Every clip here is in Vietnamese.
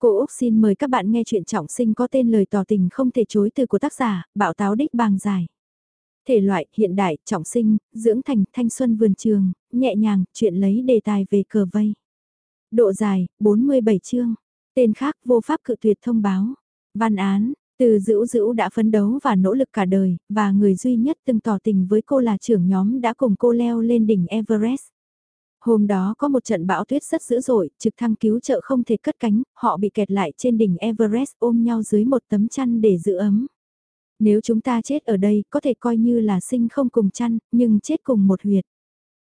Cô Úc xin mời các bạn nghe chuyện trọng sinh có tên lời tỏ tình không thể chối từ của tác giả, bạo táo đích bàng dài. Thể loại, hiện đại, trọng sinh, dưỡng thành, thanh xuân vườn trường, nhẹ nhàng, chuyện lấy đề tài về cờ vây. Độ dài, 47 chương. Tên khác, vô pháp cự tuyệt thông báo. Văn án, từ dữ dữ đã phấn đấu và nỗ lực cả đời, và người duy nhất từng tỏ tình với cô là trưởng nhóm đã cùng cô leo lên đỉnh Everest. Hôm đó có một trận bão tuyết rất dữ dội, trực thăng cứu trợ không thể cất cánh, họ bị kẹt lại trên đỉnh Everest ôm nhau dưới một tấm chăn để giữ ấm. Nếu chúng ta chết ở đây có thể coi như là sinh không cùng chăn, nhưng chết cùng một huyệt.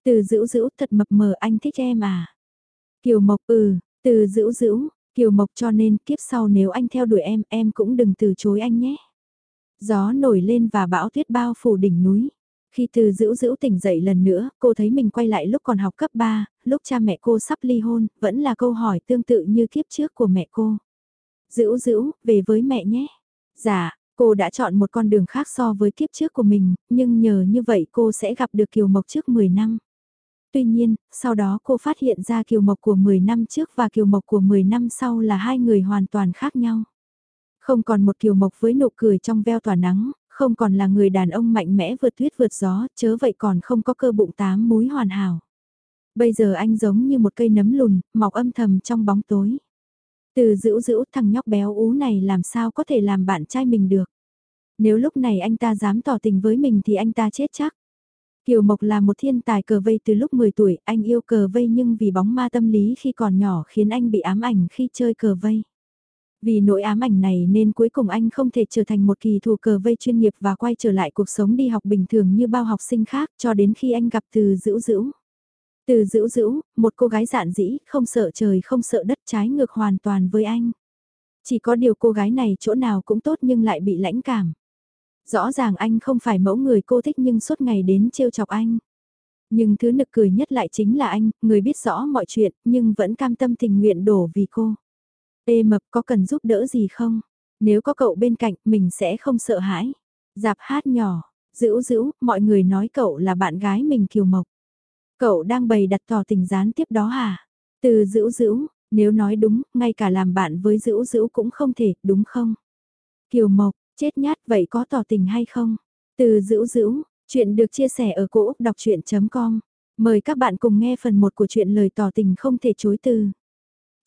Từ dữ dữ thật mập mờ anh thích em à. Kiều Mộc ừ, từ dữ dữ, Kiều Mộc cho nên kiếp sau nếu anh theo đuổi em, em cũng đừng từ chối anh nhé. Gió nổi lên và bão tuyết bao phủ đỉnh núi. Khi từ dữ dữ tỉnh dậy lần nữa, cô thấy mình quay lại lúc còn học cấp 3, lúc cha mẹ cô sắp ly hôn, vẫn là câu hỏi tương tự như kiếp trước của mẹ cô. Dữ dữ, về với mẹ nhé. Dạ, cô đã chọn một con đường khác so với kiếp trước của mình, nhưng nhờ như vậy cô sẽ gặp được Kiều Mộc trước 10 năm. Tuy nhiên, sau đó cô phát hiện ra Kiều Mộc của 10 năm trước và Kiều Mộc của 10 năm sau là hai người hoàn toàn khác nhau. Không còn một Kiều Mộc với nụ cười trong veo tỏa nắng, không còn là người đàn ông mạnh mẽ vượt tuyết vượt gió, chớ vậy còn không có cơ bụng tám múi hoàn hảo. Bây giờ anh giống như một cây nấm lùn, mọc âm thầm trong bóng tối. Từ dữ dữ thằng nhóc béo ú này làm sao có thể làm bạn trai mình được. Nếu lúc này anh ta dám tỏ tình với mình thì anh ta chết chắc. Kiều Mộc là một thiên tài cờ vây từ lúc 10 tuổi, anh yêu cờ vây nhưng vì bóng ma tâm lý khi còn nhỏ khiến anh bị ám ảnh khi chơi cờ vây. Vì nỗi ám ảnh này nên cuối cùng anh không thể trở thành một kỳ thủ cờ vây chuyên nghiệp và quay trở lại cuộc sống đi học bình thường như bao học sinh khác cho đến khi anh gặp từ dữ dữ. Từ dữ dữ, một cô gái dạn dĩ, không sợ trời không sợ đất trái ngược hoàn toàn với anh. Chỉ có điều cô gái này chỗ nào cũng tốt nhưng lại bị lãnh cảm. Rõ ràng anh không phải mẫu người cô thích nhưng suốt ngày đến trêu chọc anh. Nhưng thứ nực cười nhất lại chính là anh, người biết rõ mọi chuyện nhưng vẫn cam tâm tình nguyện đổ vì cô. Ê mập có cần giúp đỡ gì không? Nếu có cậu bên cạnh mình sẽ không sợ hãi. Giạp hát nhỏ, dữ dữ, mọi người nói cậu là bạn gái mình Kiều Mộc. Cậu đang bày đặt tỏ tình gián tiếp đó hả? Từ dữ dữ, nếu nói đúng, ngay cả làm bạn với dữ dữ cũng không thể, đúng không? Kiều Mộc, chết nhát vậy có tỏ tình hay không? Từ dữ dữ, chuyện được chia sẻ ở cỗ đọc chuyện.com. Mời các bạn cùng nghe phần 1 của chuyện lời tỏ tình không thể chối từ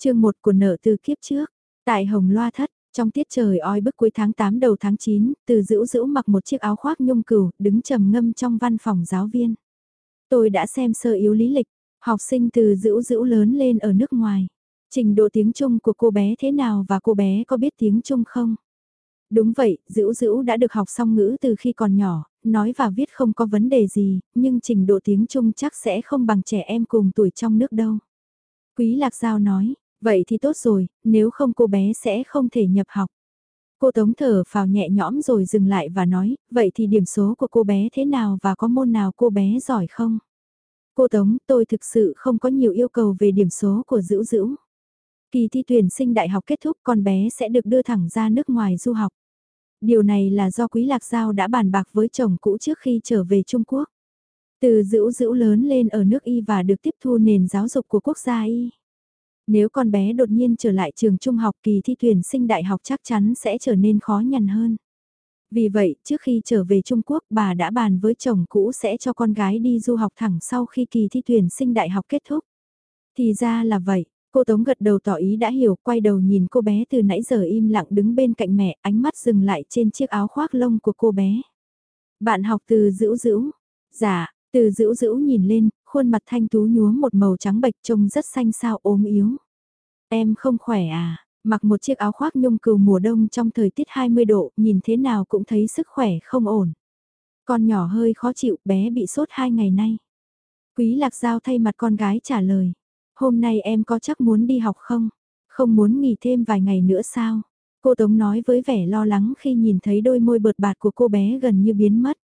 chương 1 của nợ từ kiếp trước, tại Hồng Loa Thất, trong tiết trời oi bức cuối tháng 8 đầu tháng 9, từ dữ dữ mặc một chiếc áo khoác nhung cửu, đứng trầm ngâm trong văn phòng giáo viên. Tôi đã xem sơ yếu lý lịch, học sinh từ dữ dữ lớn lên ở nước ngoài. Trình độ tiếng Trung của cô bé thế nào và cô bé có biết tiếng Trung không? Đúng vậy, dữ dữ đã được học song ngữ từ khi còn nhỏ, nói và viết không có vấn đề gì, nhưng trình độ tiếng Trung chắc sẽ không bằng trẻ em cùng tuổi trong nước đâu. Quý Lạc Giao nói, Vậy thì tốt rồi, nếu không cô bé sẽ không thể nhập học. Cô Tống thở phào nhẹ nhõm rồi dừng lại và nói, vậy thì điểm số của cô bé thế nào và có môn nào cô bé giỏi không? Cô Tống, tôi thực sự không có nhiều yêu cầu về điểm số của Dữ Dữ. Kỳ thi tuyển sinh đại học kết thúc con bé sẽ được đưa thẳng ra nước ngoài du học. Điều này là do Quý Lạc Giao đã bàn bạc với chồng cũ trước khi trở về Trung Quốc. Từ Dữ Dữ lớn lên ở nước Y và được tiếp thu nền giáo dục của quốc gia Y. Nếu con bé đột nhiên trở lại trường trung học kỳ thi tuyển sinh đại học chắc chắn sẽ trở nên khó nhằn hơn. Vì vậy, trước khi trở về Trung Quốc bà đã bàn với chồng cũ sẽ cho con gái đi du học thẳng sau khi kỳ thi tuyển sinh đại học kết thúc. Thì ra là vậy, cô Tống gật đầu tỏ ý đã hiểu, quay đầu nhìn cô bé từ nãy giờ im lặng đứng bên cạnh mẹ, ánh mắt dừng lại trên chiếc áo khoác lông của cô bé. Bạn học từ dữ dữ. Dạ, từ dữ dữ nhìn lên, khuôn mặt thanh tú nhuốm một màu trắng bệch trông rất xanh xao ốm yếu. Em không khỏe à, mặc một chiếc áo khoác nhung cừu mùa đông trong thời tiết 20 độ, nhìn thế nào cũng thấy sức khỏe không ổn. Con nhỏ hơi khó chịu, bé bị sốt hai ngày nay. Quý lạc giao thay mặt con gái trả lời. Hôm nay em có chắc muốn đi học không? Không muốn nghỉ thêm vài ngày nữa sao? Cô Tống nói với vẻ lo lắng khi nhìn thấy đôi môi bợt bạt của cô bé gần như biến mất.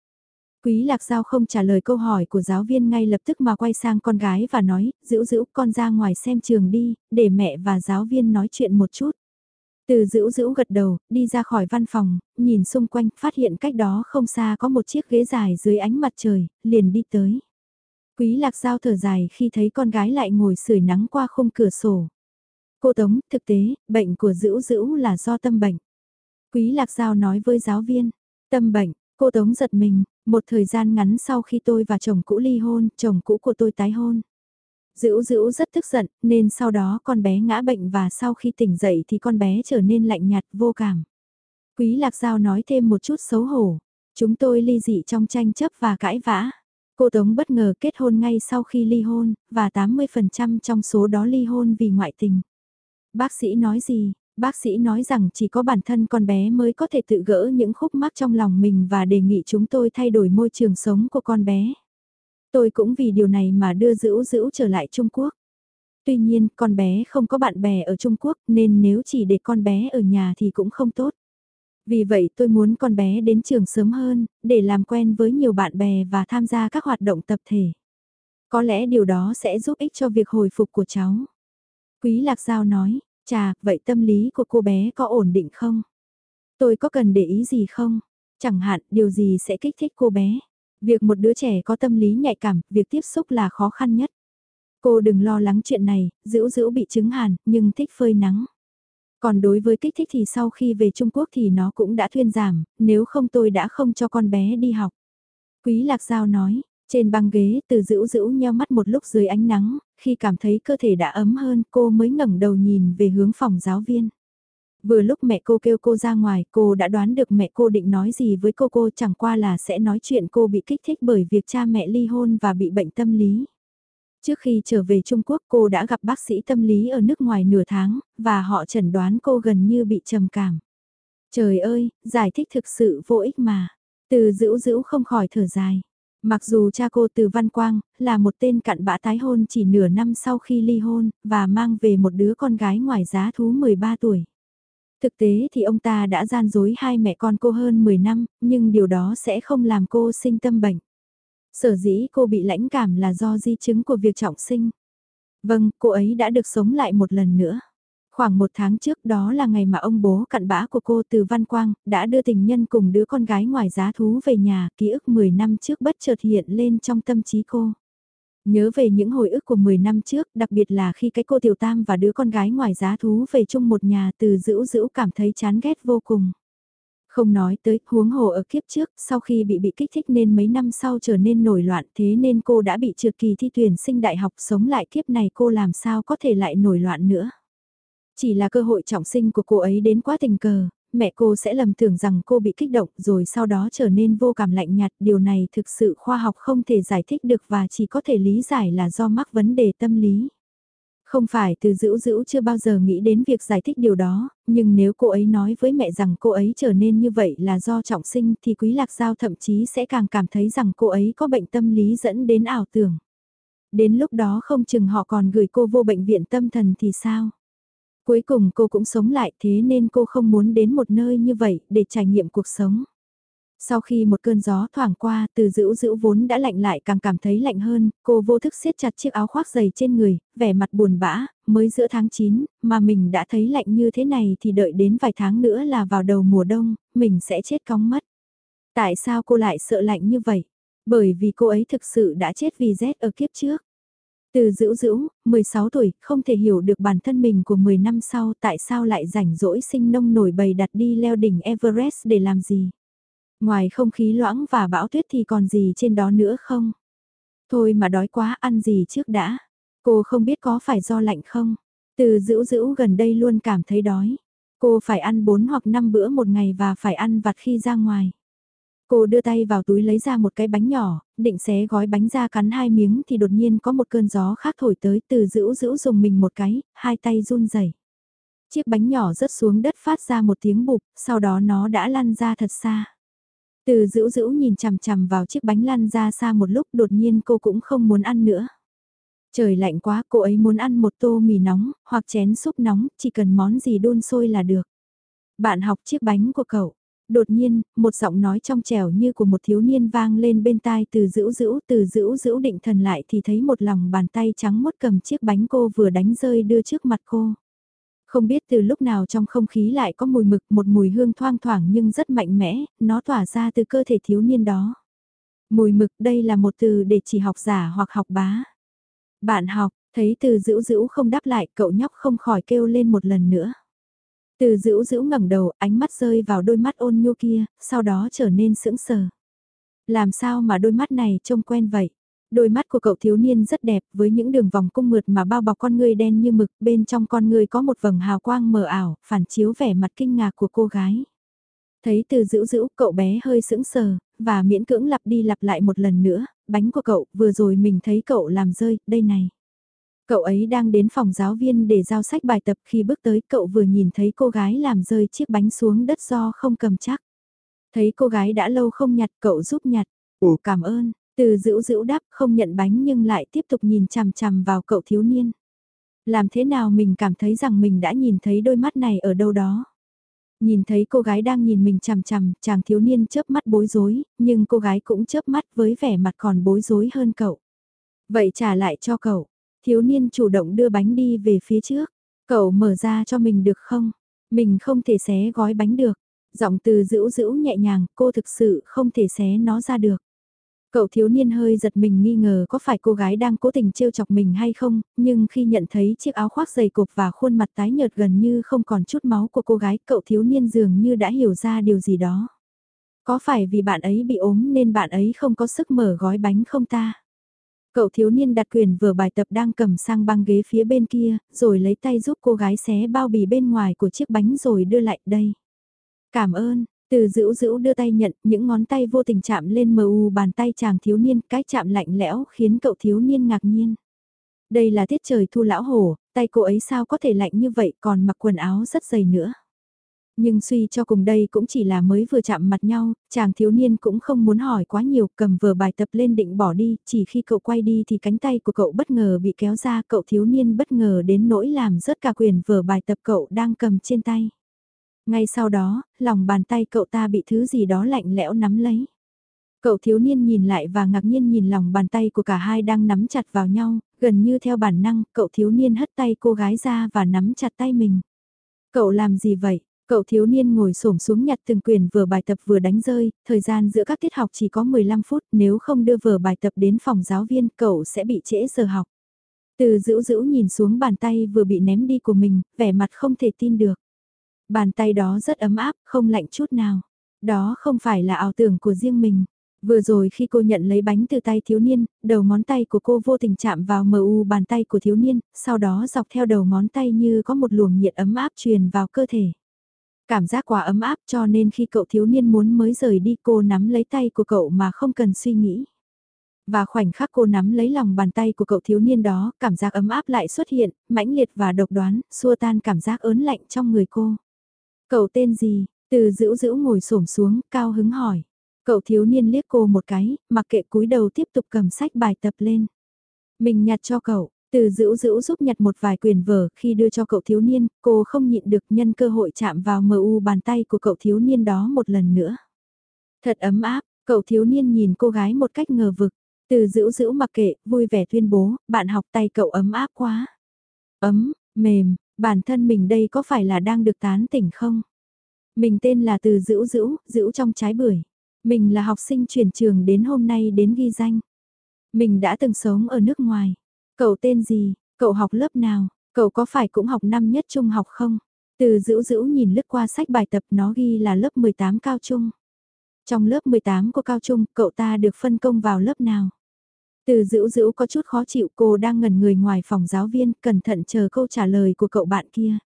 Quý Lạc Giao không trả lời câu hỏi của giáo viên ngay lập tức mà quay sang con gái và nói, giữ giữ con ra ngoài xem trường đi, để mẹ và giáo viên nói chuyện một chút. Từ giữ giữ gật đầu, đi ra khỏi văn phòng, nhìn xung quanh, phát hiện cách đó không xa có một chiếc ghế dài dưới ánh mặt trời, liền đi tới. Quý Lạc Giao thở dài khi thấy con gái lại ngồi sưởi nắng qua khung cửa sổ. Cô Tống, thực tế, bệnh của Dữ Dữ là do tâm bệnh. Quý Lạc Giao nói với giáo viên, tâm bệnh, cô Tống giật mình, một thời gian ngắn sau khi tôi và chồng cũ ly hôn, chồng cũ của tôi tái hôn. Dữ dữ rất tức giận, nên sau đó con bé ngã bệnh và sau khi tỉnh dậy thì con bé trở nên lạnh nhạt, vô cảm. Quý Lạc Giao nói thêm một chút xấu hổ. Chúng tôi ly dị trong tranh chấp và cãi vã. Cô Tống bất ngờ kết hôn ngay sau khi ly hôn, và 80% trong số đó ly hôn vì ngoại tình. Bác sĩ nói gì? Bác sĩ nói rằng chỉ có bản thân con bé mới có thể tự gỡ những khúc mắc trong lòng mình và đề nghị chúng tôi thay đổi môi trường sống của con bé. Tôi cũng vì điều này mà đưa Dữ Dữ trở lại Trung Quốc. Tuy nhiên, con bé không có bạn bè ở Trung Quốc nên nếu chỉ để con bé ở nhà thì cũng không tốt. Vì vậy tôi muốn con bé đến trường sớm hơn, để làm quen với nhiều bạn bè và tham gia các hoạt động tập thể. Có lẽ điều đó sẽ giúp ích cho việc hồi phục của cháu. Quý Lạc Giao nói, chà, vậy tâm lý của cô bé có ổn định không? Tôi có cần để ý gì không? Chẳng hạn, điều gì sẽ kích thích cô bé? Việc một đứa trẻ có tâm lý nhạy cảm, việc tiếp xúc là khó khăn nhất. Cô đừng lo lắng chuyện này, dữ dữ bị chứng hàn, nhưng thích phơi nắng. Còn đối với kích thích thì sau khi về Trung Quốc thì nó cũng đã thuyên giảm, nếu không tôi đã không cho con bé đi học. Quý Lạc Giao nói, trên băng ghế từ dữ dữ nheo mắt một lúc dưới ánh nắng, khi cảm thấy cơ thể đã ấm hơn cô mới ngẩng đầu nhìn về hướng phòng giáo viên. Vừa lúc mẹ cô kêu cô ra ngoài, cô đã đoán được mẹ cô định nói gì với cô cô chẳng qua là sẽ nói chuyện cô bị kích thích bởi việc cha mẹ ly hôn và bị bệnh tâm lý. Trước khi trở về Trung Quốc cô đã gặp bác sĩ tâm lý ở nước ngoài nửa tháng, và họ chẩn đoán cô gần như bị trầm cảm. Trời ơi, giải thích thực sự vô ích mà. Từ dữ dữ không khỏi thở dài. Mặc dù cha cô từ Văn Quang, là một tên cặn bã tái hôn chỉ nửa năm sau khi ly hôn, và mang về một đứa con gái ngoài giá thú 13 tuổi. Thực tế thì ông ta đã gian dối hai mẹ con cô hơn 10 năm, nhưng điều đó sẽ không làm cô sinh tâm bệnh. Sở dĩ cô bị lãnh cảm là do di chứng của việc trọng sinh. Vâng, cô ấy đã được sống lại một lần nữa. Khoảng một tháng trước đó là ngày mà ông bố cặn bã của cô từ Văn Quang đã đưa tình nhân cùng đứa con gái ngoài giá thú về nhà, ký ức 10 năm trước bất chợt hiện lên trong tâm trí cô. Nhớ về những hồi ức của 10 năm trước, đặc biệt là khi cái cô tiểu tam và đứa con gái ngoài giá thú về chung một nhà từ dữ dữ cảm thấy chán ghét vô cùng. Không nói tới, huống hồ ở kiếp trước, sau khi bị bị kích thích nên mấy năm sau trở nên nổi loạn thế nên cô đã bị trượt kỳ thi tuyển sinh đại học sống lại kiếp này cô làm sao có thể lại nổi loạn nữa. Chỉ là cơ hội trọng sinh của cô ấy đến quá tình cờ, mẹ cô sẽ lầm tưởng rằng cô bị kích động rồi sau đó trở nên vô cảm lạnh nhạt. Điều này thực sự khoa học không thể giải thích được và chỉ có thể lý giải là do mắc vấn đề tâm lý. Không phải từ dữ dữ chưa bao giờ nghĩ đến việc giải thích điều đó, nhưng nếu cô ấy nói với mẹ rằng cô ấy trở nên như vậy là do trọng sinh thì Quý Lạc Giao thậm chí sẽ càng cảm thấy rằng cô ấy có bệnh tâm lý dẫn đến ảo tưởng. Đến lúc đó không chừng họ còn gửi cô vô bệnh viện tâm thần thì sao? Cuối cùng cô cũng sống lại thế nên cô không muốn đến một nơi như vậy để trải nghiệm cuộc sống. Sau khi một cơn gió thoảng qua, từ dữ dữ vốn đã lạnh lại càng cảm thấy lạnh hơn, cô vô thức siết chặt chiếc áo khoác dày trên người, vẻ mặt buồn bã, mới giữa tháng 9, mà mình đã thấy lạnh như thế này thì đợi đến vài tháng nữa là vào đầu mùa đông, mình sẽ chết cóng mất. Tại sao cô lại sợ lạnh như vậy? Bởi vì cô ấy thực sự đã chết vì rét ở kiếp trước. Từ dữ dữ, 16 tuổi, không thể hiểu được bản thân mình của 10 năm sau tại sao lại rảnh rỗi sinh nông nổi bầy đặt đi leo đỉnh Everest để làm gì. Ngoài không khí loãng và bão tuyết thì còn gì trên đó nữa không? Thôi mà đói quá ăn gì trước đã. Cô không biết có phải do lạnh không? Từ dữ dữ gần đây luôn cảm thấy đói. Cô phải ăn 4 hoặc 5 bữa một ngày và phải ăn vặt khi ra ngoài. Cô đưa tay vào túi lấy ra một cái bánh nhỏ, định xé gói bánh ra cắn hai miếng thì đột nhiên có một cơn gió khác thổi tới từ dữ dữ dùng mình một cái, hai tay run rẩy. Chiếc bánh nhỏ rớt xuống đất phát ra một tiếng bụp, sau đó nó đã lăn ra thật xa. Từ dữ dữ nhìn chằm chằm vào chiếc bánh lăn ra xa một lúc đột nhiên cô cũng không muốn ăn nữa. Trời lạnh quá cô ấy muốn ăn một tô mì nóng, hoặc chén súp nóng, chỉ cần món gì đun sôi là được. Bạn học chiếc bánh của cậu. Đột nhiên, một giọng nói trong trẻo như của một thiếu niên vang lên bên tai từ dữ dữ từ dữ dữ định thần lại thì thấy một lòng bàn tay trắng mốt cầm chiếc bánh cô vừa đánh rơi đưa trước mặt cô. Không biết từ lúc nào trong không khí lại có mùi mực một mùi hương thoang thoảng nhưng rất mạnh mẽ, nó tỏa ra từ cơ thể thiếu niên đó. Mùi mực đây là một từ để chỉ học giả hoặc học bá. Bạn học, Thấy từ dữ dữ không đáp lại, cậu nhóc không khỏi kêu lên một lần nữa. Từ dữ dữ ngẩng đầu, ánh mắt rơi vào đôi mắt ôn nhu kia, sau đó trở nên sững sờ. Làm sao mà đôi mắt này trông quen vậy? Đôi mắt của cậu thiếu niên rất đẹp với những đường vòng cung mượt mà bao bọc con người đen như mực, bên trong con người có một vầng hào quang mờ ảo, phản chiếu vẻ mặt kinh ngạc của cô gái. Thấy từ dữ dữ, cậu bé hơi sững sờ, và miễn cưỡng lặp đi lặp lại một lần nữa, bánh của cậu, vừa rồi mình thấy cậu làm rơi, đây này. Cậu ấy đang đến phòng giáo viên để giao sách bài tập khi bước tới cậu vừa nhìn thấy cô gái làm rơi chiếc bánh xuống đất do không cầm chắc. Thấy cô gái đã lâu không nhặt cậu giúp nhặt. Ủa cảm ơn, từ dữ dữ đáp không nhận bánh nhưng lại tiếp tục nhìn chằm chằm vào cậu thiếu niên. Làm thế nào mình cảm thấy rằng mình đã nhìn thấy đôi mắt này ở đâu đó. Nhìn thấy cô gái đang nhìn mình chằm chằm, chàng thiếu niên chớp mắt bối rối, nhưng cô gái cũng chớp mắt với vẻ mặt còn bối rối hơn cậu. Vậy trả lại cho cậu, thiếu niên chủ động đưa bánh đi về phía trước. Cậu mở ra cho mình được không? Mình không thể xé gói bánh được. Giọng từ dữ dữ nhẹ nhàng, cô thực sự không thể xé nó ra được. Cậu thiếu niên hơi giật mình nghi ngờ có phải cô gái đang cố tình trêu chọc mình hay không, nhưng khi nhận thấy chiếc áo khoác dày cộp và khuôn mặt tái nhợt gần như không còn chút máu của cô gái, cậu thiếu niên dường như đã hiểu ra điều gì đó. Có phải vì bạn ấy bị ốm nên bạn ấy không có sức mở gói bánh không ta? Cậu thiếu niên đặt quyền vừa bài tập đang cầm sang băng ghế phía bên kia, rồi lấy tay giúp cô gái xé bao bì bên ngoài của chiếc bánh rồi đưa lại đây. Cảm ơn, từ dữ dữ đưa tay nhận, những ngón tay vô tình chạm lên mờ u bàn tay chàng thiếu niên, cái chạm lạnh lẽo khiến cậu thiếu niên ngạc nhiên. Đây là tiết trời thu lão hổ, tay cô ấy sao có thể lạnh như vậy còn mặc quần áo rất dày nữa. Nhưng suy cho cùng đây cũng chỉ là mới vừa chạm mặt nhau, chàng thiếu niên cũng không muốn hỏi quá nhiều, cầm vở bài tập lên định bỏ đi, chỉ khi cậu quay đi thì cánh tay của cậu bất ngờ bị kéo ra, cậu thiếu niên bất ngờ đến nỗi làm rớt cả quyền vở bài tập cậu đang cầm trên tay. Ngay sau đó, lòng bàn tay cậu ta bị thứ gì đó lạnh lẽo nắm lấy. Cậu thiếu niên nhìn lại và ngạc nhiên nhìn lòng bàn tay của cả hai đang nắm chặt vào nhau, gần như theo bản năng, cậu thiếu niên hất tay cô gái ra và nắm chặt tay mình. Cậu làm gì vậy? Cậu thiếu niên ngồi xổm xuống nhặt từng quyền vừa bài tập vừa đánh rơi, thời gian giữa các tiết học chỉ có 15 phút, nếu không đưa vừa bài tập đến phòng giáo viên, cậu sẽ bị trễ giờ học. Từ dữ dữ nhìn xuống bàn tay vừa bị ném đi của mình, vẻ mặt không thể tin được. Bàn tay đó rất ấm áp, không lạnh chút nào. Đó không phải là ảo tưởng của riêng mình. Vừa rồi khi cô nhận lấy bánh từ tay thiếu niên, đầu ngón tay của cô vô tình chạm vào mờ u bàn tay của thiếu niên, sau đó dọc theo đầu ngón tay như có một luồng nhiệt ấm áp truyền vào cơ thể. Cảm giác quá ấm áp cho nên khi cậu thiếu niên muốn mới rời đi cô nắm lấy tay của cậu mà không cần suy nghĩ. Và khoảnh khắc cô nắm lấy lòng bàn tay của cậu thiếu niên đó, cảm giác ấm áp lại xuất hiện, mãnh liệt và độc đoán, xua tan cảm giác ớn lạnh trong người cô. Cậu tên gì? Từ dữ dữ ngồi xổm xuống, cao hứng hỏi. Cậu thiếu niên liếc cô một cái, mặc kệ cúi đầu tiếp tục cầm sách bài tập lên. Mình nhặt cho cậu, từ dữ dữ giúp nhặt một vài quyền vở khi đưa cho cậu thiếu niên, cô không nhịn được nhân cơ hội chạm vào mờ u bàn tay của cậu thiếu niên đó một lần nữa. Thật ấm áp, cậu thiếu niên nhìn cô gái một cách ngờ vực. Từ dữ dữ mặc kệ, vui vẻ tuyên bố, bạn học tay cậu ấm áp quá. Ấm, mềm, bản thân mình đây có phải là đang được tán tỉnh không? Mình tên là từ dữ dữ, dữ trong trái bưởi. Mình là học sinh chuyển trường đến hôm nay đến ghi danh. Mình đã từng sống ở nước ngoài. Cậu tên gì? Cậu học lớp nào? Cậu có phải cũng học năm nhất trung học không? Từ dữ dữ nhìn lướt qua sách bài tập nó ghi là lớp 18 cao trung. Trong lớp 18 của cao trung, cậu ta được phân công vào lớp nào? Từ dữ dữ có chút khó chịu cô đang ngẩn người ngoài phòng giáo viên, cẩn thận chờ câu trả lời của cậu bạn kia.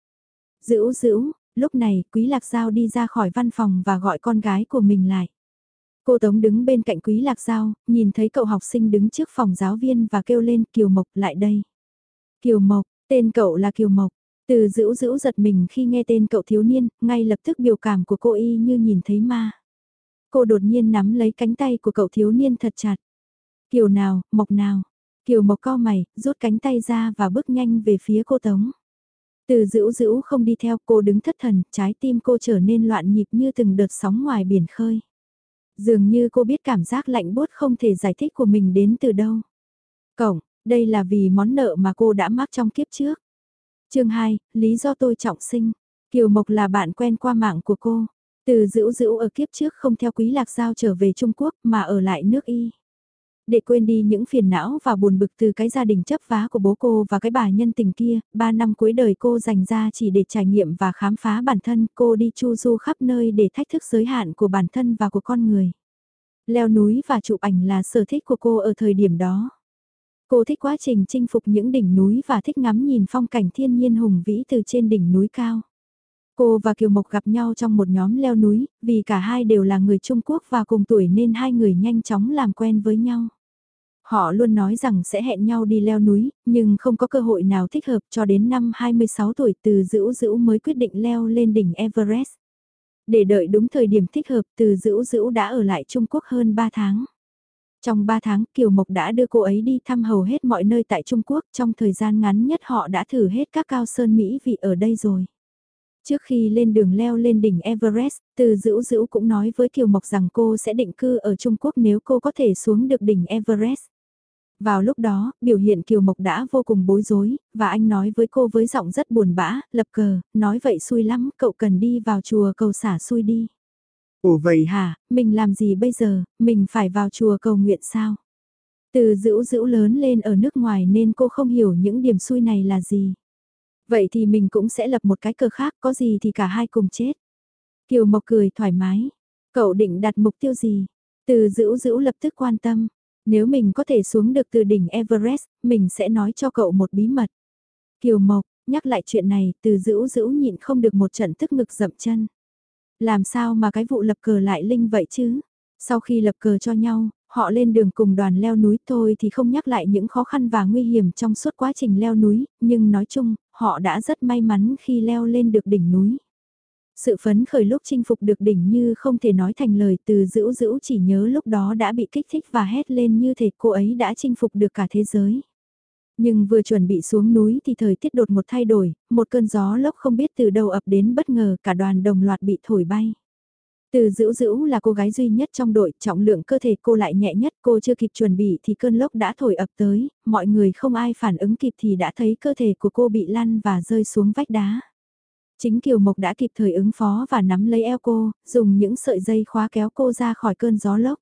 Dữ dữ, lúc này Quý Lạc Giao đi ra khỏi văn phòng và gọi con gái của mình lại. Cô Tống đứng bên cạnh Quý Lạc Giao, nhìn thấy cậu học sinh đứng trước phòng giáo viên và kêu lên Kiều Mộc lại đây. Kiều Mộc, tên cậu là Kiều Mộc. Từ dữ dữ giật mình khi nghe tên cậu thiếu niên, ngay lập tức biểu cảm của cô y như nhìn thấy ma. Cô đột nhiên nắm lấy cánh tay của cậu thiếu niên thật chặt. Kiều nào, Mộc nào. Kiều Mộc co mày, rút cánh tay ra và bước nhanh về phía cô Tống. Từ dữ dữ không đi theo cô đứng thất thần, trái tim cô trở nên loạn nhịp như từng đợt sóng ngoài biển khơi. Dường như cô biết cảm giác lạnh bốt không thể giải thích của mình đến từ đâu. Cổng, đây là vì món nợ mà cô đã mắc trong kiếp trước. chương 2, lý do tôi trọng sinh. Kiều Mộc là bạn quen qua mạng của cô. Từ dữ dữ ở kiếp trước không theo quý lạc giao trở về Trung Quốc mà ở lại nước Y. Để quên đi những phiền não và buồn bực từ cái gia đình chấp vá của bố cô và cái bà nhân tình kia, ba năm cuối đời cô dành ra chỉ để trải nghiệm và khám phá bản thân, cô đi chu du khắp nơi để thách thức giới hạn của bản thân và của con người. Leo núi và chụp ảnh là sở thích của cô ở thời điểm đó. Cô thích quá trình chinh phục những đỉnh núi và thích ngắm nhìn phong cảnh thiên nhiên hùng vĩ từ trên đỉnh núi cao. Cô và Kiều Mộc gặp nhau trong một nhóm leo núi, vì cả hai đều là người Trung Quốc và cùng tuổi nên hai người nhanh chóng làm quen với nhau. Họ luôn nói rằng sẽ hẹn nhau đi leo núi, nhưng không có cơ hội nào thích hợp cho đến năm 26 tuổi từ Dữ Dữ mới quyết định leo lên đỉnh Everest. Để đợi đúng thời điểm thích hợp từ Dữ Dữ đã ở lại Trung Quốc hơn 3 tháng. Trong 3 tháng Kiều Mộc đã đưa cô ấy đi thăm hầu hết mọi nơi tại Trung Quốc trong thời gian ngắn nhất họ đã thử hết các cao sơn Mỹ vị ở đây rồi. Trước khi lên đường leo lên đỉnh Everest, từ Dữ Dữ cũng nói với Kiều Mộc rằng cô sẽ định cư ở Trung Quốc nếu cô có thể xuống được đỉnh Everest. Vào lúc đó, biểu hiện Kiều Mộc đã vô cùng bối rối, và anh nói với cô với giọng rất buồn bã, lập cờ, nói vậy xui lắm, cậu cần đi vào chùa cầu xả xui đi. Ồ vậy hả, mình làm gì bây giờ, mình phải vào chùa cầu nguyện sao? Từ dữ dữ lớn lên ở nước ngoài nên cô không hiểu những điểm xui này là gì. Vậy thì mình cũng sẽ lập một cái cờ khác, có gì thì cả hai cùng chết. Kiều Mộc cười thoải mái. Cậu định đặt mục tiêu gì? Từ dữ dữ lập tức quan tâm. Nếu mình có thể xuống được từ đỉnh Everest, mình sẽ nói cho cậu một bí mật. Kiều Mộc, nhắc lại chuyện này, từ dữ dữ nhịn không được một trận tức ngực dậm chân. Làm sao mà cái vụ lập cờ lại linh vậy chứ? Sau khi lập cờ cho nhau, họ lên đường cùng đoàn leo núi thôi thì không nhắc lại những khó khăn và nguy hiểm trong suốt quá trình leo núi, nhưng nói chung, họ đã rất may mắn khi leo lên được đỉnh núi. Sự phấn khởi lúc chinh phục được đỉnh như không thể nói thành lời từ dữ dữ chỉ nhớ lúc đó đã bị kích thích và hét lên như thể cô ấy đã chinh phục được cả thế giới. Nhưng vừa chuẩn bị xuống núi thì thời tiết đột một thay đổi, một cơn gió lốc không biết từ đâu ập đến bất ngờ cả đoàn đồng loạt bị thổi bay. Từ dữ dữ là cô gái duy nhất trong đội, trọng lượng cơ thể cô lại nhẹ nhất, cô chưa kịp chuẩn bị thì cơn lốc đã thổi ập tới, mọi người không ai phản ứng kịp thì đã thấy cơ thể của cô bị lăn và rơi xuống vách đá. Chính Kiều Mộc đã kịp thời ứng phó và nắm lấy eo cô, dùng những sợi dây khóa kéo cô ra khỏi cơn gió lốc.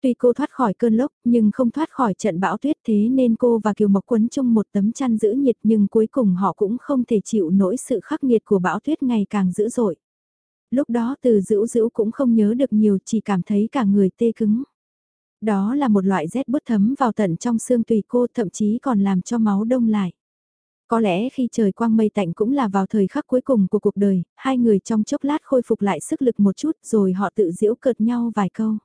Tuy cô thoát khỏi cơn lốc, nhưng không thoát khỏi trận bão tuyết thế nên cô và Kiều Mộc quấn chung một tấm chăn giữ nhiệt nhưng cuối cùng họ cũng không thể chịu nổi sự khắc nghiệt của bão tuyết ngày càng dữ dội. Lúc đó từ dữ dữ cũng không nhớ được nhiều chỉ cảm thấy cả người tê cứng. Đó là một loại rét bút thấm vào tận trong xương tùy cô thậm chí còn làm cho máu đông lại. Có lẽ khi trời quang mây tạnh cũng là vào thời khắc cuối cùng của cuộc đời, hai người trong chốc lát khôi phục lại sức lực một chút rồi họ tự giễu cợt nhau vài câu.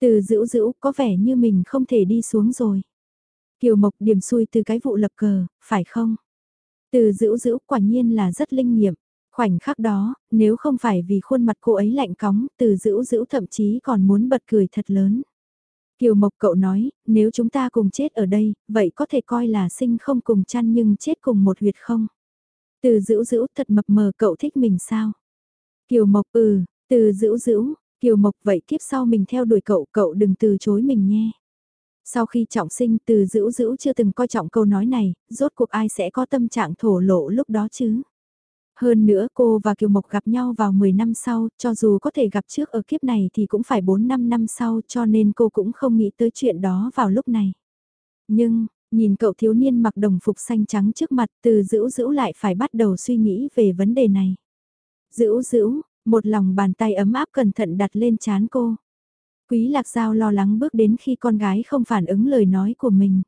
Từ dữ dữ có vẻ như mình không thể đi xuống rồi. Kiều Mộc điểm xui từ cái vụ lập cờ, phải không? Từ dữ dữ quả nhiên là rất linh nghiệm. Khoảnh khắc đó, nếu không phải vì khuôn mặt cô ấy lạnh cóng, từ dữ dữ thậm chí còn muốn bật cười thật lớn. Kiều Mộc cậu nói, nếu chúng ta cùng chết ở đây, vậy có thể coi là sinh không cùng chăn nhưng chết cùng một huyệt không? Từ dữ dữ thật mập mờ cậu thích mình sao? Kiều Mộc ừ, từ dữ dữ, Kiều Mộc vậy kiếp sau mình theo đuổi cậu, cậu đừng từ chối mình nhé. Sau khi trọng sinh từ dữ dữ chưa từng coi trọng câu nói này, rốt cuộc ai sẽ có tâm trạng thổ lộ lúc đó chứ? Hơn nữa cô và Kiều Mộc gặp nhau vào 10 năm sau, cho dù có thể gặp trước ở kiếp này thì cũng phải 4-5 năm sau cho nên cô cũng không nghĩ tới chuyện đó vào lúc này. Nhưng, nhìn cậu thiếu niên mặc đồng phục xanh trắng trước mặt từ dữ dữ lại phải bắt đầu suy nghĩ về vấn đề này. Dữ dữ, một lòng bàn tay ấm áp cẩn thận đặt lên chán cô. Quý lạc giao lo lắng bước đến khi con gái không phản ứng lời nói của mình.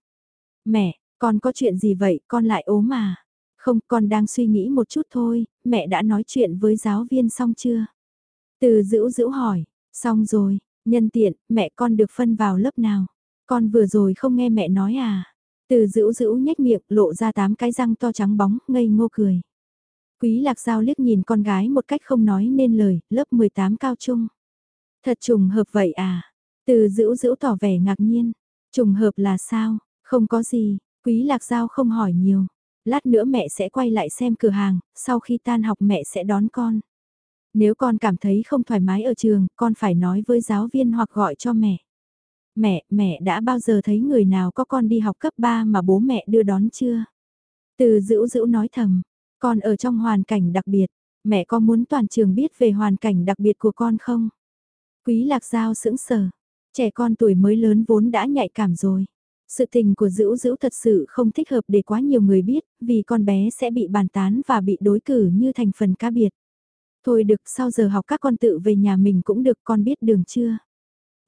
Mẹ, con có chuyện gì vậy, con lại ốm mà. Không, con đang suy nghĩ một chút thôi, mẹ đã nói chuyện với giáo viên xong chưa? Từ dữ dữ hỏi, xong rồi, nhân tiện, mẹ con được phân vào lớp nào? Con vừa rồi không nghe mẹ nói à? Từ dữ dữ nhếch miệng, lộ ra tám cái răng to trắng bóng, ngây ngô cười. Quý lạc giao liếc nhìn con gái một cách không nói nên lời, lớp 18 cao trung. Thật trùng hợp vậy à? Từ dữ dữ tỏ vẻ ngạc nhiên. Trùng hợp là sao? Không có gì, quý lạc giao không hỏi nhiều lát nữa mẹ sẽ quay lại xem cửa hàng, sau khi tan học mẹ sẽ đón con. Nếu con cảm thấy không thoải mái ở trường, con phải nói với giáo viên hoặc gọi cho mẹ. Mẹ, mẹ đã bao giờ thấy người nào có con đi học cấp 3 mà bố mẹ đưa đón chưa? Từ dữ dữ nói thầm, con ở trong hoàn cảnh đặc biệt, mẹ có muốn toàn trường biết về hoàn cảnh đặc biệt của con không? Quý lạc giao sững sờ, Trẻ con tuổi mới lớn vốn đã nhạy cảm rồi. Sự tình của dữ dữ thật sự không thích hợp để quá nhiều người biết, vì con bé sẽ bị bàn tán và bị đối cử như thành phần cá biệt. Thôi được, sau giờ học các con tự về nhà mình cũng được, con biết đường chưa?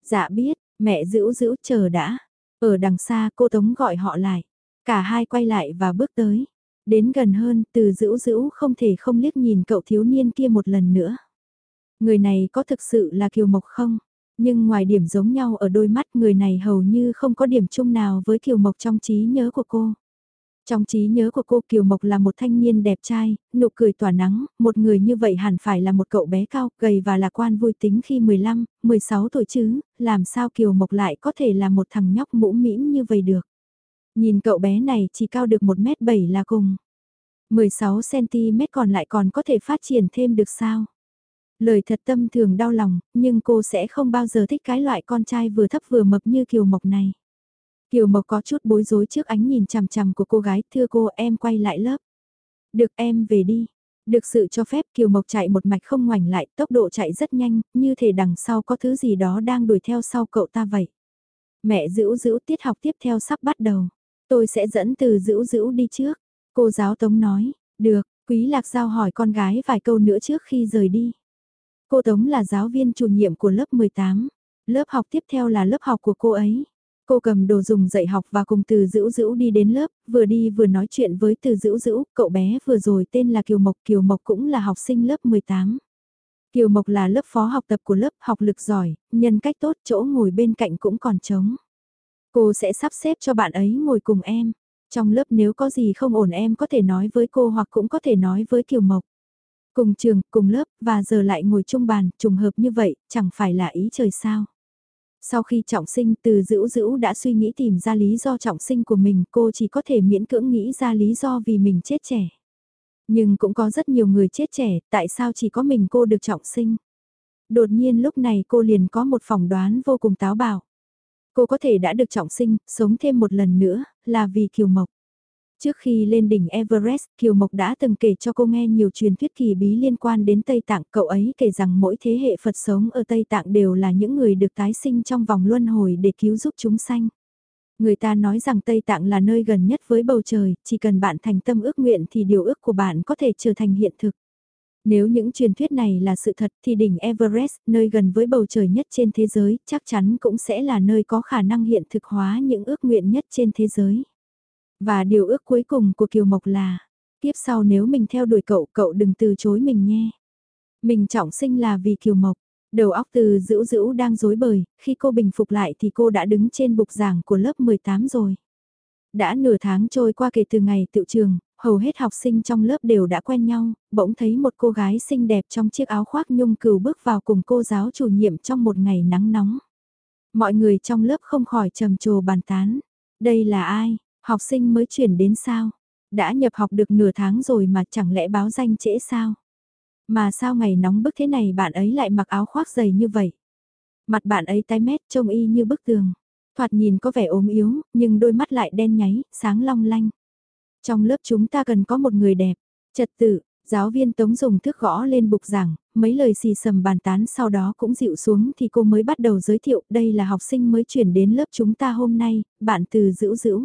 Dạ biết, mẹ dữ dữ chờ đã. Ở đằng xa cô Tống gọi họ lại. Cả hai quay lại và bước tới. Đến gần hơn, từ dữ dữ không thể không liếc nhìn cậu thiếu niên kia một lần nữa. Người này có thực sự là Kiều Mộc không? Nhưng ngoài điểm giống nhau ở đôi mắt người này hầu như không có điểm chung nào với Kiều Mộc trong trí nhớ của cô. Trong trí nhớ của cô Kiều Mộc là một thanh niên đẹp trai, nụ cười tỏa nắng, một người như vậy hẳn phải là một cậu bé cao, gầy và lạc quan vui tính khi 15, 16 tuổi chứ, làm sao Kiều Mộc lại có thể là một thằng nhóc mũ mĩm như vậy được. Nhìn cậu bé này chỉ cao được 1m7 là cùng. 16cm còn lại còn có thể phát triển thêm được sao? Lời thật tâm thường đau lòng, nhưng cô sẽ không bao giờ thích cái loại con trai vừa thấp vừa mập như Kiều Mộc này. Kiều Mộc có chút bối rối trước ánh nhìn chằm chằm của cô gái, thưa cô em quay lại lớp. Được em về đi. Được sự cho phép Kiều Mộc chạy một mạch không ngoảnh lại, tốc độ chạy rất nhanh, như thể đằng sau có thứ gì đó đang đuổi theo sau cậu ta vậy. Mẹ giữ giữ tiết học tiếp theo sắp bắt đầu. Tôi sẽ dẫn từ giữ giữ đi trước. Cô giáo Tống nói, được, Quý Lạc Giao hỏi con gái vài câu nữa trước khi rời đi. Cô Tống là giáo viên chủ nhiệm của lớp 18. Lớp học tiếp theo là lớp học của cô ấy. Cô cầm đồ dùng dạy học và cùng từ dữ dữ đi đến lớp, vừa đi vừa nói chuyện với từ dữ dữ, cậu bé vừa rồi tên là Kiều Mộc, Kiều Mộc cũng là học sinh lớp 18. Kiều Mộc là lớp phó học tập của lớp học lực giỏi, nhân cách tốt chỗ ngồi bên cạnh cũng còn trống. Cô sẽ sắp xếp cho bạn ấy ngồi cùng em. Trong lớp nếu có gì không ổn em có thể nói với cô hoặc cũng có thể nói với Kiều Mộc. Cùng trường, cùng lớp, và giờ lại ngồi chung bàn, trùng hợp như vậy, chẳng phải là ý trời sao. Sau khi trọng sinh từ dữ dữ đã suy nghĩ tìm ra lý do trọng sinh của mình cô chỉ có thể miễn cưỡng nghĩ ra lý do vì mình chết trẻ. Nhưng cũng có rất nhiều người chết trẻ, tại sao chỉ có mình cô được trọng sinh? Đột nhiên lúc này cô liền có một phỏng đoán vô cùng táo bạo. Cô có thể đã được trọng sinh, sống thêm một lần nữa, là vì Kiều Mộc. Trước khi lên đỉnh Everest, Kiều Mộc đã từng kể cho cô nghe nhiều truyền thuyết kỳ bí liên quan đến Tây Tạng. Cậu ấy kể rằng mỗi thế hệ Phật sống ở Tây Tạng đều là những người được tái sinh trong vòng luân hồi để cứu giúp chúng sanh. Người ta nói rằng Tây Tạng là nơi gần nhất với bầu trời, chỉ cần bạn thành tâm ước nguyện thì điều ước của bạn có thể trở thành hiện thực. Nếu những truyền thuyết này là sự thật thì đỉnh Everest, nơi gần với bầu trời nhất trên thế giới, chắc chắn cũng sẽ là nơi có khả năng hiện thực hóa những ước nguyện nhất trên thế giới. Và điều ước cuối cùng của Kiều Mộc là, tiếp sau nếu mình theo đuổi cậu, cậu đừng từ chối mình nhé. Mình trọng sinh là vì Kiều Mộc. Đầu óc từ dữ dữ đang dối bời, khi cô bình phục lại thì cô đã đứng trên bục giảng của lớp 18 rồi. Đã nửa tháng trôi qua kể từ ngày tự trường, hầu hết học sinh trong lớp đều đã quen nhau, bỗng thấy một cô gái xinh đẹp trong chiếc áo khoác nhung cừu bước vào cùng cô giáo chủ nhiệm trong một ngày nắng nóng. Mọi người trong lớp không khỏi trầm trồ bàn tán. Đây là ai? Học sinh mới chuyển đến sao? Đã nhập học được nửa tháng rồi mà chẳng lẽ báo danh trễ sao? Mà sao ngày nóng bức thế này bạn ấy lại mặc áo khoác dày như vậy? Mặt bạn ấy tái mét trông y như bức tường. Thoạt nhìn có vẻ ốm yếu, nhưng đôi mắt lại đen nháy, sáng long lanh. Trong lớp chúng ta cần có một người đẹp. Trật tự, giáo viên Tống dùng thước gõ lên bục giảng, mấy lời xì sầm bàn tán sau đó cũng dịu xuống thì cô mới bắt đầu giới thiệu đây là học sinh mới chuyển đến lớp chúng ta hôm nay, bạn từ dữ dữ.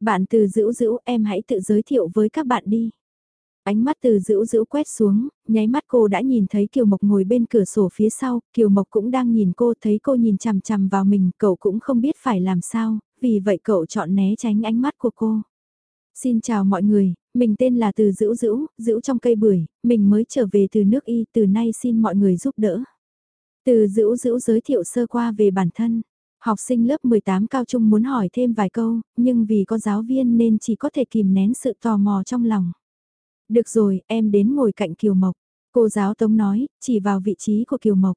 Bạn từ dữ dữ em hãy tự giới thiệu với các bạn đi. Ánh mắt từ dữ dữ quét xuống, nháy mắt cô đã nhìn thấy Kiều Mộc ngồi bên cửa sổ phía sau, Kiều Mộc cũng đang nhìn cô thấy cô nhìn chằm chằm vào mình, cậu cũng không biết phải làm sao, vì vậy cậu chọn né tránh ánh mắt của cô. Xin chào mọi người, mình tên là Từ Dữ Dữ, Dữ trong cây bưởi, mình mới trở về từ nước Y, từ nay xin mọi người giúp đỡ. Từ Dữ Dữ giới thiệu sơ qua về bản thân. Học sinh lớp 18 cao trung muốn hỏi thêm vài câu, nhưng vì có giáo viên nên chỉ có thể kìm nén sự tò mò trong lòng. Được rồi, em đến ngồi cạnh Kiều Mộc. Cô giáo Tống nói, chỉ vào vị trí của Kiều Mộc.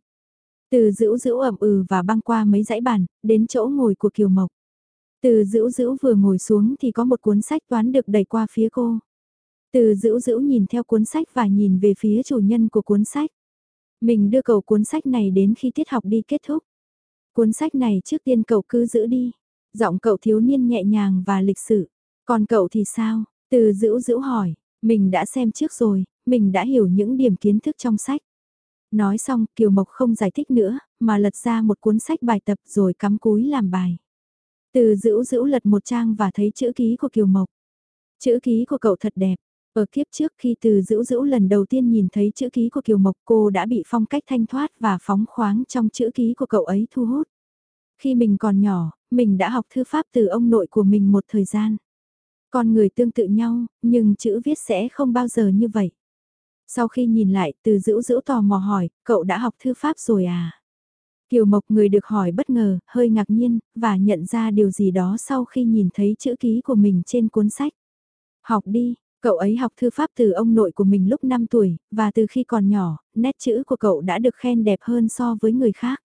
Từ dữ dữ ẩm ừ và băng qua mấy dãy bàn, đến chỗ ngồi của Kiều Mộc. Từ dữ dữ vừa ngồi xuống thì có một cuốn sách toán được đẩy qua phía cô. Từ dữ dữ nhìn theo cuốn sách và nhìn về phía chủ nhân của cuốn sách. Mình đưa cầu cuốn sách này đến khi tiết học đi kết thúc. Cuốn sách này trước tiên cậu cứ giữ đi. Giọng cậu thiếu niên nhẹ nhàng và lịch sự. Còn cậu thì sao? Từ dữ dữ hỏi. Mình đã xem trước rồi, mình đã hiểu những điểm kiến thức trong sách. Nói xong, Kiều Mộc không giải thích nữa, mà lật ra một cuốn sách bài tập rồi cắm cúi làm bài. Từ dữ dữ lật một trang và thấy chữ ký của Kiều Mộc. Chữ ký của cậu thật đẹp. Ở kiếp trước khi từ dữ dữ lần đầu tiên nhìn thấy chữ ký của Kiều Mộc cô đã bị phong cách thanh thoát và phóng khoáng trong chữ ký của cậu ấy thu hút. Khi mình còn nhỏ, mình đã học thư pháp từ ông nội của mình một thời gian. Con người tương tự nhau, nhưng chữ viết sẽ không bao giờ như vậy. Sau khi nhìn lại, từ dữ dữ tò mò hỏi, cậu đã học thư pháp rồi à? Kiều Mộc người được hỏi bất ngờ, hơi ngạc nhiên, và nhận ra điều gì đó sau khi nhìn thấy chữ ký của mình trên cuốn sách. Học đi, cậu ấy học thư pháp từ ông nội của mình lúc 5 tuổi, và từ khi còn nhỏ, nét chữ của cậu đã được khen đẹp hơn so với người khác.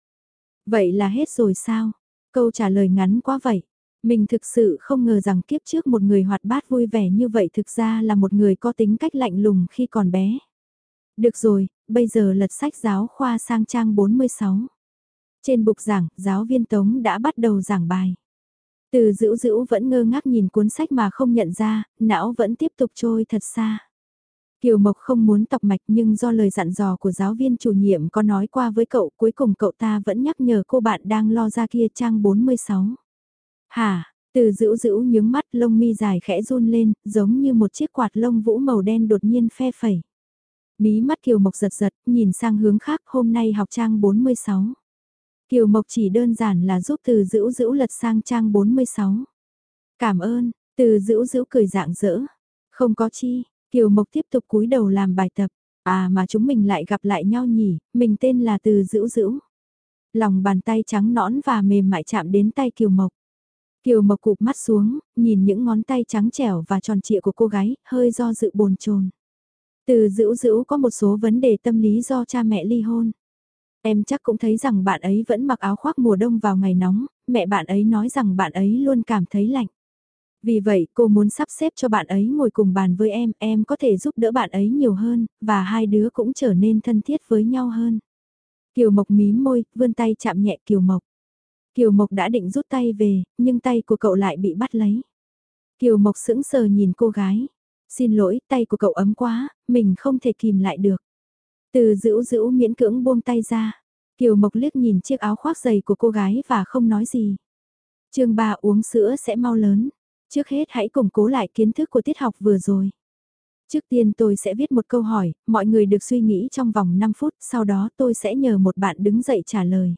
Vậy là hết rồi sao? Câu trả lời ngắn quá vậy. Mình thực sự không ngờ rằng kiếp trước một người hoạt bát vui vẻ như vậy thực ra là một người có tính cách lạnh lùng khi còn bé. Được rồi, bây giờ lật sách giáo khoa sang trang 46. Trên bục giảng, giáo viên Tống đã bắt đầu giảng bài. Từ dữ dữ vẫn ngơ ngác nhìn cuốn sách mà không nhận ra, não vẫn tiếp tục trôi thật xa. Kiều Mộc không muốn tọc mạch nhưng do lời dặn dò của giáo viên chủ nhiệm có nói qua với cậu cuối cùng cậu ta vẫn nhắc nhở cô bạn đang lo ra kia trang 46. Hả, từ dữ dữ nhướng mắt lông mi dài khẽ run lên giống như một chiếc quạt lông vũ màu đen đột nhiên phe phẩy. Mí mắt Kiều Mộc giật giật nhìn sang hướng khác hôm nay học trang 46. Kiều Mộc chỉ đơn giản là giúp từ dữ dữ lật sang trang 46. Cảm ơn, từ dữ dữ cười dạng dỡ. Không có chi, Kiều Mộc tiếp tục cúi đầu làm bài tập. À mà chúng mình lại gặp lại nhau nhỉ, mình tên là từ dữ dữ. Lòng bàn tay trắng nõn và mềm mại chạm đến tay Kiều Mộc. Kiều Mộc cụp mắt xuống, nhìn những ngón tay trắng trẻo và tròn trịa của cô gái, hơi do dự bồn chồn. Từ dữ dữ có một số vấn đề tâm lý do cha mẹ ly hôn. Em chắc cũng thấy rằng bạn ấy vẫn mặc áo khoác mùa đông vào ngày nóng, mẹ bạn ấy nói rằng bạn ấy luôn cảm thấy lạnh. Vì vậy cô muốn sắp xếp cho bạn ấy ngồi cùng bàn với em, em có thể giúp đỡ bạn ấy nhiều hơn, và hai đứa cũng trở nên thân thiết với nhau hơn. Kiều Mộc mím môi, vươn tay chạm nhẹ Kiều Mộc. Kiều Mộc đã định rút tay về, nhưng tay của cậu lại bị bắt lấy. Kiều Mộc sững sờ nhìn cô gái. Xin lỗi, tay của cậu ấm quá, mình không thể kìm lại được. Từ dữ dữ miễn cưỡng buông tay ra. Kiều Mộc liếc nhìn chiếc áo khoác dày của cô gái và không nói gì. chương 3 uống sữa sẽ mau lớn. Trước hết hãy củng cố lại kiến thức của tiết học vừa rồi. Trước tiên tôi sẽ viết một câu hỏi, mọi người được suy nghĩ trong vòng 5 phút, sau đó tôi sẽ nhờ một bạn đứng dậy trả lời.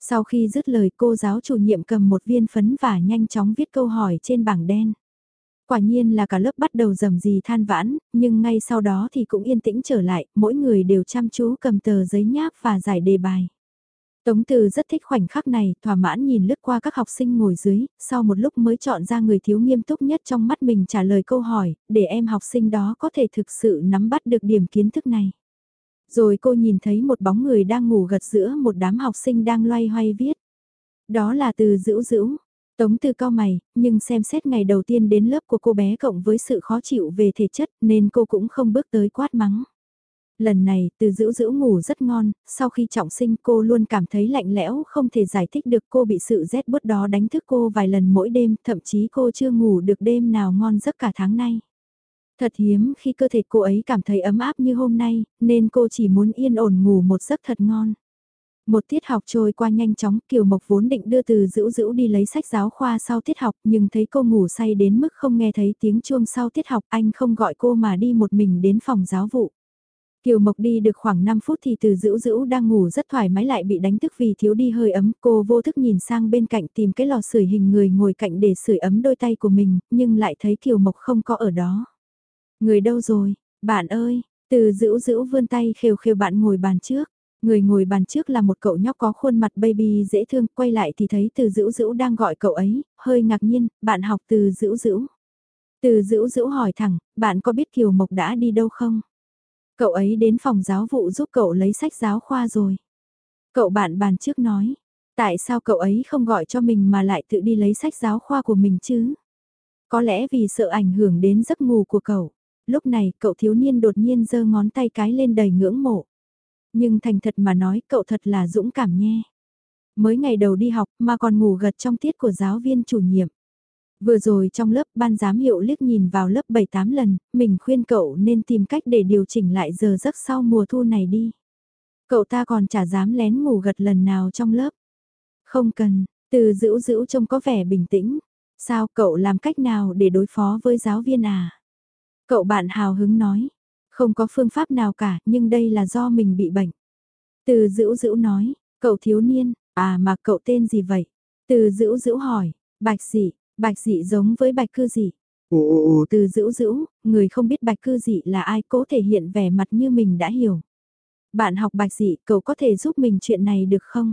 Sau khi dứt lời cô giáo chủ nhiệm cầm một viên phấn và nhanh chóng viết câu hỏi trên bảng đen. Quả nhiên là cả lớp bắt đầu rầm gì than vãn, nhưng ngay sau đó thì cũng yên tĩnh trở lại, mỗi người đều chăm chú cầm tờ giấy nháp và giải đề bài. Tống Từ rất thích khoảnh khắc này, thỏa mãn nhìn lướt qua các học sinh ngồi dưới, sau một lúc mới chọn ra người thiếu nghiêm túc nhất trong mắt mình trả lời câu hỏi, để em học sinh đó có thể thực sự nắm bắt được điểm kiến thức này. Rồi cô nhìn thấy một bóng người đang ngủ gật giữa một đám học sinh đang loay hoay viết. Đó là từ dữ dữ. Tống từ cao mày, nhưng xem xét ngày đầu tiên đến lớp của cô bé cộng với sự khó chịu về thể chất nên cô cũng không bước tới quát mắng. Lần này, từ dữ dữ ngủ rất ngon, sau khi trọng sinh cô luôn cảm thấy lạnh lẽo không thể giải thích được cô bị sự rét bút đó đánh thức cô vài lần mỗi đêm, thậm chí cô chưa ngủ được đêm nào ngon giấc cả tháng nay. Thật hiếm khi cơ thể cô ấy cảm thấy ấm áp như hôm nay, nên cô chỉ muốn yên ổn ngủ một giấc thật ngon. Một tiết học trôi qua nhanh chóng, Kiều Mộc vốn định đưa từ dữ dữ đi lấy sách giáo khoa sau tiết học, nhưng thấy cô ngủ say đến mức không nghe thấy tiếng chuông sau tiết học, anh không gọi cô mà đi một mình đến phòng giáo vụ. Kiều Mộc đi được khoảng 5 phút thì từ dữ dữ đang ngủ rất thoải mái lại bị đánh thức vì thiếu đi hơi ấm. Cô vô thức nhìn sang bên cạnh tìm cái lò sưởi hình người ngồi cạnh để sưởi ấm đôi tay của mình, nhưng lại thấy Kiều Mộc không có ở đó. Người đâu rồi, bạn ơi, từ dữ dữ vươn tay khều khều bạn ngồi bàn trước. Người ngồi bàn trước là một cậu nhóc có khuôn mặt baby dễ thương, quay lại thì thấy từ dữ dữ đang gọi cậu ấy, hơi ngạc nhiên, bạn học từ dữ dữ. Từ dữ dữ hỏi thẳng, bạn có biết Kiều Mộc đã đi đâu không? Cậu ấy đến phòng giáo vụ giúp cậu lấy sách giáo khoa rồi. Cậu bạn bàn trước nói, tại sao cậu ấy không gọi cho mình mà lại tự đi lấy sách giáo khoa của mình chứ? Có lẽ vì sợ ảnh hưởng đến giấc ngủ của cậu. Lúc này cậu thiếu niên đột nhiên giơ ngón tay cái lên đầy ngưỡng mộ. Nhưng thành thật mà nói cậu thật là dũng cảm nhé. Mới ngày đầu đi học mà còn ngủ gật trong tiết của giáo viên chủ nhiệm. Vừa rồi trong lớp ban giám hiệu liếc nhìn vào lớp 7-8 lần, mình khuyên cậu nên tìm cách để điều chỉnh lại giờ giấc sau mùa thu này đi. Cậu ta còn chả dám lén ngủ gật lần nào trong lớp. Không cần, từ dữ dữ trông có vẻ bình tĩnh. Sao cậu làm cách nào để đối phó với giáo viên à? Cậu bạn hào hứng nói. Không có phương pháp nào cả, nhưng đây là do mình bị bệnh. Từ dữ dữ nói, cậu thiếu niên, à mà cậu tên gì vậy? Từ dữ dữ hỏi, bạch dị, bạch dị giống với bạch cư dị. Ồ, từ dữ dữ, người không biết bạch cư dị là ai cố thể hiện vẻ mặt như mình đã hiểu. Bạn học bạch dị, cậu có thể giúp mình chuyện này được không?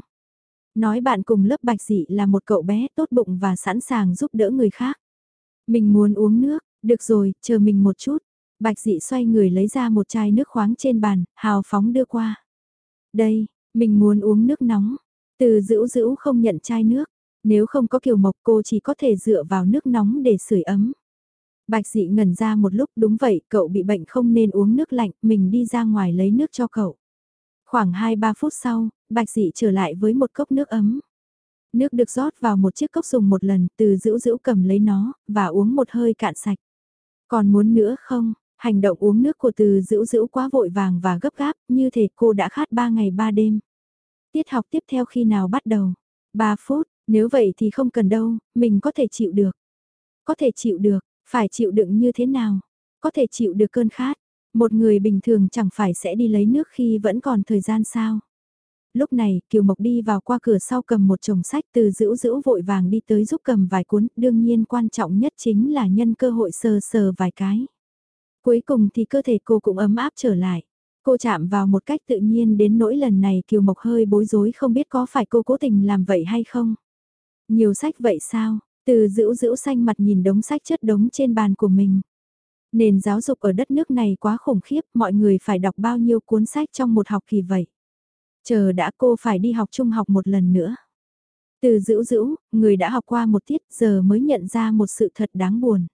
Nói bạn cùng lớp bạch dị là một cậu bé tốt bụng và sẵn sàng giúp đỡ người khác. Mình muốn uống nước, được rồi, chờ mình một chút. Bạch dị xoay người lấy ra một chai nước khoáng trên bàn, hào phóng đưa qua. Đây, mình muốn uống nước nóng. Từ dữ dữ không nhận chai nước. Nếu không có kiều mộc cô chỉ có thể dựa vào nước nóng để sưởi ấm. Bạch dị ngẩn ra một lúc đúng vậy, cậu bị bệnh không nên uống nước lạnh, mình đi ra ngoài lấy nước cho cậu. Khoảng 2-3 phút sau, bạch dị trở lại với một cốc nước ấm. Nước được rót vào một chiếc cốc dùng một lần, từ dữ dữ cầm lấy nó, và uống một hơi cạn sạch. Còn muốn nữa không? Hành động uống nước của từ dữ dữ quá vội vàng và gấp gáp, như thể cô đã khát 3 ngày 3 đêm. Tiết học tiếp theo khi nào bắt đầu? 3 phút, nếu vậy thì không cần đâu, mình có thể chịu được. Có thể chịu được, phải chịu đựng như thế nào? Có thể chịu được cơn khát. Một người bình thường chẳng phải sẽ đi lấy nước khi vẫn còn thời gian sao? Lúc này, Kiều Mộc đi vào qua cửa sau cầm một chồng sách từ dữ dữ vội vàng đi tới giúp cầm vài cuốn, đương nhiên quan trọng nhất chính là nhân cơ hội sờ sờ vài cái. Cuối cùng thì cơ thể cô cũng ấm áp trở lại. Cô chạm vào một cách tự nhiên đến nỗi lần này Kiều Mộc hơi bối rối không biết có phải cô cố tình làm vậy hay không. Nhiều sách vậy sao? Từ dữ dữ xanh mặt nhìn đống sách chất đống trên bàn của mình. Nền giáo dục ở đất nước này quá khủng khiếp, mọi người phải đọc bao nhiêu cuốn sách trong một học kỳ vậy. Chờ đã cô phải đi học trung học một lần nữa. Từ dữ dữ, người đã học qua một tiết giờ mới nhận ra một sự thật đáng buồn.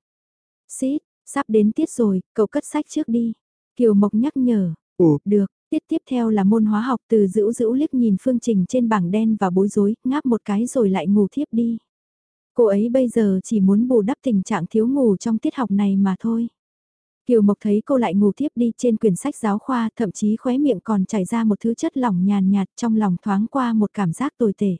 Xít, sắp đến tiết rồi, cậu cất sách trước đi. Kiều Mộc nhắc nhở. Ồ, được, tiết tiếp theo là môn hóa học từ dữ dữ liếc nhìn phương trình trên bảng đen và bối rối, ngáp một cái rồi lại ngủ thiếp đi. Cô ấy bây giờ chỉ muốn bù đắp tình trạng thiếu ngủ trong tiết học này mà thôi. Kiều Mộc thấy cô lại ngủ tiếp đi trên quyển sách giáo khoa, thậm chí khóe miệng còn chảy ra một thứ chất lỏng nhàn nhạt trong lòng thoáng qua một cảm giác tồi tệ.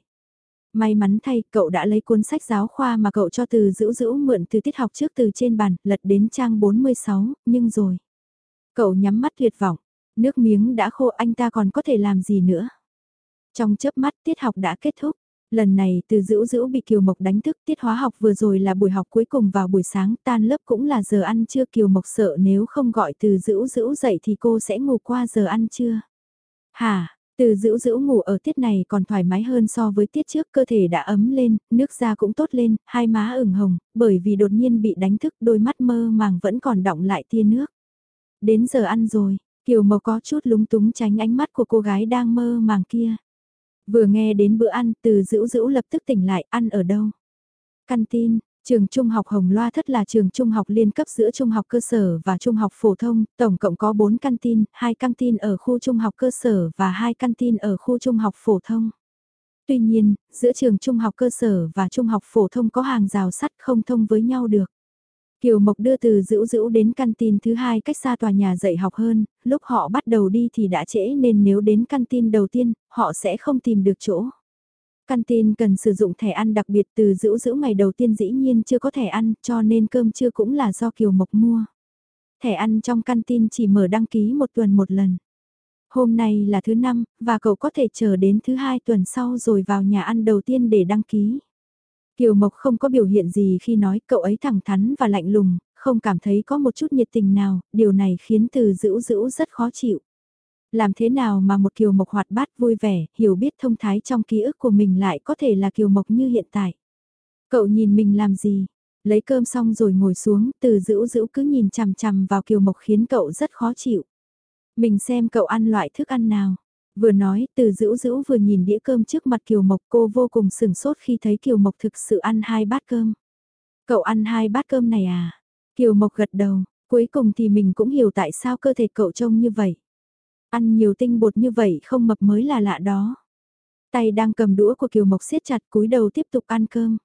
May mắn thay, cậu đã lấy cuốn sách giáo khoa mà cậu cho từ giữ giữ mượn từ tiết học trước từ trên bàn, lật đến trang 46, nhưng rồi. Cậu nhắm mắt tuyệt vọng, nước miếng đã khô anh ta còn có thể làm gì nữa. Trong chớp mắt tiết học đã kết thúc, Lần này từ dữ dữ bị Kiều Mộc đánh thức tiết hóa học vừa rồi là buổi học cuối cùng vào buổi sáng tan lớp cũng là giờ ăn trưa Kiều Mộc sợ nếu không gọi từ dữ dữ dậy thì cô sẽ ngủ qua giờ ăn trưa. Hả, từ dữ dữ ngủ ở tiết này còn thoải mái hơn so với tiết trước cơ thể đã ấm lên, nước da cũng tốt lên, hai má ửng hồng, bởi vì đột nhiên bị đánh thức đôi mắt mơ màng vẫn còn đọng lại tia nước. Đến giờ ăn rồi, Kiều Mộc có chút lúng túng tránh ánh mắt của cô gái đang mơ màng kia. Vừa nghe đến bữa ăn, từ dữ dữ lập tức tỉnh lại, ăn ở đâu? Căn tin, Trường Trung học Hồng Loa Thất là trường trung học liên cấp giữa trung học cơ sở và trung học phổ thông, tổng cộng có 4 căn tin, 2 căn tin ở khu trung học cơ sở và 2 căn tin ở khu trung học phổ thông. Tuy nhiên, giữa trường trung học cơ sở và trung học phổ thông có hàng rào sắt không thông với nhau được. Kiều Mộc đưa từ dữ dữ đến căn tin thứ hai cách xa tòa nhà dạy học hơn, lúc họ bắt đầu đi thì đã trễ nên nếu đến căn tin đầu tiên, họ sẽ không tìm được chỗ. Căn tin cần sử dụng thẻ ăn đặc biệt từ dữ dữ ngày đầu tiên dĩ nhiên chưa có thẻ ăn cho nên cơm trưa cũng là do Kiều Mộc mua. Thẻ ăn trong căn tin chỉ mở đăng ký một tuần một lần. Hôm nay là thứ năm, và cậu có thể chờ đến thứ hai tuần sau rồi vào nhà ăn đầu tiên để đăng ký. Kiều Mộc không có biểu hiện gì khi nói cậu ấy thẳng thắn và lạnh lùng, không cảm thấy có một chút nhiệt tình nào, điều này khiến từ dữ dữ rất khó chịu. Làm thế nào mà một Kiều Mộc hoạt bát vui vẻ, hiểu biết thông thái trong ký ức của mình lại có thể là Kiều Mộc như hiện tại. Cậu nhìn mình làm gì? Lấy cơm xong rồi ngồi xuống, từ dữ dữ cứ nhìn chằm chằm vào Kiều Mộc khiến cậu rất khó chịu. Mình xem cậu ăn loại thức ăn nào. Vừa nói, từ dữ dữ vừa nhìn đĩa cơm trước mặt Kiều Mộc cô vô cùng sửng sốt khi thấy Kiều Mộc thực sự ăn hai bát cơm. Cậu ăn hai bát cơm này à? Kiều Mộc gật đầu, cuối cùng thì mình cũng hiểu tại sao cơ thể cậu trông như vậy. Ăn nhiều tinh bột như vậy không mập mới là lạ đó. Tay đang cầm đũa của Kiều Mộc siết chặt cúi đầu tiếp tục ăn cơm.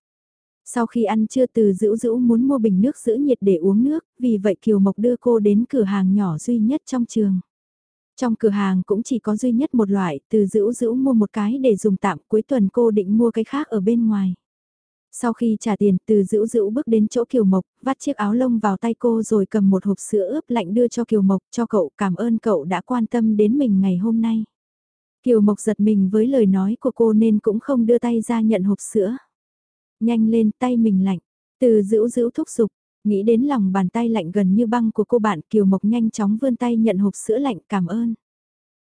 Sau khi ăn trưa từ dữ dữ muốn mua bình nước giữ nhiệt để uống nước, vì vậy Kiều Mộc đưa cô đến cửa hàng nhỏ duy nhất trong trường. Trong cửa hàng cũng chỉ có duy nhất một loại, từ dữ dữ mua một cái để dùng tạm, cuối tuần cô định mua cái khác ở bên ngoài. Sau khi trả tiền, từ dữ dữ bước đến chỗ Kiều Mộc, vắt chiếc áo lông vào tay cô rồi cầm một hộp sữa ướp lạnh đưa cho Kiều Mộc, cho cậu cảm ơn cậu đã quan tâm đến mình ngày hôm nay. Kiều Mộc giật mình với lời nói của cô nên cũng không đưa tay ra nhận hộp sữa. Nhanh lên tay mình lạnh, từ dữ dữ thúc giục, nghĩ đến lòng bàn tay lạnh gần như băng của cô bạn Kiều Mộc nhanh chóng vươn tay nhận hộp sữa lạnh cảm ơn.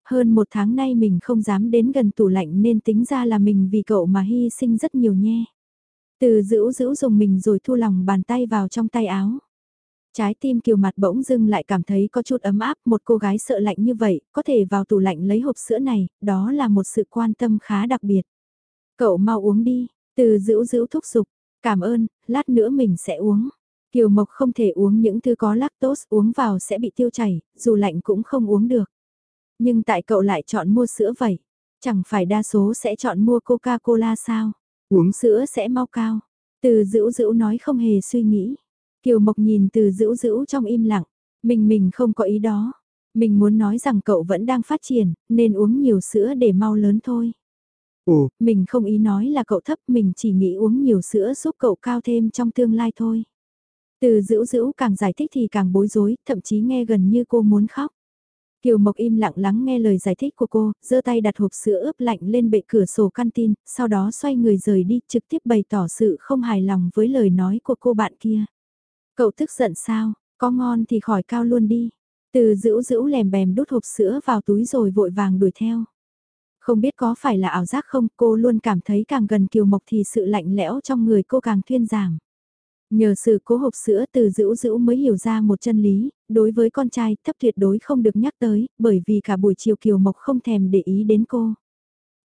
Hơn một tháng nay mình không dám đến gần tủ lạnh nên tính ra là mình vì cậu mà hy sinh rất nhiều nhé. Từ giữ giữ dùng mình rồi thu lòng bàn tay vào trong tay áo. Trái tim kiều mặt bỗng dưng lại cảm thấy có chút ấm áp, một cô gái sợ lạnh như vậy, có thể vào tủ lạnh lấy hộp sữa này, đó là một sự quan tâm khá đặc biệt. Cậu mau uống đi, từ giữ giữ thúc giục, cảm ơn, lát nữa mình sẽ uống. Kiều Mộc không thể uống những thứ có lactose uống vào sẽ bị tiêu chảy, dù lạnh cũng không uống được. Nhưng tại cậu lại chọn mua sữa vậy, chẳng phải đa số sẽ chọn mua Coca-Cola sao? Uống sữa sẽ mau cao. Từ dữ dữ nói không hề suy nghĩ. Kiều Mộc nhìn từ dữ dữ trong im lặng. Mình mình không có ý đó. Mình muốn nói rằng cậu vẫn đang phát triển, nên uống nhiều sữa để mau lớn thôi. Ồ, mình không ý nói là cậu thấp, mình chỉ nghĩ uống nhiều sữa giúp cậu cao thêm trong tương lai thôi. Từ dữ dữ càng giải thích thì càng bối rối, thậm chí nghe gần như cô muốn khóc. Kiều Mộc im lặng lắng nghe lời giải thích của cô, giơ tay đặt hộp sữa ướp lạnh lên bệ cửa sổ canteen, sau đó xoay người rời đi, trực tiếp bày tỏ sự không hài lòng với lời nói của cô bạn kia. Cậu tức giận sao, có ngon thì khỏi cao luôn đi. Từ dữ dữ lèm bèm đút hộp sữa vào túi rồi vội vàng đuổi theo. Không biết có phải là ảo giác không, cô luôn cảm thấy càng gần Kiều Mộc thì sự lạnh lẽo trong người cô càng thuyên giảm. Nhờ sự cố hộp sữa từ dữ dữ mới hiểu ra một chân lý, đối với con trai thấp tuyệt đối không được nhắc tới, bởi vì cả buổi chiều Kiều Mộc không thèm để ý đến cô.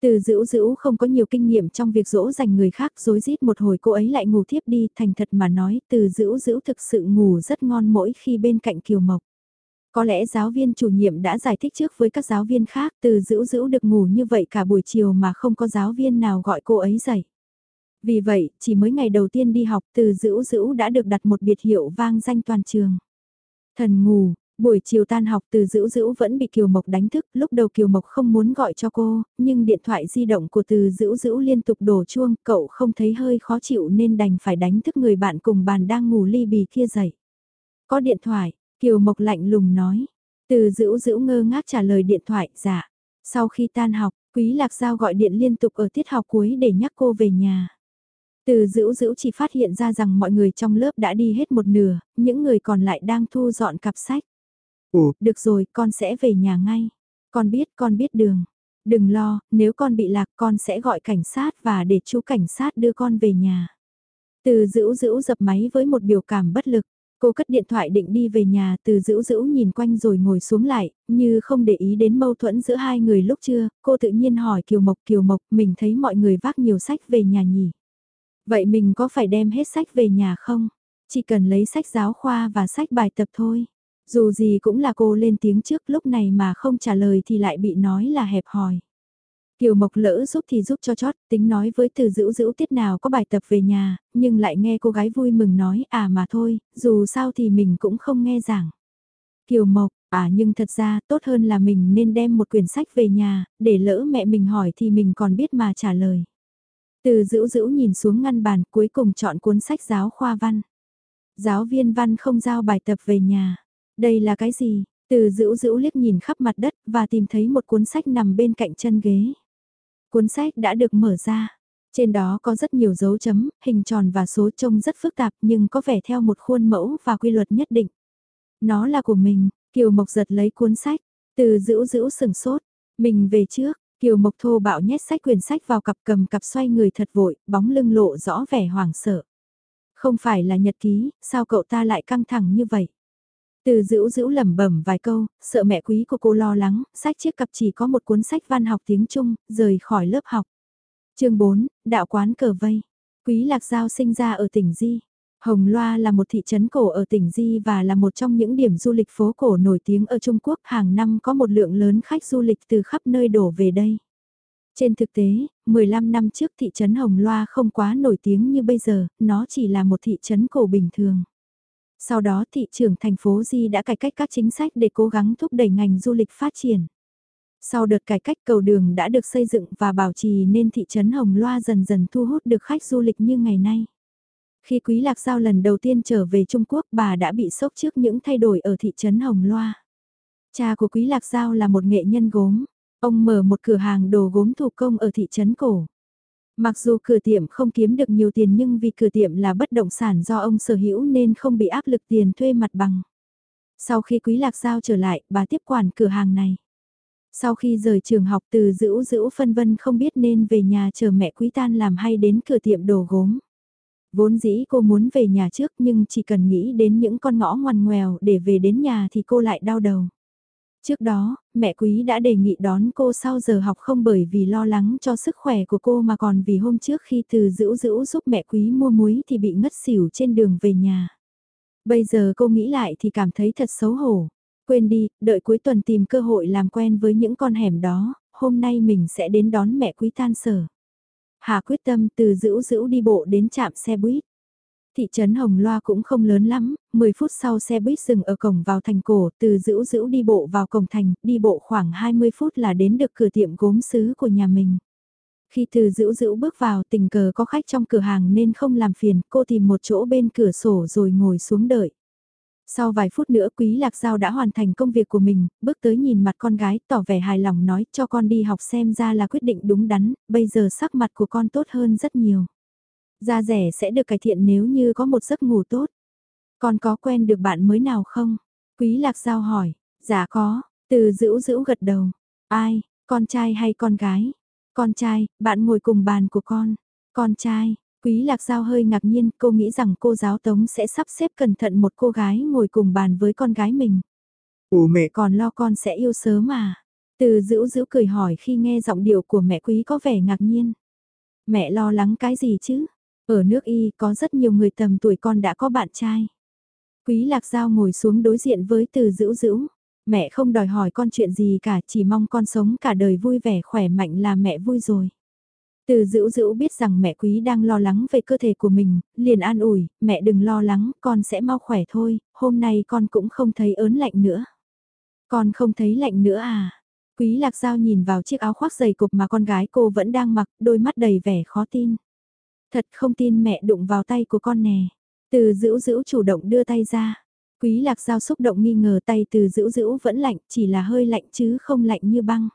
Từ dữ dữ không có nhiều kinh nghiệm trong việc dỗ dành người khác dối rít một hồi cô ấy lại ngủ thiếp đi thành thật mà nói từ dữ dữ thực sự ngủ rất ngon mỗi khi bên cạnh Kiều Mộc. Có lẽ giáo viên chủ nhiệm đã giải thích trước với các giáo viên khác từ dữ dữ được ngủ như vậy cả buổi chiều mà không có giáo viên nào gọi cô ấy dậy. Vì vậy, chỉ mới ngày đầu tiên đi học từ dữ dữ đã được đặt một biệt hiệu vang danh toàn trường. Thần ngủ, buổi chiều tan học từ dữ dữ vẫn bị Kiều Mộc đánh thức, lúc đầu Kiều Mộc không muốn gọi cho cô, nhưng điện thoại di động của từ dữ dữ liên tục đổ chuông, cậu không thấy hơi khó chịu nên đành phải đánh thức người bạn cùng bàn đang ngủ ly bì kia dậy. Có điện thoại, Kiều Mộc lạnh lùng nói. Từ dữ dữ ngơ ngác trả lời điện thoại, dạ. Sau khi tan học, Quý Lạc Giao gọi điện liên tục ở tiết học cuối để nhắc cô về nhà. Từ dữ dữ chỉ phát hiện ra rằng mọi người trong lớp đã đi hết một nửa, những người còn lại đang thu dọn cặp sách. Ồ, được rồi, con sẽ về nhà ngay. Con biết, con biết đường. Đừng lo, nếu con bị lạc con sẽ gọi cảnh sát và để chú cảnh sát đưa con về nhà. Từ dữ dữ dập máy với một biểu cảm bất lực. Cô cất điện thoại định đi về nhà từ dữ dữ nhìn quanh rồi ngồi xuống lại, như không để ý đến mâu thuẫn giữa hai người lúc trưa, cô tự nhiên hỏi Kiều Mộc Kiều Mộc mình thấy mọi người vác nhiều sách về nhà nhỉ. Vậy mình có phải đem hết sách về nhà không? Chỉ cần lấy sách giáo khoa và sách bài tập thôi. Dù gì cũng là cô lên tiếng trước lúc này mà không trả lời thì lại bị nói là hẹp hòi. Kiều Mộc lỡ giúp thì giúp cho chót, tính nói với từ dữ dữ tiết nào có bài tập về nhà, nhưng lại nghe cô gái vui mừng nói à mà thôi, dù sao thì mình cũng không nghe giảng. Kiều Mộc, à nhưng thật ra tốt hơn là mình nên đem một quyển sách về nhà, để lỡ mẹ mình hỏi thì mình còn biết mà trả lời. Từ dữ dữ nhìn xuống ngăn bàn cuối cùng chọn cuốn sách giáo khoa văn. Giáo viên văn không giao bài tập về nhà. Đây là cái gì? Từ dữ dữ liếc nhìn khắp mặt đất và tìm thấy một cuốn sách nằm bên cạnh chân ghế. Cuốn sách đã được mở ra. Trên đó có rất nhiều dấu chấm, hình tròn và số trông rất phức tạp nhưng có vẻ theo một khuôn mẫu và quy luật nhất định. Nó là của mình, Kiều Mộc giật lấy cuốn sách, từ dữ dữ sừng sốt. Mình về trước, Kiều Mộc thô bạo nhét sách quyển sách vào cặp cầm cặp xoay người thật vội, bóng lưng lộ rõ vẻ hoảng sợ. Không phải là nhật ký, sao cậu ta lại căng thẳng như vậy? Từ dữ dữ lẩm bẩm vài câu, sợ mẹ quý của cô lo lắng, sách chiếc cặp chỉ có một cuốn sách văn học tiếng Trung, rời khỏi lớp học. chương 4, Đạo quán cờ vây. Quý Lạc Giao sinh ra ở tỉnh Di. Hồng Loa là một thị trấn cổ ở tỉnh Di và là một trong những điểm du lịch phố cổ nổi tiếng ở Trung Quốc hàng năm có một lượng lớn khách du lịch từ khắp nơi đổ về đây. Trên thực tế, 15 năm trước thị trấn Hồng Loa không quá nổi tiếng như bây giờ, nó chỉ là một thị trấn cổ bình thường. Sau đó thị trưởng thành phố Di đã cải cách các chính sách để cố gắng thúc đẩy ngành du lịch phát triển. Sau đợt cải cách cầu đường đã được xây dựng và bảo trì nên thị trấn Hồng Loa dần dần thu hút được khách du lịch như ngày nay. Khi Quý Lạc Giao lần đầu tiên trở về Trung Quốc bà đã bị sốc trước những thay đổi ở thị trấn Hồng Loa. Cha của Quý Lạc Giao là một nghệ nhân gốm. Ông mở một cửa hàng đồ gốm thủ công ở thị trấn cổ. Mặc dù cửa tiệm không kiếm được nhiều tiền nhưng vì cửa tiệm là bất động sản do ông sở hữu nên không bị áp lực tiền thuê mặt bằng. Sau khi Quý Lạc Giao trở lại, bà tiếp quản cửa hàng này. Sau khi rời trường học từ dữ dữ phân vân không biết nên về nhà chờ mẹ Quý Tan làm hay đến cửa tiệm đồ gốm. Vốn dĩ cô muốn về nhà trước nhưng chỉ cần nghĩ đến những con ngõ ngoằn ngoèo để về đến nhà thì cô lại đau đầu. Trước đó, mẹ quý đã đề nghị đón cô sau giờ học không bởi vì lo lắng cho sức khỏe của cô mà còn vì hôm trước khi từ dữ dữ giúp mẹ quý mua muối thì bị ngất xỉu trên đường về nhà. Bây giờ cô nghĩ lại thì cảm thấy thật xấu hổ. Quên đi, đợi cuối tuần tìm cơ hội làm quen với những con hẻm đó, hôm nay mình sẽ đến đón mẹ quý tan sở. Hà quyết tâm từ dữ dữ đi bộ đến trạm xe buýt. Thị trấn Hồng Loa cũng không lớn lắm, 10 phút sau xe buýt dừng ở cổng vào thành cổ, từ dữ dữ đi bộ vào cổng thành, đi bộ khoảng 20 phút là đến được cửa tiệm gốm sứ của nhà mình. Khi từ dữ dữ bước vào tình cờ có khách trong cửa hàng nên không làm phiền, cô tìm một chỗ bên cửa sổ rồi ngồi xuống đợi. Sau vài phút nữa Quý Lạc Giao đã hoàn thành công việc của mình, bước tới nhìn mặt con gái tỏ vẻ hài lòng nói cho con đi học xem ra là quyết định đúng đắn, bây giờ sắc mặt của con tốt hơn rất nhiều. Da rẻ sẽ được cải thiện nếu như có một giấc ngủ tốt. Con có quen được bạn mới nào không? Quý Lạc Giao hỏi, dạ có, từ dữ dữ gật đầu. Ai, con trai hay con gái? Con trai, bạn ngồi cùng bàn của con. Con trai, Quý Lạc Giao hơi ngạc nhiên, cô nghĩ rằng cô giáo Tống sẽ sắp xếp cẩn thận một cô gái ngồi cùng bàn với con gái mình. Ủa mẹ còn lo con sẽ yêu sớm mà. Từ dữ dữ cười hỏi khi nghe giọng điệu của mẹ quý có vẻ ngạc nhiên. Mẹ lo lắng cái gì chứ? Ở nước Y có rất nhiều người tầm tuổi con đã có bạn trai. Quý Lạc Giao ngồi xuống đối diện với từ dữ dữ. Mẹ không đòi hỏi con chuyện gì cả, chỉ mong con sống cả đời vui vẻ khỏe mạnh là mẹ vui rồi. Từ dữ dữ biết rằng mẹ quý đang lo lắng về cơ thể của mình, liền an ủi, mẹ đừng lo lắng, con sẽ mau khỏe thôi, hôm nay con cũng không thấy ớn lạnh nữa. Con không thấy lạnh nữa à? Quý lạc giao nhìn vào chiếc áo khoác dày cục mà con gái cô vẫn đang mặc, đôi mắt đầy vẻ khó tin. Thật không tin mẹ đụng vào tay của con nè. Từ dữ dữ chủ động đưa tay ra. Quý lạc giao xúc động nghi ngờ tay từ dữ dữ vẫn lạnh, chỉ là hơi lạnh chứ không lạnh như băng.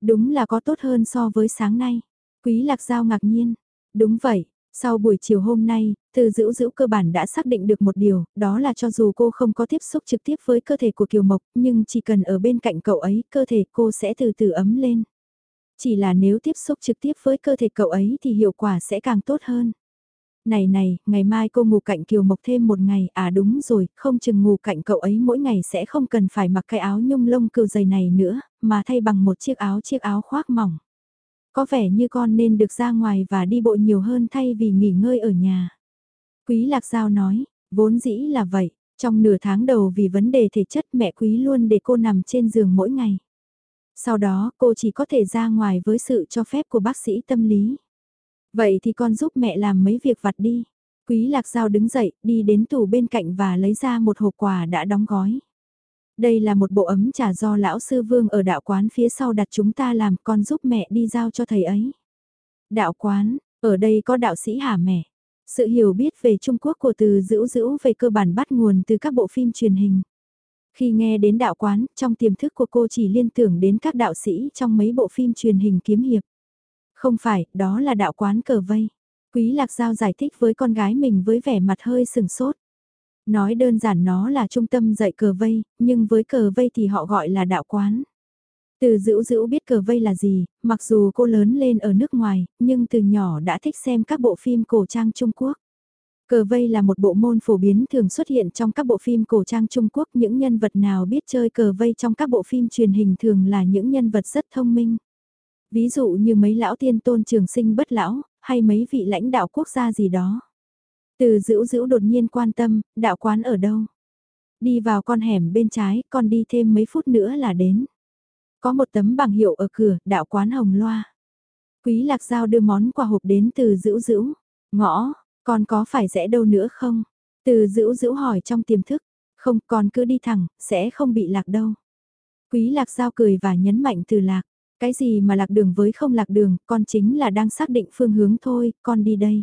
Đúng là có tốt hơn so với sáng nay. Quý lạc giao ngạc nhiên. Đúng vậy, sau buổi chiều hôm nay, từ dữ dữ cơ bản đã xác định được một điều, đó là cho dù cô không có tiếp xúc trực tiếp với cơ thể của Kiều Mộc, nhưng chỉ cần ở bên cạnh cậu ấy, cơ thể cô sẽ từ từ ấm lên. Chỉ là nếu tiếp xúc trực tiếp với cơ thể cậu ấy thì hiệu quả sẽ càng tốt hơn. Này này, ngày mai cô ngủ cạnh Kiều Mộc thêm một ngày, à đúng rồi, không chừng ngủ cạnh cậu ấy mỗi ngày sẽ không cần phải mặc cái áo nhung lông cừu dày này nữa, mà thay bằng một chiếc áo chiếc áo khoác mỏng. Có vẻ như con nên được ra ngoài và đi bộ nhiều hơn thay vì nghỉ ngơi ở nhà. Quý Lạc Giao nói, vốn dĩ là vậy, trong nửa tháng đầu vì vấn đề thể chất mẹ Quý luôn để cô nằm trên giường mỗi ngày. Sau đó cô chỉ có thể ra ngoài với sự cho phép của bác sĩ tâm lý. Vậy thì con giúp mẹ làm mấy việc vặt đi. Quý Lạc Giao đứng dậy, đi đến tủ bên cạnh và lấy ra một hộp quà đã đóng gói. Đây là một bộ ấm trà do lão sư vương ở đạo quán phía sau đặt chúng ta làm con giúp mẹ đi giao cho thầy ấy. Đạo quán, ở đây có đạo sĩ hả mẹ? Sự hiểu biết về Trung Quốc của từ dữ dữ về cơ bản bắt nguồn từ các bộ phim truyền hình. Khi nghe đến đạo quán, trong tiềm thức của cô chỉ liên tưởng đến các đạo sĩ trong mấy bộ phim truyền hình kiếm hiệp. Không phải, đó là đạo quán cờ vây. Quý Lạc Giao giải thích với con gái mình với vẻ mặt hơi sừng sốt. Nói đơn giản nó là trung tâm dạy cờ vây, nhưng với cờ vây thì họ gọi là đạo quán. Từ dữ dữ biết cờ vây là gì, mặc dù cô lớn lên ở nước ngoài, nhưng từ nhỏ đã thích xem các bộ phim cổ trang Trung Quốc. Cờ vây là một bộ môn phổ biến thường xuất hiện trong các bộ phim cổ trang Trung Quốc. Những nhân vật nào biết chơi cờ vây trong các bộ phim truyền hình thường là những nhân vật rất thông minh. Ví dụ như mấy lão tiên tôn trường sinh bất lão, hay mấy vị lãnh đạo quốc gia gì đó. Từ dữ dữ đột nhiên quan tâm, đạo quán ở đâu? Đi vào con hẻm bên trái, con đi thêm mấy phút nữa là đến. Có một tấm bảng hiệu ở cửa, đạo quán hồng loa. Quý lạc giao đưa món quà hộp đến từ dữ dữ. Ngõ, con có phải rẽ đâu nữa không? Từ dữ dữ hỏi trong tiềm thức. Không, con cứ đi thẳng, sẽ không bị lạc đâu. Quý lạc giao cười và nhấn mạnh từ lạc. Cái gì mà lạc đường với không lạc đường, con chính là đang xác định phương hướng thôi, con đi đây.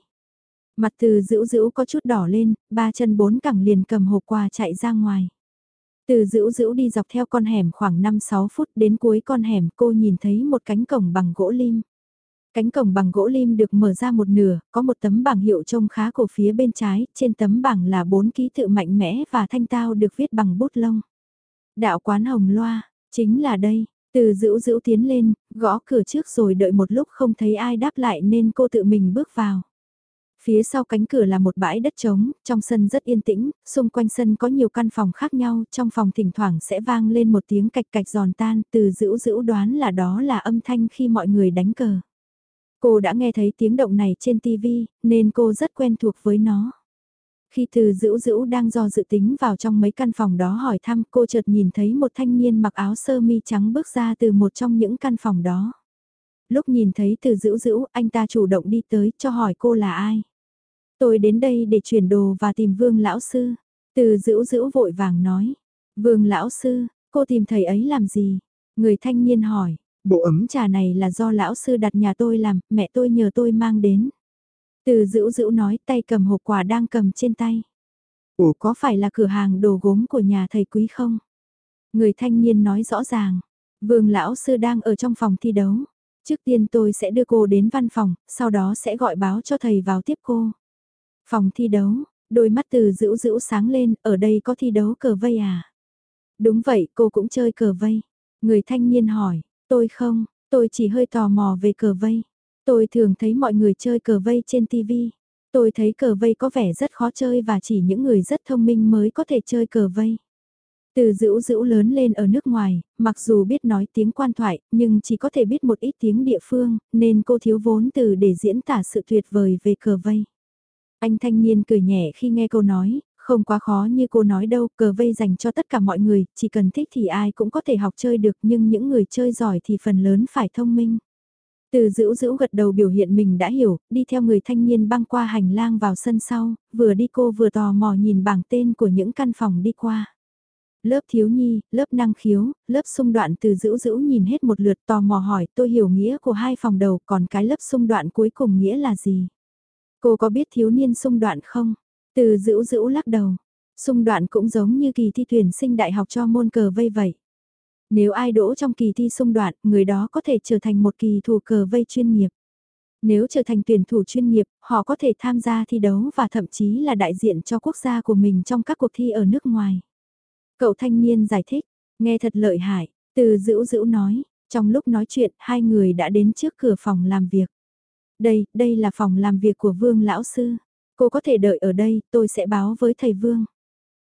Mặt từ dữ dữ có chút đỏ lên, ba chân bốn cẳng liền cầm hộp quà chạy ra ngoài. Từ dữ dữ đi dọc theo con hẻm khoảng 5-6 phút đến cuối con hẻm cô nhìn thấy một cánh cổng bằng gỗ lim. Cánh cổng bằng gỗ lim được mở ra một nửa, có một tấm bảng hiệu trông khá cổ phía bên trái, trên tấm bảng là bốn ký tự mạnh mẽ và thanh tao được viết bằng bút lông. Đạo quán hồng loa, chính là đây, từ dữ dữ tiến lên, gõ cửa trước rồi đợi một lúc không thấy ai đáp lại nên cô tự mình bước vào. Phía sau cánh cửa là một bãi đất trống, trong sân rất yên tĩnh, xung quanh sân có nhiều căn phòng khác nhau, trong phòng thỉnh thoảng sẽ vang lên một tiếng cạch cạch giòn tan, từ dữ dữ đoán là đó là âm thanh khi mọi người đánh cờ. Cô đã nghe thấy tiếng động này trên TV, nên cô rất quen thuộc với nó. Khi từ dữ dữ đang do dự tính vào trong mấy căn phòng đó hỏi thăm cô chợt nhìn thấy một thanh niên mặc áo sơ mi trắng bước ra từ một trong những căn phòng đó. Lúc nhìn thấy từ dữ dữ anh ta chủ động đi tới cho hỏi cô là ai. Tôi đến đây để chuyển đồ và tìm vương lão sư. Từ dữ dữ vội vàng nói. Vương lão sư, cô tìm thầy ấy làm gì? Người thanh niên hỏi, bộ ấm trà này là do lão sư đặt nhà tôi làm, mẹ tôi nhờ tôi mang đến. Từ dữ dữ nói tay cầm hộp quà đang cầm trên tay. Ủa có phải là cửa hàng đồ gốm của nhà thầy quý không? Người thanh niên nói rõ ràng. Vương lão sư đang ở trong phòng thi đấu. Trước tiên tôi sẽ đưa cô đến văn phòng, sau đó sẽ gọi báo cho thầy vào tiếp cô. Phòng thi đấu, đôi mắt từ dữ dữ sáng lên, ở đây có thi đấu cờ vây à? Đúng vậy, cô cũng chơi cờ vây. Người thanh niên hỏi, tôi không, tôi chỉ hơi tò mò về cờ vây. Tôi thường thấy mọi người chơi cờ vây trên TV. Tôi thấy cờ vây có vẻ rất khó chơi và chỉ những người rất thông minh mới có thể chơi cờ vây. Từ dữ dữ lớn lên ở nước ngoài, mặc dù biết nói tiếng quan thoại, nhưng chỉ có thể biết một ít tiếng địa phương, nên cô thiếu vốn từ để diễn tả sự tuyệt vời về cờ vây. Anh thanh niên cười nhẹ khi nghe cô nói, không quá khó như cô nói đâu, cờ vây dành cho tất cả mọi người, chỉ cần thích thì ai cũng có thể học chơi được nhưng những người chơi giỏi thì phần lớn phải thông minh. Từ dữ dữ gật đầu biểu hiện mình đã hiểu, đi theo người thanh niên băng qua hành lang vào sân sau, vừa đi cô vừa tò mò nhìn bảng tên của những căn phòng đi qua. Lớp thiếu nhi, lớp năng khiếu, lớp xung đoạn từ dữ dữ nhìn hết một lượt tò mò hỏi tôi hiểu nghĩa của hai phòng đầu còn cái lớp xung đoạn cuối cùng nghĩa là gì. Cô có biết thiếu niên xung đoạn không? Từ dữ dữ lắc đầu. Xung đoạn cũng giống như kỳ thi tuyển sinh đại học cho môn cờ vây vậy. Nếu ai đỗ trong kỳ thi xung đoạn, người đó có thể trở thành một kỳ thủ cờ vây chuyên nghiệp. Nếu trở thành tuyển thủ chuyên nghiệp, họ có thể tham gia thi đấu và thậm chí là đại diện cho quốc gia của mình trong các cuộc thi ở nước ngoài. Cậu thanh niên giải thích, nghe thật lợi hại, từ dữ dữ nói, trong lúc nói chuyện hai người đã đến trước cửa phòng làm việc. Đây, đây là phòng làm việc của Vương Lão Sư. Cô có thể đợi ở đây, tôi sẽ báo với thầy Vương.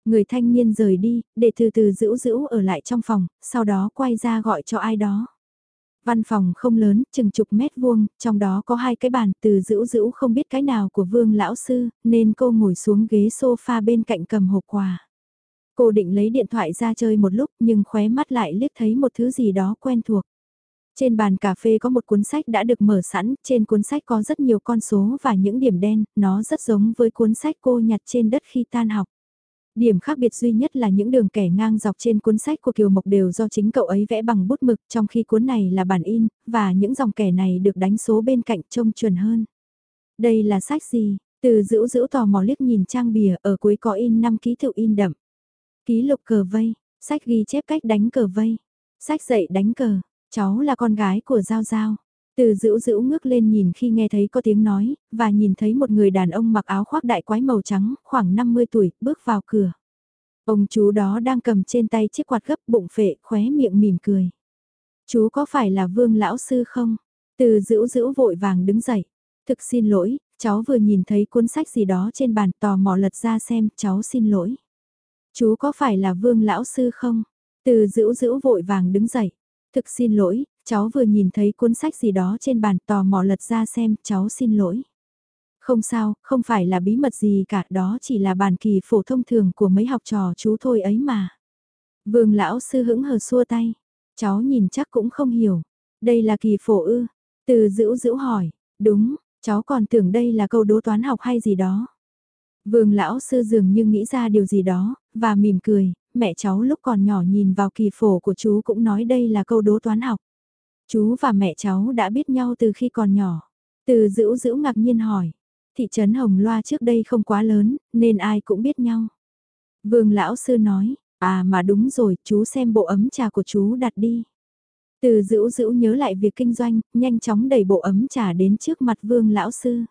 Người thanh niên rời đi, để từ từ giữ giữ ở lại trong phòng, sau đó quay ra gọi cho ai đó. Văn phòng không lớn, chừng chục mét vuông, trong đó có hai cái bàn, từ giữ giữ không biết cái nào của vương lão sư, nên cô ngồi xuống ghế sofa bên cạnh cầm hộp quà. Cô định lấy điện thoại ra chơi một lúc nhưng khóe mắt lại liếc thấy một thứ gì đó quen thuộc. Trên bàn cà phê có một cuốn sách đã được mở sẵn, trên cuốn sách có rất nhiều con số và những điểm đen, nó rất giống với cuốn sách cô nhặt trên đất khi tan học. Điểm khác biệt duy nhất là những đường kẻ ngang dọc trên cuốn sách của Kiều Mộc đều do chính cậu ấy vẽ bằng bút mực trong khi cuốn này là bản in, và những dòng kẻ này được đánh số bên cạnh trông chuẩn hơn. Đây là sách gì? Từ giữ giữ tò mò liếc nhìn trang bìa ở cuối có in 5 ký tự in đậm. Ký lục cờ vây, sách ghi chép cách đánh cờ vây, sách dạy đánh cờ, Cháu là con gái của Giao Giao. Từ dữ dữ ngước lên nhìn khi nghe thấy có tiếng nói, và nhìn thấy một người đàn ông mặc áo khoác đại quái màu trắng, khoảng 50 tuổi, bước vào cửa. Ông chú đó đang cầm trên tay chiếc quạt gấp bụng phệ, khóe miệng mỉm cười. Chú có phải là vương lão sư không? Từ dữ dữ vội vàng đứng dậy. Thực xin lỗi, cháu vừa nhìn thấy cuốn sách gì đó trên bàn tò mò lật ra xem, cháu xin lỗi. Chú có phải là vương lão sư không? Từ dữ dữ vội vàng đứng dậy. Thực xin lỗi, cháu vừa nhìn thấy cuốn sách gì đó trên bàn tò mò lật ra xem, cháu xin lỗi. Không sao, không phải là bí mật gì cả, đó chỉ là bản kỳ phổ thông thường của mấy học trò chú thôi ấy mà. Vương lão sư hững hờ xua tay, cháu nhìn chắc cũng không hiểu. Đây là kỳ phổ ư, từ dữ dữ hỏi, đúng, cháu còn tưởng đây là câu đố toán học hay gì đó. Vương lão sư dường như nghĩ ra điều gì đó, và mỉm cười, mẹ cháu lúc còn nhỏ nhìn vào kỳ phổ của chú cũng nói đây là câu đố toán học. Chú và mẹ cháu đã biết nhau từ khi còn nhỏ. Từ dữ dữ ngạc nhiên hỏi. Thị trấn Hồng Loa trước đây không quá lớn, nên ai cũng biết nhau. Vương lão sư nói, à mà đúng rồi, chú xem bộ ấm trà của chú đặt đi. Từ dữ dữ nhớ lại việc kinh doanh, nhanh chóng đẩy bộ ấm trà đến trước mặt vương lão sư.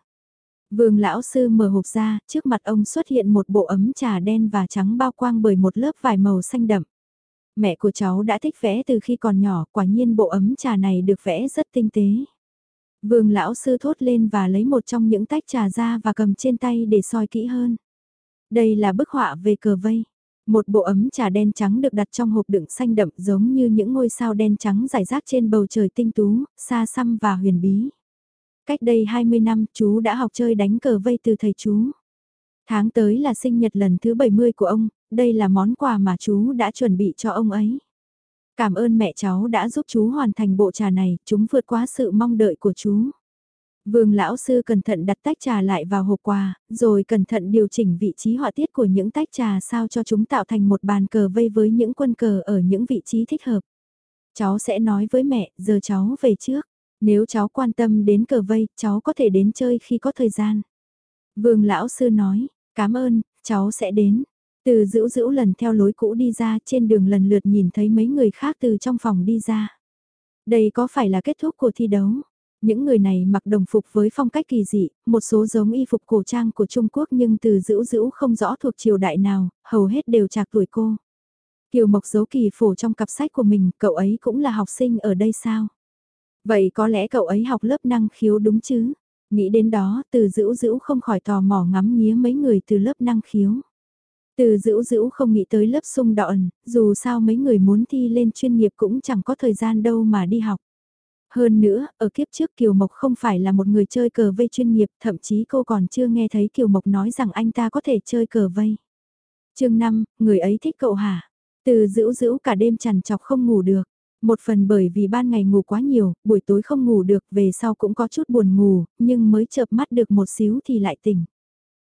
Vương lão sư mở hộp ra, trước mặt ông xuất hiện một bộ ấm trà đen và trắng bao quang bởi một lớp vải màu xanh đậm. Mẹ của cháu đã thích vẽ từ khi còn nhỏ, quả nhiên bộ ấm trà này được vẽ rất tinh tế. Vương lão sư thốt lên và lấy một trong những tách trà ra và cầm trên tay để soi kỹ hơn. Đây là bức họa về cờ vây. Một bộ ấm trà đen trắng được đặt trong hộp đựng xanh đậm giống như những ngôi sao đen trắng rải rác trên bầu trời tinh tú, xa xăm và huyền bí. Cách đây 20 năm chú đã học chơi đánh cờ vây từ thầy chú. Tháng tới là sinh nhật lần thứ 70 của ông, đây là món quà mà chú đã chuẩn bị cho ông ấy. Cảm ơn mẹ cháu đã giúp chú hoàn thành bộ trà này, chúng vượt quá sự mong đợi của chú. Vương lão sư cẩn thận đặt tách trà lại vào hộp quà, rồi cẩn thận điều chỉnh vị trí họa tiết của những tách trà sao cho chúng tạo thành một bàn cờ vây với những quân cờ ở những vị trí thích hợp. Cháu sẽ nói với mẹ, giờ cháu về trước. Nếu cháu quan tâm đến cờ vây, cháu có thể đến chơi khi có thời gian. Vương lão sư nói, cảm ơn, cháu sẽ đến. Từ dữ dữ lần theo lối cũ đi ra trên đường lần lượt nhìn thấy mấy người khác từ trong phòng đi ra. Đây có phải là kết thúc của thi đấu? Những người này mặc đồng phục với phong cách kỳ dị, một số giống y phục cổ trang của Trung Quốc nhưng từ dữ dữ không rõ thuộc triều đại nào, hầu hết đều trạc tuổi cô. Kiều Mộc giấu kỳ phổ trong cặp sách của mình, cậu ấy cũng là học sinh ở đây sao? Vậy có lẽ cậu ấy học lớp năng khiếu đúng chứ? Nghĩ đến đó, từ dữ dữ không khỏi tò mò ngắm nghía mấy người từ lớp năng khiếu. Từ dữ dữ không nghĩ tới lớp sung đọn, dù sao mấy người muốn thi lên chuyên nghiệp cũng chẳng có thời gian đâu mà đi học. Hơn nữa, ở kiếp trước Kiều Mộc không phải là một người chơi cờ vây chuyên nghiệp, thậm chí cô còn chưa nghe thấy Kiều Mộc nói rằng anh ta có thể chơi cờ vây. chương 5, người ấy thích cậu hả? Từ dữ dữ cả đêm chằn chọc không ngủ được. Một phần bởi vì ban ngày ngủ quá nhiều, buổi tối không ngủ được, về sau cũng có chút buồn ngủ, nhưng mới chợp mắt được một xíu thì lại tỉnh.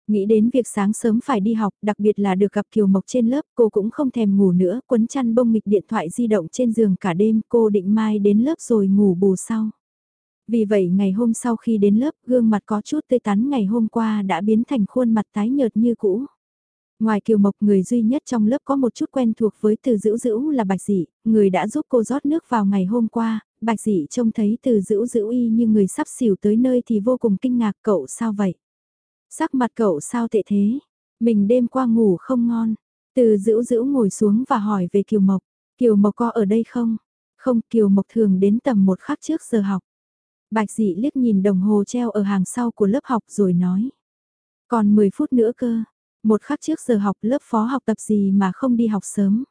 Nghĩ đến việc sáng sớm phải đi học, đặc biệt là được gặp Kiều Mộc trên lớp, cô cũng không thèm ngủ nữa, quấn chăn bông nghịch điện thoại di động trên giường cả đêm, cô định mai đến lớp rồi ngủ bù sau. Vì vậy ngày hôm sau khi đến lớp, gương mặt có chút tươi tắn ngày hôm qua đã biến thành khuôn mặt tái nhợt như cũ. Ngoài Kiều Mộc người duy nhất trong lớp có một chút quen thuộc với từ dữ dữ là Bạch Dị, người đã giúp cô rót nước vào ngày hôm qua, Bạch Dị trông thấy từ dữ dữ y như người sắp xỉu tới nơi thì vô cùng kinh ngạc cậu sao vậy? Sắc mặt cậu sao tệ thế? Mình đêm qua ngủ không ngon. Từ dữ dữ ngồi xuống và hỏi về Kiều Mộc. Kiều Mộc có ở đây không? Không, Kiều Mộc thường đến tầm một khắc trước giờ học. Bạch dị liếc nhìn đồng hồ treo ở hàng sau của lớp học rồi nói. Còn 10 phút nữa cơ. Một khắc trước giờ học lớp phó học tập gì mà không đi học sớm.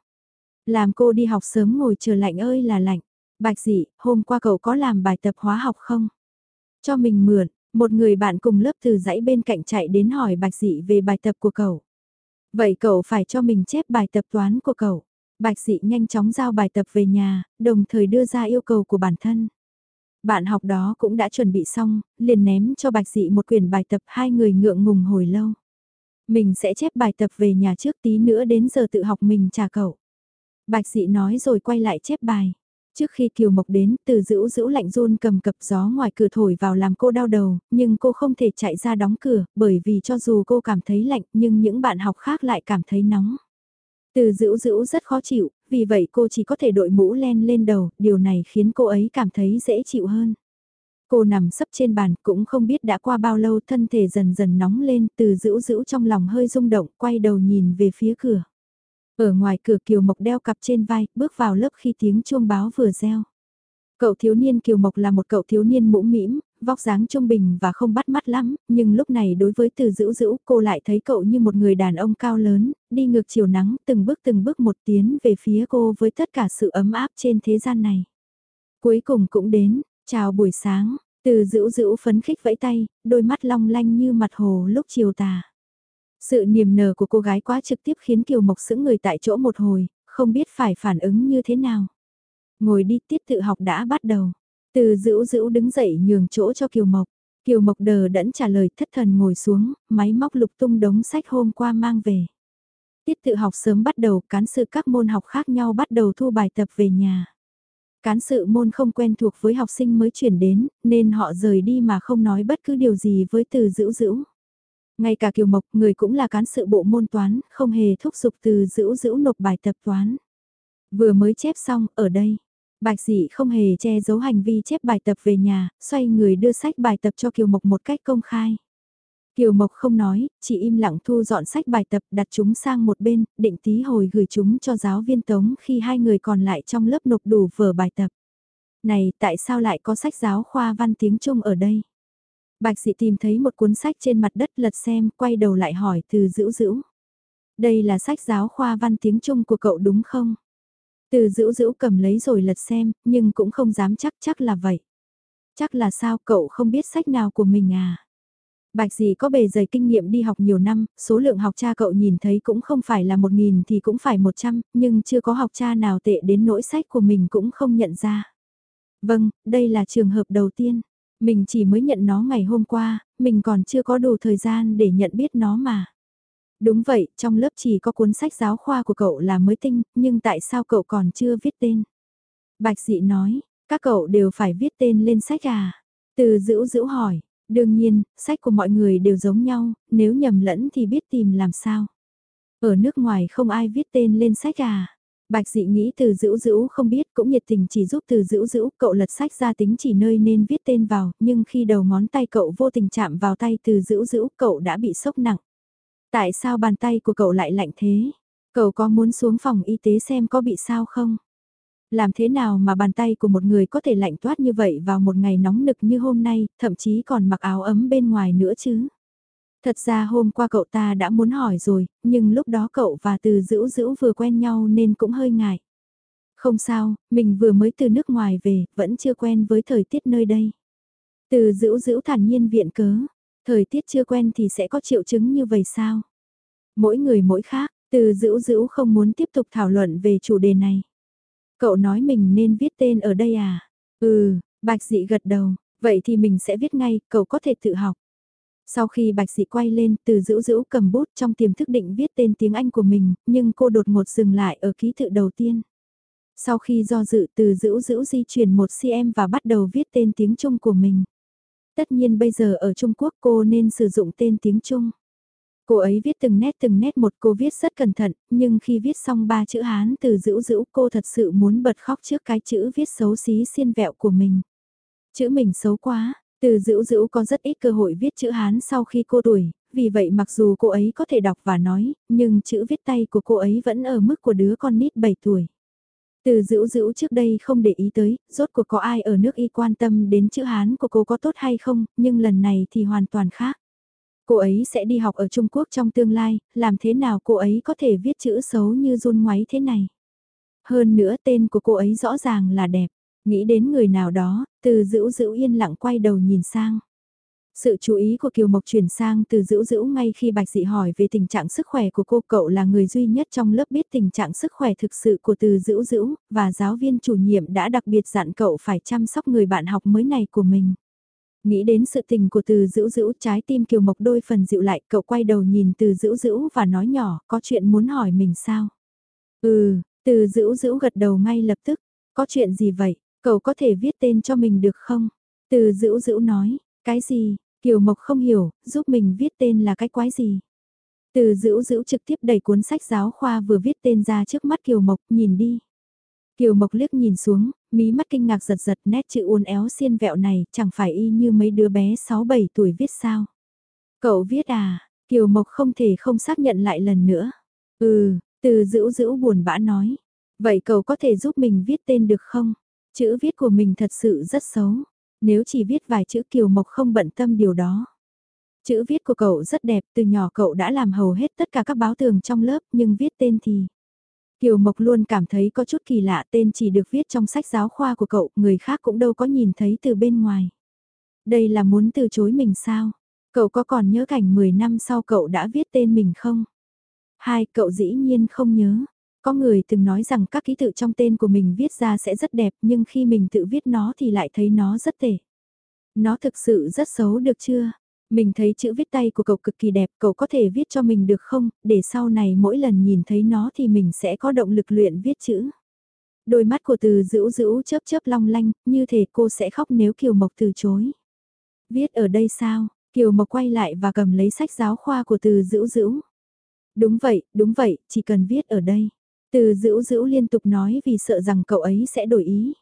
Làm cô đi học sớm ngồi chờ lạnh ơi là lạnh. Bạch dị, hôm qua cậu có làm bài tập hóa học không? Cho mình mượn, một người bạn cùng lớp từ dãy bên cạnh chạy đến hỏi Bạch Dị về bài tập của cậu. Vậy cậu phải cho mình chép bài tập toán của cậu. Bạch Dị nhanh chóng giao bài tập về nhà, đồng thời đưa ra yêu cầu của bản thân. Bạn học đó cũng đã chuẩn bị xong, liền ném cho Bạch Dị một quyển bài tập hai người ngượng ngùng hồi lâu. Mình sẽ chép bài tập về nhà trước tí nữa đến giờ tự học mình trả cậu. Bạch Dị nói rồi quay lại chép bài. Trước khi Kiều Mộc đến, từ giữ giữ lạnh run cầm cập gió ngoài cửa thổi vào làm cô đau đầu, nhưng cô không thể chạy ra đóng cửa, bởi vì cho dù cô cảm thấy lạnh nhưng những bạn học khác lại cảm thấy nóng. Từ giữ giữ rất khó chịu, vì vậy cô chỉ có thể đội mũ len lên đầu, điều này khiến cô ấy cảm thấy dễ chịu hơn. Cô nằm sấp trên bàn cũng không biết đã qua bao lâu thân thể dần dần nóng lên từ giữ giữ trong lòng hơi rung động quay đầu nhìn về phía cửa. Ở ngoài cửa Kiều Mộc đeo cặp trên vai, bước vào lớp khi tiếng chuông báo vừa reo. Cậu thiếu niên Kiều Mộc là một cậu thiếu niên mũ mĩm, vóc dáng trung bình và không bắt mắt lắm, nhưng lúc này đối với từ dữ dữ cô lại thấy cậu như một người đàn ông cao lớn, đi ngược chiều nắng từng bước từng bước một tiến về phía cô với tất cả sự ấm áp trên thế gian này. Cuối cùng cũng đến, chào buổi sáng, từ dữ dữ phấn khích vẫy tay, đôi mắt long lanh như mặt hồ lúc chiều tà. Sự niềm nở của cô gái quá trực tiếp khiến Kiều Mộc sững người tại chỗ một hồi, không biết phải phản ứng như thế nào. Ngồi đi tiết tự học đã bắt đầu. Từ dữ dữ đứng dậy nhường chỗ cho Kiều Mộc. Kiều Mộc đờ đẫn trả lời thất thần ngồi xuống, máy móc lục tung đống sách hôm qua mang về. Tiết tự học sớm bắt đầu, cán sự các môn học khác nhau bắt đầu thu bài tập về nhà. Cán sự môn không quen thuộc với học sinh mới chuyển đến, nên họ rời đi mà không nói bất cứ điều gì với từ dữ dữ. Ngay cả Kiều Mộc, người cũng là cán sự bộ môn toán, không hề thúc giục từ dữ dữ nộp bài tập toán. Vừa mới chép xong, ở đây. Bạch dị không hề che giấu hành vi chép bài tập về nhà, xoay người đưa sách bài tập cho Kiều Mộc một cách công khai. Kiều Mộc không nói, chỉ im lặng thu dọn sách bài tập đặt chúng sang một bên, định tí hồi gửi chúng cho giáo viên Tống khi hai người còn lại trong lớp nộp đủ vở bài tập. Này, tại sao lại có sách giáo khoa văn tiếng Trung ở đây? Bạch dị tìm thấy một cuốn sách trên mặt đất lật xem, quay đầu lại hỏi từ dữ dữ. Đây là sách giáo khoa văn tiếng Trung của cậu đúng không? Từ dữ dữ cầm lấy rồi lật xem, nhưng cũng không dám chắc chắc là vậy. Chắc là sao cậu không biết sách nào của mình à? Bạch dì có bề dày kinh nghiệm đi học nhiều năm, số lượng học cha cậu nhìn thấy cũng không phải là một nghìn thì cũng phải một trăm, nhưng chưa có học cha nào tệ đến nỗi sách của mình cũng không nhận ra. Vâng, đây là trường hợp đầu tiên. Mình chỉ mới nhận nó ngày hôm qua, mình còn chưa có đủ thời gian để nhận biết nó mà. Đúng vậy, trong lớp chỉ có cuốn sách giáo khoa của cậu là mới tinh, nhưng tại sao cậu còn chưa viết tên? Bạch dị nói, các cậu đều phải viết tên lên sách à? Từ dữ dữ hỏi, đương nhiên, sách của mọi người đều giống nhau, nếu nhầm lẫn thì biết tìm làm sao? Ở nước ngoài không ai viết tên lên sách à? Bạch dị nghĩ từ dữ dữ không biết cũng nhiệt tình chỉ giúp từ dữ dữ cậu lật sách ra tính chỉ nơi nên viết tên vào, nhưng khi đầu ngón tay cậu vô tình chạm vào tay từ dữ dữ cậu đã bị sốc nặng. Tại sao bàn tay của cậu lại lạnh thế? Cậu có muốn xuống phòng y tế xem có bị sao không? Làm thế nào mà bàn tay của một người có thể lạnh toát như vậy vào một ngày nóng nực như hôm nay, thậm chí còn mặc áo ấm bên ngoài nữa chứ? Thật ra hôm qua cậu ta đã muốn hỏi rồi, nhưng lúc đó cậu và từ dữ dữ vừa quen nhau nên cũng hơi ngại. Không sao, mình vừa mới từ nước ngoài về, vẫn chưa quen với thời tiết nơi đây. Từ dữ dữ thản nhiên viện cớ, thời tiết chưa quen thì sẽ có triệu chứng như vậy sao? Mỗi người mỗi khác, từ dữ dữ không muốn tiếp tục thảo luận về chủ đề này. Cậu nói mình nên viết tên ở đây à? Ừ, bạch dị gật đầu, vậy thì mình sẽ viết ngay, cậu có thể tự học. Sau khi bạch dị quay lên, từ dữ dữ cầm bút trong tiềm thức định viết tên tiếng Anh của mình, nhưng cô đột ngột dừng lại ở ký tự đầu tiên. Sau khi do dự từ dữ dữ di chuyển một cm và bắt đầu viết tên tiếng Trung của mình. Tất nhiên bây giờ ở Trung Quốc cô nên sử dụng tên tiếng Trung. Cô ấy viết từng nét từng nét một cô viết rất cẩn thận, nhưng khi viết xong ba chữ Hán từ dữ dữ cô thật sự muốn bật khóc trước cái chữ viết xấu xí xiên vẹo của mình. Chữ mình xấu quá, từ dữ dữ có rất ít cơ hội viết chữ Hán sau khi cô tuổi, vì vậy mặc dù cô ấy có thể đọc và nói, nhưng chữ viết tay của cô ấy vẫn ở mức của đứa con nít 7 tuổi. Từ dữ dữ trước đây không để ý tới, rốt cuộc có ai ở nước y quan tâm đến chữ Hán của cô có tốt hay không, nhưng lần này thì hoàn toàn khác. Cô ấy sẽ đi học ở Trung Quốc trong tương lai, làm thế nào cô ấy có thể viết chữ xấu như run ngoáy thế này. Hơn nữa tên của cô ấy rõ ràng là đẹp. Nghĩ đến người nào đó, từ dữ dữ yên lặng quay đầu nhìn sang. Sự chú ý của Kiều Mộc chuyển sang từ dữ dữ ngay khi Bạch Dị hỏi về tình trạng sức khỏe của cô cậu là người duy nhất trong lớp biết tình trạng sức khỏe thực sự của từ dữ dữ, và giáo viên chủ nhiệm đã đặc biệt dặn cậu phải chăm sóc người bạn học mới này của mình. Nghĩ đến sự tình của từ dữ dữ trái tim Kiều Mộc đôi phần dịu lại cậu quay đầu nhìn từ dữ dữ và nói nhỏ có chuyện muốn hỏi mình sao? Ừ, từ dữ dữ gật đầu ngay lập tức, có chuyện gì vậy, cậu có thể viết tên cho mình được không? Từ dữ dữ nói, cái gì, Kiều Mộc không hiểu, giúp mình viết tên là cái quái gì? Từ dữ dữ trực tiếp đẩy cuốn sách giáo khoa vừa viết tên ra trước mắt Kiều Mộc, nhìn đi. Kiều Mộc liếc nhìn xuống, mí mắt kinh ngạc giật giật nét chữ uốn éo xiên vẹo này chẳng phải y như mấy đứa bé 6-7 tuổi viết sao. Cậu viết à, Kiều Mộc không thể không xác nhận lại lần nữa. Ừ, từ dữ dữ buồn bã nói. Vậy cậu có thể giúp mình viết tên được không? Chữ viết của mình thật sự rất xấu. Nếu chỉ viết vài chữ Kiều Mộc không bận tâm điều đó. Chữ viết của cậu rất đẹp, từ nhỏ cậu đã làm hầu hết tất cả các báo tường trong lớp, nhưng viết tên thì... Kiều Mộc luôn cảm thấy có chút kỳ lạ tên chỉ được viết trong sách giáo khoa của cậu, người khác cũng đâu có nhìn thấy từ bên ngoài. Đây là muốn từ chối mình sao? Cậu có còn nhớ cảnh 10 năm sau cậu đã viết tên mình không? Hai, cậu dĩ nhiên không nhớ. Có người từng nói rằng các ký tự trong tên của mình viết ra sẽ rất đẹp nhưng khi mình tự viết nó thì lại thấy nó rất tệ. Nó thực sự rất xấu được chưa? Mình thấy chữ viết tay của cậu cực kỳ đẹp, cậu có thể viết cho mình được không, để sau này mỗi lần nhìn thấy nó thì mình sẽ có động lực luyện viết chữ. Đôi mắt của từ dữ dữ chớp chớp long lanh, như thể cô sẽ khóc nếu Kiều Mộc từ chối. Viết ở đây sao? Kiều Mộc quay lại và cầm lấy sách giáo khoa của từ dữ dữ. Đúng vậy, đúng vậy, chỉ cần viết ở đây. Từ dữ dữ liên tục nói vì sợ rằng cậu ấy sẽ đổi ý.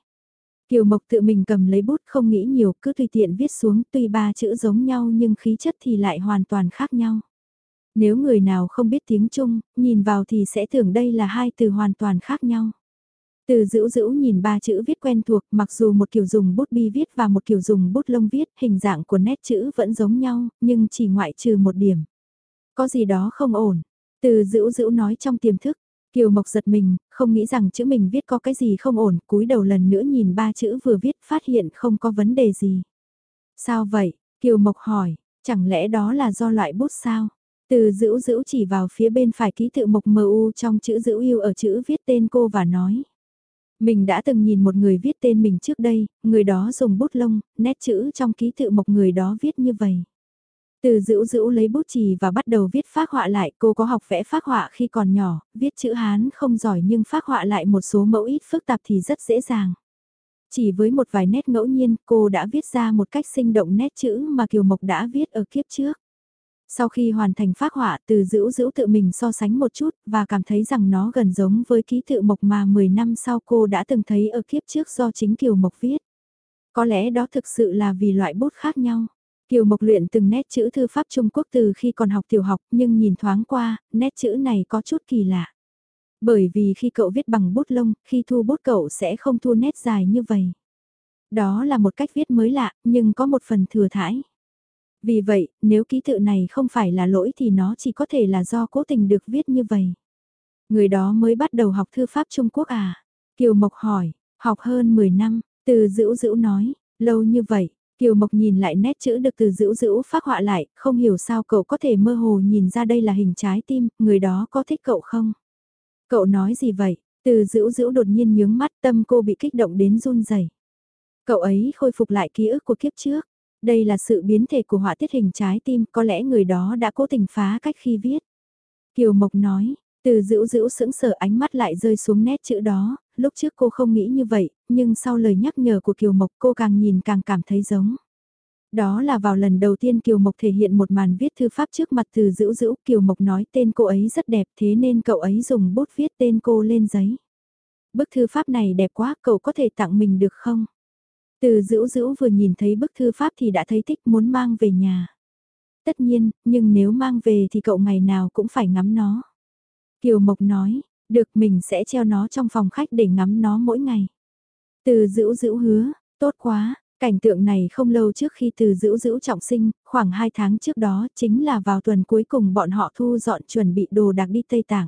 Kiều Mộc tự mình cầm lấy bút không nghĩ nhiều, cứ tùy tiện viết xuống, tuy ba chữ giống nhau nhưng khí chất thì lại hoàn toàn khác nhau. Nếu người nào không biết tiếng Trung, nhìn vào thì sẽ tưởng đây là hai từ hoàn toàn khác nhau. Từ dữ dữ nhìn ba chữ viết quen thuộc, mặc dù một kiểu dùng bút bi viết và một kiểu dùng bút lông viết, hình dạng của nét chữ vẫn giống nhau, nhưng chỉ ngoại trừ một điểm. Có gì đó không ổn. Từ dữ dữ nói trong tiềm thức, Kiều Mộc giật mình, không nghĩ rằng chữ mình viết có cái gì không ổn, cúi đầu lần nữa nhìn ba chữ vừa viết phát hiện không có vấn đề gì. Sao vậy? Kiều Mộc hỏi, chẳng lẽ đó là do loại bút sao? Từ dữ dữ chỉ vào phía bên phải ký tự Mộc MU trong chữ dữ yêu ở chữ viết tên cô và nói. Mình đã từng nhìn một người viết tên mình trước đây, người đó dùng bút lông, nét chữ trong ký tự Mộc người đó viết như vậy. Từ dữ dữ lấy bút chì và bắt đầu viết phác họa lại, cô có học vẽ phác họa khi còn nhỏ, viết chữ Hán không giỏi nhưng phác họa lại một số mẫu ít phức tạp thì rất dễ dàng. Chỉ với một vài nét ngẫu nhiên, cô đã viết ra một cách sinh động nét chữ mà Kiều Mộc đã viết ở kiếp trước. Sau khi hoàn thành phác họa, từ dữ dữ tự mình so sánh một chút và cảm thấy rằng nó gần giống với ký tự Mộc mà 10 năm sau cô đã từng thấy ở kiếp trước do chính Kiều Mộc viết. Có lẽ đó thực sự là vì loại bút khác nhau. Kiều Mộc luyện từng nét chữ thư pháp Trung Quốc từ khi còn học tiểu học nhưng nhìn thoáng qua, nét chữ này có chút kỳ lạ. Bởi vì khi cậu viết bằng bút lông, khi thu bút cậu sẽ không thu nét dài như vậy. Đó là một cách viết mới lạ, nhưng có một phần thừa thải. Vì vậy, nếu ký tự này không phải là lỗi thì nó chỉ có thể là do cố tình được viết như vậy. Người đó mới bắt đầu học thư pháp Trung Quốc à? Kiều Mộc hỏi, học hơn 10 năm, từ dữ dữ nói, lâu như vậy, Kiều Mộc nhìn lại nét chữ được từ dữ dữ phát họa lại, không hiểu sao cậu có thể mơ hồ nhìn ra đây là hình trái tim, người đó có thích cậu không? Cậu nói gì vậy? Từ dữ dữ đột nhiên nhướng mắt tâm cô bị kích động đến run rẩy. Cậu ấy khôi phục lại ký ức của kiếp trước. Đây là sự biến thể của họa tiết hình trái tim, có lẽ người đó đã cố tình phá cách khi viết. Kiều Mộc nói, từ dữ dữ sững sờ ánh mắt lại rơi xuống nét chữ đó, lúc trước cô không nghĩ như vậy, nhưng sau lời nhắc nhở của Kiều Mộc cô càng nhìn càng cảm thấy giống. Đó là vào lần đầu tiên Kiều Mộc thể hiện một màn viết thư pháp trước mặt từ dữ dữ, Kiều Mộc nói tên cô ấy rất đẹp thế nên cậu ấy dùng bút viết tên cô lên giấy. Bức thư pháp này đẹp quá, cậu có thể tặng mình được không? Từ dữ dữ vừa nhìn thấy bức thư pháp thì đã thấy thích muốn mang về nhà. Tất nhiên, nhưng nếu mang về thì cậu ngày nào cũng phải ngắm nó. Kiều Mộc nói, được mình sẽ treo nó trong phòng khách để ngắm nó mỗi ngày. Từ dữ dữ hứa, tốt quá, cảnh tượng này không lâu trước khi từ dữ dữ trọng sinh, khoảng 2 tháng trước đó chính là vào tuần cuối cùng bọn họ thu dọn chuẩn bị đồ đạc đi Tây Tạng.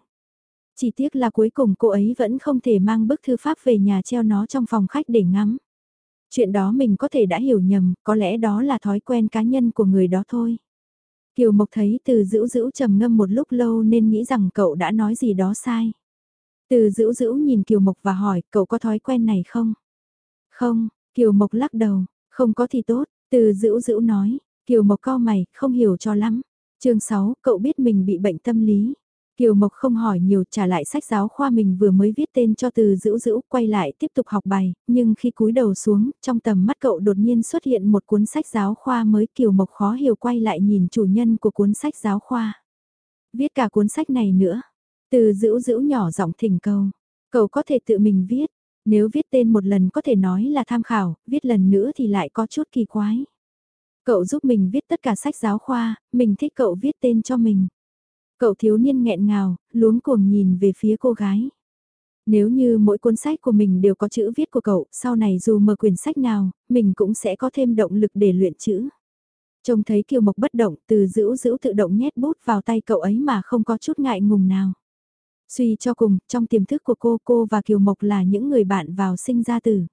Chỉ tiếc là cuối cùng cô ấy vẫn không thể mang bức thư pháp về nhà treo nó trong phòng khách để ngắm. Chuyện đó mình có thể đã hiểu nhầm, có lẽ đó là thói quen cá nhân của người đó thôi. Kiều Mộc thấy từ dữ dữ trầm ngâm một lúc lâu nên nghĩ rằng cậu đã nói gì đó sai. Từ dữ dữ nhìn Kiều Mộc và hỏi cậu có thói quen này không? Không, Kiều Mộc lắc đầu, không có thì tốt, từ dữ dữ nói, Kiều Mộc co mày, không hiểu cho lắm. chương 6, cậu biết mình bị bệnh tâm lý. Kiều Mộc không hỏi nhiều trả lại sách giáo khoa mình vừa mới viết tên cho từ dữ dữ quay lại tiếp tục học bài, nhưng khi cúi đầu xuống, trong tầm mắt cậu đột nhiên xuất hiện một cuốn sách giáo khoa mới Kiều Mộc khó hiểu quay lại nhìn chủ nhân của cuốn sách giáo khoa. Viết cả cuốn sách này nữa, từ dữ dữ nhỏ giọng thỉnh cầu, cậu có thể tự mình viết, nếu viết tên một lần có thể nói là tham khảo, viết lần nữa thì lại có chút kỳ quái. Cậu giúp mình viết tất cả sách giáo khoa, mình thích cậu viết tên cho mình. Cậu thiếu niên nghẹn ngào, luống cuồng nhìn về phía cô gái. Nếu như mỗi cuốn sách của mình đều có chữ viết của cậu, sau này dù mở quyển sách nào, mình cũng sẽ có thêm động lực để luyện chữ. Trông thấy Kiều Mộc bất động, từ giữ giữ tự động nhét bút vào tay cậu ấy mà không có chút ngại ngùng nào. Suy cho cùng, trong tiềm thức của cô, cô và Kiều Mộc là những người bạn vào sinh ra từ.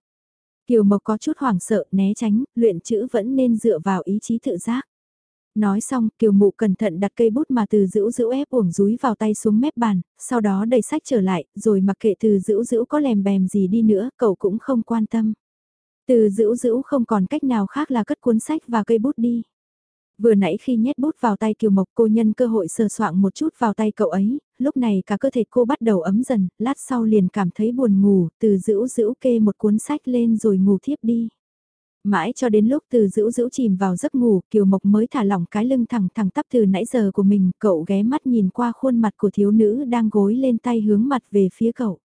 Kiều Mộc có chút hoảng sợ, né tránh, luyện chữ vẫn nên dựa vào ý chí tự giác. Nói xong, Kiều Mụ cẩn thận đặt cây bút mà từ giữ giữ ép uổng rúi vào tay xuống mép bàn, sau đó đẩy sách trở lại, rồi mặc kệ từ giữ giữ có lèm bèm gì đi nữa, cậu cũng không quan tâm. Từ giữ giữ không còn cách nào khác là cất cuốn sách và cây bút đi. Vừa nãy khi nhét bút vào tay Kiều Mộc cô nhân cơ hội sờ soạng một chút vào tay cậu ấy, lúc này cả cơ thể cô bắt đầu ấm dần, lát sau liền cảm thấy buồn ngủ, từ giữ giữ kê một cuốn sách lên rồi ngủ thiếp đi. Mãi cho đến lúc từ giữ giữ chìm vào giấc ngủ, Kiều Mộc mới thả lỏng cái lưng thẳng thẳng tắp từ nãy giờ của mình, cậu ghé mắt nhìn qua khuôn mặt của thiếu nữ đang gối lên tay hướng mặt về phía cậu.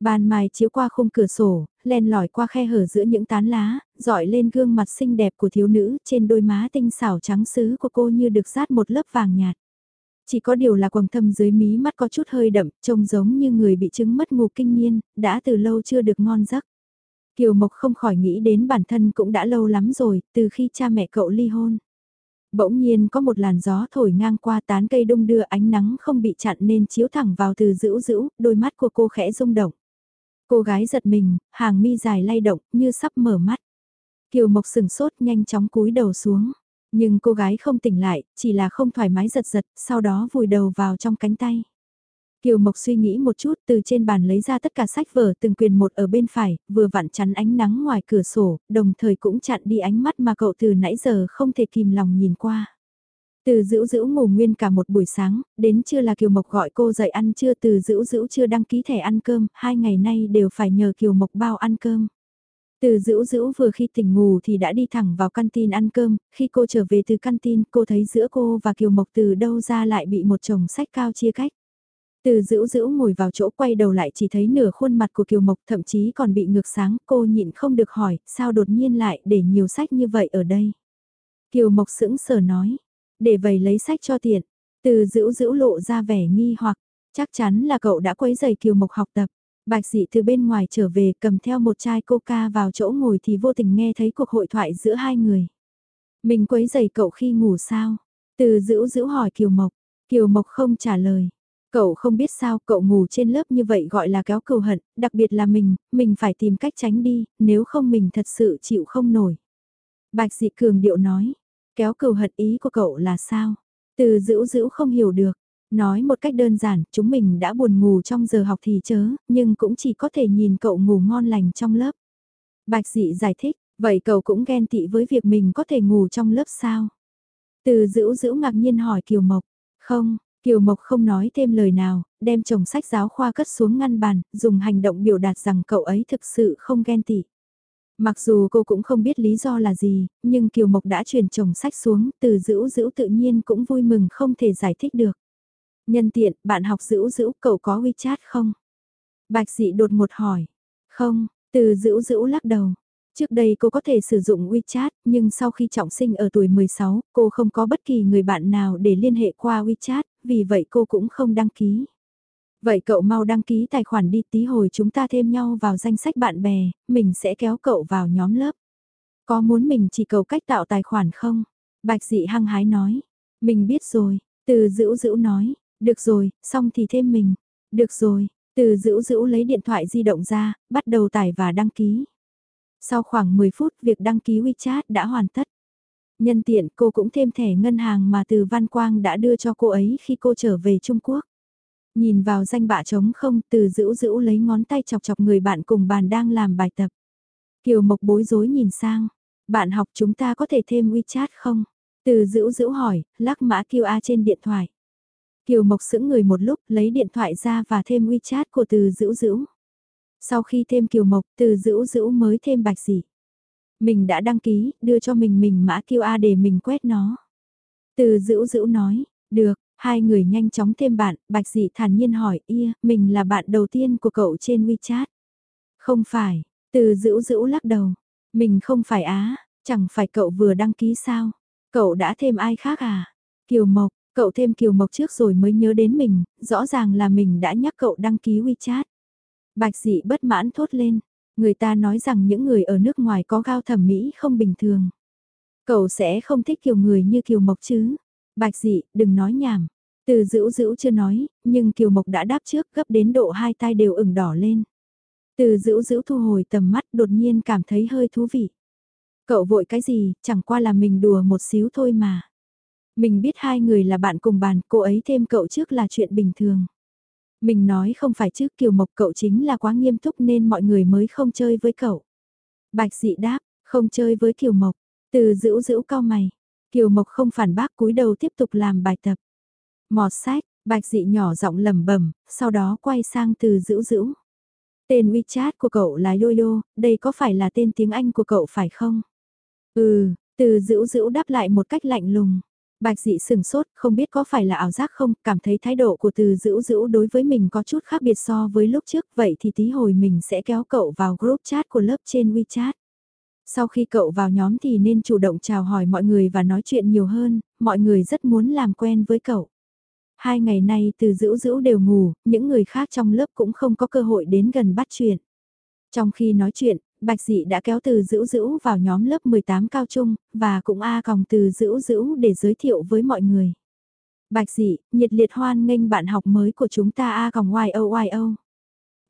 Ban mai chiếu qua khung cửa sổ, len lỏi qua khe hở giữa những tán lá, dọi lên gương mặt xinh đẹp của thiếu nữ trên đôi má tinh xảo trắng sứ của cô như được rát một lớp vàng nhạt. Chỉ có điều là quầng thâm dưới mí mắt có chút hơi đậm, trông giống như người bị chứng mất ngủ kinh niên, đã từ lâu chưa được ngon giấc. Kiều Mộc không khỏi nghĩ đến bản thân cũng đã lâu lắm rồi, từ khi cha mẹ cậu ly hôn. Bỗng nhiên có một làn gió thổi ngang qua tán cây đông đưa ánh nắng không bị chặn nên chiếu thẳng vào từ dữ dữ, đôi mắt của cô khẽ rung động. Cô gái giật mình, hàng mi dài lay động, như sắp mở mắt. Kiều Mộc sừng sốt nhanh chóng cúi đầu xuống. Nhưng cô gái không tỉnh lại, chỉ là không thoải mái giật giật, sau đó vùi đầu vào trong cánh tay. Kiều Mộc suy nghĩ một chút từ trên bàn lấy ra tất cả sách vở từng quyền một ở bên phải, vừa vặn chắn ánh nắng ngoài cửa sổ, đồng thời cũng chặn đi ánh mắt mà cậu từ nãy giờ không thể kìm lòng nhìn qua. Từ dữ dữ ngủ nguyên cả một buổi sáng, đến trưa là Kiều Mộc gọi cô dậy ăn trưa từ dữ dữ chưa đăng ký thẻ ăn cơm, hai ngày nay đều phải nhờ Kiều Mộc bao ăn cơm. Từ dữ dữ vừa khi tỉnh ngủ thì đã đi thẳng vào căn tin ăn cơm, khi cô trở về từ căn tin cô thấy giữa cô và Kiều Mộc từ đâu ra lại bị một chồng sách cao chia cách. Từ dữ dữ ngồi vào chỗ quay đầu lại chỉ thấy nửa khuôn mặt của Kiều Mộc thậm chí còn bị ngược sáng cô nhịn không được hỏi sao đột nhiên lại để nhiều sách như vậy ở đây. Kiều Mộc sững sờ nói, để vầy lấy sách cho tiện, từ dữ dữ lộ ra vẻ nghi hoặc, chắc chắn là cậu đã quấy giày Kiều Mộc học tập. Bạch dị từ bên ngoài trở về cầm theo một chai coca vào chỗ ngồi thì vô tình nghe thấy cuộc hội thoại giữa hai người. Mình quấy giày cậu khi ngủ sao? Từ dữ dữ hỏi Kiều Mộc. Kiều Mộc không trả lời. Cậu không biết sao cậu ngủ trên lớp như vậy gọi là kéo cầu hận, đặc biệt là mình, mình phải tìm cách tránh đi, nếu không mình thật sự chịu không nổi. Bạch dị cường điệu nói, kéo cầu hận ý của cậu là sao? Từ dữ dữ không hiểu được, nói một cách đơn giản, chúng mình đã buồn ngủ trong giờ học thì chớ, nhưng cũng chỉ có thể nhìn cậu ngủ ngon lành trong lớp. Bạch dị giải thích, vậy cậu cũng ghen tị với việc mình có thể ngủ trong lớp sao? Từ dữ dữ ngạc nhiên hỏi Kiều Mộc, không, Kiều Mộc không nói thêm lời nào, đem chồng sách giáo khoa cất xuống ngăn bàn, dùng hành động biểu đạt rằng cậu ấy thực sự không ghen tị. Mặc dù cô cũng không biết lý do là gì, nhưng Kiều Mộc đã chuyển chồng sách xuống, từ dữ dữ tự nhiên cũng vui mừng không thể giải thích được. Nhân tiện, bạn học dữ dữ, cậu có WeChat không? Bạch dị đột một hỏi. Không, từ dữ dữ lắc đầu. Trước đây cô có thể sử dụng WeChat, nhưng sau khi trọng sinh ở tuổi 16, cô không có bất kỳ người bạn nào để liên hệ qua WeChat, vì vậy cô cũng không đăng ký. Vậy cậu mau đăng ký tài khoản đi tí hồi chúng ta thêm nhau vào danh sách bạn bè, mình sẽ kéo cậu vào nhóm lớp. Có muốn mình chỉ cầu cách tạo tài khoản không? Bạch dị hăng hái nói. Mình biết rồi, từ dữ dữ nói. Được rồi, xong thì thêm mình. Được rồi, từ dữ dữ lấy điện thoại di động ra, bắt đầu tải và đăng ký. Sau khoảng 10 phút việc đăng ký WeChat đã hoàn tất. Nhân tiện cô cũng thêm thẻ ngân hàng mà từ Văn Quang đã đưa cho cô ấy khi cô trở về Trung Quốc. Nhìn vào danh bạ trống không từ dữ dữ lấy ngón tay chọc chọc người bạn cùng bàn đang làm bài tập. Kiều Mộc bối rối nhìn sang. Bạn học chúng ta có thể thêm WeChat không? Từ dữ dữ hỏi, lắc mã QR trên điện thoại. Kiều Mộc sững người một lúc lấy điện thoại ra và thêm WeChat của từ dữ dữ. Sau khi thêm Kiều Mộc, từ dữ dữ mới thêm bạch dị. Mình đã đăng ký, đưa cho mình mình mã QR để mình quét nó. Từ dữ dữ nói, được, hai người nhanh chóng thêm bạn, bạch dị thản nhiên hỏi, ia, mình là bạn đầu tiên của cậu trên WeChat. Không phải, từ dữ dữ lắc đầu, mình không phải á, chẳng phải cậu vừa đăng ký sao, cậu đã thêm ai khác à? Kiều Mộc, cậu thêm Kiều Mộc trước rồi mới nhớ đến mình, rõ ràng là mình đã nhắc cậu đăng ký WeChat. Bạch dị bất mãn thốt lên, người ta nói rằng những người ở nước ngoài có gao thẩm mỹ không bình thường. Cậu sẽ không thích kiều người như kiều mộc chứ. Bạch dị, đừng nói nhảm. Từ dữ dữ chưa nói, nhưng kiều mộc đã đáp trước gấp đến độ hai tay đều ửng đỏ lên. Từ dữ dữ thu hồi tầm mắt đột nhiên cảm thấy hơi thú vị. Cậu vội cái gì, chẳng qua là mình đùa một xíu thôi mà. Mình biết hai người là bạn cùng bàn, cô ấy thêm cậu trước là chuyện bình thường. Mình nói không phải chứ Kiều Mộc cậu chính là quá nghiêm túc nên mọi người mới không chơi với cậu. Bạch dị đáp, không chơi với Kiều Mộc, từ dữ dữ cao mày. Kiều Mộc không phản bác cúi đầu tiếp tục làm bài tập. Mọt sách, bạch dị nhỏ giọng lầm bẩm sau đó quay sang từ dữ dữ. Tên WeChat của cậu là Yoyo, đây có phải là tên tiếng Anh của cậu phải không? Ừ, từ dữ dữ đáp lại một cách lạnh lùng. Bạch dị sừng sốt, không biết có phải là ảo giác không, cảm thấy thái độ của từ dữ dữ đối với mình có chút khác biệt so với lúc trước, vậy thì tí hồi mình sẽ kéo cậu vào group chat của lớp trên WeChat. Sau khi cậu vào nhóm thì nên chủ động chào hỏi mọi người và nói chuyện nhiều hơn, mọi người rất muốn làm quen với cậu. Hai ngày nay từ dữ dữ đều ngủ, những người khác trong lớp cũng không có cơ hội đến gần bắt chuyện. Trong khi nói chuyện, Bạch Dị đã kéo từ dữ dữ vào nhóm lớp 18 cao trung, và cũng A còng từ dữ dữ để giới thiệu với mọi người. Bạch Dị, nhiệt liệt hoan nghênh bạn học mới của chúng ta A còng YO YO.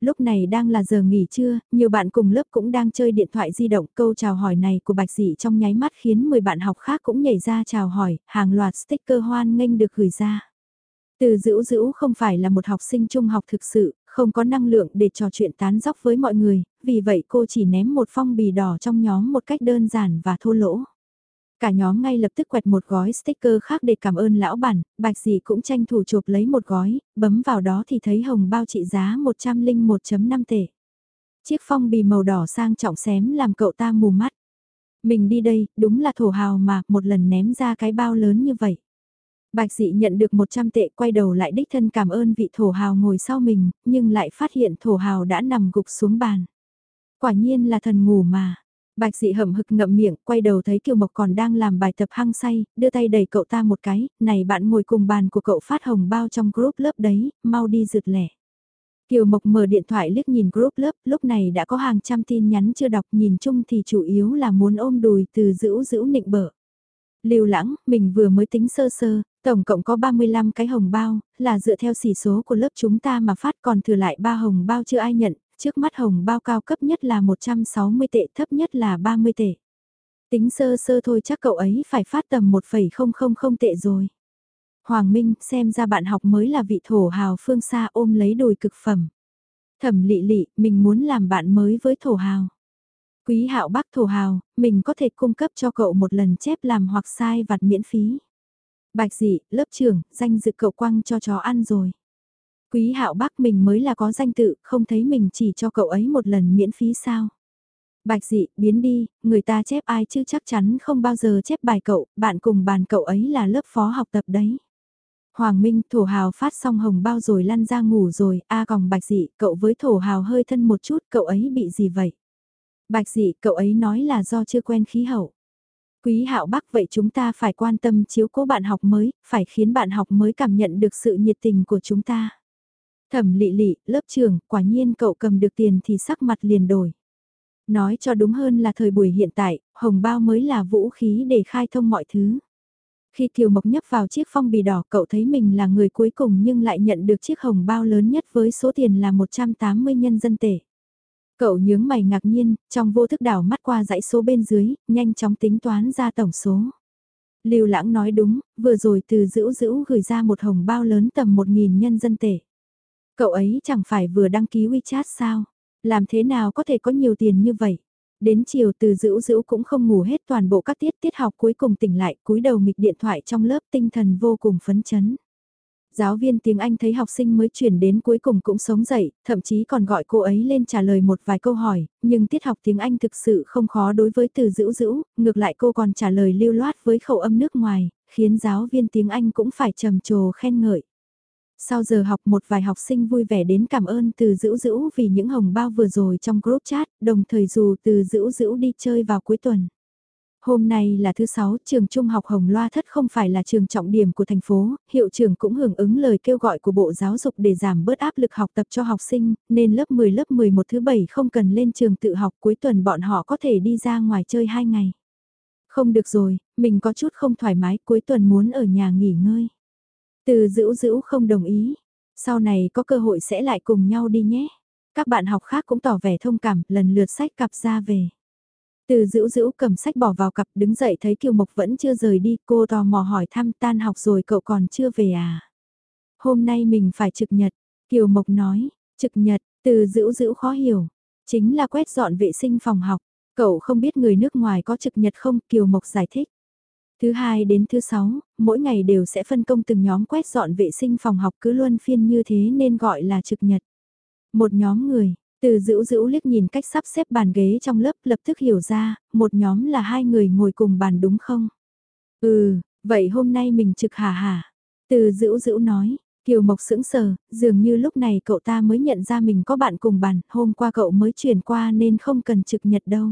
Lúc này đang là giờ nghỉ trưa, nhiều bạn cùng lớp cũng đang chơi điện thoại di động. Câu chào hỏi này của Bạch Dị trong nháy mắt khiến 10 bạn học khác cũng nhảy ra chào hỏi, hàng loạt sticker hoan nghênh được gửi ra. Từ dữ dữ không phải là một học sinh trung học thực sự, không có năng lượng để trò chuyện tán dóc với mọi người, vì vậy cô chỉ ném một phong bì đỏ trong nhóm một cách đơn giản và thô lỗ. Cả nhóm ngay lập tức quẹt một gói sticker khác để cảm ơn lão bản, bạch dì cũng tranh thủ chụp lấy một gói, bấm vào đó thì thấy hồng bao trị giá 101.5 tệ. Chiếc phong bì màu đỏ sang trọng xém làm cậu ta mù mắt. Mình đi đây, đúng là thổ hào mà, một lần ném ra cái bao lớn như vậy. Bạch dị nhận được 100 tệ quay đầu lại đích thân cảm ơn vị thổ hào ngồi sau mình, nhưng lại phát hiện thổ hào đã nằm gục xuống bàn. Quả nhiên là thần ngủ mà. Bạch dị hậm hực ngậm miệng, quay đầu thấy Kiều Mộc còn đang làm bài tập hăng say, đưa tay đẩy cậu ta một cái, này bạn ngồi cùng bàn của cậu phát hồng bao trong group lớp đấy, mau đi rượt lẻ. Kiều Mộc mở điện thoại liếc nhìn group lớp, lúc này đã có hàng trăm tin nhắn chưa đọc nhìn chung thì chủ yếu là muốn ôm đùi từ dữ dữ nịnh bở. Lưu lãng, mình vừa mới tính sơ sơ, tổng cộng có 35 cái hồng bao, là dựa theo sỉ số của lớp chúng ta mà phát còn thừa lại 3 hồng bao chưa ai nhận, trước mắt hồng bao cao cấp nhất là 160 tệ thấp nhất là 30 tệ. Tính sơ sơ thôi chắc cậu ấy phải phát tầm 1,000 tệ rồi. Hoàng Minh xem ra bạn học mới là vị thổ hào phương xa ôm lấy đồi cực phẩm. Thẩm lị lị, mình muốn làm bạn mới với thổ hào. Quý hạo bác thổ hào, mình có thể cung cấp cho cậu một lần chép làm hoặc sai vặt miễn phí. Bạch dị, lớp trưởng, danh dự cậu quăng cho chó ăn rồi. Quý hạo bác mình mới là có danh tự, không thấy mình chỉ cho cậu ấy một lần miễn phí sao. Bạch dị, biến đi, người ta chép ai chứ chắc chắn không bao giờ chép bài cậu, bạn cùng bàn cậu ấy là lớp phó học tập đấy. Hoàng Minh, thổ hào phát xong hồng bao rồi lăn ra ngủ rồi, a à còng bạch dị, cậu với thổ hào hơi thân một chút, cậu ấy bị gì vậy? Bạch dị, cậu ấy nói là do chưa quen khí hậu. Quý hạo bắc vậy chúng ta phải quan tâm chiếu cố bạn học mới, phải khiến bạn học mới cảm nhận được sự nhiệt tình của chúng ta. Thẩm lị lị, lớp trường, quả nhiên cậu cầm được tiền thì sắc mặt liền đổi. Nói cho đúng hơn là thời buổi hiện tại, hồng bao mới là vũ khí để khai thông mọi thứ. Khi Kiều Mộc nhấp vào chiếc phong bì đỏ cậu thấy mình là người cuối cùng nhưng lại nhận được chiếc hồng bao lớn nhất với số tiền là 180 nhân dân tệ. Cậu nhướng mày ngạc nhiên, trong vô thức đảo mắt qua dãy số bên dưới, nhanh chóng tính toán ra tổng số. Lưu lãng nói đúng, vừa rồi từ dữ dữ gửi ra một hồng bao lớn tầm 1.000 nhân dân tệ. Cậu ấy chẳng phải vừa đăng ký WeChat sao? Làm thế nào có thể có nhiều tiền như vậy? Đến chiều từ dữ dữ cũng không ngủ hết toàn bộ các tiết tiết học cuối cùng tỉnh lại cúi đầu nghịch điện thoại trong lớp tinh thần vô cùng phấn chấn. Giáo viên tiếng Anh thấy học sinh mới chuyển đến cuối cùng cũng sống dậy, thậm chí còn gọi cô ấy lên trả lời một vài câu hỏi, nhưng tiết học tiếng Anh thực sự không khó đối với từ dữ dữ, ngược lại cô còn trả lời lưu loát với khẩu âm nước ngoài, khiến giáo viên tiếng Anh cũng phải trầm trồ khen ngợi. Sau giờ học một vài học sinh vui vẻ đến cảm ơn từ dữ dữ vì những hồng bao vừa rồi trong group chat, đồng thời dù từ dữ dữ đi chơi vào cuối tuần. Hôm nay là thứ sáu, trường trung học Hồng Loa Thất không phải là trường trọng điểm của thành phố, hiệu trưởng cũng hưởng ứng lời kêu gọi của Bộ Giáo dục để giảm bớt áp lực học tập cho học sinh, nên lớp 10 lớp 11 thứ bảy không cần lên trường tự học cuối tuần bọn họ có thể đi ra ngoài chơi 2 ngày. Không được rồi, mình có chút không thoải mái, cuối tuần muốn ở nhà nghỉ ngơi. Từ dữ dữ không đồng ý, sau này có cơ hội sẽ lại cùng nhau đi nhé. Các bạn học khác cũng tỏ vẻ thông cảm, lần lượt sách cặp ra về. Từ dữ dữ cầm sách bỏ vào cặp đứng dậy thấy Kiều Mộc vẫn chưa rời đi, cô tò mò hỏi thăm tan học rồi cậu còn chưa về à? Hôm nay mình phải trực nhật, Kiều Mộc nói, trực nhật, từ dữ dữ khó hiểu, chính là quét dọn vệ sinh phòng học, cậu không biết người nước ngoài có trực nhật không? Kiều Mộc giải thích. Thứ hai đến thứ sáu, mỗi ngày đều sẽ phân công từng nhóm quét dọn vệ sinh phòng học cứ luân phiên như thế nên gọi là trực nhật. Một nhóm người, từ dữ dữ liếc nhìn cách sắp xếp bàn ghế trong lớp lập tức hiểu ra, một nhóm là hai người ngồi cùng bàn đúng không? Ừ, vậy hôm nay mình trực hả hả? Từ dữ dữ nói, Kiều Mộc sững sờ, dường như lúc này cậu ta mới nhận ra mình có bạn cùng bàn, hôm qua cậu mới chuyển qua nên không cần trực nhật đâu.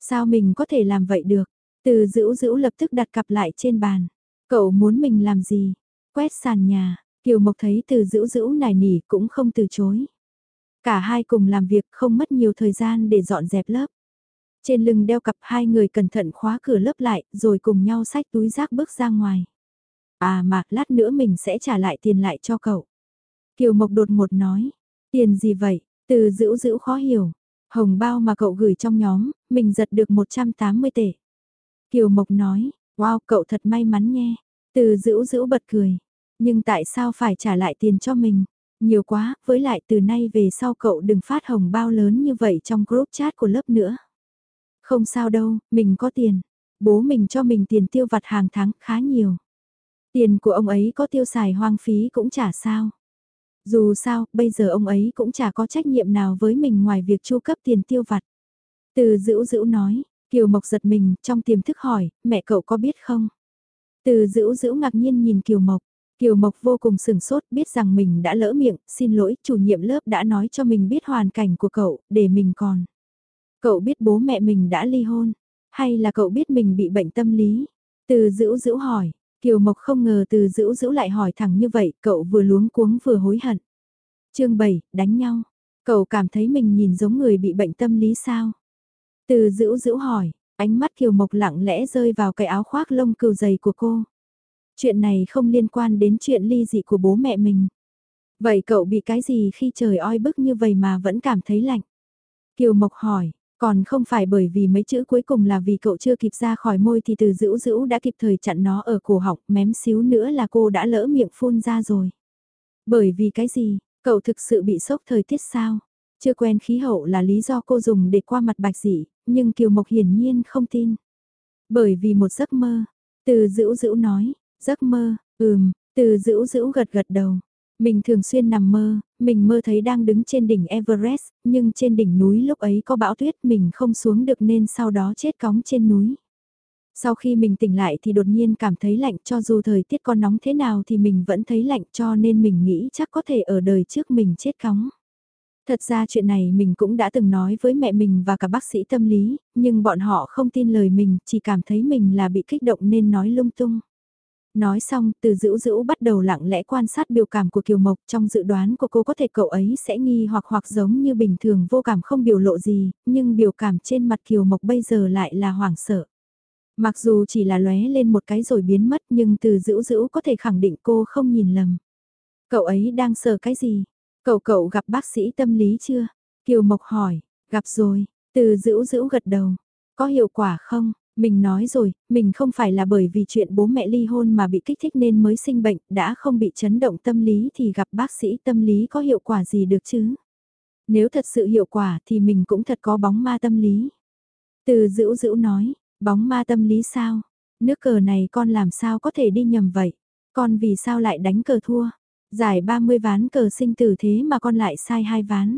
Sao mình có thể làm vậy được? Từ dữ dữ lập tức đặt cặp lại trên bàn. Cậu muốn mình làm gì? Quét sàn nhà, Kiều Mộc thấy từ dữ dữ nài nỉ cũng không từ chối. Cả hai cùng làm việc không mất nhiều thời gian để dọn dẹp lớp. Trên lưng đeo cặp hai người cẩn thận khóa cửa lớp lại rồi cùng nhau xách túi rác bước ra ngoài. À mà lát nữa mình sẽ trả lại tiền lại cho cậu. Kiều Mộc đột một nói. Tiền gì vậy? Từ dữ dữ khó hiểu. Hồng bao mà cậu gửi trong nhóm, mình giật được 180 tệ. Kiều Mộc nói, wow cậu thật may mắn nghe. Từ dữ dữ bật cười. Nhưng tại sao phải trả lại tiền cho mình? Nhiều quá, với lại từ nay về sau cậu đừng phát hồng bao lớn như vậy trong group chat của lớp nữa. Không sao đâu, mình có tiền. Bố mình cho mình tiền tiêu vặt hàng tháng khá nhiều. Tiền của ông ấy có tiêu xài hoang phí cũng chả sao. Dù sao, bây giờ ông ấy cũng chả có trách nhiệm nào với mình ngoài việc chu cấp tiền tiêu vặt. Từ dữ dữ nói, Kiều Mộc giật mình, trong tiềm thức hỏi, mẹ cậu có biết không? Từ dữ dữ ngạc nhiên nhìn Kiều Mộc, Kiều Mộc vô cùng sửng sốt biết rằng mình đã lỡ miệng, xin lỗi, chủ nhiệm lớp đã nói cho mình biết hoàn cảnh của cậu, để mình còn. Cậu biết bố mẹ mình đã ly hôn, hay là cậu biết mình bị bệnh tâm lý? Từ dữ dữ hỏi, Kiều Mộc không ngờ từ dữ dữ lại hỏi thẳng như vậy, cậu vừa luống cuống vừa hối hận. chương 7, đánh nhau. Cậu cảm thấy mình nhìn giống người bị bệnh tâm lý sao? Từ dữ dữ hỏi, ánh mắt Kiều Mộc lặng lẽ rơi vào cái áo khoác lông cừu dày của cô. Chuyện này không liên quan đến chuyện ly dị của bố mẹ mình. Vậy cậu bị cái gì khi trời oi bức như vậy mà vẫn cảm thấy lạnh? Kiều Mộc hỏi, còn không phải bởi vì mấy chữ cuối cùng là vì cậu chưa kịp ra khỏi môi thì từ dữ dữ đã kịp thời chặn nó ở cổ họng, mém xíu nữa là cô đã lỡ miệng phun ra rồi. Bởi vì cái gì, cậu thực sự bị sốc thời tiết sao? Chưa quen khí hậu là lý do cô dùng để qua mặt bạch dị, nhưng Kiều Mộc hiển nhiên không tin. Bởi vì một giấc mơ, từ dữ dữ nói, giấc mơ, ừm, từ dữ dữ gật gật đầu. Mình thường xuyên nằm mơ, mình mơ thấy đang đứng trên đỉnh Everest, nhưng trên đỉnh núi lúc ấy có bão tuyết mình không xuống được nên sau đó chết cóng trên núi. Sau khi mình tỉnh lại thì đột nhiên cảm thấy lạnh cho dù thời tiết có nóng thế nào thì mình vẫn thấy lạnh cho nên mình nghĩ chắc có thể ở đời trước mình chết cóng. Thật ra chuyện này mình cũng đã từng nói với mẹ mình và cả bác sĩ tâm lý, nhưng bọn họ không tin lời mình, chỉ cảm thấy mình là bị kích động nên nói lung tung. Nói xong, từ dữ dữ bắt đầu lặng lẽ quan sát biểu cảm của Kiều Mộc trong dự đoán của cô có thể cậu ấy sẽ nghi hoặc hoặc giống như bình thường vô cảm không biểu lộ gì, nhưng biểu cảm trên mặt Kiều Mộc bây giờ lại là hoảng sợ. Mặc dù chỉ là lóe lên một cái rồi biến mất nhưng từ dữ dữ có thể khẳng định cô không nhìn lầm. Cậu ấy đang sợ cái gì? Cậu cậu gặp bác sĩ tâm lý chưa? Kiều Mộc hỏi, gặp rồi, từ dữ dữ gật đầu. Có hiệu quả không? Mình nói rồi, mình không phải là bởi vì chuyện bố mẹ ly hôn mà bị kích thích nên mới sinh bệnh, đã không bị chấn động tâm lý thì gặp bác sĩ tâm lý có hiệu quả gì được chứ? Nếu thật sự hiệu quả thì mình cũng thật có bóng ma tâm lý. Từ dữ dữ nói, bóng ma tâm lý sao? Nước cờ này con làm sao có thể đi nhầm vậy? Con vì sao lại đánh cờ thua? Giải 30 ván cờ sinh tử thế mà con lại sai hai ván.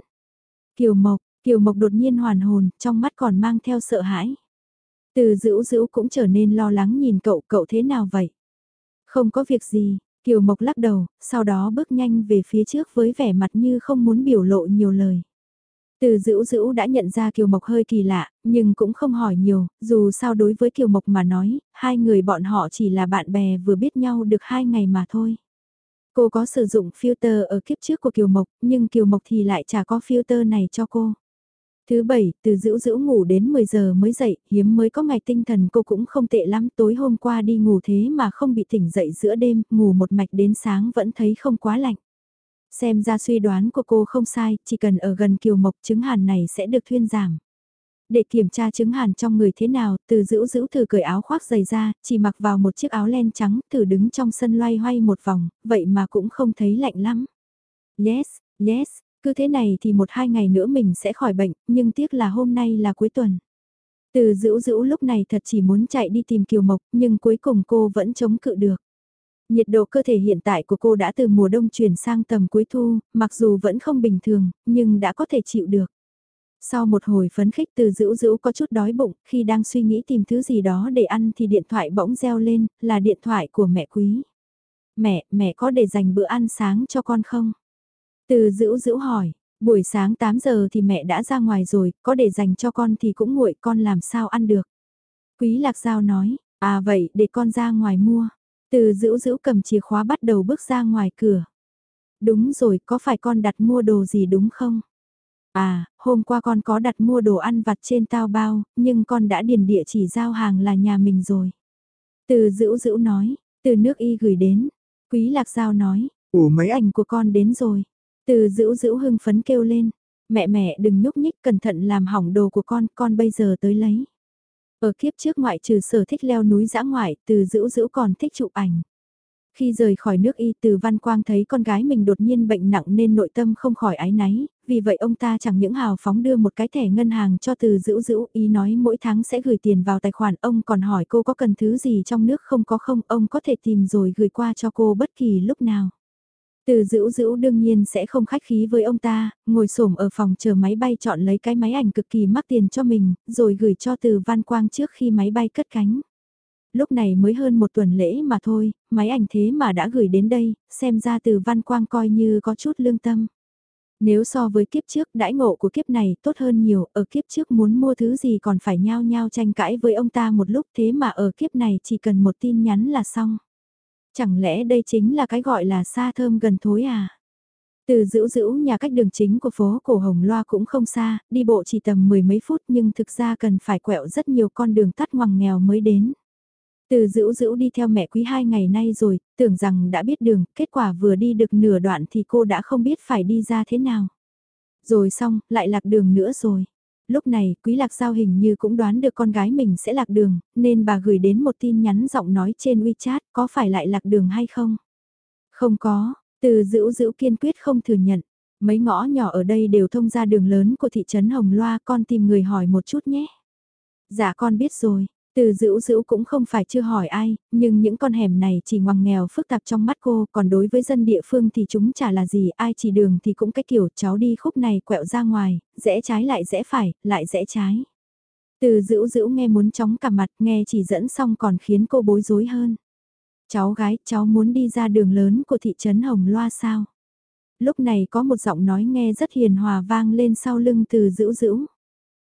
Kiều Mộc, Kiều Mộc đột nhiên hoàn hồn, trong mắt còn mang theo sợ hãi. Từ dữ dữ cũng trở nên lo lắng nhìn cậu, cậu thế nào vậy? Không có việc gì, Kiều Mộc lắc đầu, sau đó bước nhanh về phía trước với vẻ mặt như không muốn biểu lộ nhiều lời. Từ dữ dữ đã nhận ra Kiều Mộc hơi kỳ lạ, nhưng cũng không hỏi nhiều, dù sao đối với Kiều Mộc mà nói, hai người bọn họ chỉ là bạn bè vừa biết nhau được hai ngày mà thôi. Cô có sử dụng filter ở kiếp trước của Kiều Mộc, nhưng Kiều Mộc thì lại chả có filter này cho cô. Thứ bảy, từ dữ dữ ngủ đến 10 giờ mới dậy, hiếm mới có ngày tinh thần cô cũng không tệ lắm, tối hôm qua đi ngủ thế mà không bị tỉnh dậy giữa đêm, ngủ một mạch đến sáng vẫn thấy không quá lạnh. Xem ra suy đoán của cô không sai, chỉ cần ở gần kiều mộc chứng hàn này sẽ được thuyên giảm. Để kiểm tra chứng hàn trong người thế nào, từ giữ giữ thử cởi áo khoác giày ra, chỉ mặc vào một chiếc áo len trắng, thử đứng trong sân loay hoay một vòng, vậy mà cũng không thấy lạnh lắm. Yes, yes, cứ thế này thì một hai ngày nữa mình sẽ khỏi bệnh, nhưng tiếc là hôm nay là cuối tuần. Từ dữ dữ lúc này thật chỉ muốn chạy đi tìm Kiều Mộc, nhưng cuối cùng cô vẫn chống cự được. Nhiệt độ cơ thể hiện tại của cô đã từ mùa đông chuyển sang tầm cuối thu, mặc dù vẫn không bình thường, nhưng đã có thể chịu được. Sau một hồi phấn khích từ dữ dữ có chút đói bụng, khi đang suy nghĩ tìm thứ gì đó để ăn thì điện thoại bỗng reo lên, là điện thoại của mẹ quý. Mẹ, mẹ có để dành bữa ăn sáng cho con không? Từ dữ dữ hỏi, buổi sáng 8 giờ thì mẹ đã ra ngoài rồi, có để dành cho con thì cũng nguội con làm sao ăn được. Quý Lạc Giao nói, à vậy để con ra ngoài mua. Từ dữ dữ cầm chìa khóa bắt đầu bước ra ngoài cửa. Đúng rồi, có phải con đặt mua đồ gì đúng không? À, hôm qua con có đặt mua đồ ăn vặt trên tao bao, nhưng con đã điền địa chỉ giao hàng là nhà mình rồi. Từ dữ dữ nói, từ nước y gửi đến. Quý lạc giao nói, ủ mấy ảnh của con đến rồi. Từ dữ dữ hưng phấn kêu lên, mẹ mẹ đừng nhúc nhích cẩn thận làm hỏng đồ của con, con bây giờ tới lấy. Ở kiếp trước ngoại trừ sở thích leo núi dã ngoại, từ dữ dữ còn thích chụp ảnh. Khi rời khỏi nước y từ Văn Quang thấy con gái mình đột nhiên bệnh nặng nên nội tâm không khỏi ái náy, vì vậy ông ta chẳng những hào phóng đưa một cái thẻ ngân hàng cho từ dữ dữ ý nói mỗi tháng sẽ gửi tiền vào tài khoản ông còn hỏi cô có cần thứ gì trong nước không có không ông có thể tìm rồi gửi qua cho cô bất kỳ lúc nào. Từ dữ dữ đương nhiên sẽ không khách khí với ông ta, ngồi xổm ở phòng chờ máy bay chọn lấy cái máy ảnh cực kỳ mắc tiền cho mình, rồi gửi cho từ Văn Quang trước khi máy bay cất cánh. Lúc này mới hơn một tuần lễ mà thôi, máy ảnh thế mà đã gửi đến đây, xem ra từ Văn Quang coi như có chút lương tâm. Nếu so với kiếp trước đãi ngộ của kiếp này tốt hơn nhiều, ở kiếp trước muốn mua thứ gì còn phải nhao nhao tranh cãi với ông ta một lúc thế mà ở kiếp này chỉ cần một tin nhắn là xong. Chẳng lẽ đây chính là cái gọi là xa thơm gần thối à? Từ dữ dữ nhà cách đường chính của phố cổ Hồng Loa cũng không xa, đi bộ chỉ tầm mười mấy phút nhưng thực ra cần phải quẹo rất nhiều con đường tắt ngoằng nghèo mới đến. Từ dữ dữ đi theo mẹ quý hai ngày nay rồi, tưởng rằng đã biết đường, kết quả vừa đi được nửa đoạn thì cô đã không biết phải đi ra thế nào. Rồi xong, lại lạc đường nữa rồi. Lúc này, Quý Lạc Giao hình như cũng đoán được con gái mình sẽ lạc đường, nên bà gửi đến một tin nhắn giọng nói trên WeChat, có phải lại lạc đường hay không? Không có, từ dữ dữ kiên quyết không thừa nhận. Mấy ngõ nhỏ ở đây đều thông ra đường lớn của thị trấn Hồng Loa, con tìm người hỏi một chút nhé. Dạ con biết rồi, từ dữ dữ cũng không phải chưa hỏi ai, nhưng những con hẻm này chỉ ngoằng nghèo phức tạp trong mắt cô, còn đối với dân địa phương thì chúng chả là gì, ai chỉ đường thì cũng cái kiểu cháu đi khúc này quẹo ra ngoài, rẽ trái lại rẽ phải, lại rẽ trái. Từ dữ dữ nghe muốn chóng cả mặt, nghe chỉ dẫn xong còn khiến cô bối rối hơn. Cháu gái, cháu muốn đi ra đường lớn của thị trấn Hồng Loa sao? Lúc này có một giọng nói nghe rất hiền hòa vang lên sau lưng từ dữ dữ.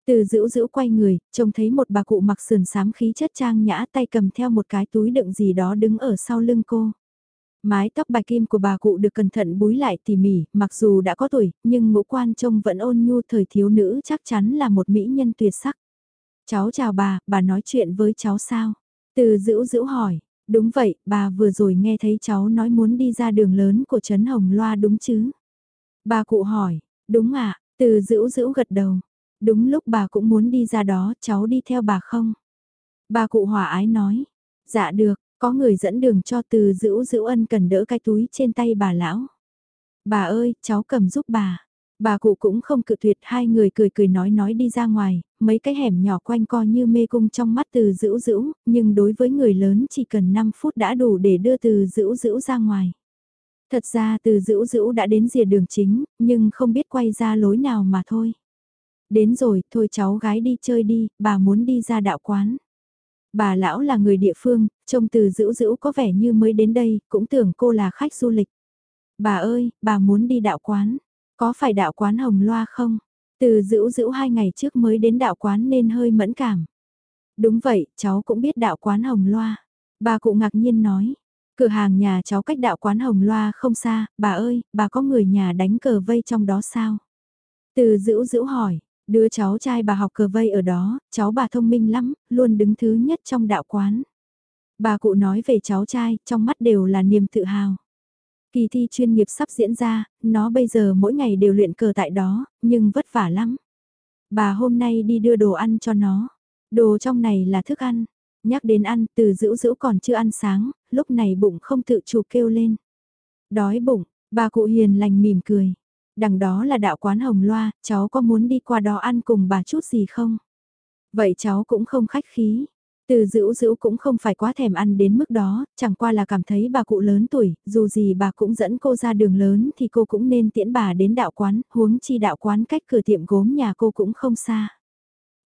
Từ dữ dữ quay người, trông thấy một bà cụ mặc sườn xám khí chất trang nhã tay cầm theo một cái túi đựng gì đó đứng ở sau lưng cô. Mái tóc bạch kim của bà cụ được cẩn thận búi lại tỉ mỉ, mặc dù đã có tuổi, nhưng ngũ quan trông vẫn ôn nhu thời thiếu nữ chắc chắn là một mỹ nhân tuyệt sắc. Cháu chào bà, bà nói chuyện với cháu sao? Từ dữ dữ hỏi, đúng vậy, bà vừa rồi nghe thấy cháu nói muốn đi ra đường lớn của Trấn Hồng Loa đúng chứ? Bà cụ hỏi, đúng ạ, à? từ dữ dữ gật đầu, Đúng lúc bà cũng muốn đi ra đó, cháu đi theo bà không? Bà cụ hòa ái nói. Dạ được, có người dẫn đường cho từ dữ dữ ân cần đỡ cái túi trên tay bà lão. Bà ơi, cháu cầm giúp bà. Bà cụ cũng không cự tuyệt hai người cười cười nói nói đi ra ngoài, mấy cái hẻm nhỏ quanh co như mê cung trong mắt từ dữ dữ, nhưng đối với người lớn chỉ cần 5 phút đã đủ để đưa từ dữ dữ ra ngoài. Thật ra từ dữ dữ đã đến rìa đường chính, nhưng không biết quay ra lối nào mà thôi. Đến rồi, thôi cháu gái đi chơi đi, bà muốn đi ra đạo quán. Bà lão là người địa phương, trông từ dữ dữ có vẻ như mới đến đây, cũng tưởng cô là khách du lịch. Bà ơi, bà muốn đi đạo quán, có phải đạo quán hồng loa không? Từ dữ dữ hai ngày trước mới đến đạo quán nên hơi mẫn cảm. Đúng vậy, cháu cũng biết đạo quán hồng loa. Bà cụ ngạc nhiên nói, cửa hàng nhà cháu cách đạo quán hồng loa không xa, bà ơi, bà có người nhà đánh cờ vây trong đó sao? Từ dữ dữ hỏi, Đứa cháu trai bà học cờ vây ở đó, cháu bà thông minh lắm, luôn đứng thứ nhất trong đạo quán. Bà cụ nói về cháu trai, trong mắt đều là niềm tự hào. Kỳ thi chuyên nghiệp sắp diễn ra, nó bây giờ mỗi ngày đều luyện cờ tại đó, nhưng vất vả lắm. Bà hôm nay đi đưa đồ ăn cho nó. Đồ trong này là thức ăn. Nhắc đến ăn, từ dữ dữ còn chưa ăn sáng, lúc này bụng không tự chủ kêu lên. Đói bụng, bà cụ hiền lành mỉm cười đằng đó là đạo quán Hồng Loa, cháu có muốn đi qua đó ăn cùng bà chút gì không? Vậy cháu cũng không khách khí. Từ dữ dữ cũng không phải quá thèm ăn đến mức đó, chẳng qua là cảm thấy bà cụ lớn tuổi, dù gì bà cũng dẫn cô ra đường lớn thì cô cũng nên tiễn bà đến đạo quán, huống chi đạo quán cách cửa tiệm gốm nhà cô cũng không xa.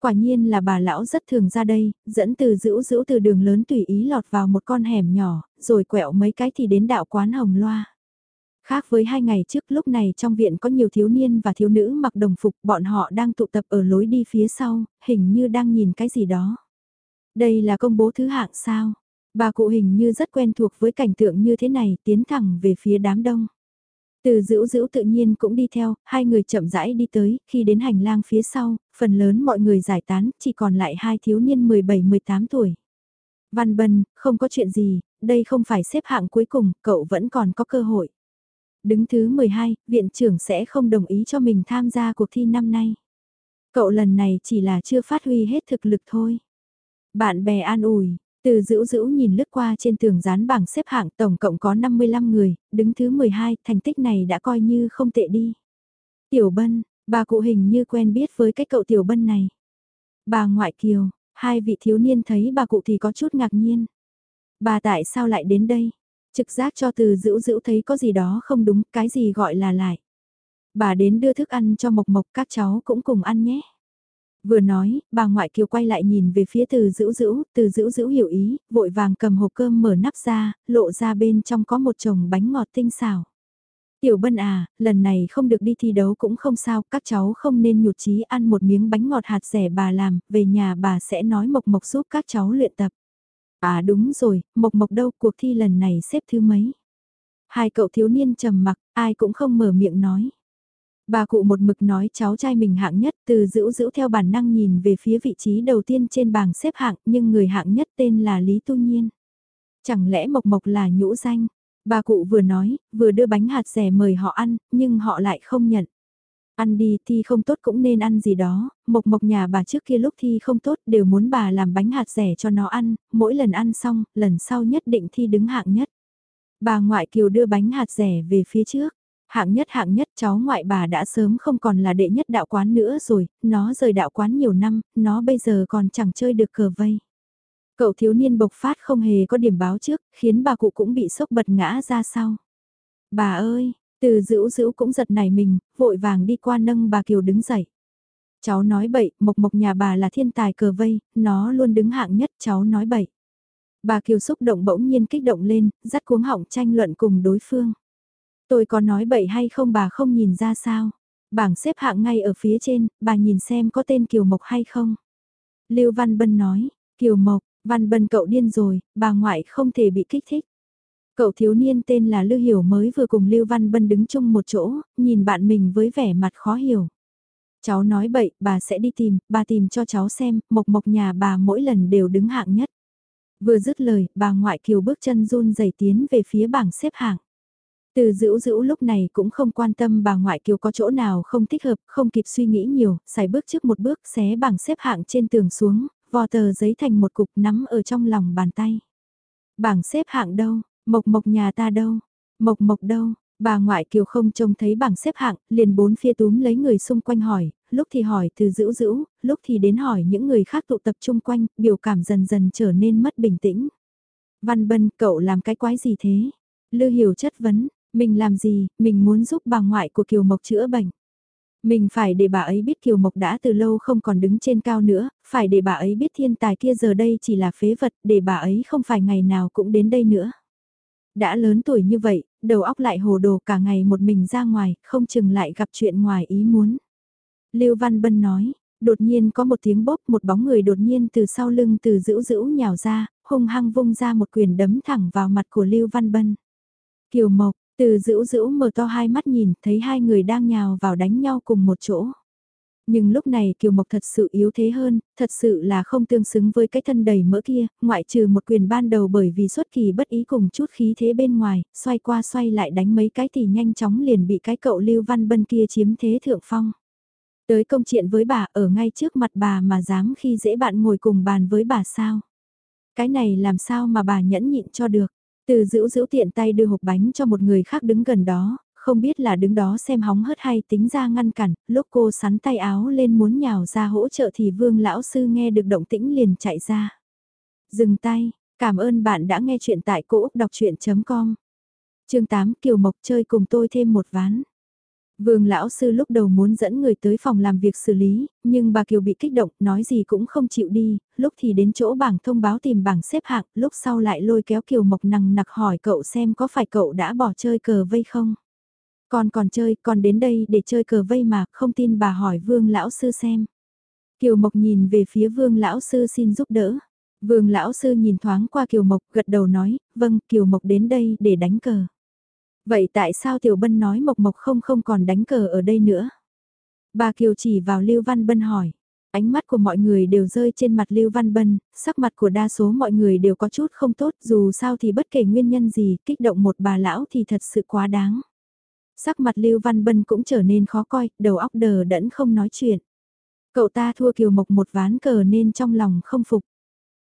Quả nhiên là bà lão rất thường ra đây, dẫn từ dữ dữ từ đường lớn tùy ý lọt vào một con hẻm nhỏ, rồi quẹo mấy cái thì đến đạo quán hồng loa. Khác với hai ngày trước lúc này trong viện có nhiều thiếu niên và thiếu nữ mặc đồng phục bọn họ đang tụ tập ở lối đi phía sau, hình như đang nhìn cái gì đó. Đây là công bố thứ hạng sao? Bà cụ hình như rất quen thuộc với cảnh tượng như thế này tiến thẳng về phía đám đông. Từ dữ dữ tự nhiên cũng đi theo, hai người chậm rãi đi tới, khi đến hành lang phía sau, phần lớn mọi người giải tán, chỉ còn lại hai thiếu niên 17-18 tuổi. Văn Bân, không có chuyện gì, đây không phải xếp hạng cuối cùng, cậu vẫn còn có cơ hội. Đứng thứ 12, viện trưởng sẽ không đồng ý cho mình tham gia cuộc thi năm nay. Cậu lần này chỉ là chưa phát huy hết thực lực thôi. Bạn bè an ủi, từ dữ dữ nhìn lướt qua trên tường dán bảng xếp hạng tổng cộng có 55 người, đứng thứ 12, thành tích này đã coi như không tệ đi. Tiểu Bân, bà cụ hình như quen biết với cái cậu Tiểu Bân này. Bà ngoại kiều, hai vị thiếu niên thấy bà cụ thì có chút ngạc nhiên. Bà tại sao lại đến đây? Trực giác cho từ dữ dữ thấy có gì đó không đúng, cái gì gọi là lại. Bà đến đưa thức ăn cho mộc mộc các cháu cũng cùng ăn nhé. Vừa nói, bà ngoại kiều quay lại nhìn về phía từ dữ dữ, từ dữ dữ hiểu ý, vội vàng cầm hộp cơm mở nắp ra, lộ ra bên trong có một chồng bánh ngọt tinh xào. Tiểu Bân à, lần này không được đi thi đấu cũng không sao, các cháu không nên nhụt chí ăn một miếng bánh ngọt hạt rẻ bà làm, về nhà bà sẽ nói Mộc Mộc giúp các cháu luyện tập. À đúng rồi, Mộc Mộc đâu, cuộc thi lần này xếp thứ mấy? Hai cậu thiếu niên trầm mặc, ai cũng không mở miệng nói. Bà cụ một mực nói cháu trai mình hạng nhất từ giữ giữ theo bản năng nhìn về phía vị trí đầu tiên trên bảng xếp hạng nhưng người hạng nhất tên là Lý Tu Nhiên. Chẳng lẽ Mộc Mộc là nhũ danh? Bà cụ vừa nói, vừa đưa bánh hạt rẻ mời họ ăn, nhưng họ lại không nhận. Ăn đi thi không tốt cũng nên ăn gì đó, Mộc Mộc nhà bà trước kia lúc thi không tốt đều muốn bà làm bánh hạt rẻ cho nó ăn, mỗi lần ăn xong, lần sau nhất định thi đứng hạng nhất. Bà ngoại kiều đưa bánh hạt rẻ về phía trước. Hạng nhất hạng nhất cháu ngoại bà đã sớm không còn là đệ nhất đạo quán nữa rồi, nó rời đạo quán nhiều năm, nó bây giờ còn chẳng chơi được cờ vây. Cậu thiếu niên bộc phát không hề có điểm báo trước, khiến bà cụ cũng bị sốc bật ngã ra sau. Bà ơi, từ dữ dữ cũng giật nảy mình, vội vàng đi qua nâng bà Kiều đứng dậy. Cháu nói bậy, mộc mộc nhà bà là thiên tài cờ vây, nó luôn đứng hạng nhất, cháu nói bậy. Bà Kiều xúc động bỗng nhiên kích động lên, dắt cuống họng tranh luận cùng đối phương. Tôi có nói bậy hay không bà không nhìn ra sao? Bảng xếp hạng ngay ở phía trên, bà nhìn xem có tên Kiều Mộc hay không? Lưu Văn Bân nói, Kiều Mộc, Văn Bân cậu điên rồi, bà ngoại không thể bị kích thích. Cậu thiếu niên tên là Lưu Hiểu mới vừa cùng Lưu Văn Bân đứng chung một chỗ, nhìn bạn mình với vẻ mặt khó hiểu. Cháu nói bậy, bà sẽ đi tìm, bà tìm cho cháu xem, mộc mộc nhà bà mỗi lần đều đứng hạng nhất. Vừa dứt lời, bà ngoại kiều bước chân run rẩy tiến về phía bảng xếp hạng. Từ dữ dữ lúc này cũng không quan tâm bà ngoại kiều có chỗ nào không thích hợp, không kịp suy nghĩ nhiều, xài bước trước một bước xé bảng xếp hạng trên tường xuống, vò tờ giấy thành một cục nắm ở trong lòng bàn tay. Bảng xếp hạng đâu, mộc mộc nhà ta đâu, mộc mộc đâu, bà ngoại kiều không trông thấy bảng xếp hạng, liền bốn phía túm lấy người xung quanh hỏi, lúc thì hỏi từ dữ dữ, lúc thì đến hỏi những người khác tụ tập chung quanh, biểu cảm dần dần trở nên mất bình tĩnh. Văn Bân, cậu làm cái quái gì thế? Lư hiểu chất vấn, mình làm gì, mình muốn giúp bà ngoại của Kiều Mộc chữa bệnh. Mình phải để bà ấy biết Kiều Mộc đã từ lâu không còn đứng trên cao nữa, phải để bà ấy biết thiên tài kia giờ đây chỉ là phế vật, để bà ấy không phải ngày nào cũng đến đây nữa. Đã lớn tuổi như vậy, đầu óc lại hồ đồ cả ngày một mình ra ngoài, không chừng lại gặp chuyện ngoài ý muốn. Lưu Văn Bân nói, đột nhiên có một tiếng bóp một bóng người đột nhiên từ sau lưng từ dữ dữ nhào ra, hung hăng vung ra một quyền đấm thẳng vào mặt của Lưu Văn Bân. Kiều Mộc, từ dữ dữ mở to hai mắt nhìn, thấy hai người đang nhào vào đánh nhau cùng một chỗ. Nhưng lúc này Kiều Mộc thật sự yếu thế hơn, thật sự là không tương xứng với cái thân đầy mỡ kia, ngoại trừ một quyền ban đầu bởi vì xuất kỳ bất ý cùng chút khí thế bên ngoài, xoay qua xoay lại đánh mấy cái thì nhanh chóng liền bị cái cậu Lưu Văn Bân kia chiếm thế thượng phong. Tới công chuyện với bà ở ngay trước mặt bà mà dám khi dễ bạn ngồi cùng bàn với bà sao? Cái này làm sao mà bà nhẫn nhịn cho được? Từ giữ giữ tiện tay đưa hộp bánh cho một người khác đứng gần đó, không biết là đứng đó xem hóng hớt hay tính ra ngăn cản, lúc cô sắn tay áo lên muốn nhào ra hỗ trợ thì vương lão sư nghe được động tĩnh liền chạy ra. Dừng tay, cảm ơn bạn đã nghe chuyện tại cỗ đọc chuyện.com. chương 8 Kiều Mộc chơi cùng tôi thêm một ván. Vương lão sư lúc đầu muốn dẫn người tới phòng làm việc xử lý, nhưng bà Kiều bị kích động, nói gì cũng không chịu đi, lúc thì đến chỗ bảng thông báo tìm bảng xếp hạng, lúc sau lại lôi kéo Kiều Mộc nằng nặc hỏi cậu xem có phải cậu đã bỏ chơi cờ vây không. Con còn chơi, con đến đây để chơi cờ vây mà, không tin bà hỏi Vương lão sư xem. Kiều Mộc nhìn về phía Vương lão sư xin giúp đỡ. Vương lão sư nhìn thoáng qua Kiều Mộc, gật đầu nói, vâng, Kiều Mộc đến đây để đánh cờ. Vậy tại sao Tiểu Bân nói Mộc Mộc không không còn đánh cờ ở đây nữa? Bà Kiều chỉ vào Lưu Văn Bân hỏi. Ánh mắt của mọi người đều rơi trên mặt Lưu Văn Bân, sắc mặt của đa số mọi người đều có chút không tốt dù sao thì bất kể nguyên nhân gì, kích động một bà lão thì thật sự quá đáng. Sắc mặt Lưu Văn Bân cũng trở nên khó coi, đầu óc đờ đẫn không nói chuyện. Cậu ta thua Kiều Mộc một ván cờ nên trong lòng không phục.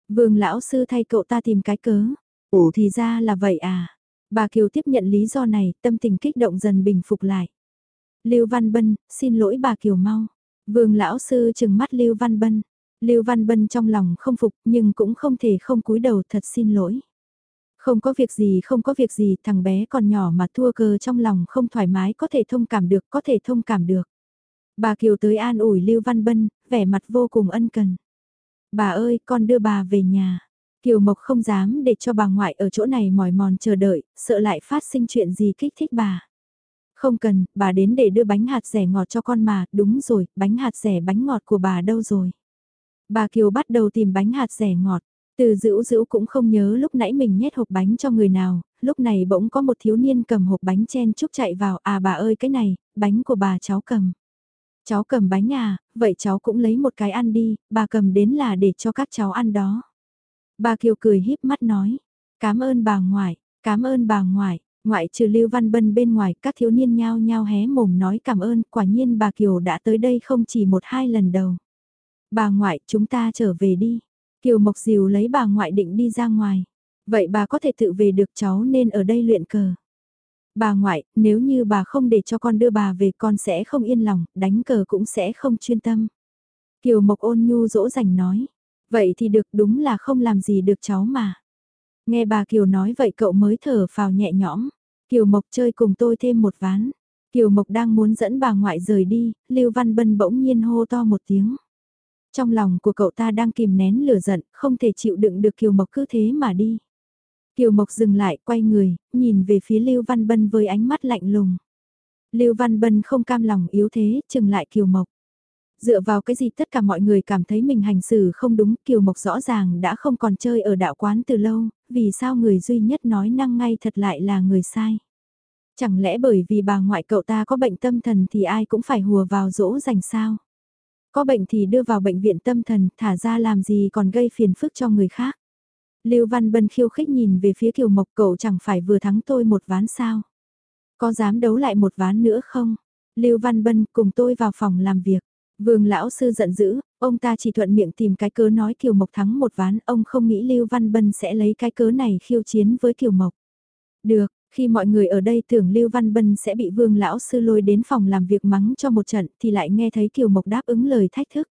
Vương lão sư thay cậu ta tìm cái cớ. Ủa thì ra là vậy à. Bà Kiều tiếp nhận lý do này, tâm tình kích động dần bình phục lại. Lưu Văn Bân, xin lỗi bà Kiều mau. Vương lão sư chừng mắt Lưu Văn Bân. Lưu Văn Bân trong lòng không phục nhưng cũng không thể không cúi đầu thật xin lỗi. Không có việc gì không có việc gì thằng bé còn nhỏ mà thua cơ trong lòng không thoải mái có thể thông cảm được có thể thông cảm được. Bà Kiều tới an ủi Lưu Văn Bân, vẻ mặt vô cùng ân cần. Bà ơi con đưa bà về nhà. Kiều Mộc không dám để cho bà ngoại ở chỗ này mỏi mòn chờ đợi, sợ lại phát sinh chuyện gì kích thích bà. Không cần, bà đến để đưa bánh hạt rẻ ngọt cho con mà, đúng rồi, bánh hạt rẻ bánh ngọt của bà đâu rồi. Bà Kiều bắt đầu tìm bánh hạt rẻ ngọt, từ dữ dữ cũng không nhớ lúc nãy mình nhét hộp bánh cho người nào, lúc này bỗng có một thiếu niên cầm hộp bánh chen chúc chạy vào, à bà ơi cái này, bánh của bà cháu cầm. Cháu cầm bánh à, vậy cháu cũng lấy một cái ăn đi, bà cầm đến là để cho các cháu ăn đó. Bà Kiều cười híp mắt nói, cảm ơn bà ngoại, cảm ơn bà ngoại, ngoại trừ Lưu Văn Bân bên ngoài các thiếu niên nhao nhao hé mồm nói cảm ơn, quả nhiên bà Kiều đã tới đây không chỉ một hai lần đầu. Bà ngoại, chúng ta trở về đi. Kiều Mộc Diều lấy bà ngoại định đi ra ngoài. Vậy bà có thể tự về được cháu nên ở đây luyện cờ. Bà ngoại, nếu như bà không để cho con đưa bà về con sẽ không yên lòng, đánh cờ cũng sẽ không chuyên tâm. Kiều Mộc ôn nhu dỗ dành nói. Vậy thì được đúng là không làm gì được cháu mà. Nghe bà Kiều nói vậy cậu mới thở phào nhẹ nhõm. Kiều Mộc chơi cùng tôi thêm một ván. Kiều Mộc đang muốn dẫn bà ngoại rời đi, Lưu Văn Bân bỗng nhiên hô to một tiếng. Trong lòng của cậu ta đang kìm nén lửa giận, không thể chịu đựng được Kiều Mộc cứ thế mà đi. Kiều Mộc dừng lại, quay người, nhìn về phía Lưu Văn Bân với ánh mắt lạnh lùng. Lưu Văn Bân không cam lòng yếu thế, chừng lại Kiều Mộc. Dựa vào cái gì tất cả mọi người cảm thấy mình hành xử không đúng, Kiều Mộc rõ ràng đã không còn chơi ở đạo quán từ lâu, vì sao người duy nhất nói năng ngay thật lại là người sai. Chẳng lẽ bởi vì bà ngoại cậu ta có bệnh tâm thần thì ai cũng phải hùa vào dỗ dành sao? Có bệnh thì đưa vào bệnh viện tâm thần, thả ra làm gì còn gây phiền phức cho người khác. Lưu Văn Bân khiêu khích nhìn về phía Kiều Mộc cậu chẳng phải vừa thắng tôi một ván sao. Có dám đấu lại một ván nữa không? Lưu Văn Bân cùng tôi vào phòng làm việc. Vương lão sư giận dữ, ông ta chỉ thuận miệng tìm cái cớ nói Kiều Mộc thắng một ván, ông không nghĩ Lưu Văn Bân sẽ lấy cái cớ này khiêu chiến với Kiều Mộc. Được, khi mọi người ở đây tưởng Lưu Văn Bân sẽ bị Vương lão sư lôi đến phòng làm việc mắng cho một trận thì lại nghe thấy Kiều Mộc đáp ứng lời thách thức.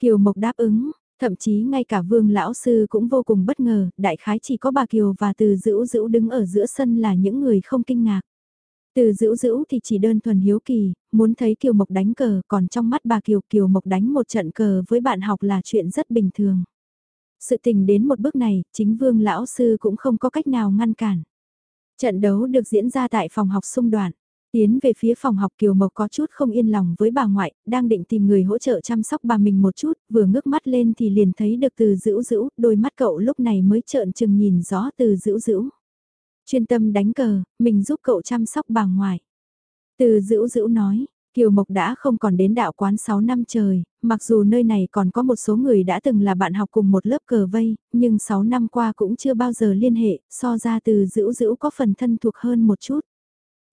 Kiều Mộc đáp ứng, thậm chí ngay cả Vương lão sư cũng vô cùng bất ngờ, đại khái chỉ có bà Kiều và Từ Dữu Dữu đứng ở giữa sân là những người không kinh ngạc. Từ dữ dữ thì chỉ đơn thuần hiếu kỳ, muốn thấy Kiều Mộc đánh cờ, còn trong mắt bà Kiều Kiều Mộc đánh một trận cờ với bạn học là chuyện rất bình thường. Sự tình đến một bước này, chính vương lão sư cũng không có cách nào ngăn cản. Trận đấu được diễn ra tại phòng học xung đoạn. Tiến về phía phòng học Kiều Mộc có chút không yên lòng với bà ngoại, đang định tìm người hỗ trợ chăm sóc bà mình một chút, vừa ngước mắt lên thì liền thấy được từ dữ dữ, đôi mắt cậu lúc này mới trợn chừng nhìn rõ từ dữ dữ. Chuyên tâm đánh cờ, mình giúp cậu chăm sóc bà ngoại. Từ dữ dữ nói, Kiều Mộc đã không còn đến đạo quán 6 năm trời, mặc dù nơi này còn có một số người đã từng là bạn học cùng một lớp cờ vây, nhưng 6 năm qua cũng chưa bao giờ liên hệ, so ra từ dữ dữ có phần thân thuộc hơn một chút.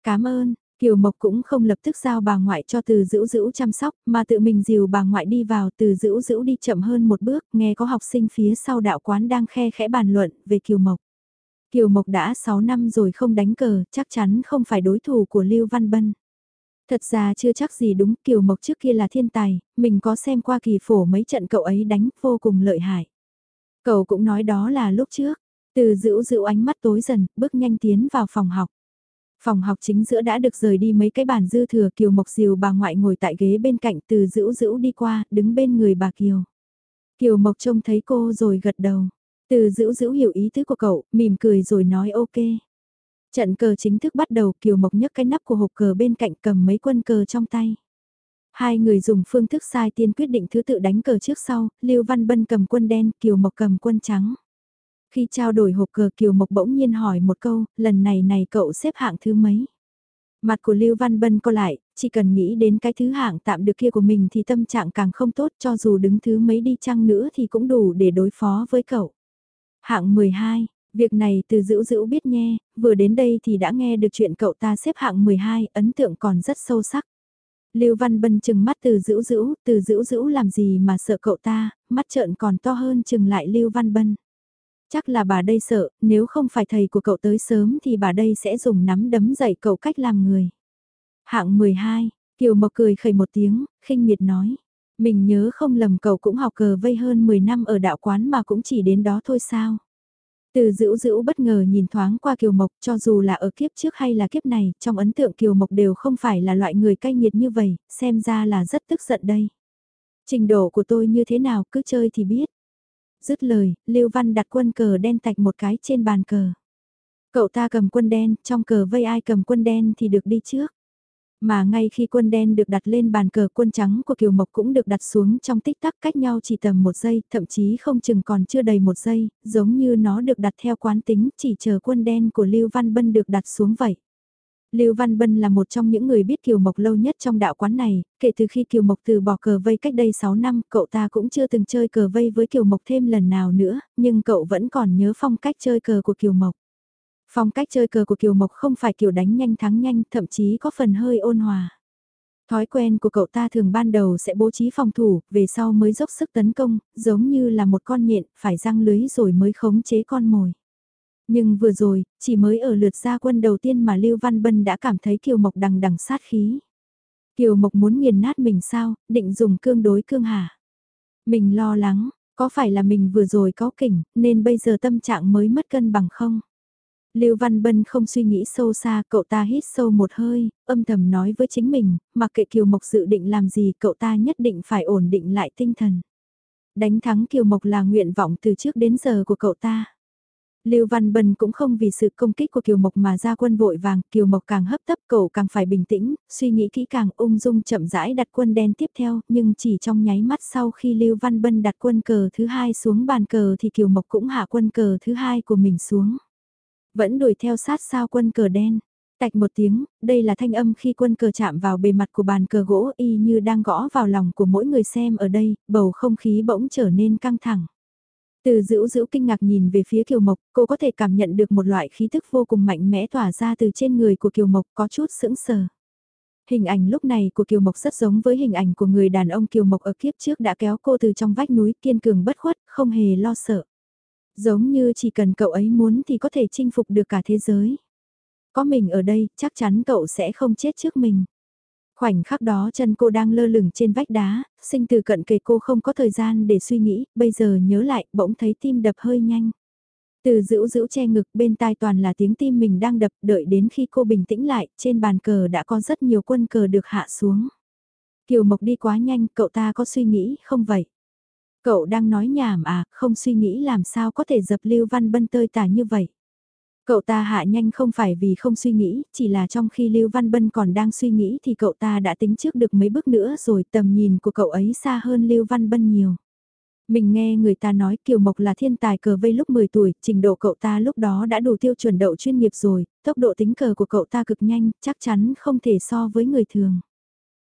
Cảm ơn, Kiều Mộc cũng không lập tức giao bà ngoại cho từ dữ dữ chăm sóc, mà tự mình dìu bà ngoại đi vào từ dữ dữ đi chậm hơn một bước, nghe có học sinh phía sau đạo quán đang khe khẽ bàn luận về Kiều Mộc. Kiều Mộc đã 6 năm rồi không đánh cờ, chắc chắn không phải đối thủ của Lưu Văn Bân. Thật ra chưa chắc gì đúng, Kiều Mộc trước kia là thiên tài, mình có xem qua kỳ phổ mấy trận cậu ấy đánh vô cùng lợi hại. Cậu cũng nói đó là lúc trước, từ giữ giữ ánh mắt tối dần, bước nhanh tiến vào phòng học. Phòng học chính giữa đã được rời đi mấy cái bàn dư thừa Kiều Mộc Diều bà ngoại ngồi tại ghế bên cạnh từ giữ giữ đi qua, đứng bên người bà Kiều. Kiều Mộc trông thấy cô rồi gật đầu. Từ giữ giữ hiểu ý tứ của cậu, mỉm cười rồi nói ok. Trận cờ chính thức bắt đầu Kiều Mộc nhấc cái nắp của hộp cờ bên cạnh cầm mấy quân cờ trong tay. Hai người dùng phương thức sai tiên quyết định thứ tự đánh cờ trước sau, Lưu Văn Bân cầm quân đen, Kiều Mộc cầm quân trắng. Khi trao đổi hộp cờ Kiều Mộc bỗng nhiên hỏi một câu, lần này này cậu xếp hạng thứ mấy? Mặt của Lưu Văn Bân co lại, chỉ cần nghĩ đến cái thứ hạng tạm được kia của mình thì tâm trạng càng không tốt cho dù đứng thứ mấy đi chăng nữa thì cũng đủ để đối phó với cậu. Hạng 12, việc này từ dữ dữ biết nghe, vừa đến đây thì đã nghe được chuyện cậu ta xếp hạng 12, ấn tượng còn rất sâu sắc. Lưu Văn Bân chừng mắt từ dữ dữ, từ dữ dữ làm gì mà sợ cậu ta, mắt trợn còn to hơn chừng lại Lưu Văn Bân. Chắc là bà đây sợ, nếu không phải thầy của cậu tới sớm thì bà đây sẽ dùng nắm đấm dạy cậu cách làm người. Hạng 12, Kiều Mộc cười khẩy một tiếng, khinh miệt nói. Mình nhớ không lầm cậu cũng học cờ vây hơn 10 năm ở đạo quán mà cũng chỉ đến đó thôi sao. Từ dữ dữ bất ngờ nhìn thoáng qua Kiều Mộc cho dù là ở kiếp trước hay là kiếp này, trong ấn tượng Kiều Mộc đều không phải là loại người cay nghiệt như vậy, xem ra là rất tức giận đây. Trình độ của tôi như thế nào cứ chơi thì biết. Dứt lời, Lưu Văn đặt quân cờ đen tạch một cái trên bàn cờ. Cậu ta cầm quân đen, trong cờ vây ai cầm quân đen thì được đi trước. Mà ngay khi quân đen được đặt lên bàn cờ quân trắng của Kiều Mộc cũng được đặt xuống trong tích tắc cách nhau chỉ tầm một giây, thậm chí không chừng còn chưa đầy một giây, giống như nó được đặt theo quán tính chỉ chờ quân đen của Lưu Văn Bân được đặt xuống vậy. Lưu Văn Bân là một trong những người biết Kiều Mộc lâu nhất trong đạo quán này, kể từ khi Kiều Mộc từ bỏ cờ vây cách đây 6 năm, cậu ta cũng chưa từng chơi cờ vây với Kiều Mộc thêm lần nào nữa, nhưng cậu vẫn còn nhớ phong cách chơi cờ của Kiều Mộc. Phong cách chơi cờ của Kiều Mộc không phải kiểu đánh nhanh thắng nhanh, thậm chí có phần hơi ôn hòa. Thói quen của cậu ta thường ban đầu sẽ bố trí phòng thủ, về sau mới dốc sức tấn công, giống như là một con nhện, phải răng lưới rồi mới khống chế con mồi. Nhưng vừa rồi, chỉ mới ở lượt gia quân đầu tiên mà Lưu Văn Bân đã cảm thấy Kiều Mộc đằng đằng sát khí. Kiều Mộc muốn nghiền nát mình sao, định dùng cương đối cương hả? Mình lo lắng, có phải là mình vừa rồi có kỉnh, nên bây giờ tâm trạng mới mất cân bằng không? Lưu Văn Bân không suy nghĩ sâu xa, cậu ta hít sâu một hơi, âm thầm nói với chính mình, mặc kệ Kiều Mộc dự định làm gì cậu ta nhất định phải ổn định lại tinh thần. Đánh thắng Kiều Mộc là nguyện vọng từ trước đến giờ của cậu ta. Lưu Văn Bân cũng không vì sự công kích của Kiều Mộc mà ra quân vội vàng, Kiều Mộc càng hấp tấp cậu càng phải bình tĩnh, suy nghĩ kỹ càng ung dung chậm rãi đặt quân đen tiếp theo, nhưng chỉ trong nháy mắt sau khi Lưu Văn Bân đặt quân cờ thứ hai xuống bàn cờ thì Kiều Mộc cũng hạ quân cờ thứ hai của mình xuống. Vẫn đuổi theo sát sao quân cờ đen. Tạch một tiếng, đây là thanh âm khi quân cờ chạm vào bề mặt của bàn cờ gỗ y như đang gõ vào lòng của mỗi người xem ở đây, bầu không khí bỗng trở nên căng thẳng. Từ dữ dữ kinh ngạc nhìn về phía Kiều Mộc, cô có thể cảm nhận được một loại khí thức vô cùng mạnh mẽ tỏa ra từ trên người của Kiều Mộc có chút sững sờ. Hình ảnh lúc này của Kiều Mộc rất giống với hình ảnh của người đàn ông Kiều Mộc ở kiếp trước đã kéo cô từ trong vách núi kiên cường bất khuất, không hề lo sợ. Giống như chỉ cần cậu ấy muốn thì có thể chinh phục được cả thế giới. Có mình ở đây, chắc chắn cậu sẽ không chết trước mình. Khoảnh khắc đó chân cô đang lơ lửng trên vách đá, sinh từ cận kề cô không có thời gian để suy nghĩ, bây giờ nhớ lại bỗng thấy tim đập hơi nhanh. Từ giữ giữ che ngực bên tai toàn là tiếng tim mình đang đập đợi đến khi cô bình tĩnh lại, trên bàn cờ đã có rất nhiều quân cờ được hạ xuống. Kiều Mộc đi quá nhanh, cậu ta có suy nghĩ không vậy? Cậu đang nói nhảm à, không suy nghĩ làm sao có thể dập Lưu Văn Bân tơi tả như vậy. Cậu ta hạ nhanh không phải vì không suy nghĩ, chỉ là trong khi Lưu Văn Bân còn đang suy nghĩ thì cậu ta đã tính trước được mấy bước nữa rồi tầm nhìn của cậu ấy xa hơn Lưu Văn Bân nhiều. Mình nghe người ta nói Kiều Mộc là thiên tài cờ vây lúc 10 tuổi, trình độ cậu ta lúc đó đã đủ tiêu chuẩn đậu chuyên nghiệp rồi, tốc độ tính cờ của cậu ta cực nhanh, chắc chắn không thể so với người thường.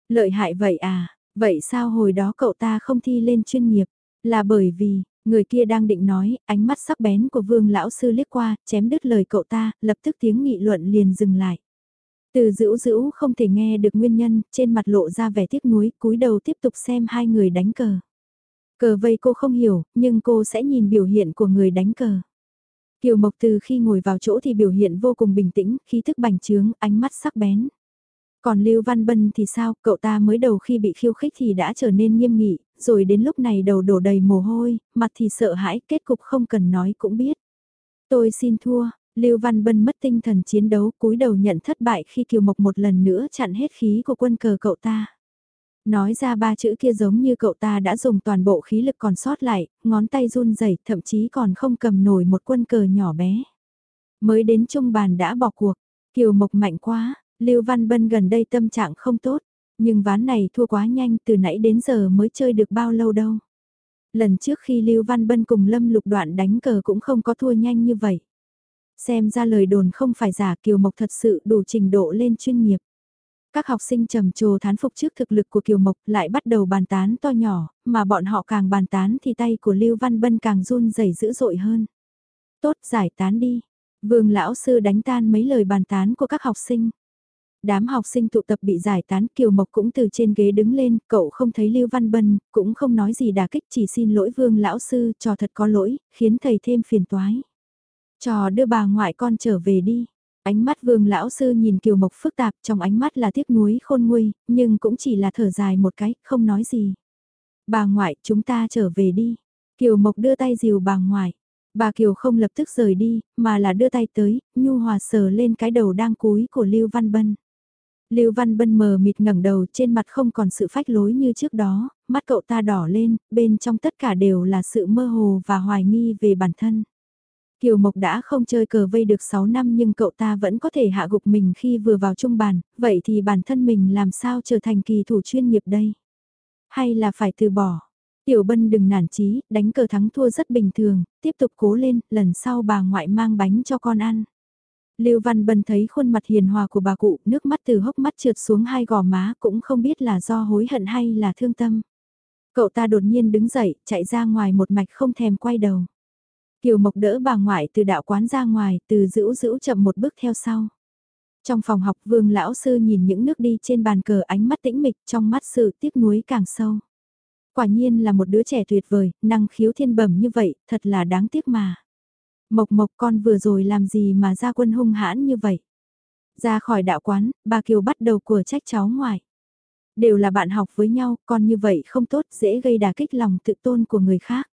Lợi hại vậy à, vậy sao hồi đó cậu ta không thi lên chuyên nghiệp? Là bởi vì, người kia đang định nói, ánh mắt sắc bén của vương lão sư liếc qua, chém đứt lời cậu ta, lập tức tiếng nghị luận liền dừng lại. Từ dữ dữ không thể nghe được nguyên nhân, trên mặt lộ ra vẻ tiếc nuối, cúi đầu tiếp tục xem hai người đánh cờ. Cờ vây cô không hiểu, nhưng cô sẽ nhìn biểu hiện của người đánh cờ. Kiều Mộc từ khi ngồi vào chỗ thì biểu hiện vô cùng bình tĩnh, khí thức bành trướng, ánh mắt sắc bén. Còn Lưu Văn Bân thì sao, cậu ta mới đầu khi bị khiêu khích thì đã trở nên nghiêm nghị, rồi đến lúc này đầu đổ đầy mồ hôi, mặt thì sợ hãi, kết cục không cần nói cũng biết. Tôi xin thua, Lưu Văn Bân mất tinh thần chiến đấu cúi đầu nhận thất bại khi Kiều Mộc một lần nữa chặn hết khí của quân cờ cậu ta. Nói ra ba chữ kia giống như cậu ta đã dùng toàn bộ khí lực còn sót lại, ngón tay run rẩy thậm chí còn không cầm nổi một quân cờ nhỏ bé. Mới đến trung bàn đã bỏ cuộc, Kiều Mộc mạnh quá, Lưu Văn Bân gần đây tâm trạng không tốt, nhưng ván này thua quá nhanh từ nãy đến giờ mới chơi được bao lâu đâu. Lần trước khi Lưu Văn Bân cùng Lâm Lục Đoạn đánh cờ cũng không có thua nhanh như vậy. Xem ra lời đồn không phải giả Kiều Mộc thật sự đủ trình độ lên chuyên nghiệp. Các học sinh trầm trồ thán phục trước thực lực của Kiều Mộc lại bắt đầu bàn tán to nhỏ, mà bọn họ càng bàn tán thì tay của Lưu Văn Bân càng run rẩy dữ dội hơn. Tốt giải tán đi. Vương lão sư đánh tan mấy lời bàn tán của các học sinh. Đám học sinh tụ tập bị giải tán Kiều Mộc cũng từ trên ghế đứng lên, cậu không thấy Lưu Văn Bân, cũng không nói gì đà kích chỉ xin lỗi Vương lão sư, cho thật có lỗi, khiến thầy thêm phiền toái. Trò đưa bà ngoại con trở về đi. Ánh mắt vương lão sư nhìn kiều mộc phức tạp trong ánh mắt là tiếc nuối khôn nguôi, nhưng cũng chỉ là thở dài một cái, không nói gì. Bà ngoại, chúng ta trở về đi. Kiều mộc đưa tay dìu bà ngoại. Bà Kiều không lập tức rời đi, mà là đưa tay tới, nhu hòa sờ lên cái đầu đang cúi của Lưu Văn Bân. Lưu Văn Bân mờ mịt ngẩng đầu trên mặt không còn sự phách lối như trước đó, mắt cậu ta đỏ lên, bên trong tất cả đều là sự mơ hồ và hoài nghi về bản thân. Kiều Mộc đã không chơi cờ vây được 6 năm nhưng cậu ta vẫn có thể hạ gục mình khi vừa vào trung bàn, vậy thì bản thân mình làm sao trở thành kỳ thủ chuyên nghiệp đây? Hay là phải từ bỏ? Tiểu Bân đừng nản chí, đánh cờ thắng thua rất bình thường, tiếp tục cố lên, lần sau bà ngoại mang bánh cho con ăn. Lưu Văn Bân thấy khuôn mặt hiền hòa của bà cụ, nước mắt từ hốc mắt trượt xuống hai gò má cũng không biết là do hối hận hay là thương tâm. Cậu ta đột nhiên đứng dậy, chạy ra ngoài một mạch không thèm quay đầu. Kiều Mộc đỡ bà ngoại từ đạo quán ra ngoài, từ giữ giữ chậm một bước theo sau. Trong phòng học vương lão sư nhìn những nước đi trên bàn cờ ánh mắt tĩnh mịch trong mắt sự tiếc nuối càng sâu. Quả nhiên là một đứa trẻ tuyệt vời, năng khiếu thiên bẩm như vậy, thật là đáng tiếc mà. Mộc mộc con vừa rồi làm gì mà ra quân hung hãn như vậy? Ra khỏi đạo quán, bà Kiều bắt đầu của trách cháu ngoài. Đều là bạn học với nhau, con như vậy không tốt, dễ gây đả kích lòng tự tôn của người khác.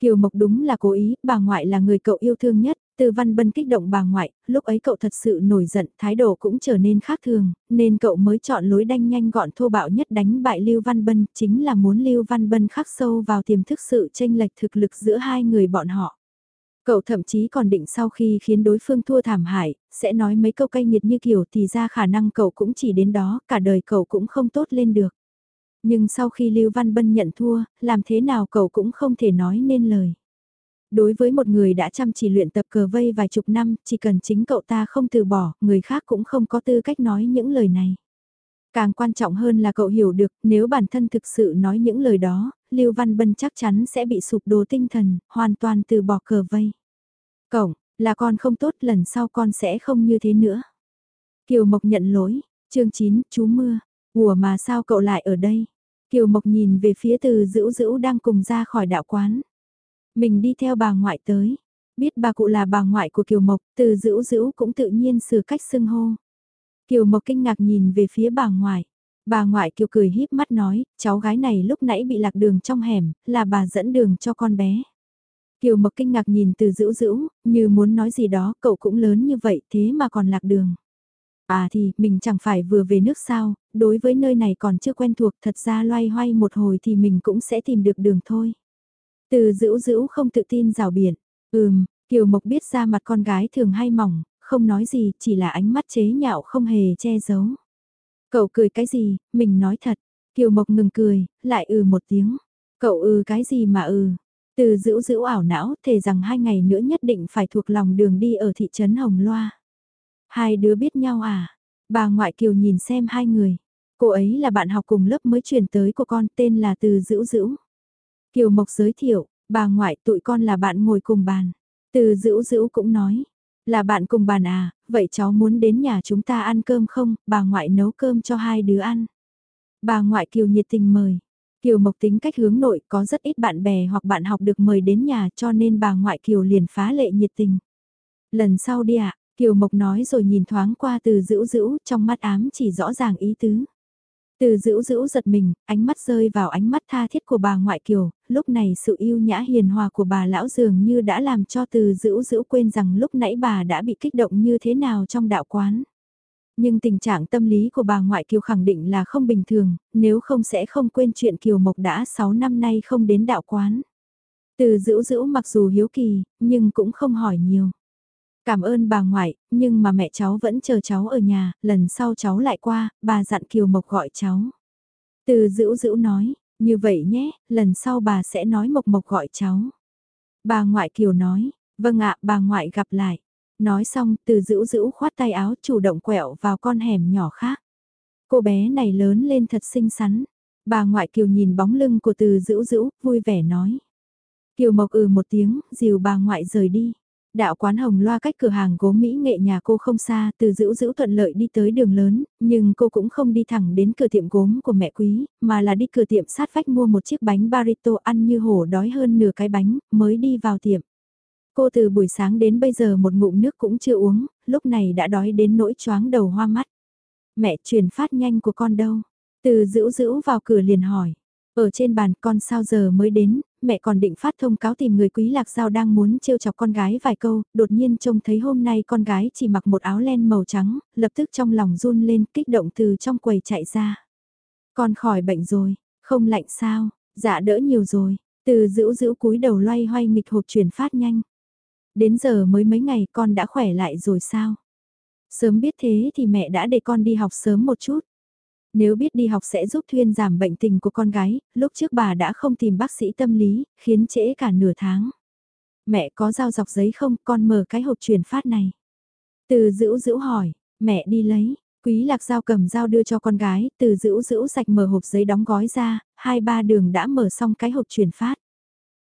Kiều Mộc đúng là cố ý, bà ngoại là người cậu yêu thương nhất, từ văn bân kích động bà ngoại, lúc ấy cậu thật sự nổi giận, thái độ cũng trở nên khác thường, nên cậu mới chọn lối đanh nhanh gọn thô bạo nhất đánh bại Lưu Văn Bân, chính là muốn Lưu Văn Bân khắc sâu vào tiềm thức sự tranh lệch thực lực giữa hai người bọn họ. Cậu thậm chí còn định sau khi khiến đối phương thua thảm hại, sẽ nói mấy câu cay nghiệt như kiểu thì ra khả năng cậu cũng chỉ đến đó, cả đời cậu cũng không tốt lên được. Nhưng sau khi Lưu Văn Bân nhận thua, làm thế nào cậu cũng không thể nói nên lời. Đối với một người đã chăm chỉ luyện tập cờ vây vài chục năm, chỉ cần chính cậu ta không từ bỏ, người khác cũng không có tư cách nói những lời này. Càng quan trọng hơn là cậu hiểu được, nếu bản thân thực sự nói những lời đó, Lưu Văn Bân chắc chắn sẽ bị sụp đổ tinh thần, hoàn toàn từ bỏ cờ vây cổng là con không tốt lần sau con sẽ không như thế nữa. Kiều Mộc nhận lỗi, chương 9, chú mưa, ủa mà sao cậu lại ở đây? Kiều Mộc nhìn về phía từ dữ dữ đang cùng ra khỏi đạo quán. Mình đi theo bà ngoại tới. Biết bà cụ là bà ngoại của Kiều Mộc, từ dữ dữ cũng tự nhiên sửa cách xưng hô. Kiều Mộc kinh ngạc nhìn về phía bà ngoại. Bà ngoại Kiều cười híp mắt nói, cháu gái này lúc nãy bị lạc đường trong hẻm, là bà dẫn đường cho con bé. Kiều Mộc kinh ngạc nhìn từ dữ dữ, như muốn nói gì đó, cậu cũng lớn như vậy thế mà còn lạc đường. À thì, mình chẳng phải vừa về nước sao, đối với nơi này còn chưa quen thuộc, thật ra loay hoay một hồi thì mình cũng sẽ tìm được đường thôi. Từ dữ dữ không tự tin rào biển, ừm, Kiều Mộc biết ra mặt con gái thường hay mỏng, không nói gì, chỉ là ánh mắt chế nhạo không hề che giấu. Cậu cười cái gì, mình nói thật. Kiều Mộc ngừng cười, lại ừ một tiếng. Cậu ừ cái gì mà ừ. Từ dữ dữ ảo não, thề rằng hai ngày nữa nhất định phải thuộc lòng đường đi ở thị trấn Hồng Loa. Hai đứa biết nhau à? Bà ngoại Kiều nhìn xem hai người. Cô ấy là bạn học cùng lớp mới chuyển tới của con tên là Từ Dữ Dữ. Kiều Mộc giới thiệu, bà ngoại tụi con là bạn ngồi cùng bàn. Từ Dữ Dữ cũng nói, là bạn cùng bàn à, vậy cháu muốn đến nhà chúng ta ăn cơm không, bà ngoại nấu cơm cho hai đứa ăn. Bà ngoại Kiều nhiệt tình mời. Kiều Mộc tính cách hướng nội có rất ít bạn bè hoặc bạn học được mời đến nhà cho nên bà ngoại Kiều liền phá lệ nhiệt tình. Lần sau đi ạ, Kiều Mộc nói rồi nhìn thoáng qua từ dữ dữ trong mắt ám chỉ rõ ràng ý tứ. Từ dữ dữ giật mình, ánh mắt rơi vào ánh mắt tha thiết của bà ngoại Kiều, lúc này sự yêu nhã hiền hòa của bà lão dường như đã làm cho từ dữ dữ quên rằng lúc nãy bà đã bị kích động như thế nào trong đạo quán. Nhưng tình trạng tâm lý của bà ngoại Kiều khẳng định là không bình thường, nếu không sẽ không quên chuyện Kiều Mộc đã 6 năm nay không đến đạo quán. Từ dữ dữ mặc dù hiếu kỳ, nhưng cũng không hỏi nhiều. Cảm ơn bà ngoại, nhưng mà mẹ cháu vẫn chờ cháu ở nhà, lần sau cháu lại qua, bà dặn Kiều Mộc gọi cháu. Từ dữ dữ nói, như vậy nhé, lần sau bà sẽ nói Mộc Mộc gọi cháu. Bà ngoại Kiều nói, vâng ạ, bà ngoại gặp lại. Nói xong, từ dữ dữ khoát tay áo chủ động quẹo vào con hẻm nhỏ khác. Cô bé này lớn lên thật xinh xắn. Bà ngoại Kiều nhìn bóng lưng của từ dữ dữ, vui vẻ nói. Kiều Mộc ừ một tiếng, dìu bà ngoại rời đi. Đạo quán hồng loa cách cửa hàng gốm mỹ nghệ nhà cô không xa, từ giữ giữ thuận lợi đi tới đường lớn, nhưng cô cũng không đi thẳng đến cửa tiệm gốm của mẹ quý, mà là đi cửa tiệm sát vách mua một chiếc bánh barito ăn như hổ đói hơn nửa cái bánh, mới đi vào tiệm. Cô từ buổi sáng đến bây giờ một ngụm nước cũng chưa uống, lúc này đã đói đến nỗi choáng đầu hoa mắt. Mẹ truyền phát nhanh của con đâu? Từ giữ giữ vào cửa liền hỏi. Ở trên bàn con sao giờ mới đến, mẹ còn định phát thông cáo tìm người quý lạc giao đang muốn trêu chọc con gái vài câu, đột nhiên trông thấy hôm nay con gái chỉ mặc một áo len màu trắng, lập tức trong lòng run lên kích động từ trong quầy chạy ra. Con khỏi bệnh rồi, không lạnh sao, dạ đỡ nhiều rồi, từ giữ giữ cúi đầu loay hoay nghịch hộp chuyển phát nhanh. Đến giờ mới mấy ngày con đã khỏe lại rồi sao? Sớm biết thế thì mẹ đã để con đi học sớm một chút. Nếu biết đi học sẽ giúp thuyên giảm bệnh tình của con gái, lúc trước bà đã không tìm bác sĩ tâm lý, khiến trễ cả nửa tháng. Mẹ có dao dọc giấy không, con mở cái hộp truyền phát này. Từ dữ dữ hỏi, mẹ đi lấy, quý lạc dao cầm dao đưa cho con gái, từ giữ giữ sạch mở hộp giấy đóng gói ra, hai ba đường đã mở xong cái hộp truyền phát.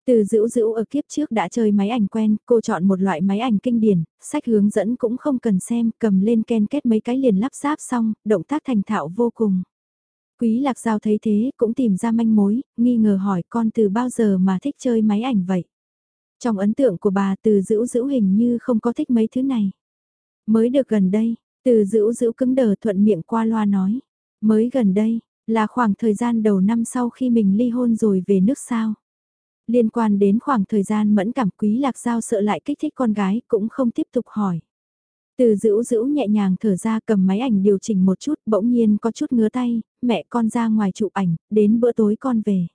Từ dữ dữ ở kiếp trước đã chơi máy ảnh quen, cô chọn một loại máy ảnh kinh điển, sách hướng dẫn cũng không cần xem, cầm lên ken kết mấy cái liền lắp ráp xong, động tác thành thạo vô cùng. Quý lạc giao thấy thế, cũng tìm ra manh mối, nghi ngờ hỏi con từ bao giờ mà thích chơi máy ảnh vậy. Trong ấn tượng của bà từ dữ dữ hình như không có thích mấy thứ này. Mới được gần đây, từ dữ dữ cứng đờ thuận miệng qua loa nói. Mới gần đây, là khoảng thời gian đầu năm sau khi mình ly hôn rồi về nước sao. Liên quan đến khoảng thời gian mẫn cảm quý lạc giao sợ lại kích thích con gái cũng không tiếp tục hỏi. Từ dữ dữ nhẹ nhàng thở ra cầm máy ảnh điều chỉnh một chút bỗng nhiên có chút ngứa tay, mẹ con ra ngoài chụp ảnh, đến bữa tối con về.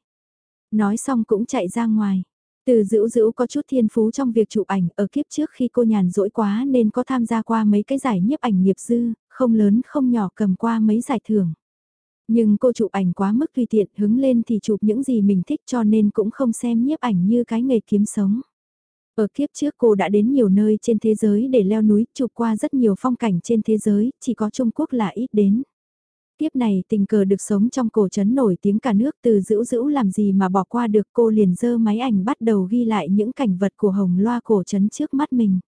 Nói xong cũng chạy ra ngoài. Từ dữ dữ có chút thiên phú trong việc chụp ảnh ở kiếp trước khi cô nhàn rỗi quá nên có tham gia qua mấy cái giải nhiếp ảnh nghiệp dư, không lớn không nhỏ cầm qua mấy giải thưởng. Nhưng cô chụp ảnh quá mức tùy tiện hứng lên thì chụp những gì mình thích cho nên cũng không xem nhiếp ảnh như cái nghề kiếm sống. Ở kiếp trước cô đã đến nhiều nơi trên thế giới để leo núi, chụp qua rất nhiều phong cảnh trên thế giới, chỉ có Trung Quốc là ít đến. Kiếp này tình cờ được sống trong cổ trấn nổi tiếng cả nước từ dữ dữ làm gì mà bỏ qua được cô liền dơ máy ảnh bắt đầu ghi lại những cảnh vật của hồng loa cổ trấn trước mắt mình.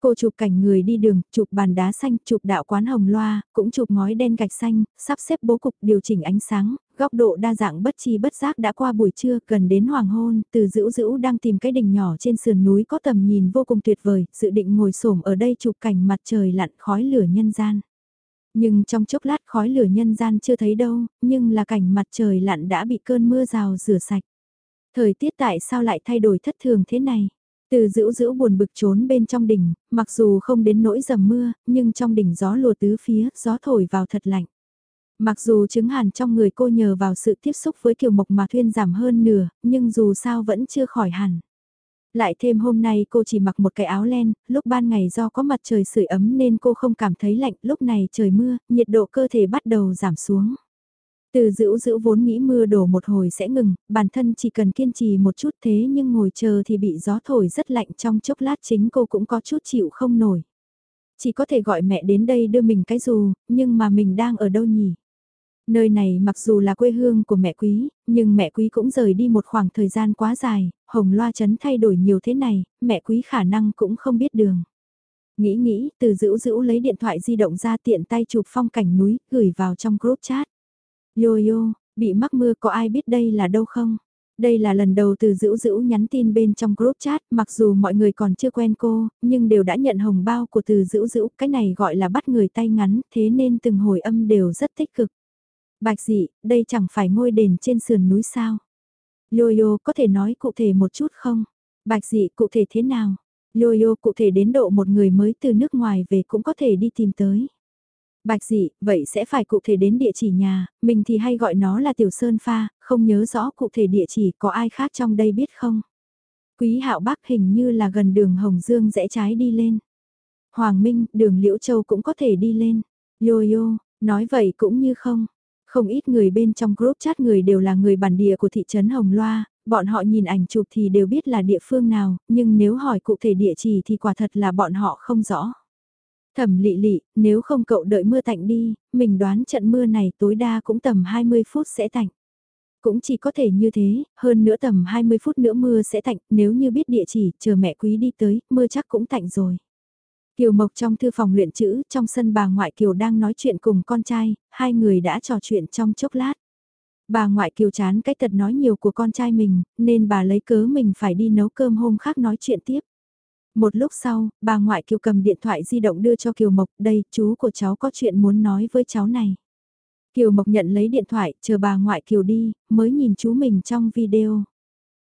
Cô chụp cảnh người đi đường, chụp bàn đá xanh, chụp đạo quán hồng loa, cũng chụp ngói đen gạch xanh, sắp xếp bố cục điều chỉnh ánh sáng, góc độ đa dạng bất chi bất giác đã qua buổi trưa, gần đến hoàng hôn, từ dữ dữ đang tìm cái đỉnh nhỏ trên sườn núi có tầm nhìn vô cùng tuyệt vời, dự định ngồi xổm ở đây chụp cảnh mặt trời lặn khói lửa nhân gian. Nhưng trong chốc lát khói lửa nhân gian chưa thấy đâu, nhưng là cảnh mặt trời lặn đã bị cơn mưa rào rửa sạch. Thời tiết tại sao lại thay đổi thất thường thế này? Từ dữ dữ buồn bực trốn bên trong đỉnh, mặc dù không đến nỗi dầm mưa, nhưng trong đỉnh gió lùa tứ phía, gió thổi vào thật lạnh. Mặc dù chứng hàn trong người cô nhờ vào sự tiếp xúc với kiều mộc mà thuyên giảm hơn nửa, nhưng dù sao vẫn chưa khỏi hẳn. Lại thêm hôm nay cô chỉ mặc một cái áo len, lúc ban ngày do có mặt trời sưởi ấm nên cô không cảm thấy lạnh, lúc này trời mưa, nhiệt độ cơ thể bắt đầu giảm xuống. Từ dữ dữ vốn nghĩ mưa đổ một hồi sẽ ngừng, bản thân chỉ cần kiên trì một chút thế nhưng ngồi chờ thì bị gió thổi rất lạnh trong chốc lát chính cô cũng có chút chịu không nổi. Chỉ có thể gọi mẹ đến đây đưa mình cái dù, nhưng mà mình đang ở đâu nhỉ? Nơi này mặc dù là quê hương của mẹ quý, nhưng mẹ quý cũng rời đi một khoảng thời gian quá dài, hồng loa chấn thay đổi nhiều thế này, mẹ quý khả năng cũng không biết đường. Nghĩ nghĩ, từ dữ dữ lấy điện thoại di động ra tiện tay chụp phong cảnh núi, gửi vào trong group chat. Yo yo, bị mắc mưa có ai biết đây là đâu không? Đây là lần đầu từ dữ dữ nhắn tin bên trong group chat, mặc dù mọi người còn chưa quen cô, nhưng đều đã nhận hồng bao của từ dữ dữ, cái này gọi là bắt người tay ngắn, thế nên từng hồi âm đều rất tích cực. Bạch dị, đây chẳng phải ngôi đền trên sườn núi sao? Yo-yo có thể nói cụ thể một chút không? Bạch dị cụ thể thế nào? Yo-yo cụ thể đến độ một người mới từ nước ngoài về cũng có thể đi tìm tới. Bạch dị, vậy sẽ phải cụ thể đến địa chỉ nhà, mình thì hay gọi nó là Tiểu Sơn Pha, không nhớ rõ cụ thể địa chỉ có ai khác trong đây biết không? Quý hạo bắc hình như là gần đường Hồng Dương rẽ trái đi lên. Hoàng Minh, đường Liễu Châu cũng có thể đi lên. Yo yo, nói vậy cũng như không. Không ít người bên trong group chat người đều là người bản địa của thị trấn Hồng Loa, bọn họ nhìn ảnh chụp thì đều biết là địa phương nào, nhưng nếu hỏi cụ thể địa chỉ thì quả thật là bọn họ không rõ. Thẩm lị lị, nếu không cậu đợi mưa tạnh đi, mình đoán trận mưa này tối đa cũng tầm 20 phút sẽ tạnh. Cũng chỉ có thể như thế, hơn nữa tầm 20 phút nữa mưa sẽ tạnh, nếu như biết địa chỉ, chờ mẹ quý đi tới, mưa chắc cũng tạnh rồi. Kiều Mộc trong thư phòng luyện chữ, trong sân bà ngoại Kiều đang nói chuyện cùng con trai, hai người đã trò chuyện trong chốc lát. Bà ngoại Kiều chán cái tật nói nhiều của con trai mình, nên bà lấy cớ mình phải đi nấu cơm hôm khác nói chuyện tiếp. Một lúc sau, bà ngoại Kiều cầm điện thoại di động đưa cho Kiều Mộc, đây, chú của cháu có chuyện muốn nói với cháu này. Kiều Mộc nhận lấy điện thoại, chờ bà ngoại Kiều đi, mới nhìn chú mình trong video.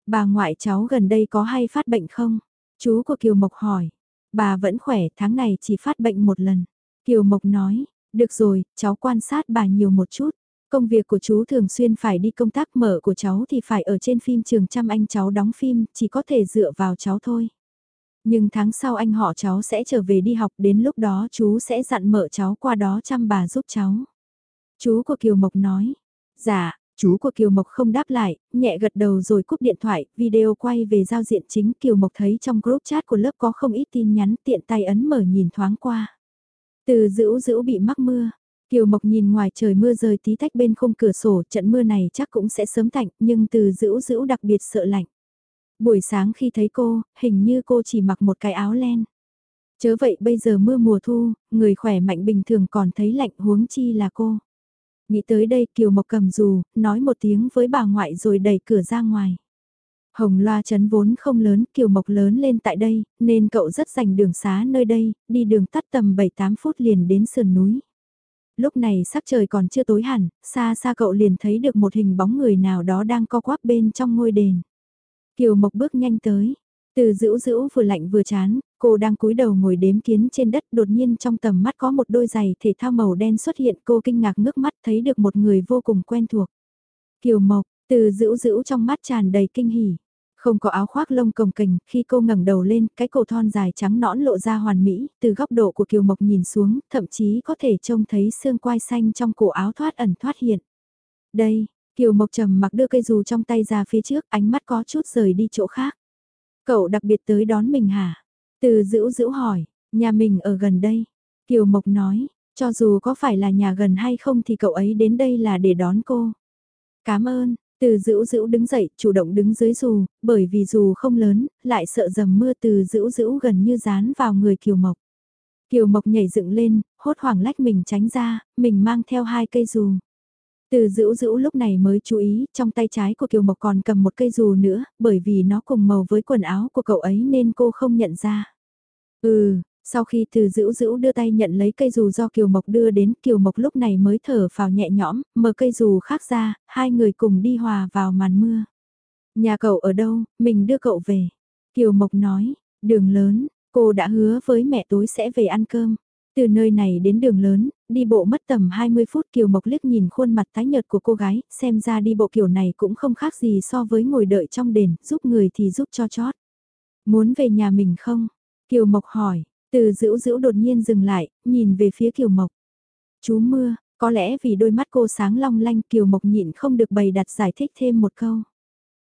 Bà ngoại cháu gần đây có hay phát bệnh không? Chú của Kiều Mộc hỏi. Bà vẫn khỏe, tháng này chỉ phát bệnh một lần. Kiều Mộc nói, được rồi, cháu quan sát bà nhiều một chút. Công việc của chú thường xuyên phải đi công tác mở của cháu thì phải ở trên phim trường chăm anh cháu đóng phim, chỉ có thể dựa vào cháu thôi. Nhưng tháng sau anh họ cháu sẽ trở về đi học, đến lúc đó chú sẽ dặn mở cháu qua đó chăm bà giúp cháu. Chú của Kiều Mộc nói, dạ, chú của Kiều Mộc không đáp lại, nhẹ gật đầu rồi cúp điện thoại, video quay về giao diện chính Kiều Mộc thấy trong group chat của lớp có không ít tin nhắn tiện tay ấn mở nhìn thoáng qua. Từ dữ dữ bị mắc mưa, Kiều Mộc nhìn ngoài trời mưa rơi tí tách bên khung cửa sổ, trận mưa này chắc cũng sẽ sớm tạnh, nhưng từ dữ dữ đặc biệt sợ lạnh. Buổi sáng khi thấy cô, hình như cô chỉ mặc một cái áo len. Chớ vậy bây giờ mưa mùa thu, người khỏe mạnh bình thường còn thấy lạnh huống chi là cô. Nghĩ tới đây Kiều Mộc cầm dù, nói một tiếng với bà ngoại rồi đẩy cửa ra ngoài. Hồng loa chấn vốn không lớn, Kiều Mộc lớn lên tại đây, nên cậu rất dành đường xá nơi đây, đi đường tắt tầm 7-8 phút liền đến sườn núi. Lúc này sắc trời còn chưa tối hẳn, xa xa cậu liền thấy được một hình bóng người nào đó đang co quắp bên trong ngôi đền. Kiều Mộc bước nhanh tới, từ dữ dữ vừa lạnh vừa chán, cô đang cúi đầu ngồi đếm kiến trên đất đột nhiên trong tầm mắt có một đôi giày thể thao màu đen xuất hiện cô kinh ngạc ngước mắt thấy được một người vô cùng quen thuộc. Kiều Mộc, từ dữ dữ trong mắt tràn đầy kinh hỉ. Không có áo khoác lông cồng kềnh, khi cô ngẩng đầu lên, cái cổ thon dài trắng nõn lộ ra hoàn mỹ, từ góc độ của Kiều Mộc nhìn xuống, thậm chí có thể trông thấy xương quai xanh trong cổ áo thoát ẩn thoát hiện. Đây, Kiều Mộc trầm mặc đưa cây dù trong tay ra phía trước, ánh mắt có chút rời đi chỗ khác. Cậu đặc biệt tới đón mình hả? Từ dữ dữ hỏi, nhà mình ở gần đây. Kiều Mộc nói, cho dù có phải là nhà gần hay không thì cậu ấy đến đây là để đón cô. Cảm ơn, từ dữ dữ đứng dậy, chủ động đứng dưới dù, bởi vì dù không lớn, lại sợ dầm mưa từ dữ dữ gần như dán vào người Kiều Mộc. Kiều Mộc nhảy dựng lên, hốt hoảng lách mình tránh ra, mình mang theo hai cây dù. Từ dữ dữ lúc này mới chú ý, trong tay trái của Kiều Mộc còn cầm một cây dù nữa, bởi vì nó cùng màu với quần áo của cậu ấy nên cô không nhận ra. Ừ, sau khi từ dữ dữ đưa tay nhận lấy cây dù do Kiều Mộc đưa đến, Kiều Mộc lúc này mới thở vào nhẹ nhõm, mở cây dù khác ra, hai người cùng đi hòa vào màn mưa. Nhà cậu ở đâu, mình đưa cậu về. Kiều Mộc nói, đường lớn, cô đã hứa với mẹ tối sẽ về ăn cơm. Từ nơi này đến đường lớn, đi bộ mất tầm 20 phút Kiều Mộc liếc nhìn khuôn mặt tái nhợt của cô gái, xem ra đi bộ kiểu này cũng không khác gì so với ngồi đợi trong đền, giúp người thì giúp cho chót. Muốn về nhà mình không? Kiều Mộc hỏi, từ dữ dữ đột nhiên dừng lại, nhìn về phía Kiều Mộc. Chú mưa, có lẽ vì đôi mắt cô sáng long lanh Kiều Mộc nhịn không được bày đặt giải thích thêm một câu.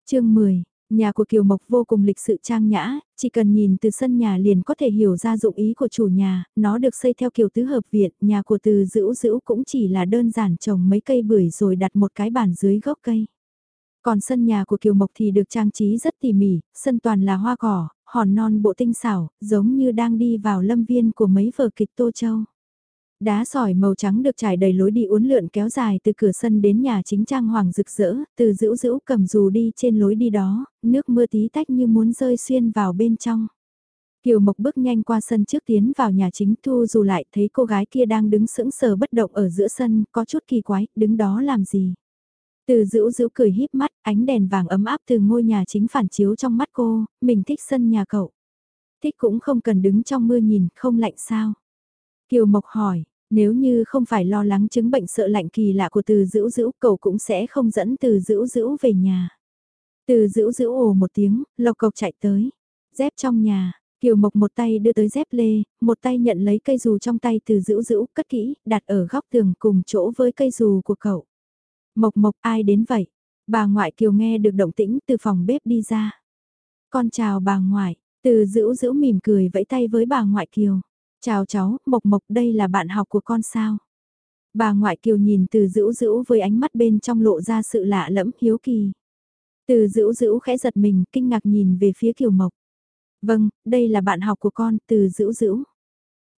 chương 10, Nhà của Kiều Mộc vô cùng lịch sự trang nhã, chỉ cần nhìn từ sân nhà liền có thể hiểu ra dụng ý của chủ nhà, nó được xây theo kiểu tứ hợp viện, nhà của từ dữ dữ cũng chỉ là đơn giản trồng mấy cây bưởi rồi đặt một cái bàn dưới gốc cây. Còn sân nhà của Kiều Mộc thì được trang trí rất tỉ mỉ, sân toàn là hoa cỏ, hòn non bộ tinh xảo, giống như đang đi vào lâm viên của mấy vở kịch Tô Châu. Đá sỏi màu trắng được trải đầy lối đi uốn lượn kéo dài từ cửa sân đến nhà chính trang hoàng rực rỡ, từ dữ dữ cầm dù đi trên lối đi đó, nước mưa tí tách như muốn rơi xuyên vào bên trong. Kiều Mộc bước nhanh qua sân trước tiến vào nhà chính thu dù lại thấy cô gái kia đang đứng sững sờ bất động ở giữa sân, có chút kỳ quái, đứng đó làm gì. Từ dữ dữ cười híp mắt, ánh đèn vàng ấm áp từ ngôi nhà chính phản chiếu trong mắt cô, mình thích sân nhà cậu. Thích cũng không cần đứng trong mưa nhìn, không lạnh sao. Kiều Mộc hỏi, nếu như không phải lo lắng chứng bệnh sợ lạnh kỳ lạ của từ dữ dữ, cậu cũng sẽ không dẫn từ dữ dữ về nhà. Từ dữ dữ ồ một tiếng, lộc cộc chạy tới. Dép trong nhà, Kiều Mộc một tay đưa tới dép lê, một tay nhận lấy cây dù trong tay từ dữ dữ, cất kỹ, đặt ở góc tường cùng chỗ với cây dù của cậu. Mộc Mộc ai đến vậy? Bà ngoại Kiều nghe được động tĩnh từ phòng bếp đi ra. Con chào bà ngoại, từ dữ dữ mỉm cười vẫy tay với bà ngoại Kiều. Chào cháu, Mộc Mộc đây là bạn học của con sao? Bà ngoại Kiều nhìn từ dữ dữ với ánh mắt bên trong lộ ra sự lạ lẫm hiếu kỳ. Từ dữ dữ khẽ giật mình, kinh ngạc nhìn về phía Kiều Mộc. Vâng, đây là bạn học của con, từ dữ dữ.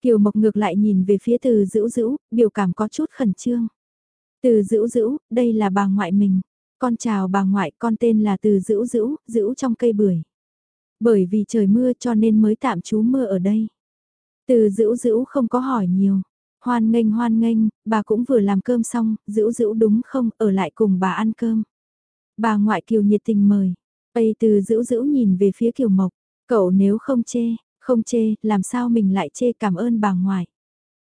Kiều Mộc ngược lại nhìn về phía từ dữ dữ, biểu cảm có chút khẩn trương. Từ dữ dữ, đây là bà ngoại mình. Con chào bà ngoại, con tên là từ dữ dữ, dữ trong cây bưởi. Bởi vì trời mưa cho nên mới tạm trú mưa ở đây. Từ dữ dữ không có hỏi nhiều. Hoan nghênh hoan nghênh, bà cũng vừa làm cơm xong, dữ dữ đúng không, ở lại cùng bà ăn cơm. Bà ngoại kiều nhiệt tình mời. Ây từ dữ dữ nhìn về phía kiều mộc. Cậu nếu không chê, không chê, làm sao mình lại chê cảm ơn bà ngoại.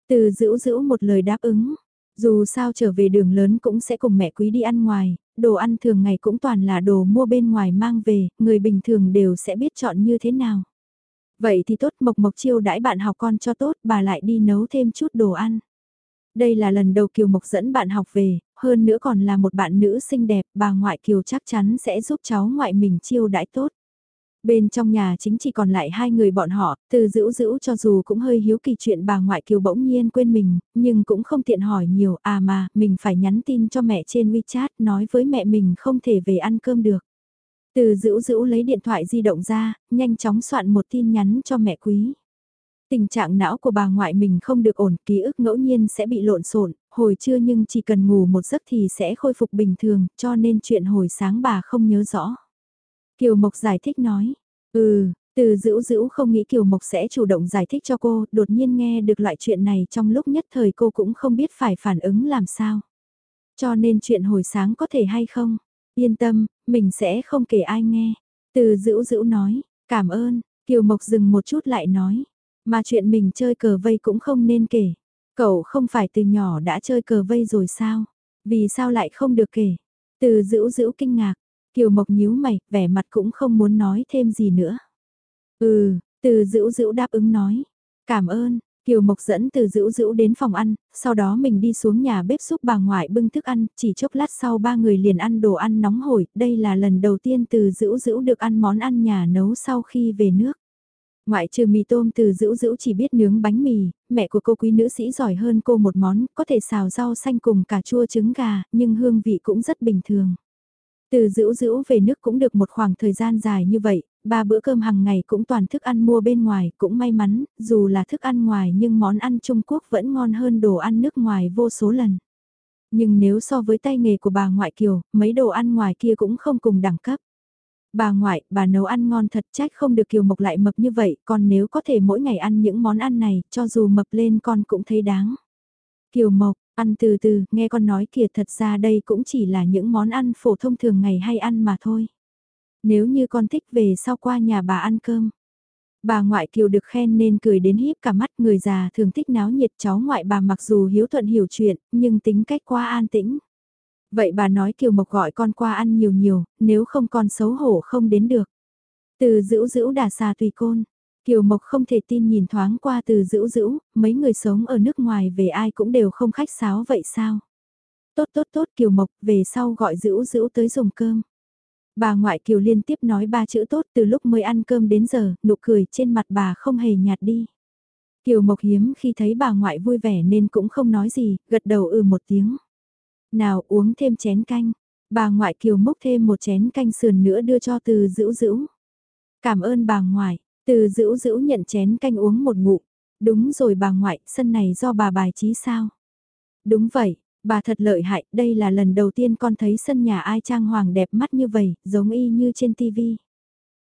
Từ dữ dữ một lời đáp ứng. Dù sao trở về đường lớn cũng sẽ cùng mẹ quý đi ăn ngoài, đồ ăn thường ngày cũng toàn là đồ mua bên ngoài mang về, người bình thường đều sẽ biết chọn như thế nào. Vậy thì tốt Mộc Mộc chiêu đãi bạn học con cho tốt, bà lại đi nấu thêm chút đồ ăn. Đây là lần đầu Kiều Mộc dẫn bạn học về, hơn nữa còn là một bạn nữ xinh đẹp, bà ngoại Kiều chắc chắn sẽ giúp cháu ngoại mình chiêu đãi tốt. Bên trong nhà chính chỉ còn lại hai người bọn họ, từ dữ dữ cho dù cũng hơi hiếu kỳ chuyện bà ngoại kiều bỗng nhiên quên mình, nhưng cũng không tiện hỏi nhiều, à mà, mình phải nhắn tin cho mẹ trên WeChat nói với mẹ mình không thể về ăn cơm được. Từ dữ dữ lấy điện thoại di động ra, nhanh chóng soạn một tin nhắn cho mẹ quý. Tình trạng não của bà ngoại mình không được ổn, ký ức ngẫu nhiên sẽ bị lộn xộn, hồi trưa nhưng chỉ cần ngủ một giấc thì sẽ khôi phục bình thường, cho nên chuyện hồi sáng bà không nhớ rõ. Kiều Mộc giải thích nói, ừ, từ dữ dữ không nghĩ Kiều Mộc sẽ chủ động giải thích cho cô, đột nhiên nghe được loại chuyện này trong lúc nhất thời cô cũng không biết phải phản ứng làm sao. Cho nên chuyện hồi sáng có thể hay không? Yên tâm, mình sẽ không kể ai nghe. Từ dữ dữ nói, cảm ơn, Kiều Mộc dừng một chút lại nói. Mà chuyện mình chơi cờ vây cũng không nên kể. Cậu không phải từ nhỏ đã chơi cờ vây rồi sao? Vì sao lại không được kể? Từ dữ dữ kinh ngạc, Kiều Mộc nhíu mày, vẻ mặt cũng không muốn nói thêm gì nữa. Ừ, từ dữ dữ đáp ứng nói. Cảm ơn, Kiều Mộc dẫn từ dữ dữ đến phòng ăn, sau đó mình đi xuống nhà bếp giúp bà ngoại bưng thức ăn, chỉ chốc lát sau ba người liền ăn đồ ăn nóng hổi, đây là lần đầu tiên từ dữ dữ được ăn món ăn nhà nấu sau khi về nước. Ngoại trừ mì tôm từ dữ dữ chỉ biết nướng bánh mì, mẹ của cô quý nữ sĩ giỏi hơn cô một món, có thể xào rau xanh cùng cà chua trứng gà, nhưng hương vị cũng rất bình thường. Từ dữ dữ về nước cũng được một khoảng thời gian dài như vậy, ba bữa cơm hàng ngày cũng toàn thức ăn mua bên ngoài, cũng may mắn, dù là thức ăn ngoài nhưng món ăn Trung Quốc vẫn ngon hơn đồ ăn nước ngoài vô số lần. Nhưng nếu so với tay nghề của bà ngoại kiều, mấy đồ ăn ngoài kia cũng không cùng đẳng cấp. Bà ngoại, bà nấu ăn ngon thật trách không được kiều mộc lại mập như vậy, còn nếu có thể mỗi ngày ăn những món ăn này, cho dù mập lên con cũng thấy đáng. Kiều mộc, Ăn từ từ, nghe con nói kìa thật ra đây cũng chỉ là những món ăn phổ thông thường ngày hay ăn mà thôi. Nếu như con thích về sau qua nhà bà ăn cơm. Bà ngoại kiều được khen nên cười đến híp cả mắt người già thường thích náo nhiệt cháu ngoại bà mặc dù hiếu thuận hiểu chuyện, nhưng tính cách qua an tĩnh. Vậy bà nói kiều mộc gọi con qua ăn nhiều nhiều, nếu không con xấu hổ không đến được. Từ dữ dữ đà xà tùy côn, Kiều Mộc không thể tin nhìn thoáng qua từ dữ dữ, mấy người sống ở nước ngoài về ai cũng đều không khách sáo vậy sao? Tốt tốt tốt Kiều Mộc về sau gọi dữ dữ tới dùng cơm. Bà ngoại Kiều liên tiếp nói ba chữ tốt từ lúc mới ăn cơm đến giờ, nụ cười trên mặt bà không hề nhạt đi. Kiều Mộc hiếm khi thấy bà ngoại vui vẻ nên cũng không nói gì, gật đầu ừ một tiếng. Nào uống thêm chén canh, bà ngoại Kiều múc thêm một chén canh sườn nữa đưa cho từ dữ dữ. Cảm ơn bà ngoại, từ dữ dữ nhận chén canh uống một ngụm, Đúng rồi bà ngoại, sân này do bà bài trí sao? Đúng vậy, bà thật lợi hại, đây là lần đầu tiên con thấy sân nhà ai trang hoàng đẹp mắt như vậy, giống y như trên tivi.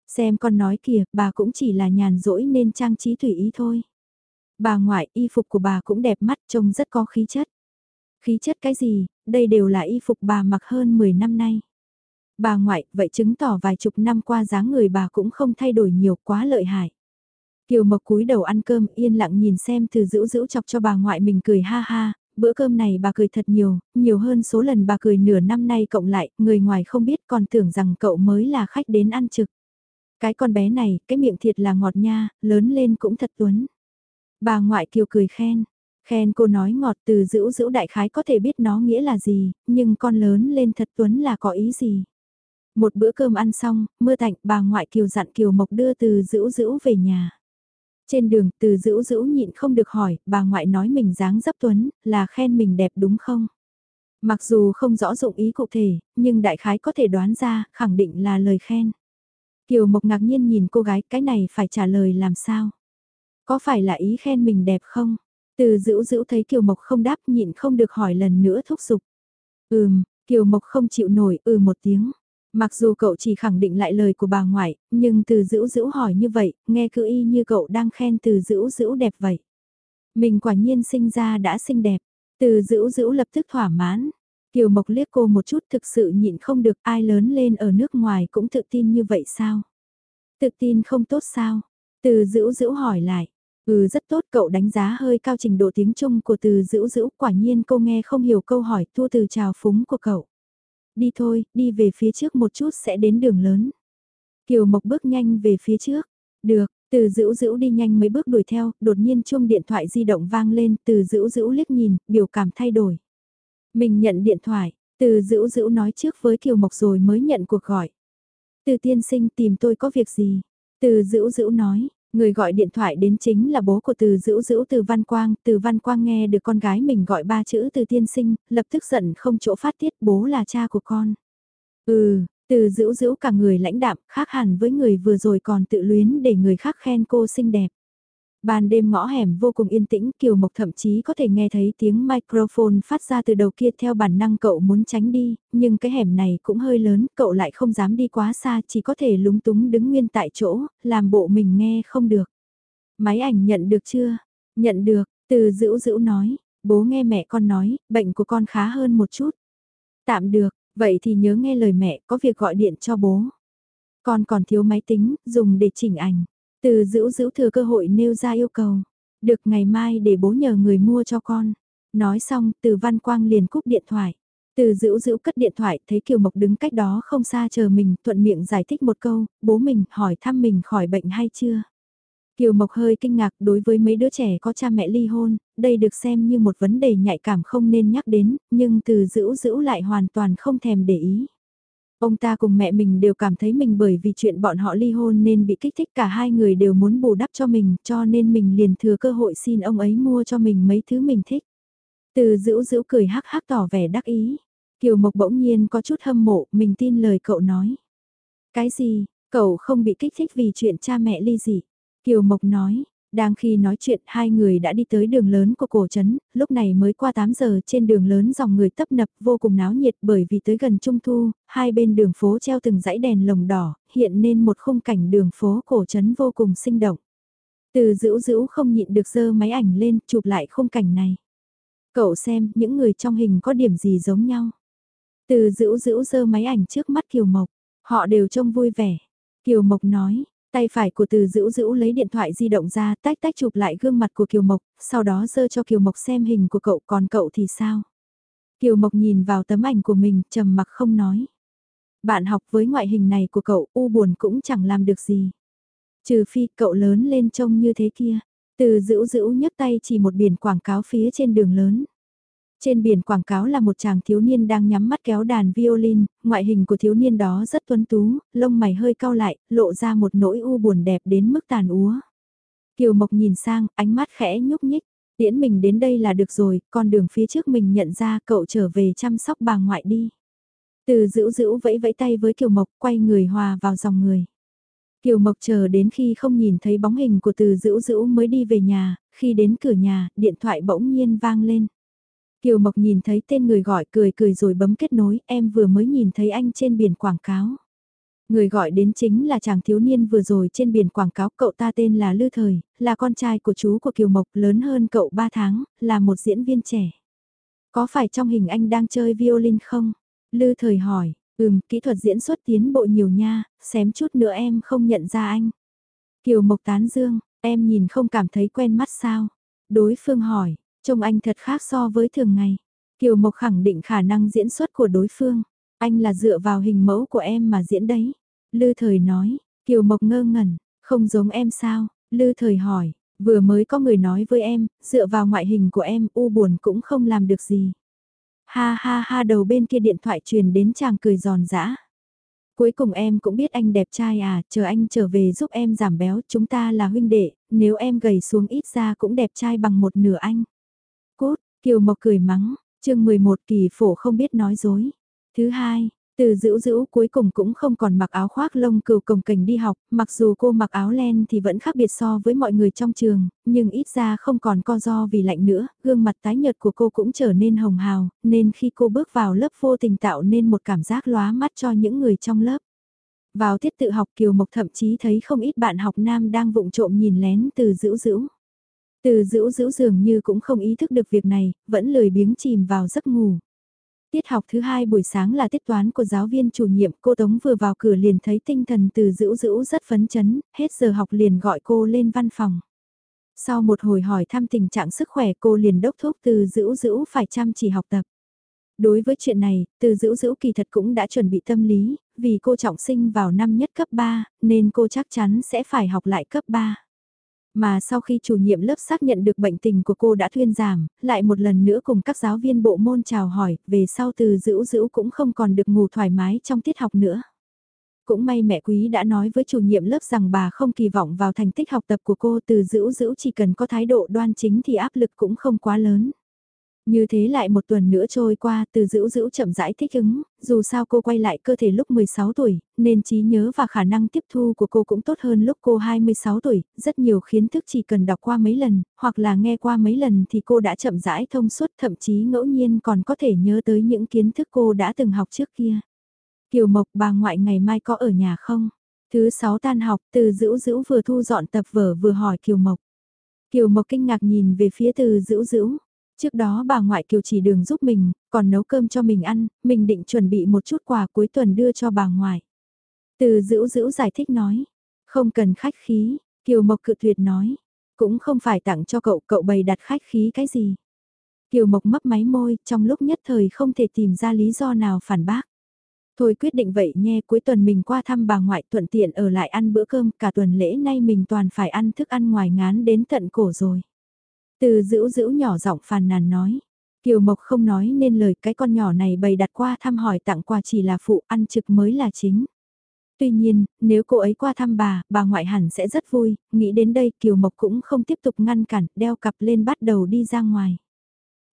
Xem con nói kìa, bà cũng chỉ là nhàn rỗi nên trang trí tùy ý thôi. Bà ngoại, y phục của bà cũng đẹp mắt, trông rất có khí chất. Khí chất cái gì, đây đều là y phục bà mặc hơn 10 năm nay. Bà ngoại, vậy chứng tỏ vài chục năm qua dáng người bà cũng không thay đổi nhiều quá lợi hại. Kiều Mộc cúi đầu ăn cơm yên lặng nhìn xem từ dữ dữ chọc cho bà ngoại mình cười ha ha, bữa cơm này bà cười thật nhiều, nhiều hơn số lần bà cười nửa năm nay cộng lại, người ngoài không biết còn tưởng rằng cậu mới là khách đến ăn trực. Cái con bé này, cái miệng thiệt là ngọt nha, lớn lên cũng thật tuấn. Bà ngoại Kiều cười khen, khen cô nói ngọt từ dữ dữ đại khái có thể biết nó nghĩa là gì, nhưng con lớn lên thật tuấn là có ý gì. Một bữa cơm ăn xong, mưa tạnh bà ngoại Kiều dặn Kiều Mộc đưa từ dữ dữ về nhà. Trên đường từ dữ dữ nhịn không được hỏi, bà ngoại nói mình dáng dấp tuấn, là khen mình đẹp đúng không? Mặc dù không rõ dụng ý cụ thể, nhưng đại khái có thể đoán ra, khẳng định là lời khen. Kiều Mộc ngạc nhiên nhìn cô gái, cái này phải trả lời làm sao? Có phải là ý khen mình đẹp không? Từ dữ dữ thấy Kiều Mộc không đáp nhịn không được hỏi lần nữa thúc giục. Ừm, Kiều Mộc không chịu nổi ừ một tiếng. Mặc dù cậu chỉ khẳng định lại lời của bà ngoại, nhưng từ dữ dữ hỏi như vậy, nghe cứ y như cậu đang khen từ dữ dữ đẹp vậy. Mình quả nhiên sinh ra đã xinh đẹp, từ dữ dữ lập tức thỏa mãn. Kiều Mộc liếc cô một chút thực sự nhịn không được ai lớn lên ở nước ngoài cũng tự tin như vậy sao? Tự tin không tốt sao? Từ dữ dữ hỏi lại. Ừ rất tốt cậu đánh giá hơi cao trình độ tiếng Trung của từ dữ dữ quả nhiên cô nghe không hiểu câu hỏi thua từ trào phúng của cậu. Đi thôi, đi về phía trước một chút sẽ đến đường lớn. Kiều Mộc bước nhanh về phía trước. Được, từ dữ dữ đi nhanh mấy bước đuổi theo, đột nhiên chuông điện thoại di động vang lên, từ dữ dữ liếc nhìn, biểu cảm thay đổi. Mình nhận điện thoại, từ dữ dữ nói trước với Kiều Mộc rồi mới nhận cuộc gọi. Từ tiên sinh tìm tôi có việc gì? Từ dữ dữ nói, Người gọi điện thoại đến chính là bố của từ dữ dữ từ Văn Quang, từ Văn Quang nghe được con gái mình gọi ba chữ từ tiên sinh, lập tức giận không chỗ phát tiết bố là cha của con. Ừ, từ dữ dữ cả người lãnh đạm, khác hẳn với người vừa rồi còn tự luyến để người khác khen cô xinh đẹp. Ban đêm ngõ hẻm vô cùng yên tĩnh, Kiều Mộc thậm chí có thể nghe thấy tiếng microphone phát ra từ đầu kia theo bản năng cậu muốn tránh đi, nhưng cái hẻm này cũng hơi lớn, cậu lại không dám đi quá xa, chỉ có thể lúng túng đứng nguyên tại chỗ, làm bộ mình nghe không được. Máy ảnh nhận được chưa? Nhận được, từ dữ dữ nói, bố nghe mẹ con nói, bệnh của con khá hơn một chút. Tạm được, vậy thì nhớ nghe lời mẹ, có việc gọi điện cho bố. Con còn thiếu máy tính, dùng để chỉnh ảnh. Từ giữ giữ thừa cơ hội nêu ra yêu cầu. Được ngày mai để bố nhờ người mua cho con. Nói xong, từ văn quang liền cúp điện thoại. Từ dữ dữ cất điện thoại, thấy Kiều Mộc đứng cách đó không xa chờ mình, thuận miệng giải thích một câu, bố mình hỏi thăm mình khỏi bệnh hay chưa. Kiều Mộc hơi kinh ngạc đối với mấy đứa trẻ có cha mẹ ly hôn, đây được xem như một vấn đề nhạy cảm không nên nhắc đến, nhưng từ dữ dữ lại hoàn toàn không thèm để ý. Ông ta cùng mẹ mình đều cảm thấy mình bởi vì chuyện bọn họ ly hôn nên bị kích thích cả hai người đều muốn bù đắp cho mình cho nên mình liền thừa cơ hội xin ông ấy mua cho mình mấy thứ mình thích. Từ giữ giữ cười hắc hắc tỏ vẻ đắc ý. Kiều Mộc bỗng nhiên có chút hâm mộ, mình tin lời cậu nói. Cái gì, cậu không bị kích thích vì chuyện cha mẹ ly dị. Kiều Mộc nói, đang khi nói chuyện hai người đã đi tới đường lớn của cổ trấn, lúc này mới qua 8 giờ trên đường lớn dòng người tấp nập vô cùng náo nhiệt bởi vì tới gần trung thu, hai bên đường phố treo từng dãy đèn lồng đỏ, hiện nên một khung cảnh đường phố cổ trấn vô cùng sinh động. Từ dữ dữ không nhịn được dơ máy ảnh lên chụp lại khung cảnh này. Cậu xem những người trong hình có điểm gì giống nhau. Từ dữ dữ dơ máy ảnh trước mắt Kiều Mộc, họ đều trông vui vẻ. Kiều Mộc nói, Tay phải của từ dữ dữ lấy điện thoại di động ra tách tách chụp lại gương mặt của Kiều Mộc, sau đó dơ cho Kiều Mộc xem hình của cậu còn cậu thì sao? Kiều Mộc nhìn vào tấm ảnh của mình trầm mặc không nói. Bạn học với ngoại hình này của cậu u buồn cũng chẳng làm được gì. Trừ phi cậu lớn lên trông như thế kia. Từ dữ dữ nhấc tay chỉ một biển quảng cáo phía trên đường lớn. Trên biển quảng cáo là một chàng thiếu niên đang nhắm mắt kéo đàn violin, ngoại hình của thiếu niên đó rất tuấn tú, lông mày hơi cau lại, lộ ra một nỗi u buồn đẹp đến mức tàn úa. Kiều Mộc nhìn sang, ánh mắt khẽ nhúc nhích, tiễn mình đến đây là được rồi, con đường phía trước mình nhận ra cậu trở về chăm sóc bà ngoại đi. Từ dữ dữ vẫy vẫy tay với Kiều Mộc quay người hòa vào dòng người. Kiều Mộc chờ đến khi không nhìn thấy bóng hình của từ dữ dữ mới đi về nhà, khi đến cửa nhà, điện thoại bỗng nhiên vang lên. Kiều Mộc nhìn thấy tên người gọi cười cười rồi bấm kết nối, em vừa mới nhìn thấy anh trên biển quảng cáo. Người gọi đến chính là chàng thiếu niên vừa rồi trên biển quảng cáo, cậu ta tên là Lư Thời, là con trai của chú của Kiều Mộc lớn hơn cậu 3 tháng, là một diễn viên trẻ. Có phải trong hình anh đang chơi violin không? Lư Thời hỏi, ừm, kỹ thuật diễn xuất tiến bộ nhiều nha, xém chút nữa em không nhận ra anh. Kiều Mộc tán dương, em nhìn không cảm thấy quen mắt sao? Đối phương hỏi, trông anh thật khác so với thường ngày. Kiều Mộc khẳng định khả năng diễn xuất của đối phương. Anh là dựa vào hình mẫu của em mà diễn đấy. Lư thời nói, Kiều Mộc ngơ ngẩn, không giống em sao? Lư thời hỏi, vừa mới có người nói với em, dựa vào ngoại hình của em u buồn cũng không làm được gì. Ha ha ha đầu bên kia điện thoại truyền đến chàng cười giòn giã. Cuối cùng em cũng biết anh đẹp trai à, chờ anh trở về giúp em giảm béo, chúng ta là huynh đệ, nếu em gầy xuống ít ra cũng đẹp trai bằng một nửa anh. Kiều Mộc cười mắng, chương 11 kỳ phổ không biết nói dối. Thứ hai, từ dữ dữ cuối cùng cũng không còn mặc áo khoác lông cừu cồng cảnh đi học, mặc dù cô mặc áo len thì vẫn khác biệt so với mọi người trong trường, nhưng ít ra không còn co do vì lạnh nữa, gương mặt tái nhợt của cô cũng trở nên hồng hào, nên khi cô bước vào lớp vô tình tạo nên một cảm giác lóa mắt cho những người trong lớp. Vào tiết tự học Kiều Mộc thậm chí thấy không ít bạn học nam đang vụng trộm nhìn lén từ dữ dữ. Từ dữ dữ dường như cũng không ý thức được việc này, vẫn lười biếng chìm vào giấc ngủ. Tiết học thứ hai buổi sáng là tiết toán của giáo viên chủ nhiệm, cô Tống vừa vào cửa liền thấy tinh thần từ dữ dữ rất phấn chấn, hết giờ học liền gọi cô lên văn phòng. Sau một hồi hỏi thăm tình trạng sức khỏe cô liền đốc thúc từ dữ dữ phải chăm chỉ học tập. Đối với chuyện này, từ dữ dữ kỳ thật cũng đã chuẩn bị tâm lý, vì cô trọng sinh vào năm nhất cấp 3, nên cô chắc chắn sẽ phải học lại cấp 3. Mà sau khi chủ nhiệm lớp xác nhận được bệnh tình của cô đã thuyên giảm, lại một lần nữa cùng các giáo viên bộ môn chào hỏi, về sau từ dữ dữ cũng không còn được ngủ thoải mái trong tiết học nữa. Cũng may mẹ quý đã nói với chủ nhiệm lớp rằng bà không kỳ vọng vào thành tích học tập của cô từ dữ dữ chỉ cần có thái độ đoan chính thì áp lực cũng không quá lớn. Như thế lại một tuần nữa trôi qua từ dữ dữ chậm rãi thích ứng, dù sao cô quay lại cơ thể lúc 16 tuổi, nên trí nhớ và khả năng tiếp thu của cô cũng tốt hơn lúc cô 26 tuổi, rất nhiều kiến thức chỉ cần đọc qua mấy lần, hoặc là nghe qua mấy lần thì cô đã chậm rãi thông suốt thậm chí ngẫu nhiên còn có thể nhớ tới những kiến thức cô đã từng học trước kia. Kiều Mộc bà ngoại ngày mai có ở nhà không? Thứ 6 tan học từ dữ dữ vừa thu dọn tập vở vừa hỏi Kiều Mộc. Kiều Mộc kinh ngạc nhìn về phía từ dữ dữ Trước đó bà ngoại kiều chỉ đường giúp mình, còn nấu cơm cho mình ăn, mình định chuẩn bị một chút quà cuối tuần đưa cho bà ngoại. Từ dữ dữ giải thích nói, không cần khách khí, Kiều Mộc cự tuyệt nói, cũng không phải tặng cho cậu, cậu bày đặt khách khí cái gì. Kiều Mộc mấp máy môi, trong lúc nhất thời không thể tìm ra lý do nào phản bác. Thôi quyết định vậy nhé, cuối tuần mình qua thăm bà ngoại thuận tiện ở lại ăn bữa cơm, cả tuần lễ nay mình toàn phải ăn thức ăn ngoài ngán đến tận cổ rồi. Từ dữ dữ nhỏ giọng phàn nàn nói. Kiều Mộc không nói nên lời cái con nhỏ này bày đặt qua thăm hỏi tặng quà chỉ là phụ ăn trực mới là chính. Tuy nhiên, nếu cô ấy qua thăm bà, bà ngoại hẳn sẽ rất vui, nghĩ đến đây Kiều Mộc cũng không tiếp tục ngăn cản, đeo cặp lên bắt đầu đi ra ngoài.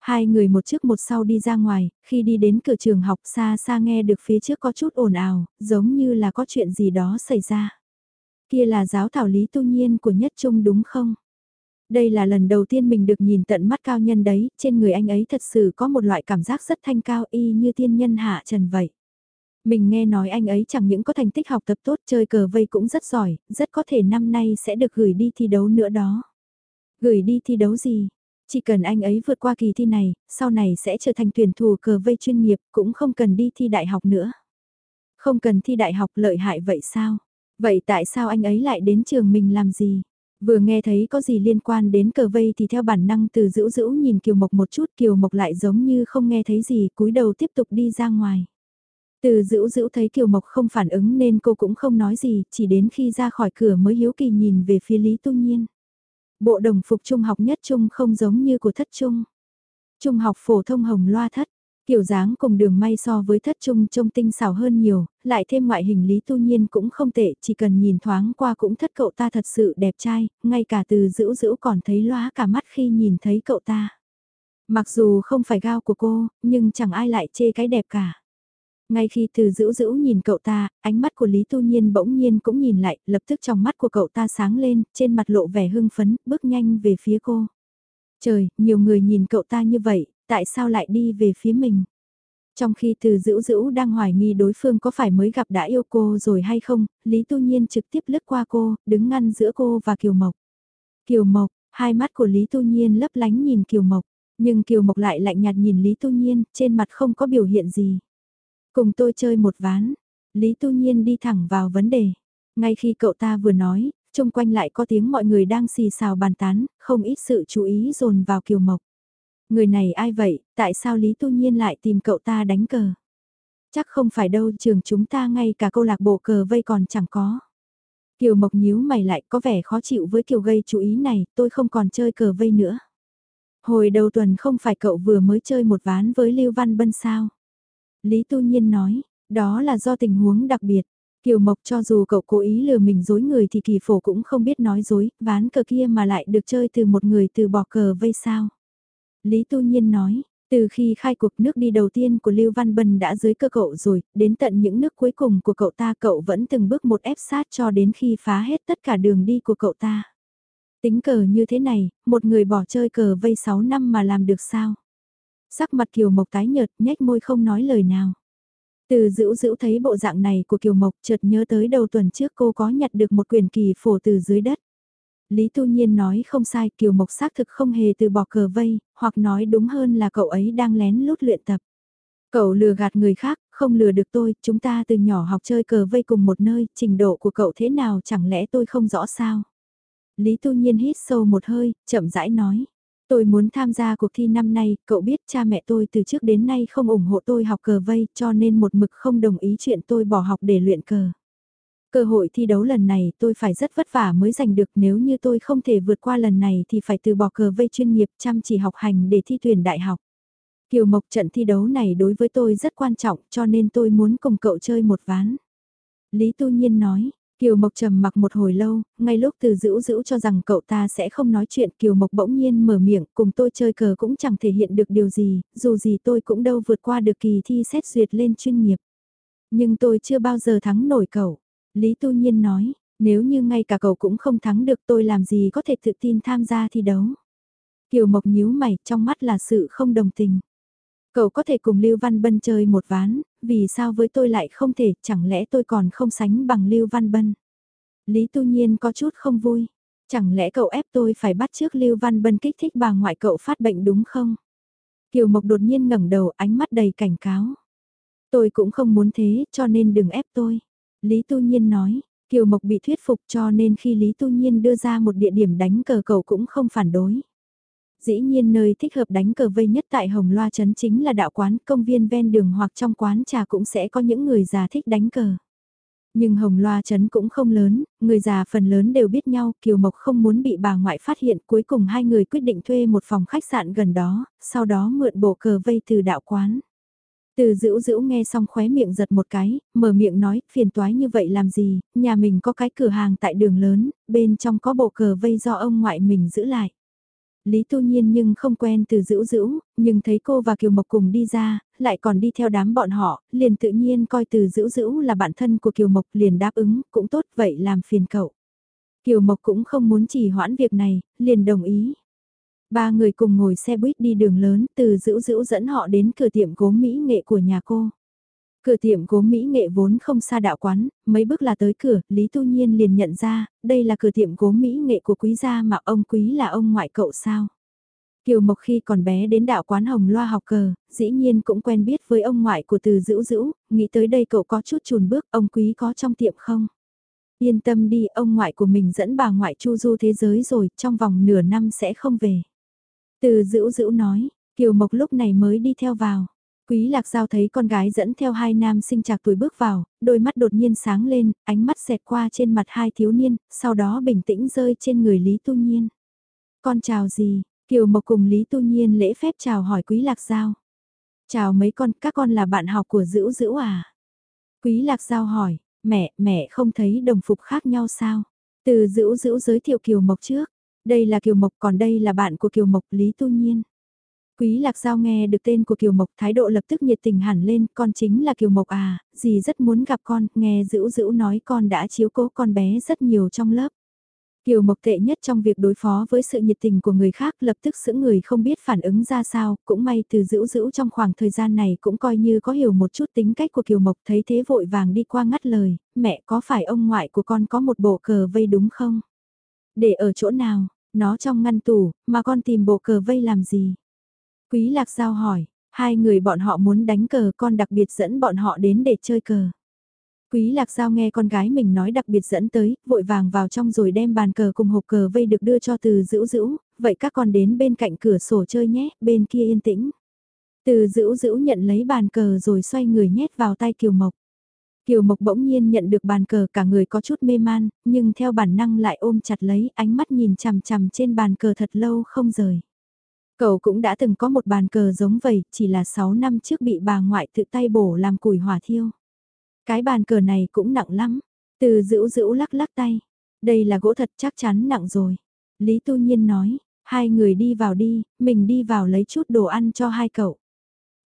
Hai người một trước một sau đi ra ngoài, khi đi đến cửa trường học xa xa nghe được phía trước có chút ồn ào, giống như là có chuyện gì đó xảy ra. Kia là giáo thảo lý tu nhiên của nhất trung đúng không? Đây là lần đầu tiên mình được nhìn tận mắt cao nhân đấy, trên người anh ấy thật sự có một loại cảm giác rất thanh cao y như tiên nhân hạ trần vậy. Mình nghe nói anh ấy chẳng những có thành tích học tập tốt chơi cờ vây cũng rất giỏi, rất có thể năm nay sẽ được gửi đi thi đấu nữa đó. Gửi đi thi đấu gì? Chỉ cần anh ấy vượt qua kỳ thi này, sau này sẽ trở thành tuyển thủ cờ vây chuyên nghiệp, cũng không cần đi thi đại học nữa. Không cần thi đại học lợi hại vậy sao? Vậy tại sao anh ấy lại đến trường mình làm gì? Vừa nghe thấy có gì liên quan đến cờ vây thì theo bản năng từ dữ dữ nhìn Kiều Mộc một chút Kiều Mộc lại giống như không nghe thấy gì cúi đầu tiếp tục đi ra ngoài. Từ dữ dữ thấy Kiều Mộc không phản ứng nên cô cũng không nói gì, chỉ đến khi ra khỏi cửa mới hiếu kỳ nhìn về phía Lý Tu Nhiên. Bộ đồng phục trung học nhất trung không giống như của thất trung. Trung học phổ thông hồng loa thất, Kiểu dáng cùng đường may so với thất trung trông tinh xảo hơn nhiều, lại thêm ngoại hình lý tu nhiên cũng không tệ, chỉ cần nhìn thoáng qua cũng thất cậu ta thật sự đẹp trai, ngay cả từ dữ dữ còn thấy lóa cả mắt khi nhìn thấy cậu ta. Mặc dù không phải gao của cô, nhưng chẳng ai lại chê cái đẹp cả. Ngay khi từ dữ dữ nhìn cậu ta, ánh mắt của Lý Tu Nhiên bỗng nhiên cũng nhìn lại, lập tức trong mắt của cậu ta sáng lên, trên mặt lộ vẻ hưng phấn, bước nhanh về phía cô. Trời, nhiều người nhìn cậu ta như vậy, tại sao lại đi về phía mình? Trong khi từ dữ dữ đang hoài nghi đối phương có phải mới gặp đã yêu cô rồi hay không, Lý Tu Nhiên trực tiếp lướt qua cô, đứng ngăn giữa cô và Kiều Mộc. Kiều Mộc, hai mắt của Lý Tu Nhiên lấp lánh nhìn Kiều Mộc, nhưng Kiều Mộc lại lạnh nhạt nhìn Lý Tu Nhiên, trên mặt không có biểu hiện gì. Cùng tôi chơi một ván, Lý Tu Nhiên đi thẳng vào vấn đề. Ngay khi cậu ta vừa nói, chung quanh lại có tiếng mọi người đang xì xào bàn tán, không ít sự chú ý dồn vào Kiều Mộc. Người này ai vậy, tại sao Lý Tu Nhiên lại tìm cậu ta đánh cờ? Chắc không phải đâu trường chúng ta ngay cả câu lạc bộ cờ vây còn chẳng có. Kiều Mộc nhíu mày lại có vẻ khó chịu với Kiều gây chú ý này, tôi không còn chơi cờ vây nữa. Hồi đầu tuần không phải cậu vừa mới chơi một ván với Lưu Văn Bân sao? Lý Tu Nhiên nói, đó là do tình huống đặc biệt. Kiều Mộc cho dù cậu cố ý lừa mình dối người thì kỳ phổ cũng không biết nói dối, ván cờ kia mà lại được chơi từ một người từ bỏ cờ vây sao. Lý Tu Nhiên nói, từ khi khai cuộc nước đi đầu tiên của Lưu Văn Bân đã dưới cơ cậu rồi, đến tận những nước cuối cùng của cậu ta cậu vẫn từng bước một ép sát cho đến khi phá hết tất cả đường đi của cậu ta. Tính cờ như thế này, một người bỏ chơi cờ vây 6 năm mà làm được sao? Sắc mặt Kiều Mộc tái nhợt, nhách môi không nói lời nào. Từ dữ dữ thấy bộ dạng này của Kiều Mộc chợt nhớ tới đầu tuần trước cô có nhặt được một quyển kỳ phổ từ dưới đất. Lý Tu Nhiên nói không sai Kiều Mộc xác thực không hề từ bỏ cờ vây, hoặc nói đúng hơn là cậu ấy đang lén lút luyện tập. Cậu lừa gạt người khác, không lừa được tôi, chúng ta từ nhỏ học chơi cờ vây cùng một nơi, trình độ của cậu thế nào chẳng lẽ tôi không rõ sao? Lý Tu Nhiên hít sâu một hơi, chậm rãi nói. Tôi muốn tham gia cuộc thi năm nay, cậu biết cha mẹ tôi từ trước đến nay không ủng hộ tôi học cờ vây cho nên một mực không đồng ý chuyện tôi bỏ học để luyện cờ. Cơ hội thi đấu lần này tôi phải rất vất vả mới giành được nếu như tôi không thể vượt qua lần này thì phải từ bỏ cờ vây chuyên nghiệp chăm chỉ học hành để thi tuyển đại học. Kiều Mộc trận thi đấu này đối với tôi rất quan trọng cho nên tôi muốn cùng cậu chơi một ván. Lý Tu Nhiên nói, Kiều Mộc trầm mặc một hồi lâu, ngay lúc từ dữ dữ cho rằng cậu ta sẽ không nói chuyện Kiều Mộc bỗng nhiên mở miệng cùng tôi chơi cờ cũng chẳng thể hiện được điều gì, dù gì tôi cũng đâu vượt qua được kỳ thi xét duyệt lên chuyên nghiệp. Nhưng tôi chưa bao giờ thắng nổi cậu. Lý Tu Nhiên nói, nếu như ngay cả cậu cũng không thắng được tôi làm gì có thể tự tin tham gia thi đấu. Kiều Mộc nhíu mày, trong mắt là sự không đồng tình. Cậu có thể cùng Lưu Văn Bân chơi một ván, vì sao với tôi lại không thể, chẳng lẽ tôi còn không sánh bằng Lưu Văn Bân. Lý Tu Nhiên có chút không vui, chẳng lẽ cậu ép tôi phải bắt trước Lưu Văn Bân kích thích bà ngoại cậu phát bệnh đúng không? Kiều Mộc đột nhiên ngẩng đầu ánh mắt đầy cảnh cáo. Tôi cũng không muốn thế cho nên đừng ép tôi. Lý Tu Nhiên nói, Kiều Mộc bị thuyết phục cho nên khi Lý Tu Nhiên đưa ra một địa điểm đánh cờ cậu cũng không phản đối. Dĩ nhiên nơi thích hợp đánh cờ vây nhất tại Hồng Loa Trấn chính là đạo quán, công viên ven đường hoặc trong quán trà cũng sẽ có những người già thích đánh cờ. Nhưng Hồng Loa Trấn cũng không lớn, người già phần lớn đều biết nhau, Kiều Mộc không muốn bị bà ngoại phát hiện, cuối cùng hai người quyết định thuê một phòng khách sạn gần đó, sau đó mượn bộ cờ vây từ đạo quán. Từ dữ dữ nghe xong khóe miệng giật một cái, mở miệng nói, phiền toái như vậy làm gì, nhà mình có cái cửa hàng tại đường lớn, bên trong có bộ cờ vây do ông ngoại mình giữ lại. Lý Tu Nhiên nhưng không quen từ dữ dữ, nhưng thấy cô và Kiều Mộc cùng đi ra, lại còn đi theo đám bọn họ, liền tự nhiên coi từ dữ dữ là bạn thân của Kiều Mộc liền đáp ứng, cũng tốt vậy làm phiền cậu. Kiều Mộc cũng không muốn chỉ hoãn việc này, liền đồng ý. Ba người cùng ngồi xe buýt đi đường lớn từ dữ dữ dẫn họ đến cửa tiệm gốm mỹ nghệ của nhà cô. Cửa tiệm gốm mỹ nghệ vốn không xa đạo quán, mấy bước là tới cửa, Lý Tu Nhiên liền nhận ra, đây là cửa tiệm gốm mỹ nghệ của quý gia mà ông quý là ông ngoại cậu sao. Kiều Mộc khi còn bé đến đạo quán Hồng Loa học cờ, dĩ nhiên cũng quen biết với ông ngoại của từ dữ dữ, nghĩ tới đây cậu có chút chùn bước, ông quý có trong tiệm không? Yên tâm đi, ông ngoại của mình dẫn bà ngoại chu du thế giới rồi, trong vòng nửa năm sẽ không về. Từ dữ dữ nói, Kiều Mộc lúc này mới đi theo vào. Quý Lạc Giao thấy con gái dẫn theo hai nam sinh trạc tuổi bước vào, đôi mắt đột nhiên sáng lên, ánh mắt xẹt qua trên mặt hai thiếu niên, sau đó bình tĩnh rơi trên người Lý Tu Nhiên. Con chào gì? Kiều Mộc cùng Lý Tu Nhiên lễ phép chào hỏi Quý Lạc Giao. Chào mấy con, các con là bạn học của Dữ Dữ à? Quý Lạc Giao hỏi, mẹ, mẹ không thấy đồng phục khác nhau sao? Từ Dữ Dữ giới thiệu Kiều Mộc trước. Đây là Kiều Mộc còn đây là bạn của Kiều Mộc Lý Tu Nhiên. Quý Lạc Giao nghe được tên của Kiều Mộc thái độ lập tức nhiệt tình hẳn lên, con chính là Kiều Mộc à, dì rất muốn gặp con, nghe dữ dữ nói con đã chiếu cố con bé rất nhiều trong lớp. Kiều Mộc tệ nhất trong việc đối phó với sự nhiệt tình của người khác lập tức sững người không biết phản ứng ra sao, cũng may từ dữ dữ trong khoảng thời gian này cũng coi như có hiểu một chút tính cách của Kiều Mộc thấy thế vội vàng đi qua ngắt lời, mẹ có phải ông ngoại của con có một bộ cờ vây đúng không? Để ở chỗ nào, nó trong ngăn tủ, mà con tìm bộ cờ vây làm gì? Quý Lạc Giao hỏi, hai người bọn họ muốn đánh cờ con đặc biệt dẫn bọn họ đến để chơi cờ. Quý Lạc Giao nghe con gái mình nói đặc biệt dẫn tới, vội vàng vào trong rồi đem bàn cờ cùng hộp cờ vây được đưa cho từ dữ dữ, vậy các con đến bên cạnh cửa sổ chơi nhé, bên kia yên tĩnh. Từ dữ dữ nhận lấy bàn cờ rồi xoay người nhét vào tay Kiều Mộc. Kiều Mộc bỗng nhiên nhận được bàn cờ cả người có chút mê man, nhưng theo bản năng lại ôm chặt lấy ánh mắt nhìn chằm chằm trên bàn cờ thật lâu không rời. Cậu cũng đã từng có một bàn cờ giống vậy, chỉ là 6 năm trước bị bà ngoại tự tay bổ làm củi hỏa thiêu. Cái bàn cờ này cũng nặng lắm. Từ dữ dữ lắc lắc tay. Đây là gỗ thật chắc chắn nặng rồi. Lý Tu Nhiên nói, hai người đi vào đi, mình đi vào lấy chút đồ ăn cho hai cậu.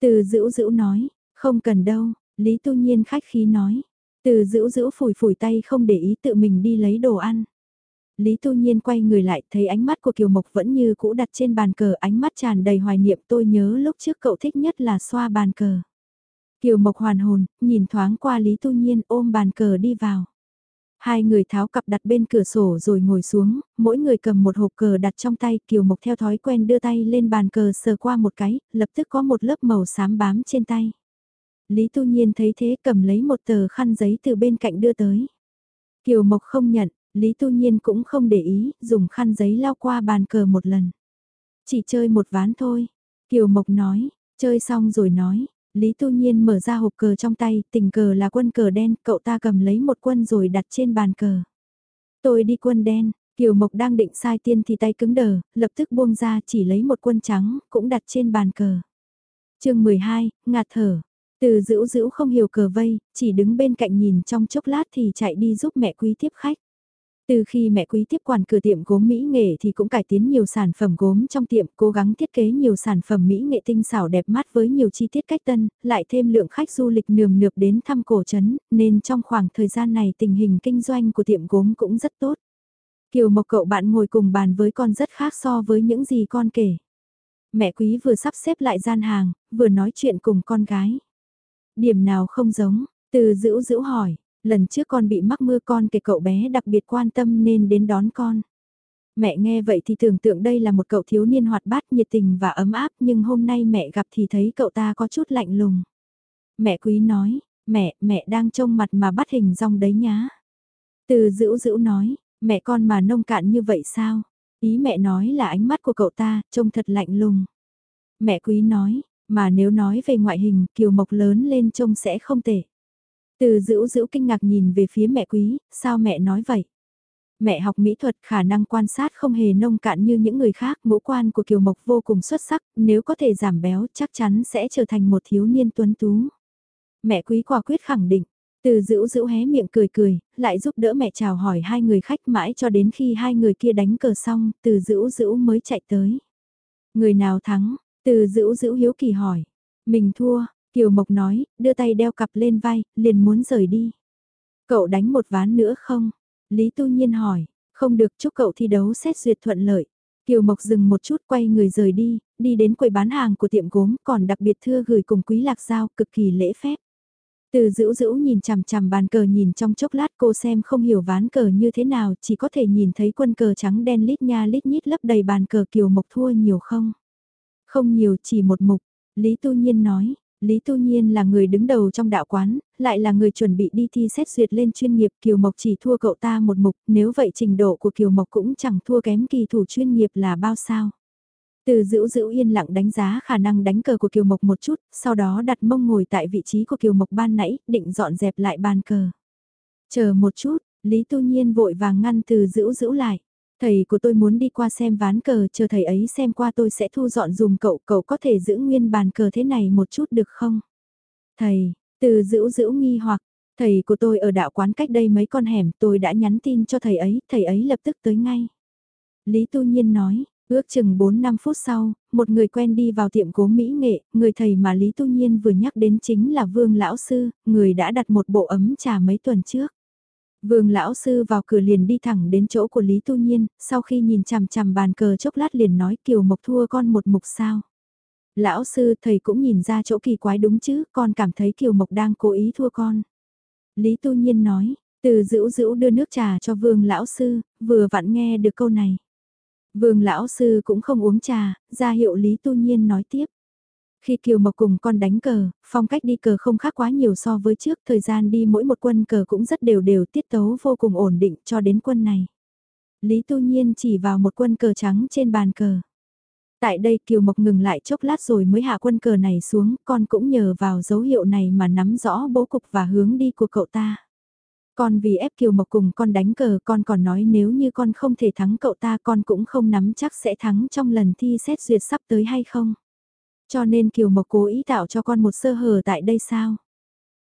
Từ dữ dữ nói, không cần đâu, Lý Tu Nhiên khách khí nói. Từ dữ dữ phủi phủi tay không để ý tự mình đi lấy đồ ăn. Lý Tu Nhiên quay người lại thấy ánh mắt của Kiều Mộc vẫn như cũ đặt trên bàn cờ ánh mắt tràn đầy hoài niệm tôi nhớ lúc trước cậu thích nhất là xoa bàn cờ. Kiều Mộc hoàn hồn, nhìn thoáng qua Lý Tu Nhiên ôm bàn cờ đi vào. Hai người tháo cặp đặt bên cửa sổ rồi ngồi xuống, mỗi người cầm một hộp cờ đặt trong tay, Kiều Mộc theo thói quen đưa tay lên bàn cờ sờ qua một cái, lập tức có một lớp màu xám bám trên tay. Lý Tu Nhiên thấy thế cầm lấy một tờ khăn giấy từ bên cạnh đưa tới. Kiều Mộc không nhận, Lý Tu Nhiên cũng không để ý, dùng khăn giấy lao qua bàn cờ một lần. Chỉ chơi một ván thôi, Kiều Mộc nói, chơi xong rồi nói, Lý Tu Nhiên mở ra hộp cờ trong tay, tình cờ là quân cờ đen, cậu ta cầm lấy một quân rồi đặt trên bàn cờ. Tôi đi quân đen, Kiều Mộc đang định sai tiên thì tay cứng đờ, lập tức buông ra chỉ lấy một quân trắng, cũng đặt trên bàn cờ. chương 12, ngạt thở. Từ dữ dữ không hiểu cờ vây, chỉ đứng bên cạnh nhìn trong chốc lát thì chạy đi giúp mẹ quý tiếp khách. Từ khi mẹ quý tiếp quản cửa tiệm gốm mỹ nghệ thì cũng cải tiến nhiều sản phẩm gốm trong tiệm, cố gắng thiết kế nhiều sản phẩm mỹ nghệ tinh xảo đẹp mắt với nhiều chi tiết cách tân, lại thêm lượng khách du lịch nườm nượp đến thăm cổ trấn, nên trong khoảng thời gian này tình hình kinh doanh của tiệm gốm cũng rất tốt. Kiều Mộc cậu bạn ngồi cùng bàn với con rất khác so với những gì con kể. Mẹ quý vừa sắp xếp lại gian hàng, vừa nói chuyện cùng con gái. Điểm nào không giống, từ dữ dữ hỏi, lần trước con bị mắc mưa con kể cậu bé đặc biệt quan tâm nên đến đón con. Mẹ nghe vậy thì tưởng tượng đây là một cậu thiếu niên hoạt bát nhiệt tình và ấm áp nhưng hôm nay mẹ gặp thì thấy cậu ta có chút lạnh lùng. Mẹ quý nói, mẹ, mẹ đang trông mặt mà bắt hình rong đấy nhá. Từ dữ dữ nói, mẹ con mà nông cạn như vậy sao? Ý mẹ nói là ánh mắt của cậu ta, trông thật lạnh lùng. Mẹ quý nói, mà nếu nói về ngoại hình, kiều mộc lớn lên trông sẽ không tệ. Từ dữ dữ kinh ngạc nhìn về phía mẹ quý, sao mẹ nói vậy? Mẹ học mỹ thuật khả năng quan sát không hề nông cạn như những người khác, ngũ quan của Kiều Mộc vô cùng xuất sắc, nếu có thể giảm béo chắc chắn sẽ trở thành một thiếu niên tuấn tú. Mẹ quý quả quyết khẳng định, từ dữ dữ hé miệng cười cười, lại giúp đỡ mẹ chào hỏi hai người khách mãi cho đến khi hai người kia đánh cờ xong, từ dữ dữ mới chạy tới. Người nào thắng, từ dữ dữ hiếu kỳ hỏi, mình thua, Kiều Mộc nói, đưa tay đeo cặp lên vai, liền muốn rời đi. Cậu đánh một ván nữa không? Lý Tu Nhiên hỏi, không được chúc cậu thi đấu xét duyệt thuận lợi. Kiều Mộc dừng một chút quay người rời đi, đi đến quầy bán hàng của tiệm gốm còn đặc biệt thưa gửi cùng quý lạc giao cực kỳ lễ phép. Từ dữ dữ nhìn chằm chằm bàn cờ nhìn trong chốc lát cô xem không hiểu ván cờ như thế nào chỉ có thể nhìn thấy quân cờ trắng đen lít nha lít nhít lấp đầy bàn cờ Kiều Mộc thua nhiều không? Không nhiều chỉ một mục, Lý Tu Nhiên nói, Lý Tu Nhiên là người đứng đầu trong đạo quán, lại là người chuẩn bị đi thi xét duyệt lên chuyên nghiệp Kiều Mộc chỉ thua cậu ta một mục, nếu vậy trình độ của Kiều Mộc cũng chẳng thua kém kỳ thủ chuyên nghiệp là bao sao. Từ dữ dữ yên lặng đánh giá khả năng đánh cờ của Kiều Mộc một chút, sau đó đặt mông ngồi tại vị trí của Kiều Mộc ban nãy, định dọn dẹp lại bàn cờ. Chờ một chút, Lý Tu Nhiên vội vàng ngăn từ dữ dữ lại. Thầy của tôi muốn đi qua xem ván cờ, chờ thầy ấy xem qua tôi sẽ thu dọn dùm cậu, cậu có thể giữ nguyên bàn cờ thế này một chút được không? Thầy, từ giữ giữ nghi hoặc, thầy của tôi ở đạo quán cách đây mấy con hẻm, tôi đã nhắn tin cho thầy ấy, thầy ấy lập tức tới ngay. Lý Tu Nhiên nói, Ước chừng 4-5 phút sau, một người quen đi vào tiệm cố mỹ nghệ, người thầy mà Lý Tu Nhiên vừa nhắc đến chính là Vương Lão Sư, người đã đặt một bộ ấm trà mấy tuần trước. Vương lão sư vào cửa liền đi thẳng đến chỗ của Lý Tu Nhiên, sau khi nhìn chằm chằm bàn cờ chốc lát liền nói Kiều Mộc thua con một mục sao. Lão sư thầy cũng nhìn ra chỗ kỳ quái đúng chứ, con cảm thấy Kiều Mộc đang cố ý thua con. Lý Tu Nhiên nói, từ dữ dữ đưa nước trà cho Vương lão sư, vừa vặn nghe được câu này. Vương lão sư cũng không uống trà, ra hiệu Lý Tu Nhiên nói tiếp. Khi Kiều Mộc cùng con đánh cờ, phong cách đi cờ không khác quá nhiều so với trước, thời gian đi mỗi một quân cờ cũng rất đều đều tiết tấu vô cùng ổn định cho đến quân này. Lý Tu Nhiên chỉ vào một quân cờ trắng trên bàn cờ. Tại đây Kiều Mộc ngừng lại chốc lát rồi mới hạ quân cờ này xuống, con cũng nhờ vào dấu hiệu này mà nắm rõ bố cục và hướng đi của cậu ta. Con vì ép Kiều Mộc cùng con đánh cờ con còn nói nếu như con không thể thắng cậu ta con cũng không nắm chắc sẽ thắng trong lần thi xét duyệt sắp tới hay không. Cho nên Kiều Mộc cố ý tạo cho con một sơ hở tại đây sao?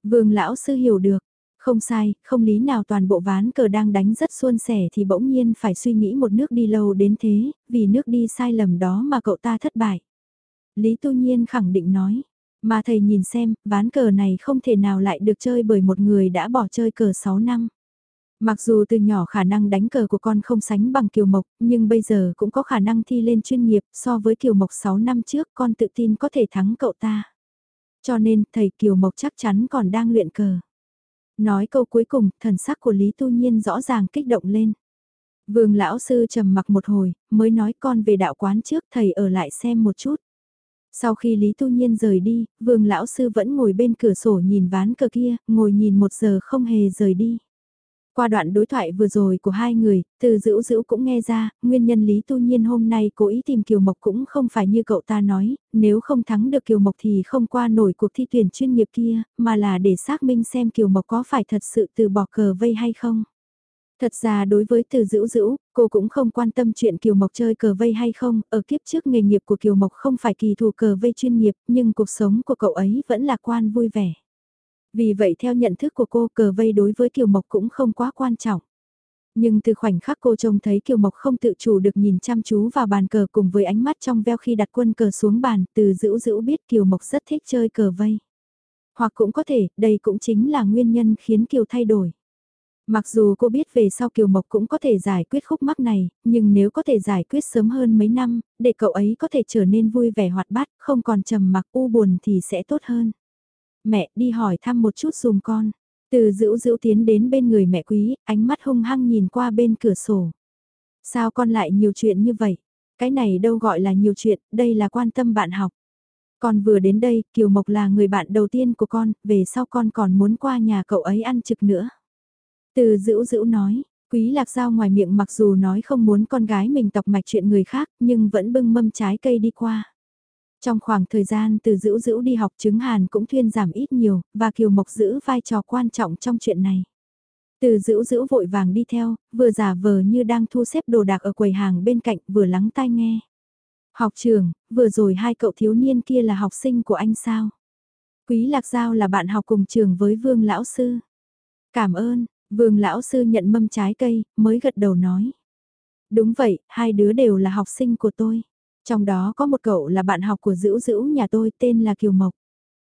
Vương lão sư hiểu được, không sai, không lý nào toàn bộ ván cờ đang đánh rất suôn sẻ thì bỗng nhiên phải suy nghĩ một nước đi lâu đến thế, vì nước đi sai lầm đó mà cậu ta thất bại. Lý Tu Nhiên khẳng định nói, mà thầy nhìn xem, ván cờ này không thể nào lại được chơi bởi một người đã bỏ chơi cờ 6 năm. Mặc dù từ nhỏ khả năng đánh cờ của con không sánh bằng Kiều Mộc, nhưng bây giờ cũng có khả năng thi lên chuyên nghiệp so với Kiều Mộc 6 năm trước con tự tin có thể thắng cậu ta. Cho nên thầy Kiều Mộc chắc chắn còn đang luyện cờ. Nói câu cuối cùng, thần sắc của Lý Tu Nhiên rõ ràng kích động lên. Vương lão sư trầm mặc một hồi, mới nói con về đạo quán trước thầy ở lại xem một chút. Sau khi Lý Tu Nhiên rời đi, vương lão sư vẫn ngồi bên cửa sổ nhìn ván cờ kia, ngồi nhìn một giờ không hề rời đi. Qua đoạn đối thoại vừa rồi của hai người, từ dữ dữ cũng nghe ra, nguyên nhân Lý Tu Nhiên hôm nay cố ý tìm Kiều Mộc cũng không phải như cậu ta nói, nếu không thắng được Kiều Mộc thì không qua nổi cuộc thi tuyển chuyên nghiệp kia, mà là để xác minh xem Kiều Mộc có phải thật sự từ bỏ cờ vây hay không. Thật ra đối với từ dữ dữ, cô cũng không quan tâm chuyện Kiều Mộc chơi cờ vây hay không, ở kiếp trước nghề nghiệp của Kiều Mộc không phải kỳ thủ cờ vây chuyên nghiệp, nhưng cuộc sống của cậu ấy vẫn lạc quan vui vẻ. Vì vậy theo nhận thức của cô cờ vây đối với Kiều Mộc cũng không quá quan trọng. Nhưng từ khoảnh khắc cô trông thấy Kiều Mộc không tự chủ được nhìn chăm chú vào bàn cờ cùng với ánh mắt trong veo khi đặt quân cờ xuống bàn, từ dữ dữ biết Kiều Mộc rất thích chơi cờ vây. Hoặc cũng có thể, đây cũng chính là nguyên nhân khiến Kiều thay đổi. Mặc dù cô biết về sau Kiều Mộc cũng có thể giải quyết khúc mắc này, nhưng nếu có thể giải quyết sớm hơn mấy năm, để cậu ấy có thể trở nên vui vẻ hoạt bát, không còn trầm mặc u buồn thì sẽ tốt hơn mẹ đi hỏi thăm một chút dùm con. Từ dữ dữ tiến đến bên người mẹ quý, ánh mắt hung hăng nhìn qua bên cửa sổ. Sao con lại nhiều chuyện như vậy? Cái này đâu gọi là nhiều chuyện, đây là quan tâm bạn học. Con vừa đến đây, Kiều Mộc là người bạn đầu tiên của con, về sau con còn muốn qua nhà cậu ấy ăn trực nữa. Từ dữ dữ nói, Quý lạc giao ngoài miệng mặc dù nói không muốn con gái mình tọc mạch chuyện người khác, nhưng vẫn bưng mâm trái cây đi qua. Trong khoảng thời gian từ dữ dữ đi học chứng hàn cũng thuyên giảm ít nhiều, và Kiều Mộc giữ vai trò quan trọng trong chuyện này. Từ dữ dữ vội vàng đi theo, vừa giả vờ như đang thu xếp đồ đạc ở quầy hàng bên cạnh vừa lắng tai nghe. Học trường, vừa rồi hai cậu thiếu niên kia là học sinh của anh sao? Quý Lạc Giao là bạn học cùng trường với Vương Lão Sư. Cảm ơn, Vương Lão Sư nhận mâm trái cây, mới gật đầu nói. Đúng vậy, hai đứa đều là học sinh của tôi. Trong đó có một cậu là bạn học của Dữ Dữ nhà tôi tên là Kiều Mộc.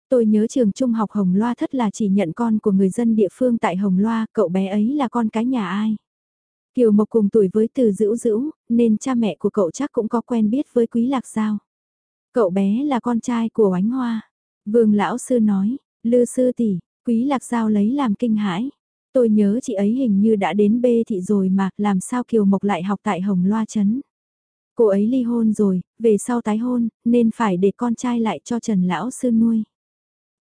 Tôi nhớ trường trung học Hồng Loa thất là chỉ nhận con của người dân địa phương tại Hồng Loa, cậu bé ấy là con cái nhà ai. Kiều Mộc cùng tuổi với từ Dữ Dữ, nên cha mẹ của cậu chắc cũng có quen biết với Quý Lạc Giao. Cậu bé là con trai của Oánh Hoa. Vương Lão Sư nói, Lư Sư tỷ Quý Lạc Giao lấy làm kinh hãi. Tôi nhớ chị ấy hình như đã đến bê thị rồi mà, làm sao Kiều Mộc lại học tại Hồng Loa Trấn. Cô ấy ly hôn rồi, về sau tái hôn, nên phải để con trai lại cho Trần Lão Sư nuôi.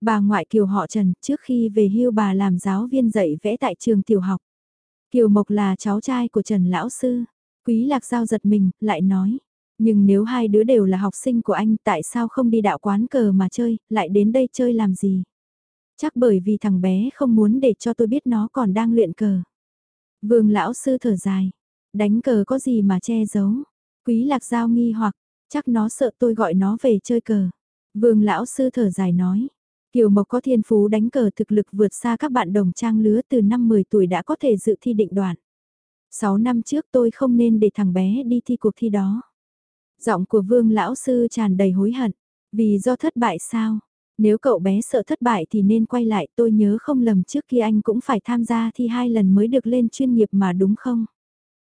Bà ngoại Kiều họ Trần, trước khi về hưu bà làm giáo viên dạy vẽ tại trường tiểu học. Kiều Mộc là cháu trai của Trần Lão Sư. Quý Lạc Giao giật mình, lại nói. Nhưng nếu hai đứa đều là học sinh của anh tại sao không đi đạo quán cờ mà chơi, lại đến đây chơi làm gì? Chắc bởi vì thằng bé không muốn để cho tôi biết nó còn đang luyện cờ. Vương Lão Sư thở dài. Đánh cờ có gì mà che giấu? Quý lạc giao nghi hoặc, chắc nó sợ tôi gọi nó về chơi cờ. Vương lão sư thở dài nói. Kiều Mộc có thiên phú đánh cờ thực lực vượt xa các bạn đồng trang lứa từ năm 10 tuổi đã có thể dự thi định đoạn. 6 năm trước tôi không nên để thằng bé đi thi cuộc thi đó. Giọng của vương lão sư tràn đầy hối hận, vì do thất bại sao? Nếu cậu bé sợ thất bại thì nên quay lại tôi nhớ không lầm trước kia anh cũng phải tham gia thi hai lần mới được lên chuyên nghiệp mà đúng không?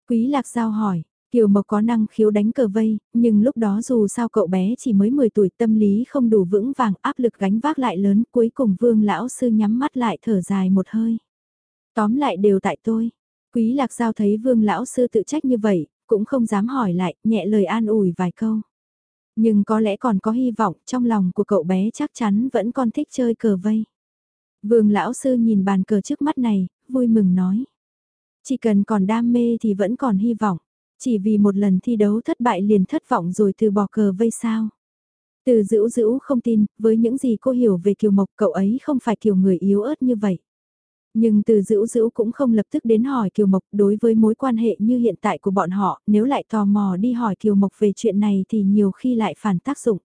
Quý Lạc Giao hỏi, Kiều Mộc có năng khiếu đánh cờ vây, nhưng lúc đó dù sao cậu bé chỉ mới 10 tuổi tâm lý không đủ vững vàng áp lực gánh vác lại lớn cuối cùng vương lão sư nhắm mắt lại thở dài một hơi. Tóm lại đều tại tôi. Quý Lạc Giao thấy vương lão sư tự trách như vậy, cũng không dám hỏi lại, nhẹ lời an ủi vài câu. Nhưng có lẽ còn có hy vọng, trong lòng của cậu bé chắc chắn vẫn còn thích chơi cờ vây. Vương lão sư nhìn bàn cờ trước mắt này, vui mừng nói. Chỉ cần còn đam mê thì vẫn còn hy vọng. Chỉ vì một lần thi đấu thất bại liền thất vọng rồi từ bỏ cờ vây sao. Từ dữ dữ không tin, với những gì cô hiểu về Kiều Mộc cậu ấy không phải kiểu người yếu ớt như vậy. Nhưng từ dữ dữ cũng không lập tức đến hỏi Kiều Mộc đối với mối quan hệ như hiện tại của bọn họ, nếu lại tò mò đi hỏi Kiều Mộc về chuyện này thì nhiều khi lại phản tác dụng.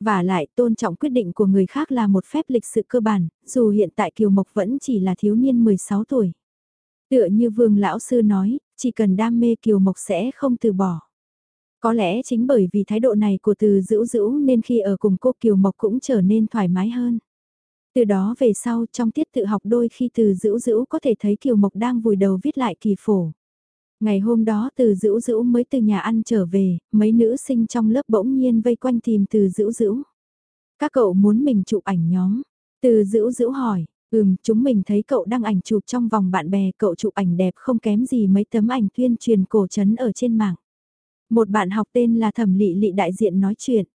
Và lại tôn trọng quyết định của người khác là một phép lịch sự cơ bản, dù hiện tại Kiều Mộc vẫn chỉ là thiếu niên 16 tuổi. Tựa như vương lão sư nói, chỉ cần đam mê Kiều Mộc sẽ không từ bỏ. Có lẽ chính bởi vì thái độ này của từ dữ dữ nên khi ở cùng cô Kiều Mộc cũng trở nên thoải mái hơn. Từ đó về sau trong tiết tự học đôi khi từ dữ dữ có thể thấy Kiều Mộc đang vùi đầu viết lại kỳ phổ. Ngày hôm đó từ dữ dữ mới từ nhà ăn trở về, mấy nữ sinh trong lớp bỗng nhiên vây quanh tìm từ dữ dữ. Các cậu muốn mình chụp ảnh nhóm. Từ dữ dữ hỏi, ừm, chúng mình thấy cậu đăng ảnh chụp trong vòng bạn bè, cậu chụp ảnh đẹp không kém gì mấy tấm ảnh tuyên truyền cổ trấn ở trên mạng. Một bạn học tên là Thẩm Lị Lị đại diện nói chuyện.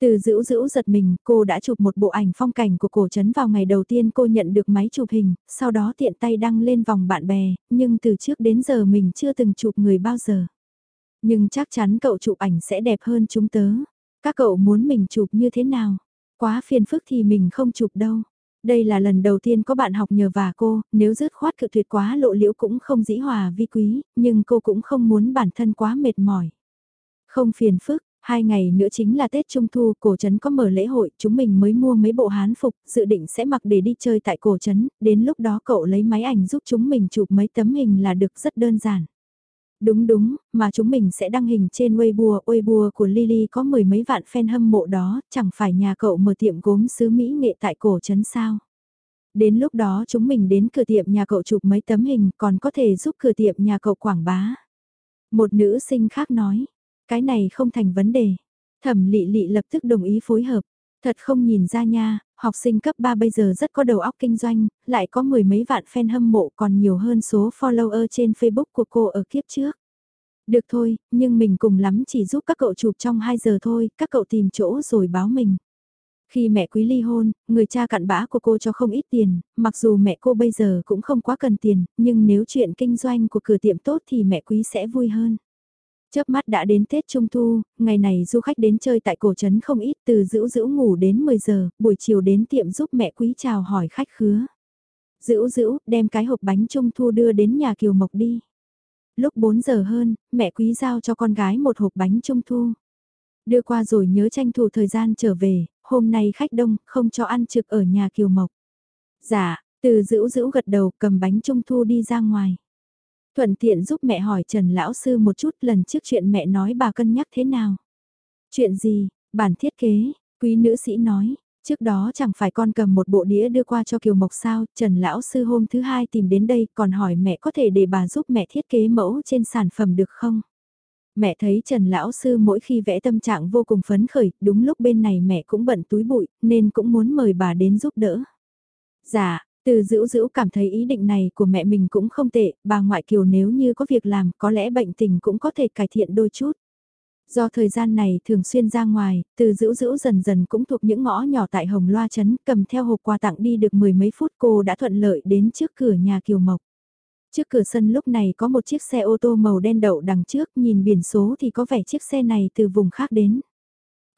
Từ dữ dữ giật mình, cô đã chụp một bộ ảnh phong cảnh của cổ trấn vào ngày đầu tiên cô nhận được máy chụp hình, sau đó tiện tay đăng lên vòng bạn bè, nhưng từ trước đến giờ mình chưa từng chụp người bao giờ. Nhưng chắc chắn cậu chụp ảnh sẽ đẹp hơn chúng tớ. Các cậu muốn mình chụp như thế nào? Quá phiền phức thì mình không chụp đâu. Đây là lần đầu tiên có bạn học nhờ và cô, nếu dứt khoát cự tuyệt quá lộ liễu cũng không dĩ hòa vi quý, nhưng cô cũng không muốn bản thân quá mệt mỏi. Không phiền phức, Hai ngày nữa chính là Tết Trung Thu, cổ trấn có mở lễ hội, chúng mình mới mua mấy bộ hán phục, dự định sẽ mặc để đi chơi tại cổ trấn, đến lúc đó cậu lấy máy ảnh giúp chúng mình chụp mấy tấm hình là được rất đơn giản. Đúng đúng, mà chúng mình sẽ đăng hình trên Weibo, Weibo của Lily có mười mấy vạn fan hâm mộ đó, chẳng phải nhà cậu mở tiệm gốm sứ Mỹ nghệ tại cổ trấn sao. Đến lúc đó chúng mình đến cửa tiệm nhà cậu chụp mấy tấm hình còn có thể giúp cửa tiệm nhà cậu quảng bá. Một nữ sinh khác nói, cái này không thành vấn đề. Thẩm lị lị lập tức đồng ý phối hợp. Thật không nhìn ra nha, học sinh cấp 3 bây giờ rất có đầu óc kinh doanh, lại có mười mấy vạn fan hâm mộ còn nhiều hơn số follower trên Facebook của cô ở kiếp trước. Được thôi, nhưng mình cùng lắm chỉ giúp các cậu chụp trong 2 giờ thôi, các cậu tìm chỗ rồi báo mình. Khi mẹ quý ly hôn, người cha cặn bã của cô cho không ít tiền, mặc dù mẹ cô bây giờ cũng không quá cần tiền, nhưng nếu chuyện kinh doanh của cửa tiệm tốt thì mẹ quý sẽ vui hơn. Chớp mắt đã đến Tết Trung Thu, ngày này du khách đến chơi tại cổ trấn không ít từ dữ dữ ngủ đến 10 giờ, buổi chiều đến tiệm giúp mẹ quý chào hỏi khách khứa. Dữ dữ đem cái hộp bánh Trung Thu đưa đến nhà Kiều Mộc đi. Lúc 4 giờ hơn, mẹ quý giao cho con gái một hộp bánh Trung Thu. Đưa qua rồi nhớ tranh thủ thời gian trở về, hôm nay khách đông, không cho ăn trực ở nhà Kiều Mộc. Dạ, từ dữ dữ gật đầu cầm bánh Trung Thu đi ra ngoài. Thuận tiện giúp mẹ hỏi Trần Lão Sư một chút lần trước chuyện mẹ nói bà cân nhắc thế nào. Chuyện gì, bản thiết kế, quý nữ sĩ nói, trước đó chẳng phải con cầm một bộ đĩa đưa qua cho Kiều Mộc sao, Trần Lão Sư hôm thứ hai tìm đến đây còn hỏi mẹ có thể để bà giúp mẹ thiết kế mẫu trên sản phẩm được không? Mẹ thấy Trần Lão Sư mỗi khi vẽ tâm trạng vô cùng phấn khởi, đúng lúc bên này mẹ cũng bận túi bụi, nên cũng muốn mời bà đến giúp đỡ. Dạ, từ dữ dữ cảm thấy ý định này của mẹ mình cũng không tệ, bà ngoại kiều nếu như có việc làm có lẽ bệnh tình cũng có thể cải thiện đôi chút. Do thời gian này thường xuyên ra ngoài, từ dữ dữ dần dần cũng thuộc những ngõ nhỏ tại Hồng Loa Trấn cầm theo hộp quà tặng đi được mười mấy phút cô đã thuận lợi đến trước cửa nhà Kiều Mộc. Trước cửa sân lúc này có một chiếc xe ô tô màu đen đậu đằng trước nhìn biển số thì có vẻ chiếc xe này từ vùng khác đến.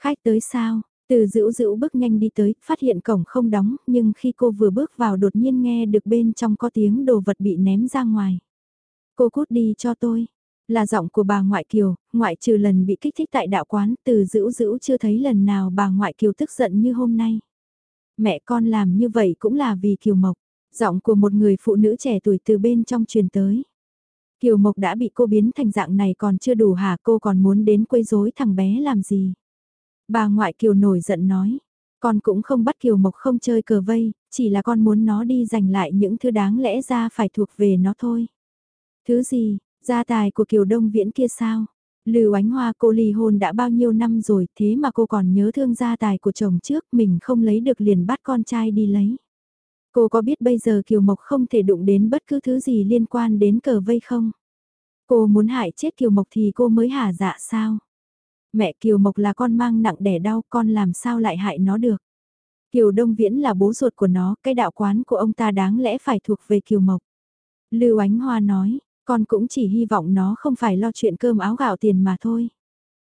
Khách tới sao? Từ dữ dữ bước nhanh đi tới, phát hiện cổng không đóng, nhưng khi cô vừa bước vào đột nhiên nghe được bên trong có tiếng đồ vật bị ném ra ngoài. Cô cút đi cho tôi. Là giọng của bà ngoại kiều, ngoại trừ lần bị kích thích tại đạo quán, từ dữ dữ chưa thấy lần nào bà ngoại kiều tức giận như hôm nay. Mẹ con làm như vậy cũng là vì kiều mộc, giọng của một người phụ nữ trẻ tuổi từ bên trong truyền tới. Kiều Mộc đã bị cô biến thành dạng này còn chưa đủ hả cô còn muốn đến quấy rối thằng bé làm gì. Bà ngoại Kiều nổi giận nói, con cũng không bắt Kiều Mộc không chơi cờ vây, chỉ là con muốn nó đi giành lại những thứ đáng lẽ ra phải thuộc về nó thôi. Thứ gì, gia tài của Kiều Đông Viễn kia sao? Lưu Ánh Hoa cô ly hôn đã bao nhiêu năm rồi thế mà cô còn nhớ thương gia tài của chồng trước mình không lấy được liền bắt con trai đi lấy. Cô có biết bây giờ Kiều Mộc không thể đụng đến bất cứ thứ gì liên quan đến cờ vây không? Cô muốn hại chết Kiều Mộc thì cô mới hả dạ sao? Mẹ Kiều Mộc là con mang nặng đẻ đau con làm sao lại hại nó được? Kiều Đông Viễn là bố ruột của nó, cái đạo quán của ông ta đáng lẽ phải thuộc về Kiều Mộc. Lưu Ánh Hoa nói, con cũng chỉ hy vọng nó không phải lo chuyện cơm áo gạo tiền mà thôi.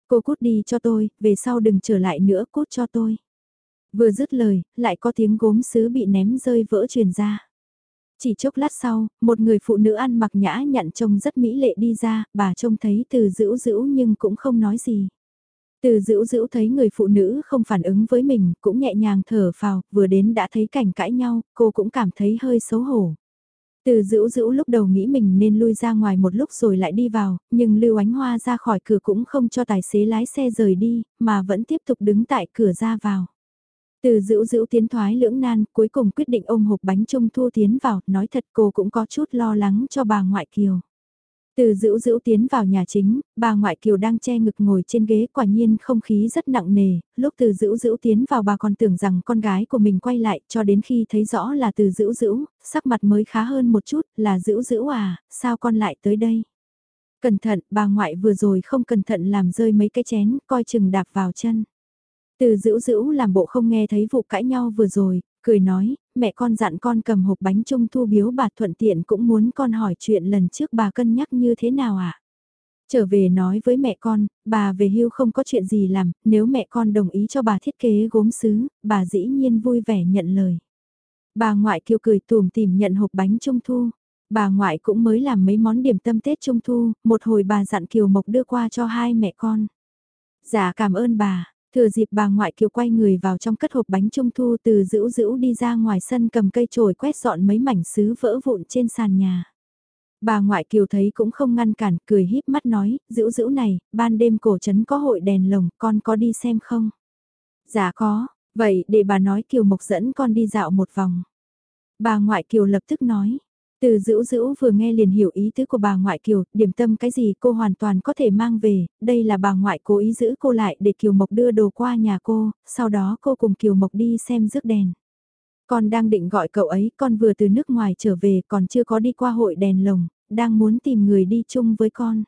Cô cút đi cho tôi, về sau đừng trở lại nữa, cút cho tôi. Vừa dứt lời, lại có tiếng gốm sứ bị ném rơi vỡ truyền ra. Chỉ chốc lát sau, một người phụ nữ ăn mặc nhã nhặn trông rất mỹ lệ đi ra, bà trông thấy từ dữ dữ nhưng cũng không nói gì. Từ dữ dữ thấy người phụ nữ không phản ứng với mình, cũng nhẹ nhàng thở phào, vừa đến đã thấy cảnh cãi nhau, cô cũng cảm thấy hơi xấu hổ. Từ dữ dữ lúc đầu nghĩ mình nên lui ra ngoài một lúc rồi lại đi vào, nhưng Lưu Ánh Hoa ra khỏi cửa cũng không cho tài xế lái xe rời đi, mà vẫn tiếp tục đứng tại cửa ra vào. Từ dữ dữ tiến thoái lưỡng nan, cuối cùng quyết định ôm hộp bánh trung thu tiến vào, nói thật cô cũng có chút lo lắng cho bà ngoại kiều. Từ dữ dữ tiến vào nhà chính, bà ngoại kiều đang che ngực ngồi trên ghế quả nhiên không khí rất nặng nề, lúc từ dữ dữ tiến vào bà còn tưởng rằng con gái của mình quay lại cho đến khi thấy rõ là từ dữ dữ, sắc mặt mới khá hơn một chút là dữ dữ à, sao con lại tới đây? Cẩn thận, bà ngoại vừa rồi không cẩn thận làm rơi mấy cái chén, coi chừng đạp vào chân. Từ dữ dữ làm bộ không nghe thấy vụ cãi nhau vừa rồi, cười nói, mẹ con dặn con cầm hộp bánh trung thu biếu bà thuận tiện cũng muốn con hỏi chuyện lần trước bà cân nhắc như thế nào ạ. À? Trở về nói với mẹ con, bà về hưu không có chuyện gì làm, nếu mẹ con đồng ý cho bà thiết kế gốm sứ, bà dĩ nhiên vui vẻ nhận lời. Bà ngoại kiều cười tùm tìm nhận hộp bánh trung thu. Bà ngoại cũng mới làm mấy món điểm tâm Tết Trung Thu, một hồi bà dặn Kiều Mộc đưa qua cho hai mẹ con. Dạ cảm ơn bà, Thừa dịp bà ngoại kiều quay người vào trong cất hộp bánh trung thu từ giữ giữ đi ra ngoài sân cầm cây chổi quét dọn mấy mảnh sứ vỡ vụn trên sàn nhà. Bà ngoại kiều thấy cũng không ngăn cản, cười híp mắt nói, giữ giữ này, ban đêm cổ trấn có hội đèn lồng, con có đi xem không? Dạ có, vậy để bà nói kiều mộc dẫn con đi dạo một vòng. Bà ngoại kiều lập tức nói, từ dữ dữ vừa nghe liền hiểu ý tứ của bà ngoại Kiều, điểm tâm cái gì cô hoàn toàn có thể mang về, đây là bà ngoại cố ý giữ cô lại để Kiều Mộc đưa đồ qua nhà cô, sau đó cô cùng Kiều Mộc đi xem rước đèn. Con đang định gọi cậu ấy, con vừa từ nước ngoài trở về còn chưa có đi qua hội đèn lồng, đang muốn tìm người đi chung với con.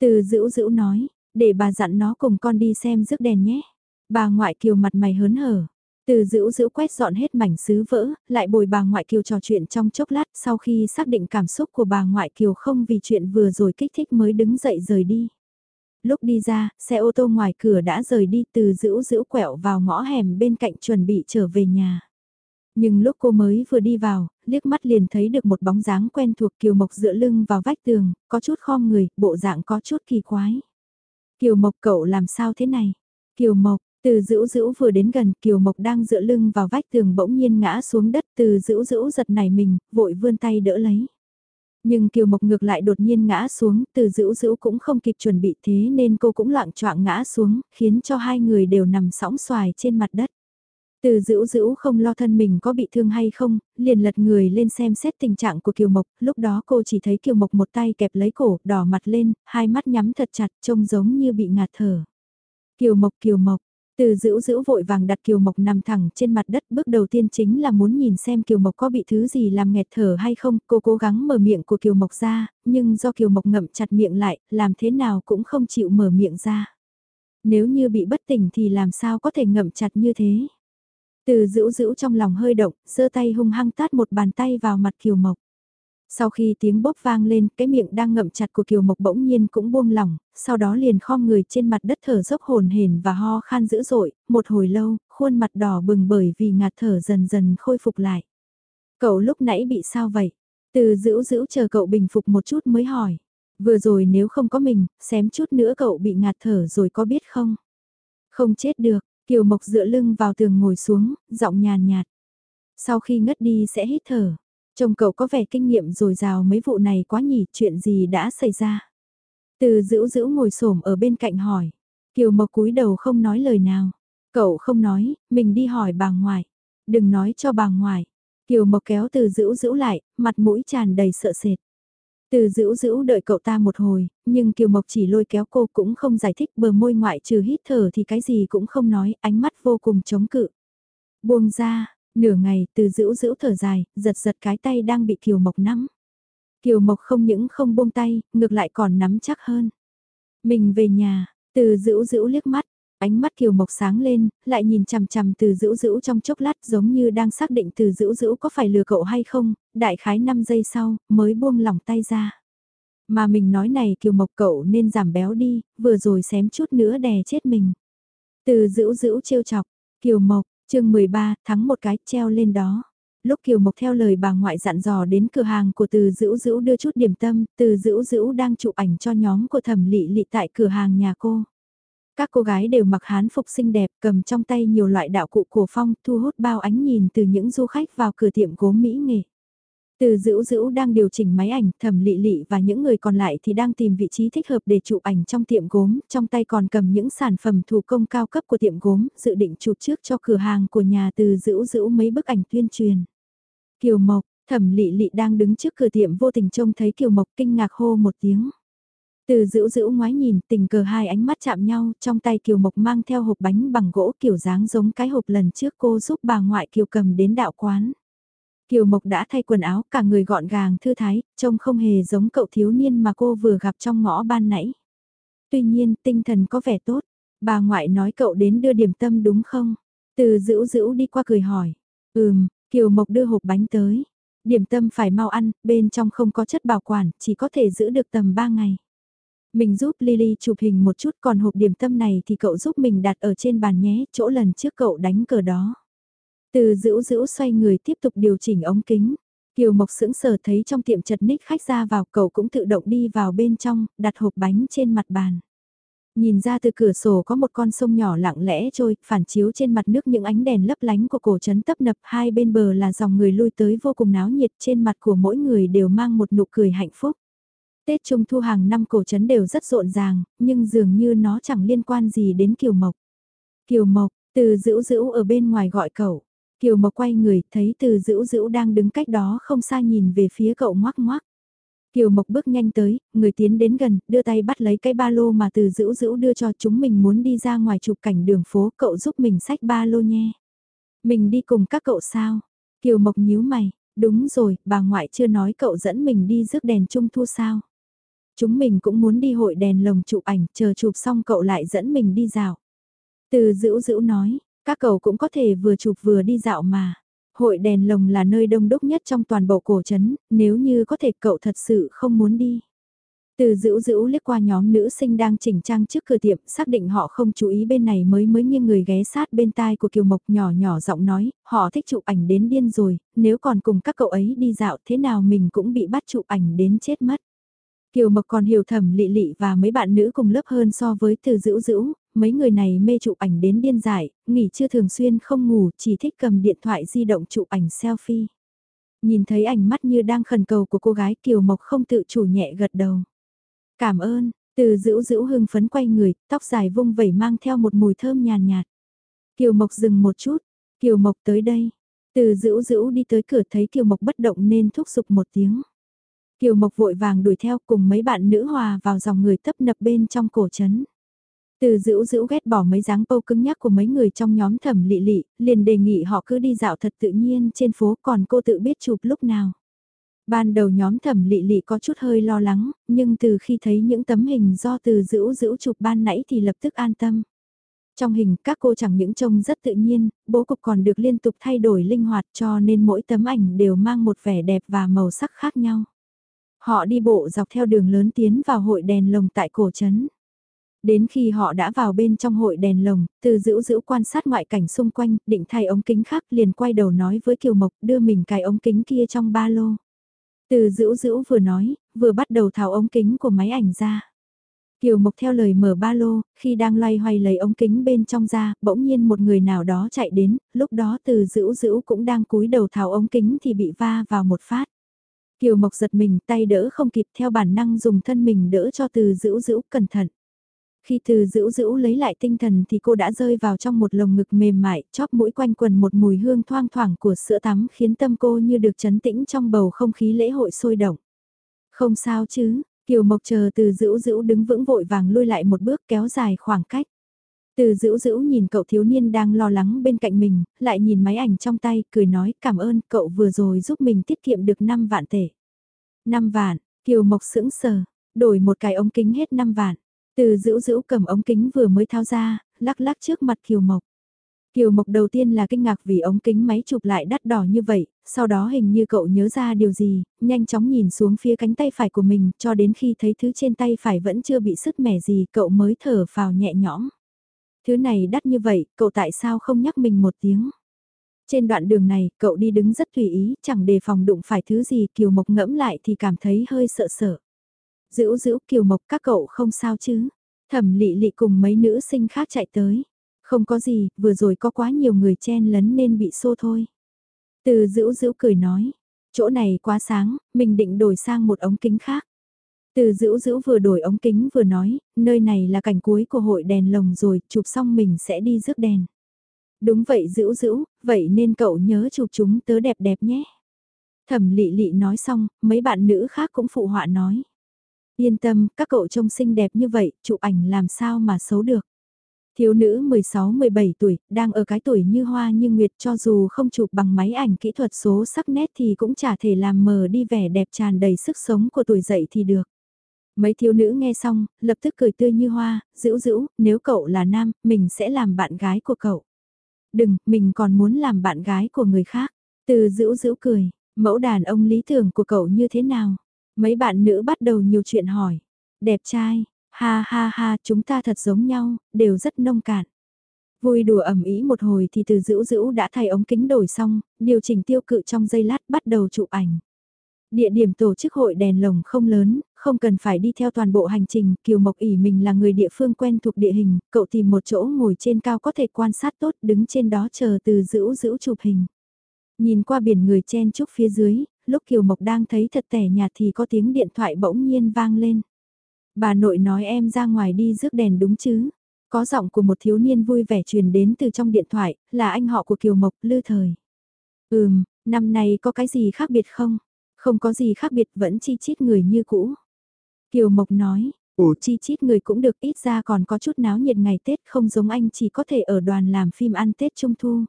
Từ dữ dữ nói, để bà dặn nó cùng con đi xem rước đèn nhé. Bà ngoại Kiều mặt mày hớn hở, từ dữ dữ quét dọn hết mảnh sứ vỡ, lại bồi bà ngoại kiều trò chuyện trong chốc lát sau khi xác định cảm xúc của bà ngoại kiều không vì chuyện vừa rồi kích thích mới đứng dậy rời đi. Lúc đi ra, xe ô tô ngoài cửa đã rời đi từ dữ dữ quẹo vào ngõ hẻm bên cạnh chuẩn bị trở về nhà. Nhưng lúc cô mới vừa đi vào, liếc mắt liền thấy được một bóng dáng quen thuộc Kiều Mộc dựa lưng vào vách tường, có chút khom người, bộ dạng có chút kỳ quái. Kiều Mộc cậu làm sao thế này? Kiều Mộc, từ dữ dữ vừa đến gần Kiều Mộc đang dựa lưng vào vách tường bỗng nhiên ngã xuống đất từ dữ dữ giật nảy mình, vội vươn tay đỡ lấy. Nhưng Kiều Mộc ngược lại đột nhiên ngã xuống, từ dữ dữ cũng không kịp chuẩn bị thế nên cô cũng loạn choạng ngã xuống, khiến cho hai người đều nằm sóng xoài trên mặt đất. Từ dữ dữ không lo thân mình có bị thương hay không, liền lật người lên xem xét tình trạng của Kiều Mộc, lúc đó cô chỉ thấy Kiều Mộc một tay kẹp lấy cổ, đỏ mặt lên, hai mắt nhắm thật chặt, trông giống như bị ngạt thở. Kiều Mộc Kiều Mộc, từ dữ dữ vội vàng đặt Kiều Mộc nằm thẳng trên mặt đất bước đầu tiên chính là muốn nhìn xem Kiều Mộc có bị thứ gì làm nghẹt thở hay không, cô cố gắng mở miệng của Kiều Mộc ra, nhưng do Kiều Mộc ngậm chặt miệng lại, làm thế nào cũng không chịu mở miệng ra. Nếu như bị bất tỉnh thì làm sao có thể ngậm chặt như thế. Từ dữ dữ trong lòng hơi động, giơ tay hung hăng tát một bàn tay vào mặt Kiều Mộc. Sau khi tiếng bóp vang lên, cái miệng đang ngậm chặt của Kiều Mộc bỗng nhiên cũng buông lỏng, sau đó liền khom người trên mặt đất thở dốc hồn hển và ho khan dữ dội, một hồi lâu, khuôn mặt đỏ bừng bởi vì ngạt thở dần dần khôi phục lại. Cậu lúc nãy bị sao vậy? Từ giữ giữ chờ cậu bình phục một chút mới hỏi. Vừa rồi nếu không có mình, xém chút nữa cậu bị ngạt thở rồi có biết không? Không chết được, Kiều Mộc dựa lưng vào tường ngồi xuống, giọng nhàn nhạt. Sau khi ngất đi sẽ hít thở. Chồng cậu có vẻ kinh nghiệm rồi rào mấy vụ này quá nhỉ, chuyện gì đã xảy ra. Từ dữ dữ ngồi xổm ở bên cạnh hỏi. Kiều Mộc cúi đầu không nói lời nào. Cậu không nói, mình đi hỏi bà ngoại. Đừng nói cho bà ngoại. Kiều Mộc kéo từ dữ dữ lại, mặt mũi tràn đầy sợ sệt. Từ dữ dữ đợi cậu ta một hồi, nhưng Kiều Mộc chỉ lôi kéo cô cũng không giải thích bờ môi ngoại trừ hít thở thì cái gì cũng không nói, ánh mắt vô cùng chống cự. Buông ra, nửa ngày từ giữ giữ thở dài, giật giật cái tay đang bị Kiều Mộc nắm. Kiều Mộc không những không buông tay, ngược lại còn nắm chắc hơn. Mình về nhà, từ giữ giữ liếc mắt, ánh mắt Kiều Mộc sáng lên, lại nhìn chằm chằm từ giữ giữ trong chốc lát giống như đang xác định từ giữ giữ có phải lừa cậu hay không, đại khái 5 giây sau, mới buông lỏng tay ra. Mà mình nói này Kiều Mộc cậu nên giảm béo đi, vừa rồi xém chút nữa đè chết mình. Từ giữ giữ trêu chọc, Kiều Mộc, chương 13, thắng một cái, treo lên đó. Lúc Kiều Mộc theo lời bà ngoại dặn dò đến cửa hàng của Từ Dữ Dữ đưa chút điểm tâm, Từ Dữ Dữ đang chụp ảnh cho nhóm của thẩm lị lị tại cửa hàng nhà cô. Các cô gái đều mặc hán phục xinh đẹp cầm trong tay nhiều loại đạo cụ cổ phong thu hút bao ánh nhìn từ những du khách vào cửa tiệm gốm mỹ nghệ. Từ dữ dữ đang điều chỉnh máy ảnh, thẩm lị lị và những người còn lại thì đang tìm vị trí thích hợp để chụp ảnh trong tiệm gốm, trong tay còn cầm những sản phẩm thủ công cao cấp của tiệm gốm, dự định chụp trước cho cửa hàng của nhà từ dữ dữ mấy bức ảnh tuyên truyền. Kiều Mộc, thẩm lị lị đang đứng trước cửa tiệm vô tình trông thấy Kiều Mộc kinh ngạc hô một tiếng. Từ dữ dữ ngoái nhìn tình cờ hai ánh mắt chạm nhau trong tay Kiều Mộc mang theo hộp bánh bằng gỗ kiểu dáng giống cái hộp lần trước cô giúp bà ngoại Kiều cầm đến đạo quán. Kiều Mộc đã thay quần áo cả người gọn gàng thư thái, trông không hề giống cậu thiếu niên mà cô vừa gặp trong ngõ ban nãy. Tuy nhiên tinh thần có vẻ tốt, bà ngoại nói cậu đến đưa điểm tâm đúng không? Từ dữ dữ đi qua cười hỏi. Ừm, Kiều Mộc đưa hộp bánh tới. Điểm tâm phải mau ăn, bên trong không có chất bảo quản, chỉ có thể giữ được tầm 3 ngày. Mình giúp Lily chụp hình một chút còn hộp điểm tâm này thì cậu giúp mình đặt ở trên bàn nhé, chỗ lần trước cậu đánh cờ đó. Từ dữ dữ xoay người tiếp tục điều chỉnh ống kính. Kiều Mộc sững sờ thấy trong tiệm chật ních khách ra vào cậu cũng tự động đi vào bên trong, đặt hộp bánh trên mặt bàn. Nhìn ra từ cửa sổ có một con sông nhỏ lặng lẽ trôi, phản chiếu trên mặt nước những ánh đèn lấp lánh của cổ trấn tấp nập hai bên bờ là dòng người lui tới vô cùng náo nhiệt trên mặt của mỗi người đều mang một nụ cười hạnh phúc. Tết Trung Thu hàng năm cổ trấn đều rất rộn ràng, nhưng dường như nó chẳng liên quan gì đến Kiều Mộc. Kiều Mộc, từ dữ dữ ở bên ngoài gọi cậu. Kiều Mộc quay người, thấy từ dữ dữ đang đứng cách đó không xa nhìn về phía cậu ngoác ngoác. Kiều Mộc bước nhanh tới, người tiến đến gần, đưa tay bắt lấy cái ba lô mà từ dữ dữ đưa cho chúng mình muốn đi ra ngoài chụp cảnh đường phố, cậu giúp mình xách ba lô nhé. Mình đi cùng các cậu sao? Kiều Mộc nhíu mày, đúng rồi, bà ngoại chưa nói cậu dẫn mình đi rước đèn trung thu sao? Chúng mình cũng muốn đi hội đèn lồng chụp ảnh, chờ chụp xong cậu lại dẫn mình đi dạo. Từ dữ dữ nói, các cậu cũng có thể vừa chụp vừa đi dạo mà. Hội đèn lồng là nơi đông đúc nhất trong toàn bộ cổ trấn, nếu như có thể cậu thật sự không muốn đi. Từ dữ dữ liếc qua nhóm nữ sinh đang chỉnh trang trước cửa tiệm, xác định họ không chú ý bên này mới mới nghiêng người ghé sát bên tai của Kiều Mộc nhỏ nhỏ giọng nói, họ thích chụp ảnh đến điên rồi, nếu còn cùng các cậu ấy đi dạo thế nào mình cũng bị bắt chụp ảnh đến chết mất. Kiều Mộc còn hiểu thầm lị lị và mấy bạn nữ cùng lớp hơn so với từ dữ dữ, mấy người này mê chụp ảnh đến điên dại, nghỉ chưa thường xuyên không ngủ, chỉ thích cầm điện thoại di động chụp ảnh selfie. Nhìn thấy ảnh mắt như đang khẩn cầu của cô gái Kiều Mộc không tự chủ nhẹ gật đầu. Cảm ơn, từ dữ dữ hưng phấn quay người, tóc dài vung vẩy mang theo một mùi thơm nhàn nhạt, Kiều Mộc dừng một chút, Kiều Mộc tới đây. Từ dữ dữ đi tới cửa thấy Kiều Mộc bất động nên thúc giục một tiếng. Kiều Mộc vội vàng đuổi theo cùng mấy bạn nữ hòa vào dòng người tấp nập bên trong cổ trấn. Từ dữ dữ ghét bỏ mấy dáng bâu cứng nhắc của mấy người trong nhóm thẩm lị lị, liền đề nghị họ cứ đi dạo thật tự nhiên trên phố còn cô tự biết chụp lúc nào. Ban đầu nhóm thẩm lị lị có chút hơi lo lắng, nhưng từ khi thấy những tấm hình do từ dữ dữ chụp ban nãy thì lập tức an tâm. Trong hình các cô chẳng những trông rất tự nhiên, bố cục còn được liên tục thay đổi linh hoạt cho nên mỗi tấm ảnh đều mang một vẻ đẹp và màu sắc khác nhau. Họ đi bộ dọc theo đường lớn tiến vào hội đèn lồng tại cổ trấn. Đến khi họ đã vào bên trong hội đèn lồng, từ giữ giữ quan sát ngoại cảnh xung quanh, định thay ống kính khác liền quay đầu nói với Kiều Mộc đưa mình cái ống kính kia trong ba lô. Từ giữ giữ vừa nói, vừa bắt đầu tháo ống kính của máy ảnh ra. Kiều Mộc theo lời mở ba lô, khi đang loay hoay lấy ống kính bên trong ra, bỗng nhiên một người nào đó chạy đến, lúc đó từ dữ dữ cũng đang cúi đầu tháo ống kính thì bị va vào một phát. Kiều Mộc giật mình tay đỡ không kịp theo bản năng dùng thân mình đỡ cho từ dữ dữ cẩn thận. Khi từ dữ dữ lấy lại tinh thần thì cô đã rơi vào trong một lồng ngực mềm mại, chóp mũi quanh quần một mùi hương thoang thoảng của sữa tắm khiến tâm cô như được chấn tĩnh trong bầu không khí lễ hội sôi động. Không sao chứ, Kiều Mộc chờ từ dữ dữ đứng vững vội vàng lui lại một bước kéo dài khoảng cách. Từ dữ dữ nhìn cậu thiếu niên đang lo lắng bên cạnh mình, lại nhìn máy ảnh trong tay, cười nói cảm ơn cậu vừa rồi giúp mình tiết kiệm được 5 vạn tệ. 5 vạn, Kiều Mộc sững sờ, đổi một cái ống kính hết 5 vạn. Từ dữ dữ cầm ống kính vừa mới tháo ra, lắc lắc trước mặt Kiều Mộc. Kiều Mộc đầu tiên là kinh ngạc vì ống kính máy chụp lại đắt đỏ như vậy, sau đó hình như cậu nhớ ra điều gì, nhanh chóng nhìn xuống phía cánh tay phải của mình cho đến khi thấy thứ trên tay phải vẫn chưa bị sứt mẻ gì cậu mới thở vào nhẹ nhõm. Thứ này đắt như vậy, cậu tại sao không nhắc mình một tiếng? Trên đoạn đường này, cậu đi đứng rất tùy ý, chẳng đề phòng đụng phải thứ gì Kiều Mộc ngẫm lại thì cảm thấy hơi sợ sợ. Dữ dữ Kiều Mộc các cậu không sao chứ? Thẩm lị lị cùng mấy nữ sinh khác chạy tới. Không có gì, vừa rồi có quá nhiều người chen lấn nên bị xô thôi. Từ dữ dữ cười nói, chỗ này quá sáng, mình định đổi sang một ống kính khác. Từ dữ dữ vừa đổi ống kính vừa nói, nơi này là cảnh cuối của hội đèn lồng rồi, chụp xong mình sẽ đi rước đèn. Đúng vậy dữ dữ, vậy nên cậu nhớ chụp chúng tớ đẹp đẹp nhé. Thẩm lị lị nói xong, mấy bạn nữ khác cũng phụ họa nói. Yên tâm, các cậu trông xinh đẹp như vậy, chụp ảnh làm sao mà xấu được. Thiếu nữ 16-17 tuổi, đang ở cái tuổi như hoa như nguyệt cho dù không chụp bằng máy ảnh kỹ thuật số sắc nét thì cũng chả thể làm mờ đi vẻ đẹp tràn đầy sức sống của tuổi dậy thì được. Mấy thiếu nữ nghe xong, lập tức cười tươi như hoa, dữ dữ, nếu cậu là nam, mình sẽ làm bạn gái của cậu. Đừng, mình còn muốn làm bạn gái của người khác. Từ dữ dữ cười, mẫu đàn ông lý tưởng của cậu như thế nào? Mấy bạn nữ bắt đầu nhiều chuyện hỏi. Đẹp trai, ha ha ha, chúng ta thật giống nhau, đều rất nông cạn. Vui đùa ẩm ý một hồi thì từ dữ dữ đã thay ống kính đổi xong, điều chỉnh tiêu cự trong giây lát bắt đầu chụp ảnh. Địa điểm tổ chức hội đèn lồng không lớn, không cần phải đi theo toàn bộ hành trình, Kiều Mộc ỉ mình là người địa phương quen thuộc địa hình, cậu tìm một chỗ ngồi trên cao có thể quan sát tốt đứng trên đó chờ từ dữ dữ chụp hình. Nhìn qua biển người chen chúc phía dưới, lúc Kiều Mộc đang thấy thật tẻ nhạt thì có tiếng điện thoại bỗng nhiên vang lên. Bà nội nói em ra ngoài đi rước đèn đúng chứ? Có giọng của một thiếu niên vui vẻ truyền đến từ trong điện thoại, là anh họ của Kiều Mộc, Lư Thời. Ừm, năm nay có cái gì khác biệt không? Không có gì khác biệt vẫn chi chít người như cũ. Kiều Mộc nói, ủ chi chít người cũng được ít ra còn có chút náo nhiệt ngày Tết không giống anh chỉ có thể ở đoàn làm phim ăn Tết Trung Thu.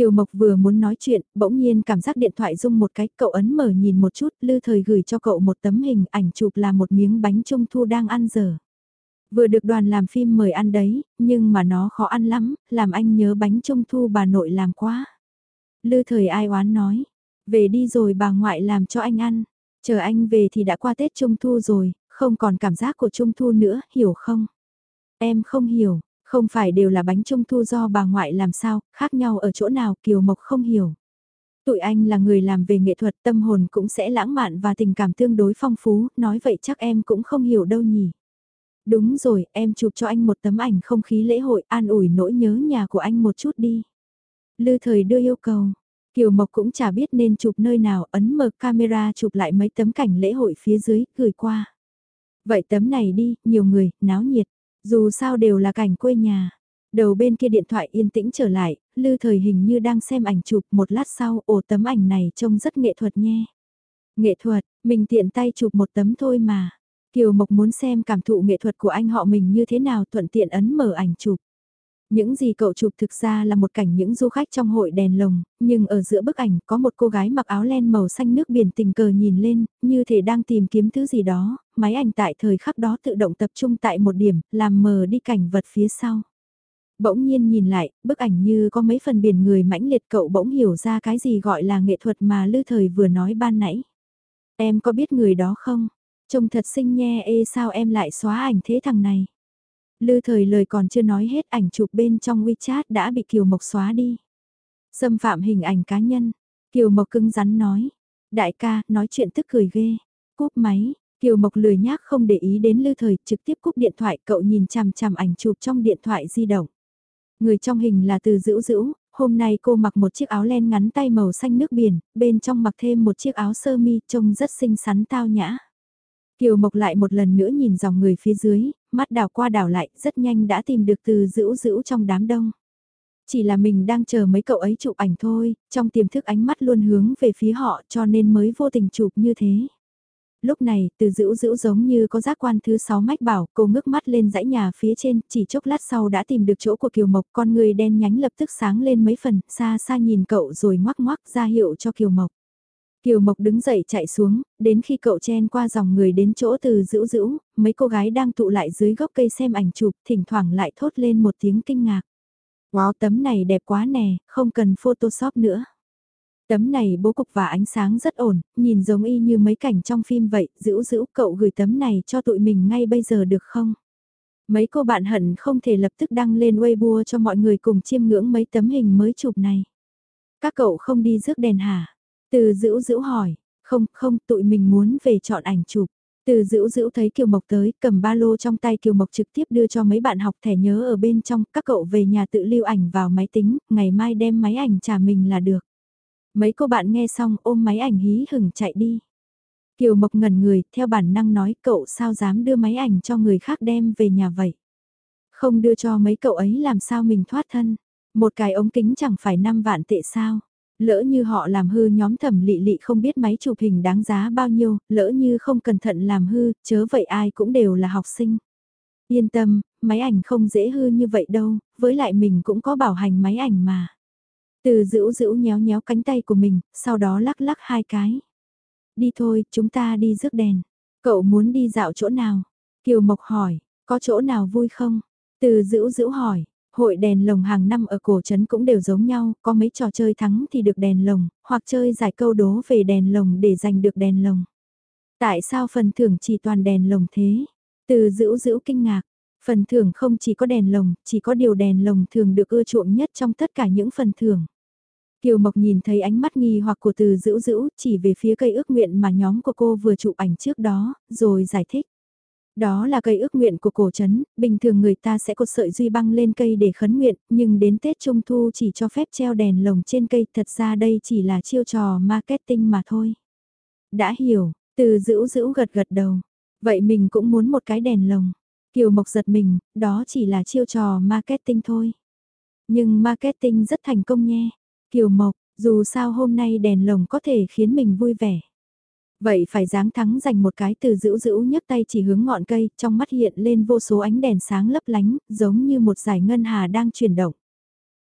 Kiều Mộc vừa muốn nói chuyện, bỗng nhiên cảm giác điện thoại rung một cái, cậu ấn mở nhìn một chút, lư thời gửi cho cậu một tấm hình ảnh chụp là một miếng bánh trung thu đang ăn dở. Vừa được đoàn làm phim mời ăn đấy, nhưng mà nó khó ăn lắm, làm anh nhớ bánh trung thu bà nội làm quá. Lư thời ai oán nói, về đi rồi bà ngoại làm cho anh ăn, chờ anh về thì đã qua Tết Trung Thu rồi, không còn cảm giác của Trung Thu nữa, hiểu không? Em không hiểu, không phải đều là bánh trung thu do bà ngoại làm sao, khác nhau ở chỗ nào Kiều Mộc không hiểu. Tụi anh là người làm về nghệ thuật tâm hồn cũng sẽ lãng mạn và tình cảm tương đối phong phú, nói vậy chắc em cũng không hiểu đâu nhỉ. Đúng rồi, em chụp cho anh một tấm ảnh không khí lễ hội an ủi nỗi nhớ nhà của anh một chút đi. Lư thời đưa yêu cầu, Kiều Mộc cũng chả biết nên chụp nơi nào ấn mở camera chụp lại mấy tấm cảnh lễ hội phía dưới, gửi qua. Vậy tấm này đi, nhiều người, náo nhiệt. Dù sao đều là cảnh quê nhà. Đầu bên kia điện thoại yên tĩnh trở lại, lư thời hình như đang xem ảnh chụp một lát sau, ồ tấm ảnh này trông rất nghệ thuật nhé. Nghệ thuật, mình tiện tay chụp một tấm thôi mà. Kiều Mộc muốn xem cảm thụ nghệ thuật của anh họ mình như thế nào thuận tiện ấn mở ảnh chụp. Những gì cậu chụp thực ra là một cảnh những du khách trong hội đèn lồng, nhưng ở giữa bức ảnh có một cô gái mặc áo len màu xanh nước biển tình cờ nhìn lên, như thể đang tìm kiếm thứ gì đó, máy ảnh tại thời khắc đó tự động tập trung tại một điểm, làm mờ đi cảnh vật phía sau. Bỗng nhiên nhìn lại, bức ảnh như có mấy phần biển người mãnh liệt cậu bỗng hiểu ra cái gì gọi là nghệ thuật mà Lư Thời vừa nói ban nãy. Em có biết người đó không? Trông thật xinh nhe ê sao em lại xóa ảnh thế thằng này? Lư thời lời còn chưa nói hết ảnh chụp bên trong WeChat đã bị Kiều Mộc xóa đi. Xâm phạm hình ảnh cá nhân. Kiều Mộc cưng rắn nói. Đại ca, nói chuyện tức cười ghê. Cúp máy, Kiều Mộc lười nhác không để ý đến lư thời, trực tiếp cúp điện thoại, cậu nhìn chằm chằm ảnh chụp trong điện thoại di động. Người trong hình là từ dữ dữ, hôm nay cô mặc một chiếc áo len ngắn tay màu xanh nước biển, bên trong mặc thêm một chiếc áo sơ mi trông rất xinh xắn tao nhã. Kiều Mộc lại một lần nữa nhìn dòng người phía dưới, mắt đảo qua đảo lại, rất nhanh đã tìm được từ dữ dữ trong đám đông. Chỉ là mình đang chờ mấy cậu ấy chụp ảnh thôi, trong tiềm thức ánh mắt luôn hướng về phía họ cho nên mới vô tình chụp như thế. Lúc này, từ dữ dữ giống như có giác quan thứ sáu mách bảo, cô ngước mắt lên dãy nhà phía trên, chỉ chốc lát sau đã tìm được chỗ của Kiều Mộc, con người đen nhánh lập tức sáng lên mấy phần, xa xa nhìn cậu rồi ngoắc ngoắc ra hiệu cho Kiều Mộc. Kiều Mộc đứng dậy chạy xuống, đến khi cậu chen qua dòng người đến chỗ từ dữ dữ, mấy cô gái đang tụ lại dưới gốc cây xem ảnh chụp, thỉnh thoảng lại thốt lên một tiếng kinh ngạc. Wow tấm này đẹp quá nè, không cần photoshop nữa. Tấm này bố cục và ánh sáng rất ổn, nhìn giống y như mấy cảnh trong phim vậy, dữ dữ cậu gửi tấm này cho tụi mình ngay bây giờ được không? Mấy cô bạn hận không thể lập tức đăng lên Weibo cho mọi người cùng chiêm ngưỡng mấy tấm hình mới chụp này. Các cậu không đi rước đèn hả? Từ dữ dữ hỏi, không, không, tụi mình muốn về chọn ảnh chụp. Từ dữ dữ thấy Kiều Mộc tới, cầm ba lô trong tay Kiều Mộc trực tiếp đưa cho mấy bạn học thẻ nhớ ở bên trong, các cậu về nhà tự lưu ảnh vào máy tính, ngày mai đem máy ảnh trả mình là được. Mấy cô bạn nghe xong ôm máy ảnh hí hửng chạy đi. Kiều Mộc ngẩn người, theo bản năng nói cậu sao dám đưa máy ảnh cho người khác đem về nhà vậy. Không đưa cho mấy cậu ấy làm sao mình thoát thân. Một cái ống kính chẳng phải 5 vạn tệ sao. Lỡ như họ làm hư nhóm thẩm lị lị không biết máy chụp hình đáng giá bao nhiêu, lỡ như không cẩn thận làm hư, chớ vậy ai cũng đều là học sinh. Yên tâm, máy ảnh không dễ hư như vậy đâu, với lại mình cũng có bảo hành máy ảnh mà. Từ dữ dữ nhéo nhéo cánh tay của mình, sau đó lắc lắc hai cái. Đi thôi, chúng ta đi rước đèn. Cậu muốn đi dạo chỗ nào? Kiều Mộc hỏi, có chỗ nào vui không? Từ dữ dữ hỏi, hội đèn lồng hàng năm ở cổ trấn cũng đều giống nhau, có mấy trò chơi thắng thì được đèn lồng, hoặc chơi giải câu đố về đèn lồng để giành được đèn lồng. Tại sao phần thưởng chỉ toàn đèn lồng thế? Từ dữ dữ kinh ngạc, Phần thưởng không chỉ có đèn lồng, chỉ có điều đèn lồng thường được ưa chuộng nhất trong tất cả những phần thưởng. Kiều Mộc nhìn thấy ánh mắt nghi hoặc của từ dữ dữ chỉ về phía cây ước nguyện mà nhóm của cô vừa chụp ảnh trước đó, rồi giải thích. Đó là cây ước nguyện của cổ trấn, bình thường người ta sẽ cột sợi duy băng lên cây để khấn nguyện, nhưng đến Tết Trung Thu chỉ cho phép treo đèn lồng trên cây, thật ra đây chỉ là chiêu trò marketing mà thôi. Đã hiểu, từ dữ dữ gật gật đầu, vậy mình cũng muốn một cái đèn lồng. Kiều Mộc giật mình, đó chỉ là chiêu trò marketing thôi. Nhưng marketing rất thành công nhé. Kiều Mộc, dù sao hôm nay đèn lồng có thể khiến mình vui vẻ. Vậy phải dáng thắng giành một cái từ dữ dữ nhấc tay chỉ hướng ngọn cây, trong mắt hiện lên vô số ánh đèn sáng lấp lánh, giống như một giải ngân hà đang chuyển động.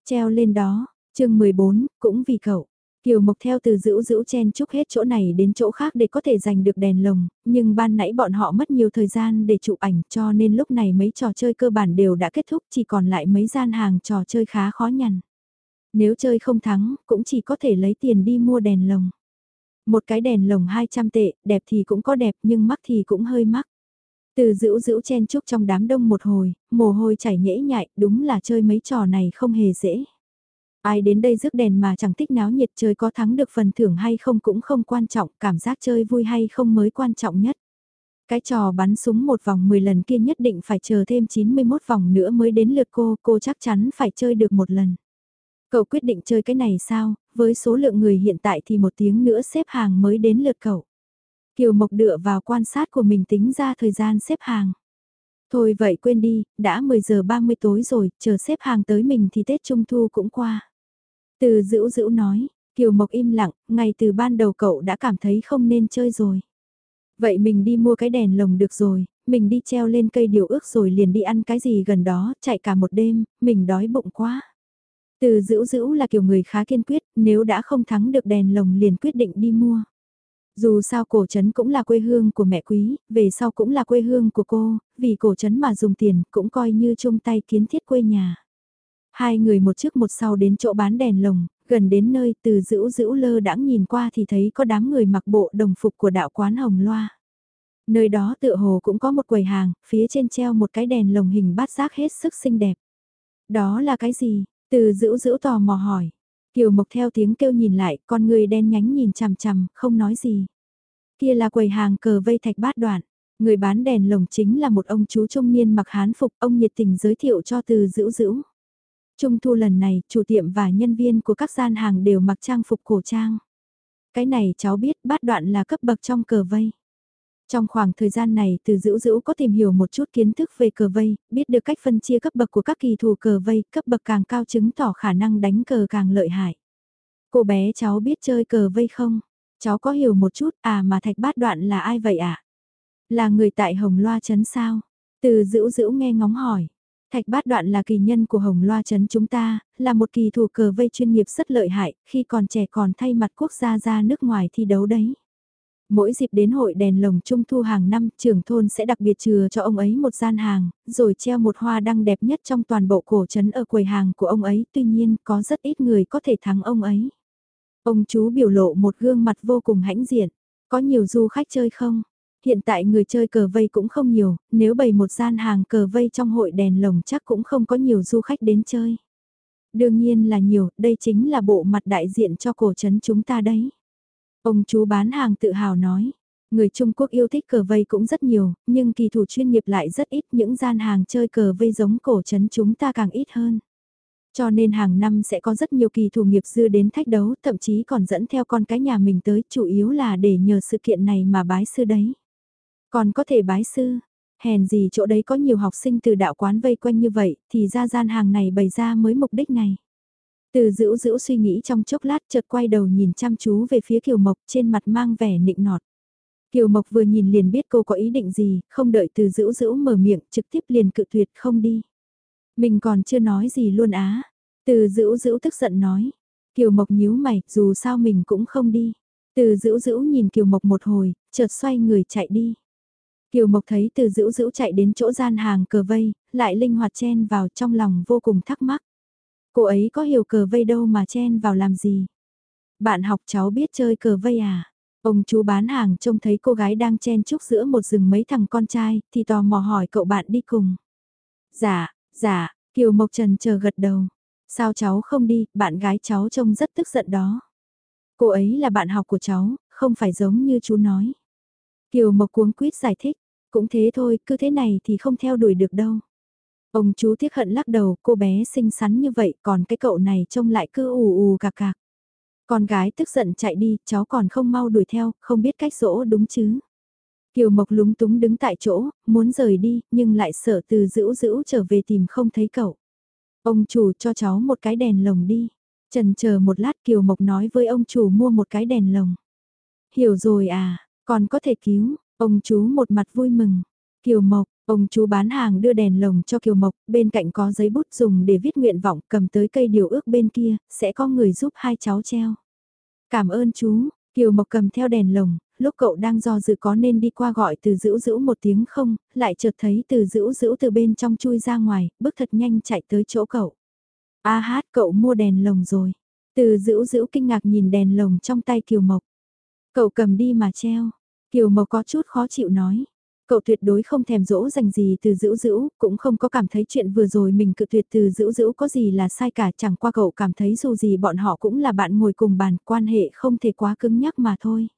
Treo lên đó, chương 14, cũng vì cậu. Kiều Mộc theo từ dữ dữ chen chúc hết chỗ này đến chỗ khác để có thể giành được đèn lồng, nhưng ban nãy bọn họ mất nhiều thời gian để chụp ảnh cho nên lúc này mấy trò chơi cơ bản đều đã kết thúc chỉ còn lại mấy gian hàng trò chơi khá khó nhằn. Nếu chơi không thắng, cũng chỉ có thể lấy tiền đi mua đèn lồng. Một cái đèn lồng 200 tệ, đẹp thì cũng có đẹp nhưng mắc thì cũng hơi mắc. Từ giữ giữ chen chúc trong đám đông một hồi, mồ hôi chảy nhễ nhại, đúng là chơi mấy trò này không hề dễ. Ai đến đây rước đèn mà chẳng thích náo nhiệt chơi có thắng được phần thưởng hay không cũng không quan trọng, cảm giác chơi vui hay không mới quan trọng nhất. Cái trò bắn súng một vòng 10 lần kia nhất định phải chờ thêm 91 vòng nữa mới đến lượt cô, cô chắc chắn phải chơi được một lần. Cậu quyết định chơi cái này sao, với số lượng người hiện tại thì một tiếng nữa xếp hàng mới đến lượt cậu. Kiều Mộc dựa vào quan sát của mình tính ra thời gian xếp hàng. Thôi vậy quên đi, đã 10 giờ 30 tối rồi, chờ xếp hàng tới mình thì Tết Trung Thu cũng qua. Từ dữ dữ nói, Kiều Mộc im lặng, ngay từ ban đầu cậu đã cảm thấy không nên chơi rồi. Vậy mình đi mua cái đèn lồng được rồi, mình đi treo lên cây điều ước rồi liền đi ăn cái gì gần đó, chạy cả một đêm, mình đói bụng quá. Từ dữ dữ là kiểu người khá kiên quyết, nếu đã không thắng được đèn lồng liền quyết định đi mua. Dù sao cổ trấn cũng là quê hương của mẹ quý, về sau cũng là quê hương của cô, vì cổ trấn mà dùng tiền cũng coi như chung tay kiến thiết quê nhà. Hai người một trước một sau đến chỗ bán đèn lồng, gần đến nơi từ dữ dữ lơ đãng nhìn qua thì thấy có đám người mặc bộ đồng phục của đạo quán hồng loa. Nơi đó tựa hồ cũng có một quầy hàng, phía trên treo một cái đèn lồng hình bát giác hết sức xinh đẹp. Đó là cái gì? Từ dữ dữ tò mò hỏi. Kiều Mộc theo tiếng kêu nhìn lại, con người đen nhánh nhìn chằm chằm, không nói gì. Kia là quầy hàng cờ vây thạch bát đoạn. Người bán đèn lồng chính là một ông chú trung niên mặc hán phục, ông nhiệt tình giới thiệu cho từ dữ dữ. Trung thu lần này, chủ tiệm và nhân viên của các gian hàng đều mặc trang phục cổ trang. Cái này cháu biết bát đoạn là cấp bậc trong cờ vây. Trong khoảng thời gian này từ dữ dữ có tìm hiểu một chút kiến thức về cờ vây, biết được cách phân chia cấp bậc của các kỳ thủ cờ vây, cấp bậc càng cao chứng tỏ khả năng đánh cờ càng lợi hại. Cô bé cháu biết chơi cờ vây không? Cháu có hiểu một chút à mà thạch bát đoạn là ai vậy ạ? À? Là người tại Hồng Loa Trấn sao? Từ dữ dữ nghe ngóng hỏi. Thạch bát đoạn là kỳ nhân của Hồng Loa Trấn chúng ta, là một kỳ thủ cờ vây chuyên nghiệp rất lợi hại, khi còn trẻ còn thay mặt quốc gia ra nước ngoài thi đấu đấy. Mỗi dịp đến hội đèn lồng trung thu hàng năm, trưởng thôn sẽ đặc biệt chừa cho ông ấy một gian hàng, rồi treo một hoa đăng đẹp nhất trong toàn bộ cổ trấn ở quầy hàng của ông ấy, tuy nhiên có rất ít người có thể thắng ông ấy. Ông chú biểu lộ một gương mặt vô cùng hãnh diện, có nhiều du khách chơi không? Hiện tại người chơi cờ vây cũng không nhiều, nếu bày một gian hàng cờ vây trong hội đèn lồng chắc cũng không có nhiều du khách đến chơi. Đương nhiên là nhiều, đây chính là bộ mặt đại diện cho cổ trấn chúng ta đấy. Ông chú bán hàng tự hào nói, người Trung Quốc yêu thích cờ vây cũng rất nhiều, nhưng kỳ thủ chuyên nghiệp lại rất ít, những gian hàng chơi cờ vây giống cổ trấn chúng ta càng ít hơn. Cho nên hàng năm sẽ có rất nhiều kỳ thủ nghiệp dư đến thách đấu, thậm chí còn dẫn theo con cái nhà mình tới, chủ yếu là để nhờ sự kiện này mà bái sư đấy. Còn có thể bái sư, hèn gì chỗ đấy có nhiều học sinh từ đạo quán vây quanh như vậy, thì ra gian hàng này bày ra mới mục đích này. Từ dữ dữ suy nghĩ trong chốc lát chợt quay đầu nhìn chăm chú về phía Kiều Mộc trên mặt mang vẻ nịnh nọt. Kiều Mộc vừa nhìn liền biết cô có ý định gì, không đợi từ dữ dữ mở miệng trực tiếp liền cự tuyệt không đi. Mình còn chưa nói gì luôn á. Từ dữ dữ tức giận nói. Kiều Mộc nhíu mày, dù sao mình cũng không đi. Từ dữ dữ nhìn Kiều Mộc một hồi, chợt xoay người chạy đi. Kiều Mộc thấy từ dữ dữ chạy đến chỗ gian hàng cờ vây, lại linh hoạt chen vào trong lòng vô cùng thắc mắc. Cô ấy có hiểu cờ vây đâu mà chen vào làm gì? Bạn học cháu biết chơi cờ vây à? Ông chú bán hàng trông thấy cô gái đang chen chúc giữa một rừng mấy thằng con trai, thì tò mò hỏi cậu bạn đi cùng. Dạ, dạ, Kiều Mộc Trần chờ gật đầu. Sao cháu không đi, bạn gái cháu trông rất tức giận đó. Cô ấy là bạn học của cháu, không phải giống như chú nói. Kiều Mộc cuống quýt giải thích, cũng thế thôi, cứ thế này thì không theo đuổi được đâu. Ông chú tiếc hận lắc đầu, cô bé xinh xắn như vậy, còn cái cậu này trông lại cứ ù ù cạc cạc. Con gái tức giận chạy đi, cháu còn không mau đuổi theo, không biết cách dỗ đúng chứ. Kiều Mộc lúng túng đứng tại chỗ, muốn rời đi, nhưng lại sợ từ giữ giữ trở về tìm không thấy cậu. Ông chủ cho cháu một cái đèn lồng đi. Trần chờ một lát Kiều Mộc nói với ông chủ mua một cái đèn lồng. Hiểu rồi à, còn có thể cứu, ông chú một mặt vui mừng. Kiều Mộc, ông chú bán hàng đưa đèn lồng cho Kiều Mộc, bên cạnh có giấy bút dùng để viết nguyện vọng cầm tới cây điều ước bên kia, sẽ có người giúp hai cháu treo. Cảm ơn chú, Kiều Mộc cầm theo đèn lồng, lúc cậu đang do dự có nên đi qua gọi từ dữ dữ một tiếng không, lại chợt thấy từ dữ dữ từ bên trong chui ra ngoài, bước thật nhanh chạy tới chỗ cậu. A hát cậu mua đèn lồng rồi. Từ dữ dữ kinh ngạc nhìn đèn lồng trong tay Kiều Mộc. Cậu cầm đi mà treo. Kiều Mộc có chút khó chịu nói. Cậu tuyệt đối không thèm dỗ dành gì từ dữ dữ, cũng không có cảm thấy chuyện vừa rồi mình cự tuyệt từ dữ dữ có gì là sai cả chẳng qua cậu cảm thấy dù gì bọn họ cũng là bạn ngồi cùng bàn, quan hệ không thể quá cứng nhắc mà thôi.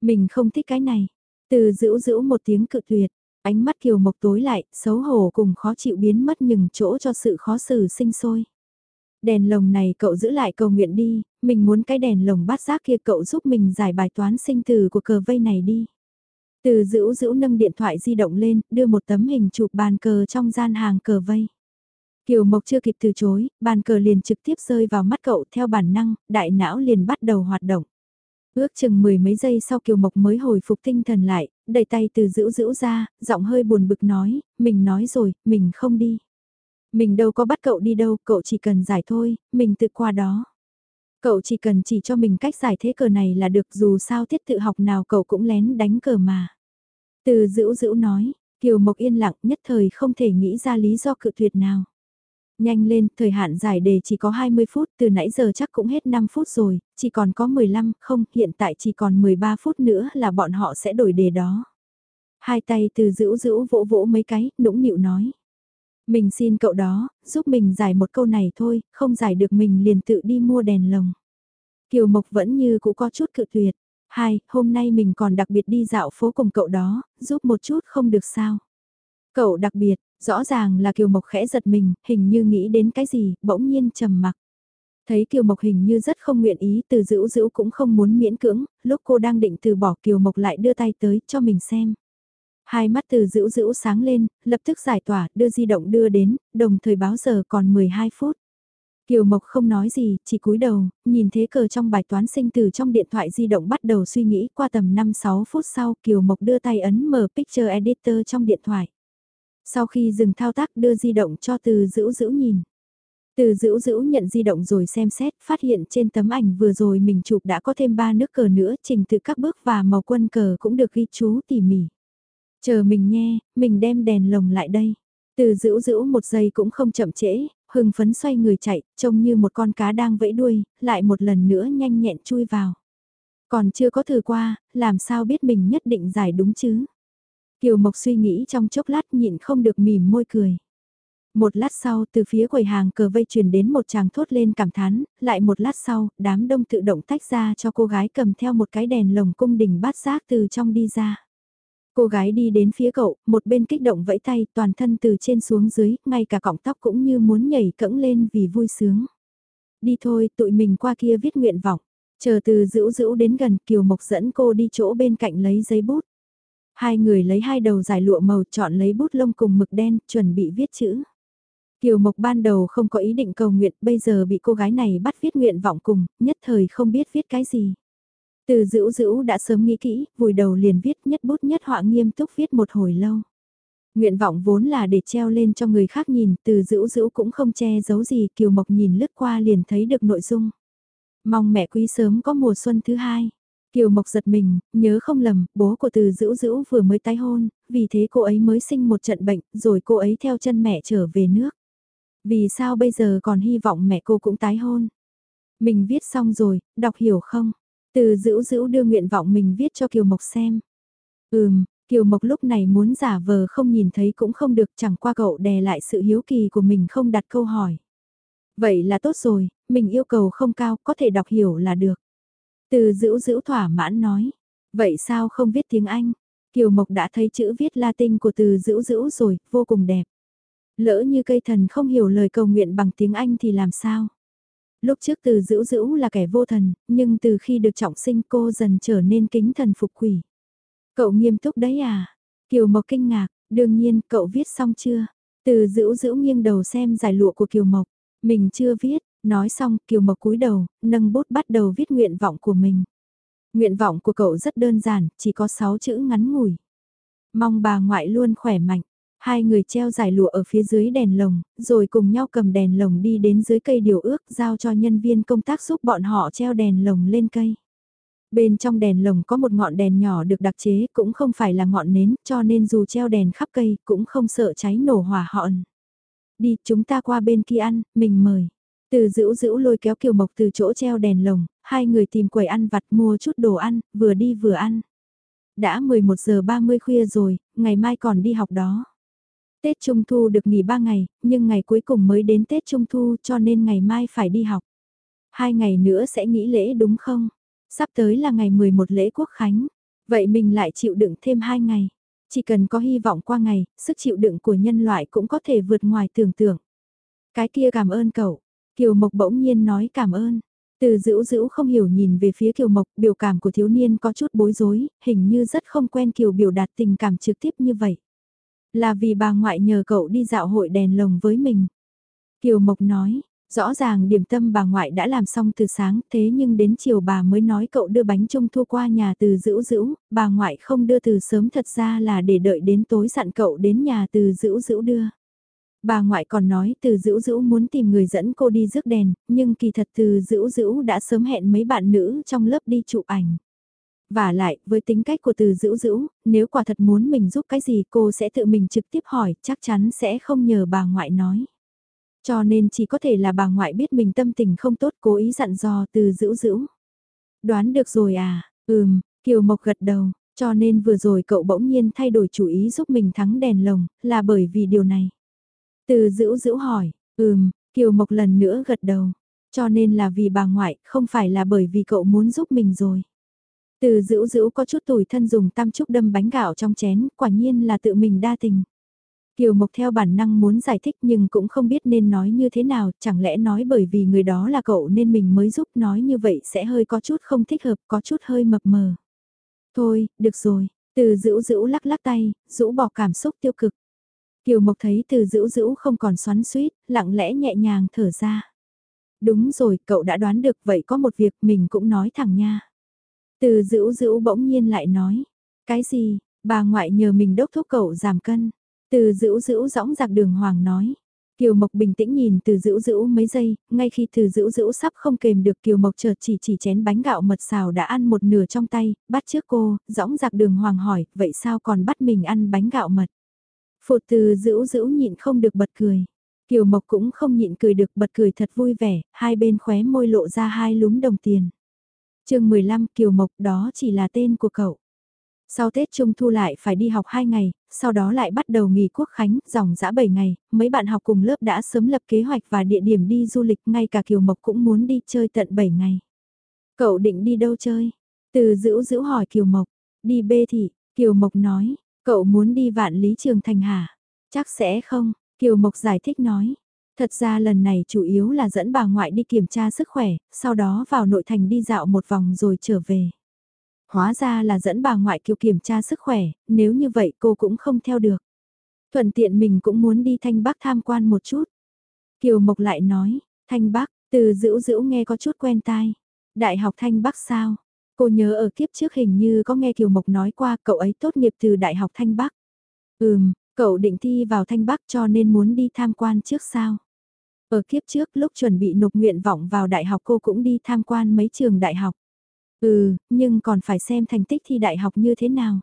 Mình không thích cái này. Từ dữ dữ một tiếng cự tuyệt, ánh mắt kiều mộc tối lại, xấu hổ cùng khó chịu biến mất nhừng chỗ cho sự khó xử sinh sôi. Đèn lồng này cậu giữ lại cầu nguyện đi, mình muốn cái đèn lồng bát giác kia cậu giúp mình giải bài toán sinh từ của cờ vây này đi. Từ dữ dữ nâng điện thoại di động lên, đưa một tấm hình chụp bàn cờ trong gian hàng cờ vây. Kiều Mộc chưa kịp từ chối, bàn cờ liền trực tiếp rơi vào mắt cậu theo bản năng, đại não liền bắt đầu hoạt động. Ước chừng mười mấy giây sau Kiều Mộc mới hồi phục tinh thần lại, đẩy tay từ dữ dữ ra, giọng hơi buồn bực nói, mình nói rồi, mình không đi. Mình đâu có bắt cậu đi đâu, cậu chỉ cần giải thôi, mình tự qua đó. Cậu chỉ cần chỉ cho mình cách giải thế cờ này là được dù sao thiết tự học nào cậu cũng lén đánh cờ mà. Từ dữ dữ nói, Kiều Mộc yên lặng nhất thời không thể nghĩ ra lý do cự tuyệt nào. Nhanh lên, thời hạn giải đề chỉ có 20 phút, từ nãy giờ chắc cũng hết 5 phút rồi, chỉ còn có 15, không, hiện tại chỉ còn 13 phút nữa là bọn họ sẽ đổi đề đó. Hai tay từ dữ dữ vỗ vỗ mấy cái, nũng nịu nói. Mình xin cậu đó, giúp mình giải một câu này thôi, không giải được mình liền tự đi mua đèn lồng. Kiều Mộc vẫn như cũ có chút cự tuyệt. Hai, hôm nay mình còn đặc biệt đi dạo phố cùng cậu đó, giúp một chút không được sao. Cậu đặc biệt, rõ ràng là Kiều Mộc khẽ giật mình, hình như nghĩ đến cái gì, bỗng nhiên trầm mặc. Thấy Kiều Mộc hình như rất không nguyện ý từ dữ dữ cũng không muốn miễn cưỡng, lúc cô đang định từ bỏ Kiều Mộc lại đưa tay tới cho mình xem. Hai mắt từ dữ dữ sáng lên, lập tức giải tỏa, đưa di động đưa đến, đồng thời báo giờ còn 12 phút. Kiều Mộc không nói gì, chỉ cúi đầu, nhìn thế cờ trong bài toán sinh từ trong điện thoại di động bắt đầu suy nghĩ qua tầm 5-6 phút sau Kiều Mộc đưa tay ấn mở Picture Editor trong điện thoại. Sau khi dừng thao tác đưa di động cho từ dữ dữ nhìn. Từ dữ dữ nhận di động rồi xem xét, phát hiện trên tấm ảnh vừa rồi mình chụp đã có thêm 3 nước cờ nữa, trình tự các bước và màu quân cờ cũng được ghi chú tỉ mỉ. Chờ mình nhé, mình đem đèn lồng lại đây. Từ giữ giữ một giây cũng không chậm trễ, hưng phấn xoay người chạy, trông như một con cá đang vẫy đuôi, lại một lần nữa nhanh nhẹn chui vào. Còn chưa có thử qua, làm sao biết mình nhất định giải đúng chứ? Kiều Mộc suy nghĩ trong chốc lát nhịn không được mỉm môi cười. Một lát sau từ phía quầy hàng cờ vây truyền đến một chàng thốt lên cảm thán, lại một lát sau, đám đông tự động tách ra cho cô gái cầm theo một cái đèn lồng cung đình bát giác từ trong đi ra. Cô gái đi đến phía cậu, một bên kích động vẫy tay, toàn thân từ trên xuống dưới, ngay cả cọng tóc cũng như muốn nhảy cẫng lên vì vui sướng. Đi thôi, tụi mình qua kia viết nguyện vọng. Chờ từ dữ dữ đến gần, Kiều Mộc dẫn cô đi chỗ bên cạnh lấy giấy bút. Hai người lấy hai đầu giải lụa màu chọn lấy bút lông cùng mực đen, chuẩn bị viết chữ. Kiều Mộc ban đầu không có ý định cầu nguyện, bây giờ bị cô gái này bắt viết nguyện vọng cùng, nhất thời không biết viết cái gì. Từ dữ dữ đã sớm nghĩ kỹ, vùi đầu liền viết nhất bút nhất họa nghiêm túc viết một hồi lâu. Nguyện vọng vốn là để treo lên cho người khác nhìn, từ dữ dữ cũng không che giấu gì, Kiều Mộc nhìn lướt qua liền thấy được nội dung. Mong mẹ quý sớm có mùa xuân thứ hai. Kiều Mộc giật mình, nhớ không lầm, bố của từ dữ dữ vừa mới tái hôn, vì thế cô ấy mới sinh một trận bệnh, rồi cô ấy theo chân mẹ trở về nước. Vì sao bây giờ còn hy vọng mẹ cô cũng tái hôn? Mình viết xong rồi, đọc hiểu không? Từ dữ dữ đưa nguyện vọng mình viết cho Kiều Mộc xem. Ừm, Kiều Mộc lúc này muốn giả vờ không nhìn thấy cũng không được chẳng qua cậu đè lại sự hiếu kỳ của mình không đặt câu hỏi. Vậy là tốt rồi, mình yêu cầu không cao, có thể đọc hiểu là được. Từ dữ dữ thỏa mãn nói. Vậy sao không viết tiếng Anh? Kiều Mộc đã thấy chữ viết Latin của từ dữ dữ rồi, vô cùng đẹp. Lỡ như cây thần không hiểu lời cầu nguyện bằng tiếng Anh thì làm sao? Lúc trước từ dữ dữ là kẻ vô thần, nhưng từ khi được trọng sinh cô dần trở nên kính thần phục quỷ. Cậu nghiêm túc đấy à? Kiều Mộc kinh ngạc, đương nhiên cậu viết xong chưa? Từ dữ dữ nghiêng đầu xem giải lụa của Kiều Mộc. Mình chưa viết, nói xong Kiều Mộc cúi đầu, nâng bút bắt đầu viết nguyện vọng của mình. Nguyện vọng của cậu rất đơn giản, chỉ có 6 chữ ngắn ngủi. Mong bà ngoại luôn khỏe mạnh. Hai người treo giải lụa ở phía dưới đèn lồng, rồi cùng nhau cầm đèn lồng đi đến dưới cây điều ước giao cho nhân viên công tác giúp bọn họ treo đèn lồng lên cây. Bên trong đèn lồng có một ngọn đèn nhỏ được đặc chế cũng không phải là ngọn nến cho nên dù treo đèn khắp cây cũng không sợ cháy nổ hỏa hòn. Đi chúng ta qua bên kia ăn, mình mời. Từ dữ dữ lôi kéo Kiều Mộc từ chỗ treo đèn lồng, hai người tìm quầy ăn vặt mua chút đồ ăn, vừa đi vừa ăn. Đã 11 giờ 30 khuya rồi, ngày mai còn đi học đó. Tết Trung Thu được nghỉ 3 ngày, nhưng ngày cuối cùng mới đến Tết Trung Thu cho nên ngày mai phải đi học. Hai ngày nữa sẽ nghỉ lễ đúng không? Sắp tới là ngày 11 lễ quốc khánh. Vậy mình lại chịu đựng thêm 2 ngày. Chỉ cần có hy vọng qua ngày, sức chịu đựng của nhân loại cũng có thể vượt ngoài tưởng tượng. Cái kia cảm ơn cậu. Kiều Mộc bỗng nhiên nói cảm ơn. Từ dữ dữ không hiểu nhìn về phía Kiều Mộc, biểu cảm của thiếu niên có chút bối rối, hình như rất không quen Kiều biểu đạt tình cảm trực tiếp như vậy. Là vì bà ngoại nhờ cậu đi dạo hội đèn lồng với mình. Kiều Mộc nói, rõ ràng điểm tâm bà ngoại đã làm xong từ sáng thế nhưng đến chiều bà mới nói cậu đưa bánh trung thu qua nhà từ dữ dữ, bà ngoại không đưa từ sớm thật ra là để đợi đến tối dặn cậu đến nhà từ dữ dữ đưa. Bà ngoại còn nói từ dữ dữ muốn tìm người dẫn cô đi rước đèn, nhưng kỳ thật từ dữ dữ đã sớm hẹn mấy bạn nữ trong lớp đi chụp ảnh. Và lại, với tính cách của từ dữ dữ, nếu quả thật muốn mình giúp cái gì cô sẽ tự mình trực tiếp hỏi, chắc chắn sẽ không nhờ bà ngoại nói. Cho nên chỉ có thể là bà ngoại biết mình tâm tình không tốt cố ý dặn dò từ dữ dữ. Đoán được rồi à, ừm, Kiều Mộc gật đầu, cho nên vừa rồi cậu bỗng nhiên thay đổi chủ ý giúp mình thắng đèn lồng, là bởi vì điều này. Từ dữ dữ hỏi, ừm, Kiều Mộc lần nữa gật đầu, cho nên là vì bà ngoại, không phải là bởi vì cậu muốn giúp mình rồi. Từ dữ dữ có chút tủi thân dùng tam trúc đâm bánh gạo trong chén, quả nhiên là tự mình đa tình. Kiều Mộc theo bản năng muốn giải thích nhưng cũng không biết nên nói như thế nào, chẳng lẽ nói bởi vì người đó là cậu nên mình mới giúp nói như vậy sẽ hơi có chút không thích hợp, có chút hơi mập mờ. Thôi, được rồi, từ dữ dữ lắc lắc tay, rũ bỏ cảm xúc tiêu cực. Kiều Mộc thấy từ dữ dữ không còn xoắn suýt, lặng lẽ nhẹ nhàng thở ra. Đúng rồi, cậu đã đoán được vậy có một việc mình cũng nói thẳng nha. Từ dữ dữ bỗng nhiên lại nói. Cái gì, bà ngoại nhờ mình đốc thúc cậu giảm cân. Từ dữ dữ dõng giặc đường hoàng nói. Kiều Mộc bình tĩnh nhìn từ dữ dữ mấy giây, ngay khi từ dữ dữ sắp không kềm được Kiều Mộc chợt chỉ chỉ chén bánh gạo mật xào đã ăn một nửa trong tay, bắt trước cô, dõng giặc đường hoàng hỏi, vậy sao còn bắt mình ăn bánh gạo mật? Phụt từ dữ dữ nhịn không được bật cười. Kiều Mộc cũng không nhịn cười được bật cười thật vui vẻ, hai bên khóe môi lộ ra hai lúm đồng tiền chương 15 Kiều Mộc đó chỉ là tên của cậu. Sau Tết Trung Thu lại phải đi học 2 ngày, sau đó lại bắt đầu nghỉ quốc khánh, dòng dã 7 ngày, mấy bạn học cùng lớp đã sớm lập kế hoạch và địa điểm đi du lịch, ngay cả Kiều Mộc cũng muốn đi chơi tận 7 ngày. Cậu định đi đâu chơi? Từ giữ giữ hỏi Kiều Mộc, đi bê thị, Kiều Mộc nói, cậu muốn đi vạn lý trường thành hả? Chắc sẽ không, Kiều Mộc giải thích nói. Thật ra lần này chủ yếu là dẫn bà ngoại đi kiểm tra sức khỏe, sau đó vào nội thành đi dạo một vòng rồi trở về. Hóa ra là dẫn bà ngoại kiều kiểm tra sức khỏe, nếu như vậy cô cũng không theo được. Thuận tiện mình cũng muốn đi Thanh Bắc tham quan một chút. Kiều Mộc lại nói, Thanh Bắc, từ dữ dữ nghe có chút quen tai. Đại học Thanh Bắc sao? Cô nhớ ở kiếp trước hình như có nghe Kiều Mộc nói qua cậu ấy tốt nghiệp từ Đại học Thanh Bắc. Ừm, cậu định thi vào Thanh Bắc cho nên muốn đi tham quan trước sao? Ở kiếp trước lúc chuẩn bị nộp nguyện vọng vào đại học cô cũng đi tham quan mấy trường đại học. Ừ, nhưng còn phải xem thành tích thi đại học như thế nào.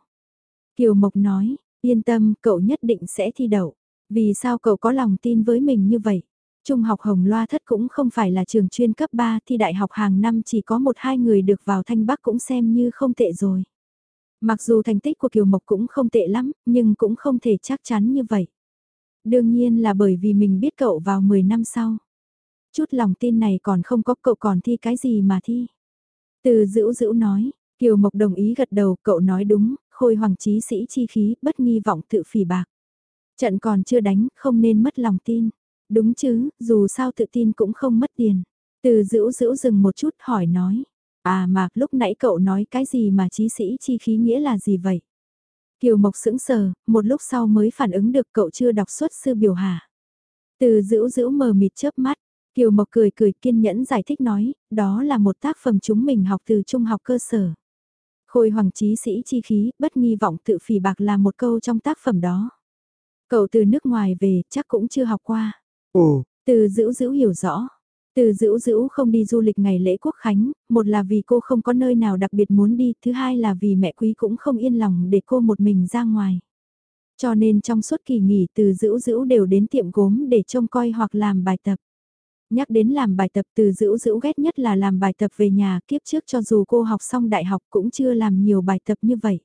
Kiều Mộc nói, yên tâm, cậu nhất định sẽ thi đậu. Vì sao cậu có lòng tin với mình như vậy? Trung học Hồng Loa Thất cũng không phải là trường chuyên cấp 3 thi đại học hàng năm chỉ có một hai người được vào Thanh Bắc cũng xem như không tệ rồi. Mặc dù thành tích của Kiều Mộc cũng không tệ lắm, nhưng cũng không thể chắc chắn như vậy. Đương nhiên là bởi vì mình biết cậu vào 10 năm sau. Chút lòng tin này còn không có cậu còn thi cái gì mà thi. Từ dữ dữ nói, Kiều Mộc đồng ý gật đầu, cậu nói đúng, khôi hoàng trí sĩ chi khí, bất nghi vọng tự phỉ bạc. Trận còn chưa đánh, không nên mất lòng tin. Đúng chứ, dù sao tự tin cũng không mất tiền. Từ dữ dữ dừng một chút hỏi nói. À mà lúc nãy cậu nói cái gì mà trí sĩ chi khí nghĩa là gì vậy? Kiều Mộc sững sờ, một lúc sau mới phản ứng được cậu chưa đọc xuất sư biểu hà. Từ dữ dữ mờ mịt chớp mắt, Kiều Mộc cười cười kiên nhẫn giải thích nói, đó là một tác phẩm chúng mình học từ trung học cơ sở. Khôi hoàng trí sĩ chi khí, bất nghi vọng tự phỉ bạc là một câu trong tác phẩm đó. Cậu từ nước ngoài về, chắc cũng chưa học qua. Ồ, từ dữ dữ hiểu rõ. Từ dữ dữ không đi du lịch ngày lễ quốc khánh, một là vì cô không có nơi nào đặc biệt muốn đi, thứ hai là vì mẹ quý cũng không yên lòng để cô một mình ra ngoài. Cho nên trong suốt kỳ nghỉ từ dữ dữ đều đến tiệm gốm để trông coi hoặc làm bài tập. Nhắc đến làm bài tập từ dữ dữ ghét nhất là làm bài tập về nhà kiếp trước cho dù cô học xong đại học cũng chưa làm nhiều bài tập như vậy.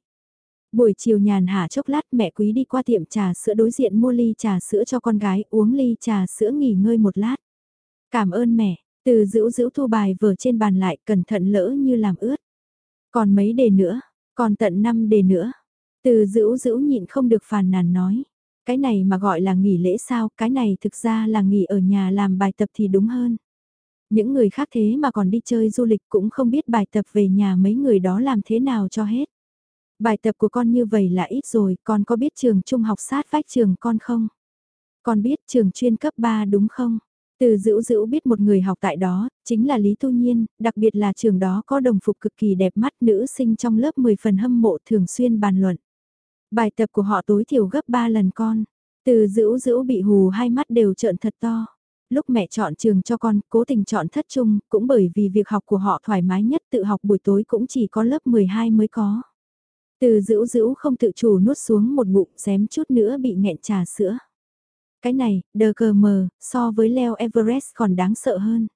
Buổi chiều nhàn hạ chốc lát mẹ quý đi qua tiệm trà sữa đối diện mua ly trà sữa cho con gái uống ly trà sữa nghỉ ngơi một lát. Cảm ơn mẹ, từ dữ dữ thu bài vở trên bàn lại cẩn thận lỡ như làm ướt. Còn mấy đề nữa, còn tận 5 đề nữa. Từ dữ dữ nhịn không được phàn nàn nói. Cái này mà gọi là nghỉ lễ sao, cái này thực ra là nghỉ ở nhà làm bài tập thì đúng hơn. Những người khác thế mà còn đi chơi du lịch cũng không biết bài tập về nhà mấy người đó làm thế nào cho hết. Bài tập của con như vậy là ít rồi, con có biết trường trung học sát vách trường con không? Con biết trường chuyên cấp 3 đúng không? Từ dữ dữ biết một người học tại đó, chính là Lý Tu Nhiên, đặc biệt là trường đó có đồng phục cực kỳ đẹp mắt nữ sinh trong lớp 10 phần hâm mộ thường xuyên bàn luận. Bài tập của họ tối thiểu gấp 3 lần con. Từ dữ dữ bị hù hai mắt đều trợn thật to. Lúc mẹ chọn trường cho con, cố tình chọn thất trung, cũng bởi vì việc học của họ thoải mái nhất tự học buổi tối cũng chỉ có lớp 12 mới có. Từ dữ dữ không tự chủ nuốt xuống một bụng xém chút nữa bị nghẹn trà sữa. Cái này, đờ cờ mờ, so với leo Everest còn đáng sợ hơn.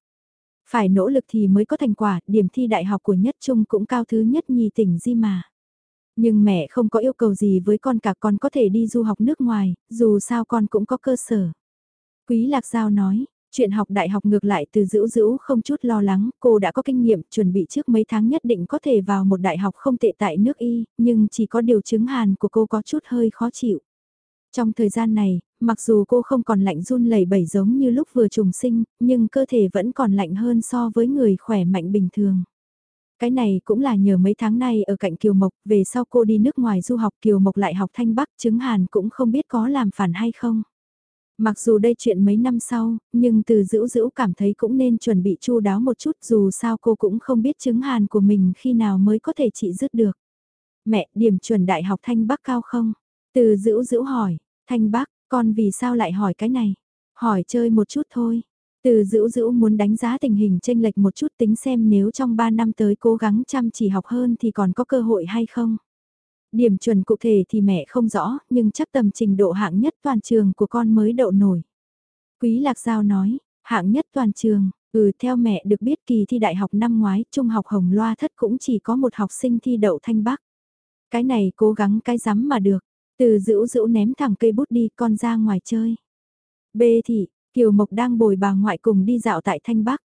Phải nỗ lực thì mới có thành quả, điểm thi đại học của nhất trung cũng cao thứ nhất nhì tỉnh Di mà. Nhưng mẹ không có yêu cầu gì với con cả con có thể đi du học nước ngoài, dù sao con cũng có cơ sở. Quý Lạc Giao nói, Chuyện học đại học ngược lại từ dữ dữ không chút lo lắng, cô đã có kinh nghiệm chuẩn bị trước mấy tháng nhất định có thể vào một đại học không tệ tại nước Y, nhưng chỉ có điều chứng hàn của cô có chút hơi khó chịu. Trong thời gian này, mặc dù cô không còn lạnh run lẩy bẩy giống như lúc vừa trùng sinh, nhưng cơ thể vẫn còn lạnh hơn so với người khỏe mạnh bình thường. Cái này cũng là nhờ mấy tháng nay ở cạnh Kiều Mộc, về sau cô đi nước ngoài du học Kiều Mộc lại học Thanh Bắc, chứng Hàn cũng không biết có làm phản hay không. Mặc dù đây chuyện mấy năm sau, nhưng từ dữ dữ cảm thấy cũng nên chuẩn bị chu đáo một chút dù sao cô cũng không biết chứng Hàn của mình khi nào mới có thể trị dứt được. Mẹ, điểm chuẩn đại học Thanh Bắc cao không? Từ dữ dữ hỏi, Thanh bác con vì sao lại hỏi cái này? Hỏi chơi một chút thôi. Từ dữ dữ muốn đánh giá tình hình tranh lệch một chút tính xem nếu trong 3 năm tới cố gắng chăm chỉ học hơn thì còn có cơ hội hay không. Điểm chuẩn cụ thể thì mẹ không rõ, nhưng chắc tầm trình độ hạng nhất toàn trường của con mới đậu nổi. Quý Lạc Giao nói, hạng nhất toàn trường, ừ theo mẹ được biết kỳ thi đại học năm ngoái, trung học Hồng Loa thất cũng chỉ có một học sinh thi đậu thanh bắc. Cái này cố gắng cái rắm mà được, từ dữ dữ ném thẳng cây bút đi con ra ngoài chơi. B thị, Kiều Mộc đang bồi bà ngoại cùng đi dạo tại Thanh Bắc.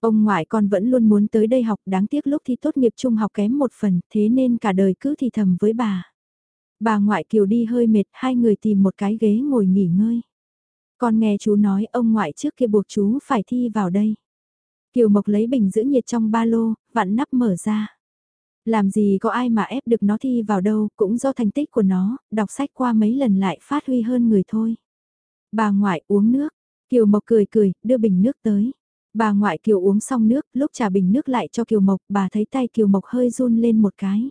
Ông ngoại con vẫn luôn muốn tới đây học đáng tiếc lúc thi tốt nghiệp trung học kém một phần thế nên cả đời cứ thì thầm với bà. Bà ngoại Kiều đi hơi mệt hai người tìm một cái ghế ngồi nghỉ ngơi. Con nghe chú nói ông ngoại trước kia buộc chú phải thi vào đây. Kiều Mộc lấy bình giữ nhiệt trong ba lô, vặn nắp mở ra. Làm gì có ai mà ép được nó thi vào đâu, cũng do thành tích của nó, đọc sách qua mấy lần lại phát huy hơn người thôi. Bà ngoại uống nước, Kiều Mộc cười cười, đưa bình nước tới. Bà ngoại Kiều uống xong nước, lúc trả bình nước lại cho Kiều Mộc, bà thấy tay Kiều Mộc hơi run lên một cái.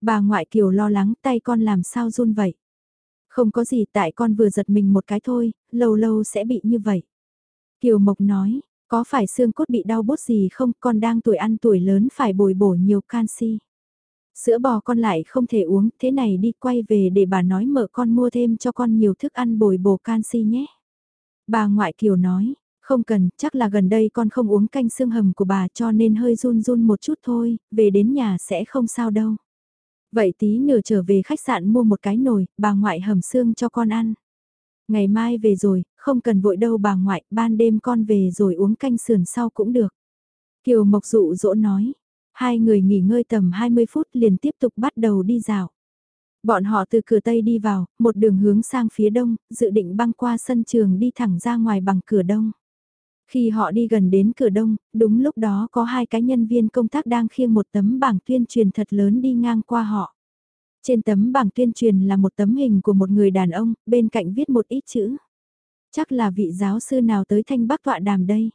Bà ngoại Kiều lo lắng tay con làm sao run vậy. Không có gì tại con vừa giật mình một cái thôi, lâu lâu sẽ bị như vậy. Kiều Mộc nói, có phải xương cốt bị đau bút gì không, con đang tuổi ăn tuổi lớn phải bồi bổ nhiều canxi. Sữa bò con lại không thể uống, thế này đi quay về để bà nói mở con mua thêm cho con nhiều thức ăn bồi bổ canxi nhé. Bà ngoại Kiều nói, không cần, chắc là gần đây con không uống canh xương hầm của bà cho nên hơi run run một chút thôi, về đến nhà sẽ không sao đâu. Vậy tí nửa trở về khách sạn mua một cái nồi, bà ngoại hầm xương cho con ăn. Ngày mai về rồi, không cần vội đâu bà ngoại, ban đêm con về rồi uống canh sườn sau cũng được. Kiều Mộc Dụ dỗ nói, hai người nghỉ ngơi tầm 20 phút liền tiếp tục bắt đầu đi dạo. Bọn họ từ cửa Tây đi vào, một đường hướng sang phía Đông, dự định băng qua sân trường đi thẳng ra ngoài bằng cửa Đông. Khi họ đi gần đến cửa Đông, đúng lúc đó có hai cái nhân viên công tác đang khiêng một tấm bảng tuyên truyền thật lớn đi ngang qua họ. Trên tấm bảng tuyên truyền là một tấm hình của một người đàn ông, bên cạnh viết một ít chữ. Chắc là vị giáo sư nào tới thanh bắc tọa đàm đây.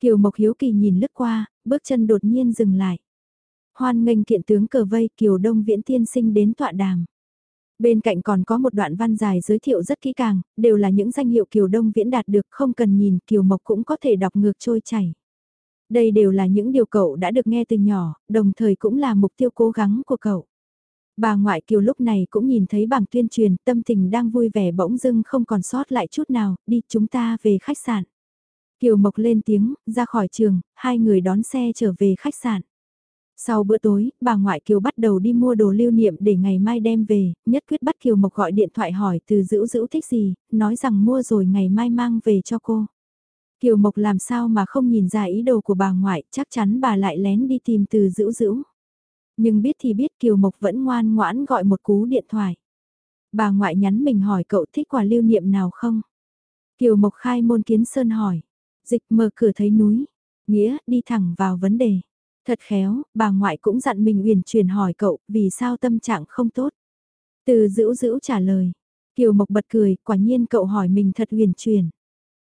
Kiều Mộc Hiếu Kỳ nhìn lướt qua, bước chân đột nhiên dừng lại. Hoan nghênh kiện tướng cờ vây Kiều Đông Viễn Tiên Sinh đến tọa đàm. Bên cạnh còn có một đoạn văn dài giới thiệu rất kỹ càng, đều là những danh hiệu Kiều Đông Viễn đạt được không cần nhìn Kiều Mộc cũng có thể đọc ngược trôi chảy. Đây đều là những điều cậu đã được nghe từ nhỏ, đồng thời cũng là mục tiêu cố gắng của cậu. Bà ngoại Kiều lúc này cũng nhìn thấy bảng tuyên truyền, tâm tình đang vui vẻ bỗng dưng không còn sót lại chút nào, đi chúng ta về khách sạn. Kiều Mộc lên tiếng, ra khỏi trường, hai người đón xe trở về khách sạn. Sau bữa tối, bà ngoại Kiều bắt đầu đi mua đồ lưu niệm để ngày mai đem về, nhất quyết bắt Kiều Mộc gọi điện thoại hỏi từ dữ dữ thích gì, nói rằng mua rồi ngày mai mang về cho cô. Kiều Mộc làm sao mà không nhìn ra ý đồ của bà ngoại, chắc chắn bà lại lén đi tìm từ dữ dữ. Nhưng biết thì biết Kiều Mộc vẫn ngoan ngoãn gọi một cú điện thoại. Bà ngoại nhắn mình hỏi cậu thích quà lưu niệm nào không? Kiều Mộc khai môn kiến sơn hỏi. Dịch mở cửa thấy núi. Nghĩa đi thẳng vào vấn đề. Thật khéo, bà ngoại cũng dặn mình uyển chuyển hỏi cậu vì sao tâm trạng không tốt. Từ dữ dữ trả lời. Kiều Mộc bật cười, quả nhiên cậu hỏi mình thật uyển chuyển.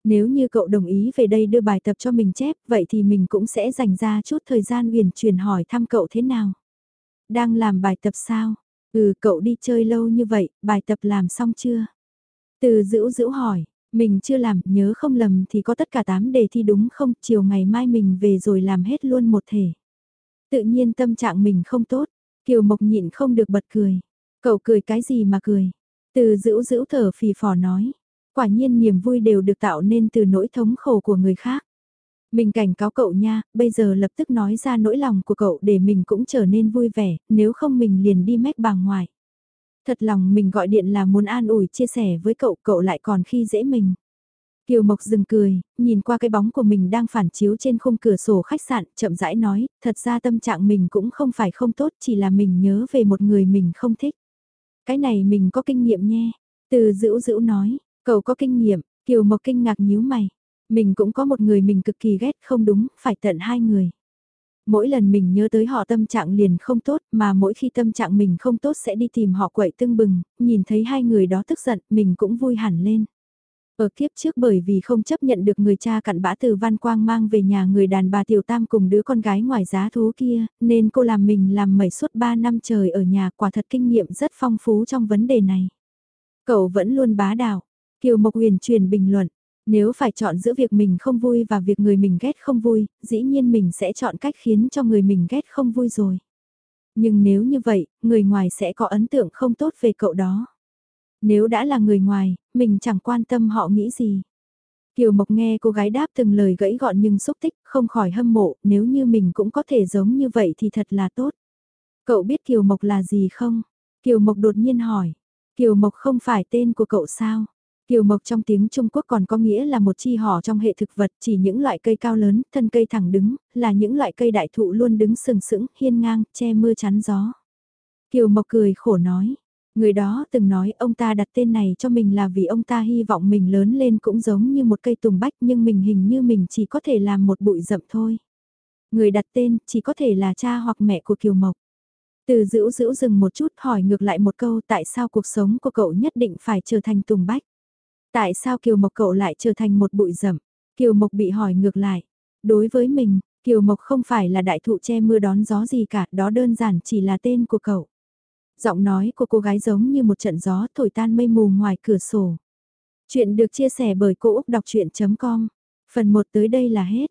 Nếu như cậu đồng ý về đây đưa bài tập cho mình chép, vậy thì mình cũng sẽ dành ra chút thời gian uyển chuyển hỏi thăm cậu thế nào. Đang làm bài tập sao? Ừ, cậu đi chơi lâu như vậy, bài tập làm xong chưa? Từ dữ dữ hỏi, mình chưa làm, nhớ không lầm thì có tất cả 8 đề thi đúng không, chiều ngày mai mình về rồi làm hết luôn một thể. Tự nhiên tâm trạng mình không tốt, Kiều Mộc nhịn không được bật cười. Cậu cười cái gì mà cười? Từ dữ dữ thở phì phò nói. Quả nhiên niềm vui đều được tạo nên từ nỗi thống khổ của người khác. Mình cảnh cáo cậu nha, bây giờ lập tức nói ra nỗi lòng của cậu để mình cũng trở nên vui vẻ, nếu không mình liền đi mách bà ngoài. Thật lòng mình gọi điện là muốn an ủi chia sẻ với cậu, cậu lại còn khi dễ mình. Kiều Mộc dừng cười, nhìn qua cái bóng của mình đang phản chiếu trên khung cửa sổ khách sạn, chậm rãi nói, thật ra tâm trạng mình cũng không phải không tốt, chỉ là mình nhớ về một người mình không thích. Cái này mình có kinh nghiệm nha. Từ dữ dữ nói, cậu có kinh nghiệm, Kiều Mộc kinh ngạc nhíu mày. Mình cũng có một người mình cực kỳ ghét không đúng, phải tận hai người. Mỗi lần mình nhớ tới họ tâm trạng liền không tốt mà mỗi khi tâm trạng mình không tốt sẽ đi tìm họ quậy tưng bừng, nhìn thấy hai người đó tức giận mình cũng vui hẳn lên. Ở kiếp trước bởi vì không chấp nhận được người cha cặn bã từ Văn Quang mang về nhà người đàn bà Tiểu Tam cùng đứa con gái ngoài giá thú kia, nên cô làm mình làm mẩy suốt 3 năm trời ở nhà quả thật kinh nghiệm rất phong phú trong vấn đề này. Cậu vẫn luôn bá đạo. Kiều Mộc Huyền truyền bình luận, nếu phải chọn giữa việc mình không vui và việc người mình ghét không vui, dĩ nhiên mình sẽ chọn cách khiến cho người mình ghét không vui rồi. Nhưng nếu như vậy, người ngoài sẽ có ấn tượng không tốt về cậu đó. Nếu đã là người ngoài, mình chẳng quan tâm họ nghĩ gì. Kiều Mộc nghe cô gái đáp từng lời gãy gọn nhưng xúc tích, không khỏi hâm mộ, nếu như mình cũng có thể giống như vậy thì thật là tốt. Cậu biết Kiều Mộc là gì không? Kiều Mộc đột nhiên hỏi. Kiều Mộc không phải tên của cậu sao? Kiều Mộc trong tiếng Trung Quốc còn có nghĩa là một chi họ trong hệ thực vật, chỉ những loại cây cao lớn, thân cây thẳng đứng, là những loại cây đại thụ luôn đứng sừng sững, hiên ngang, che mưa chắn gió. Kiều Mộc cười khổ nói, người đó từng nói ông ta đặt tên này cho mình là vì ông ta hy vọng mình lớn lên cũng giống như một cây tùng bách nhưng mình hình như mình chỉ có thể làm một bụi rậm thôi. Người đặt tên chỉ có thể là cha hoặc mẹ của Kiều Mộc. Từ giữ giữ dừng một chút hỏi ngược lại một câu tại sao cuộc sống của cậu nhất định phải trở thành tùng bách. Tại sao Kiều Mộc cậu lại trở thành một bụi rậm? Kiều Mộc bị hỏi ngược lại. Đối với mình, Kiều Mộc không phải là đại thụ che mưa đón gió gì cả, đó đơn giản chỉ là tên của cậu. Giọng nói của cô gái giống như một trận gió thổi tan mây mù ngoài cửa sổ. Chuyện được chia sẻ bởi Cô Úc Đọc Chuyện.com Phần 1 tới đây là hết.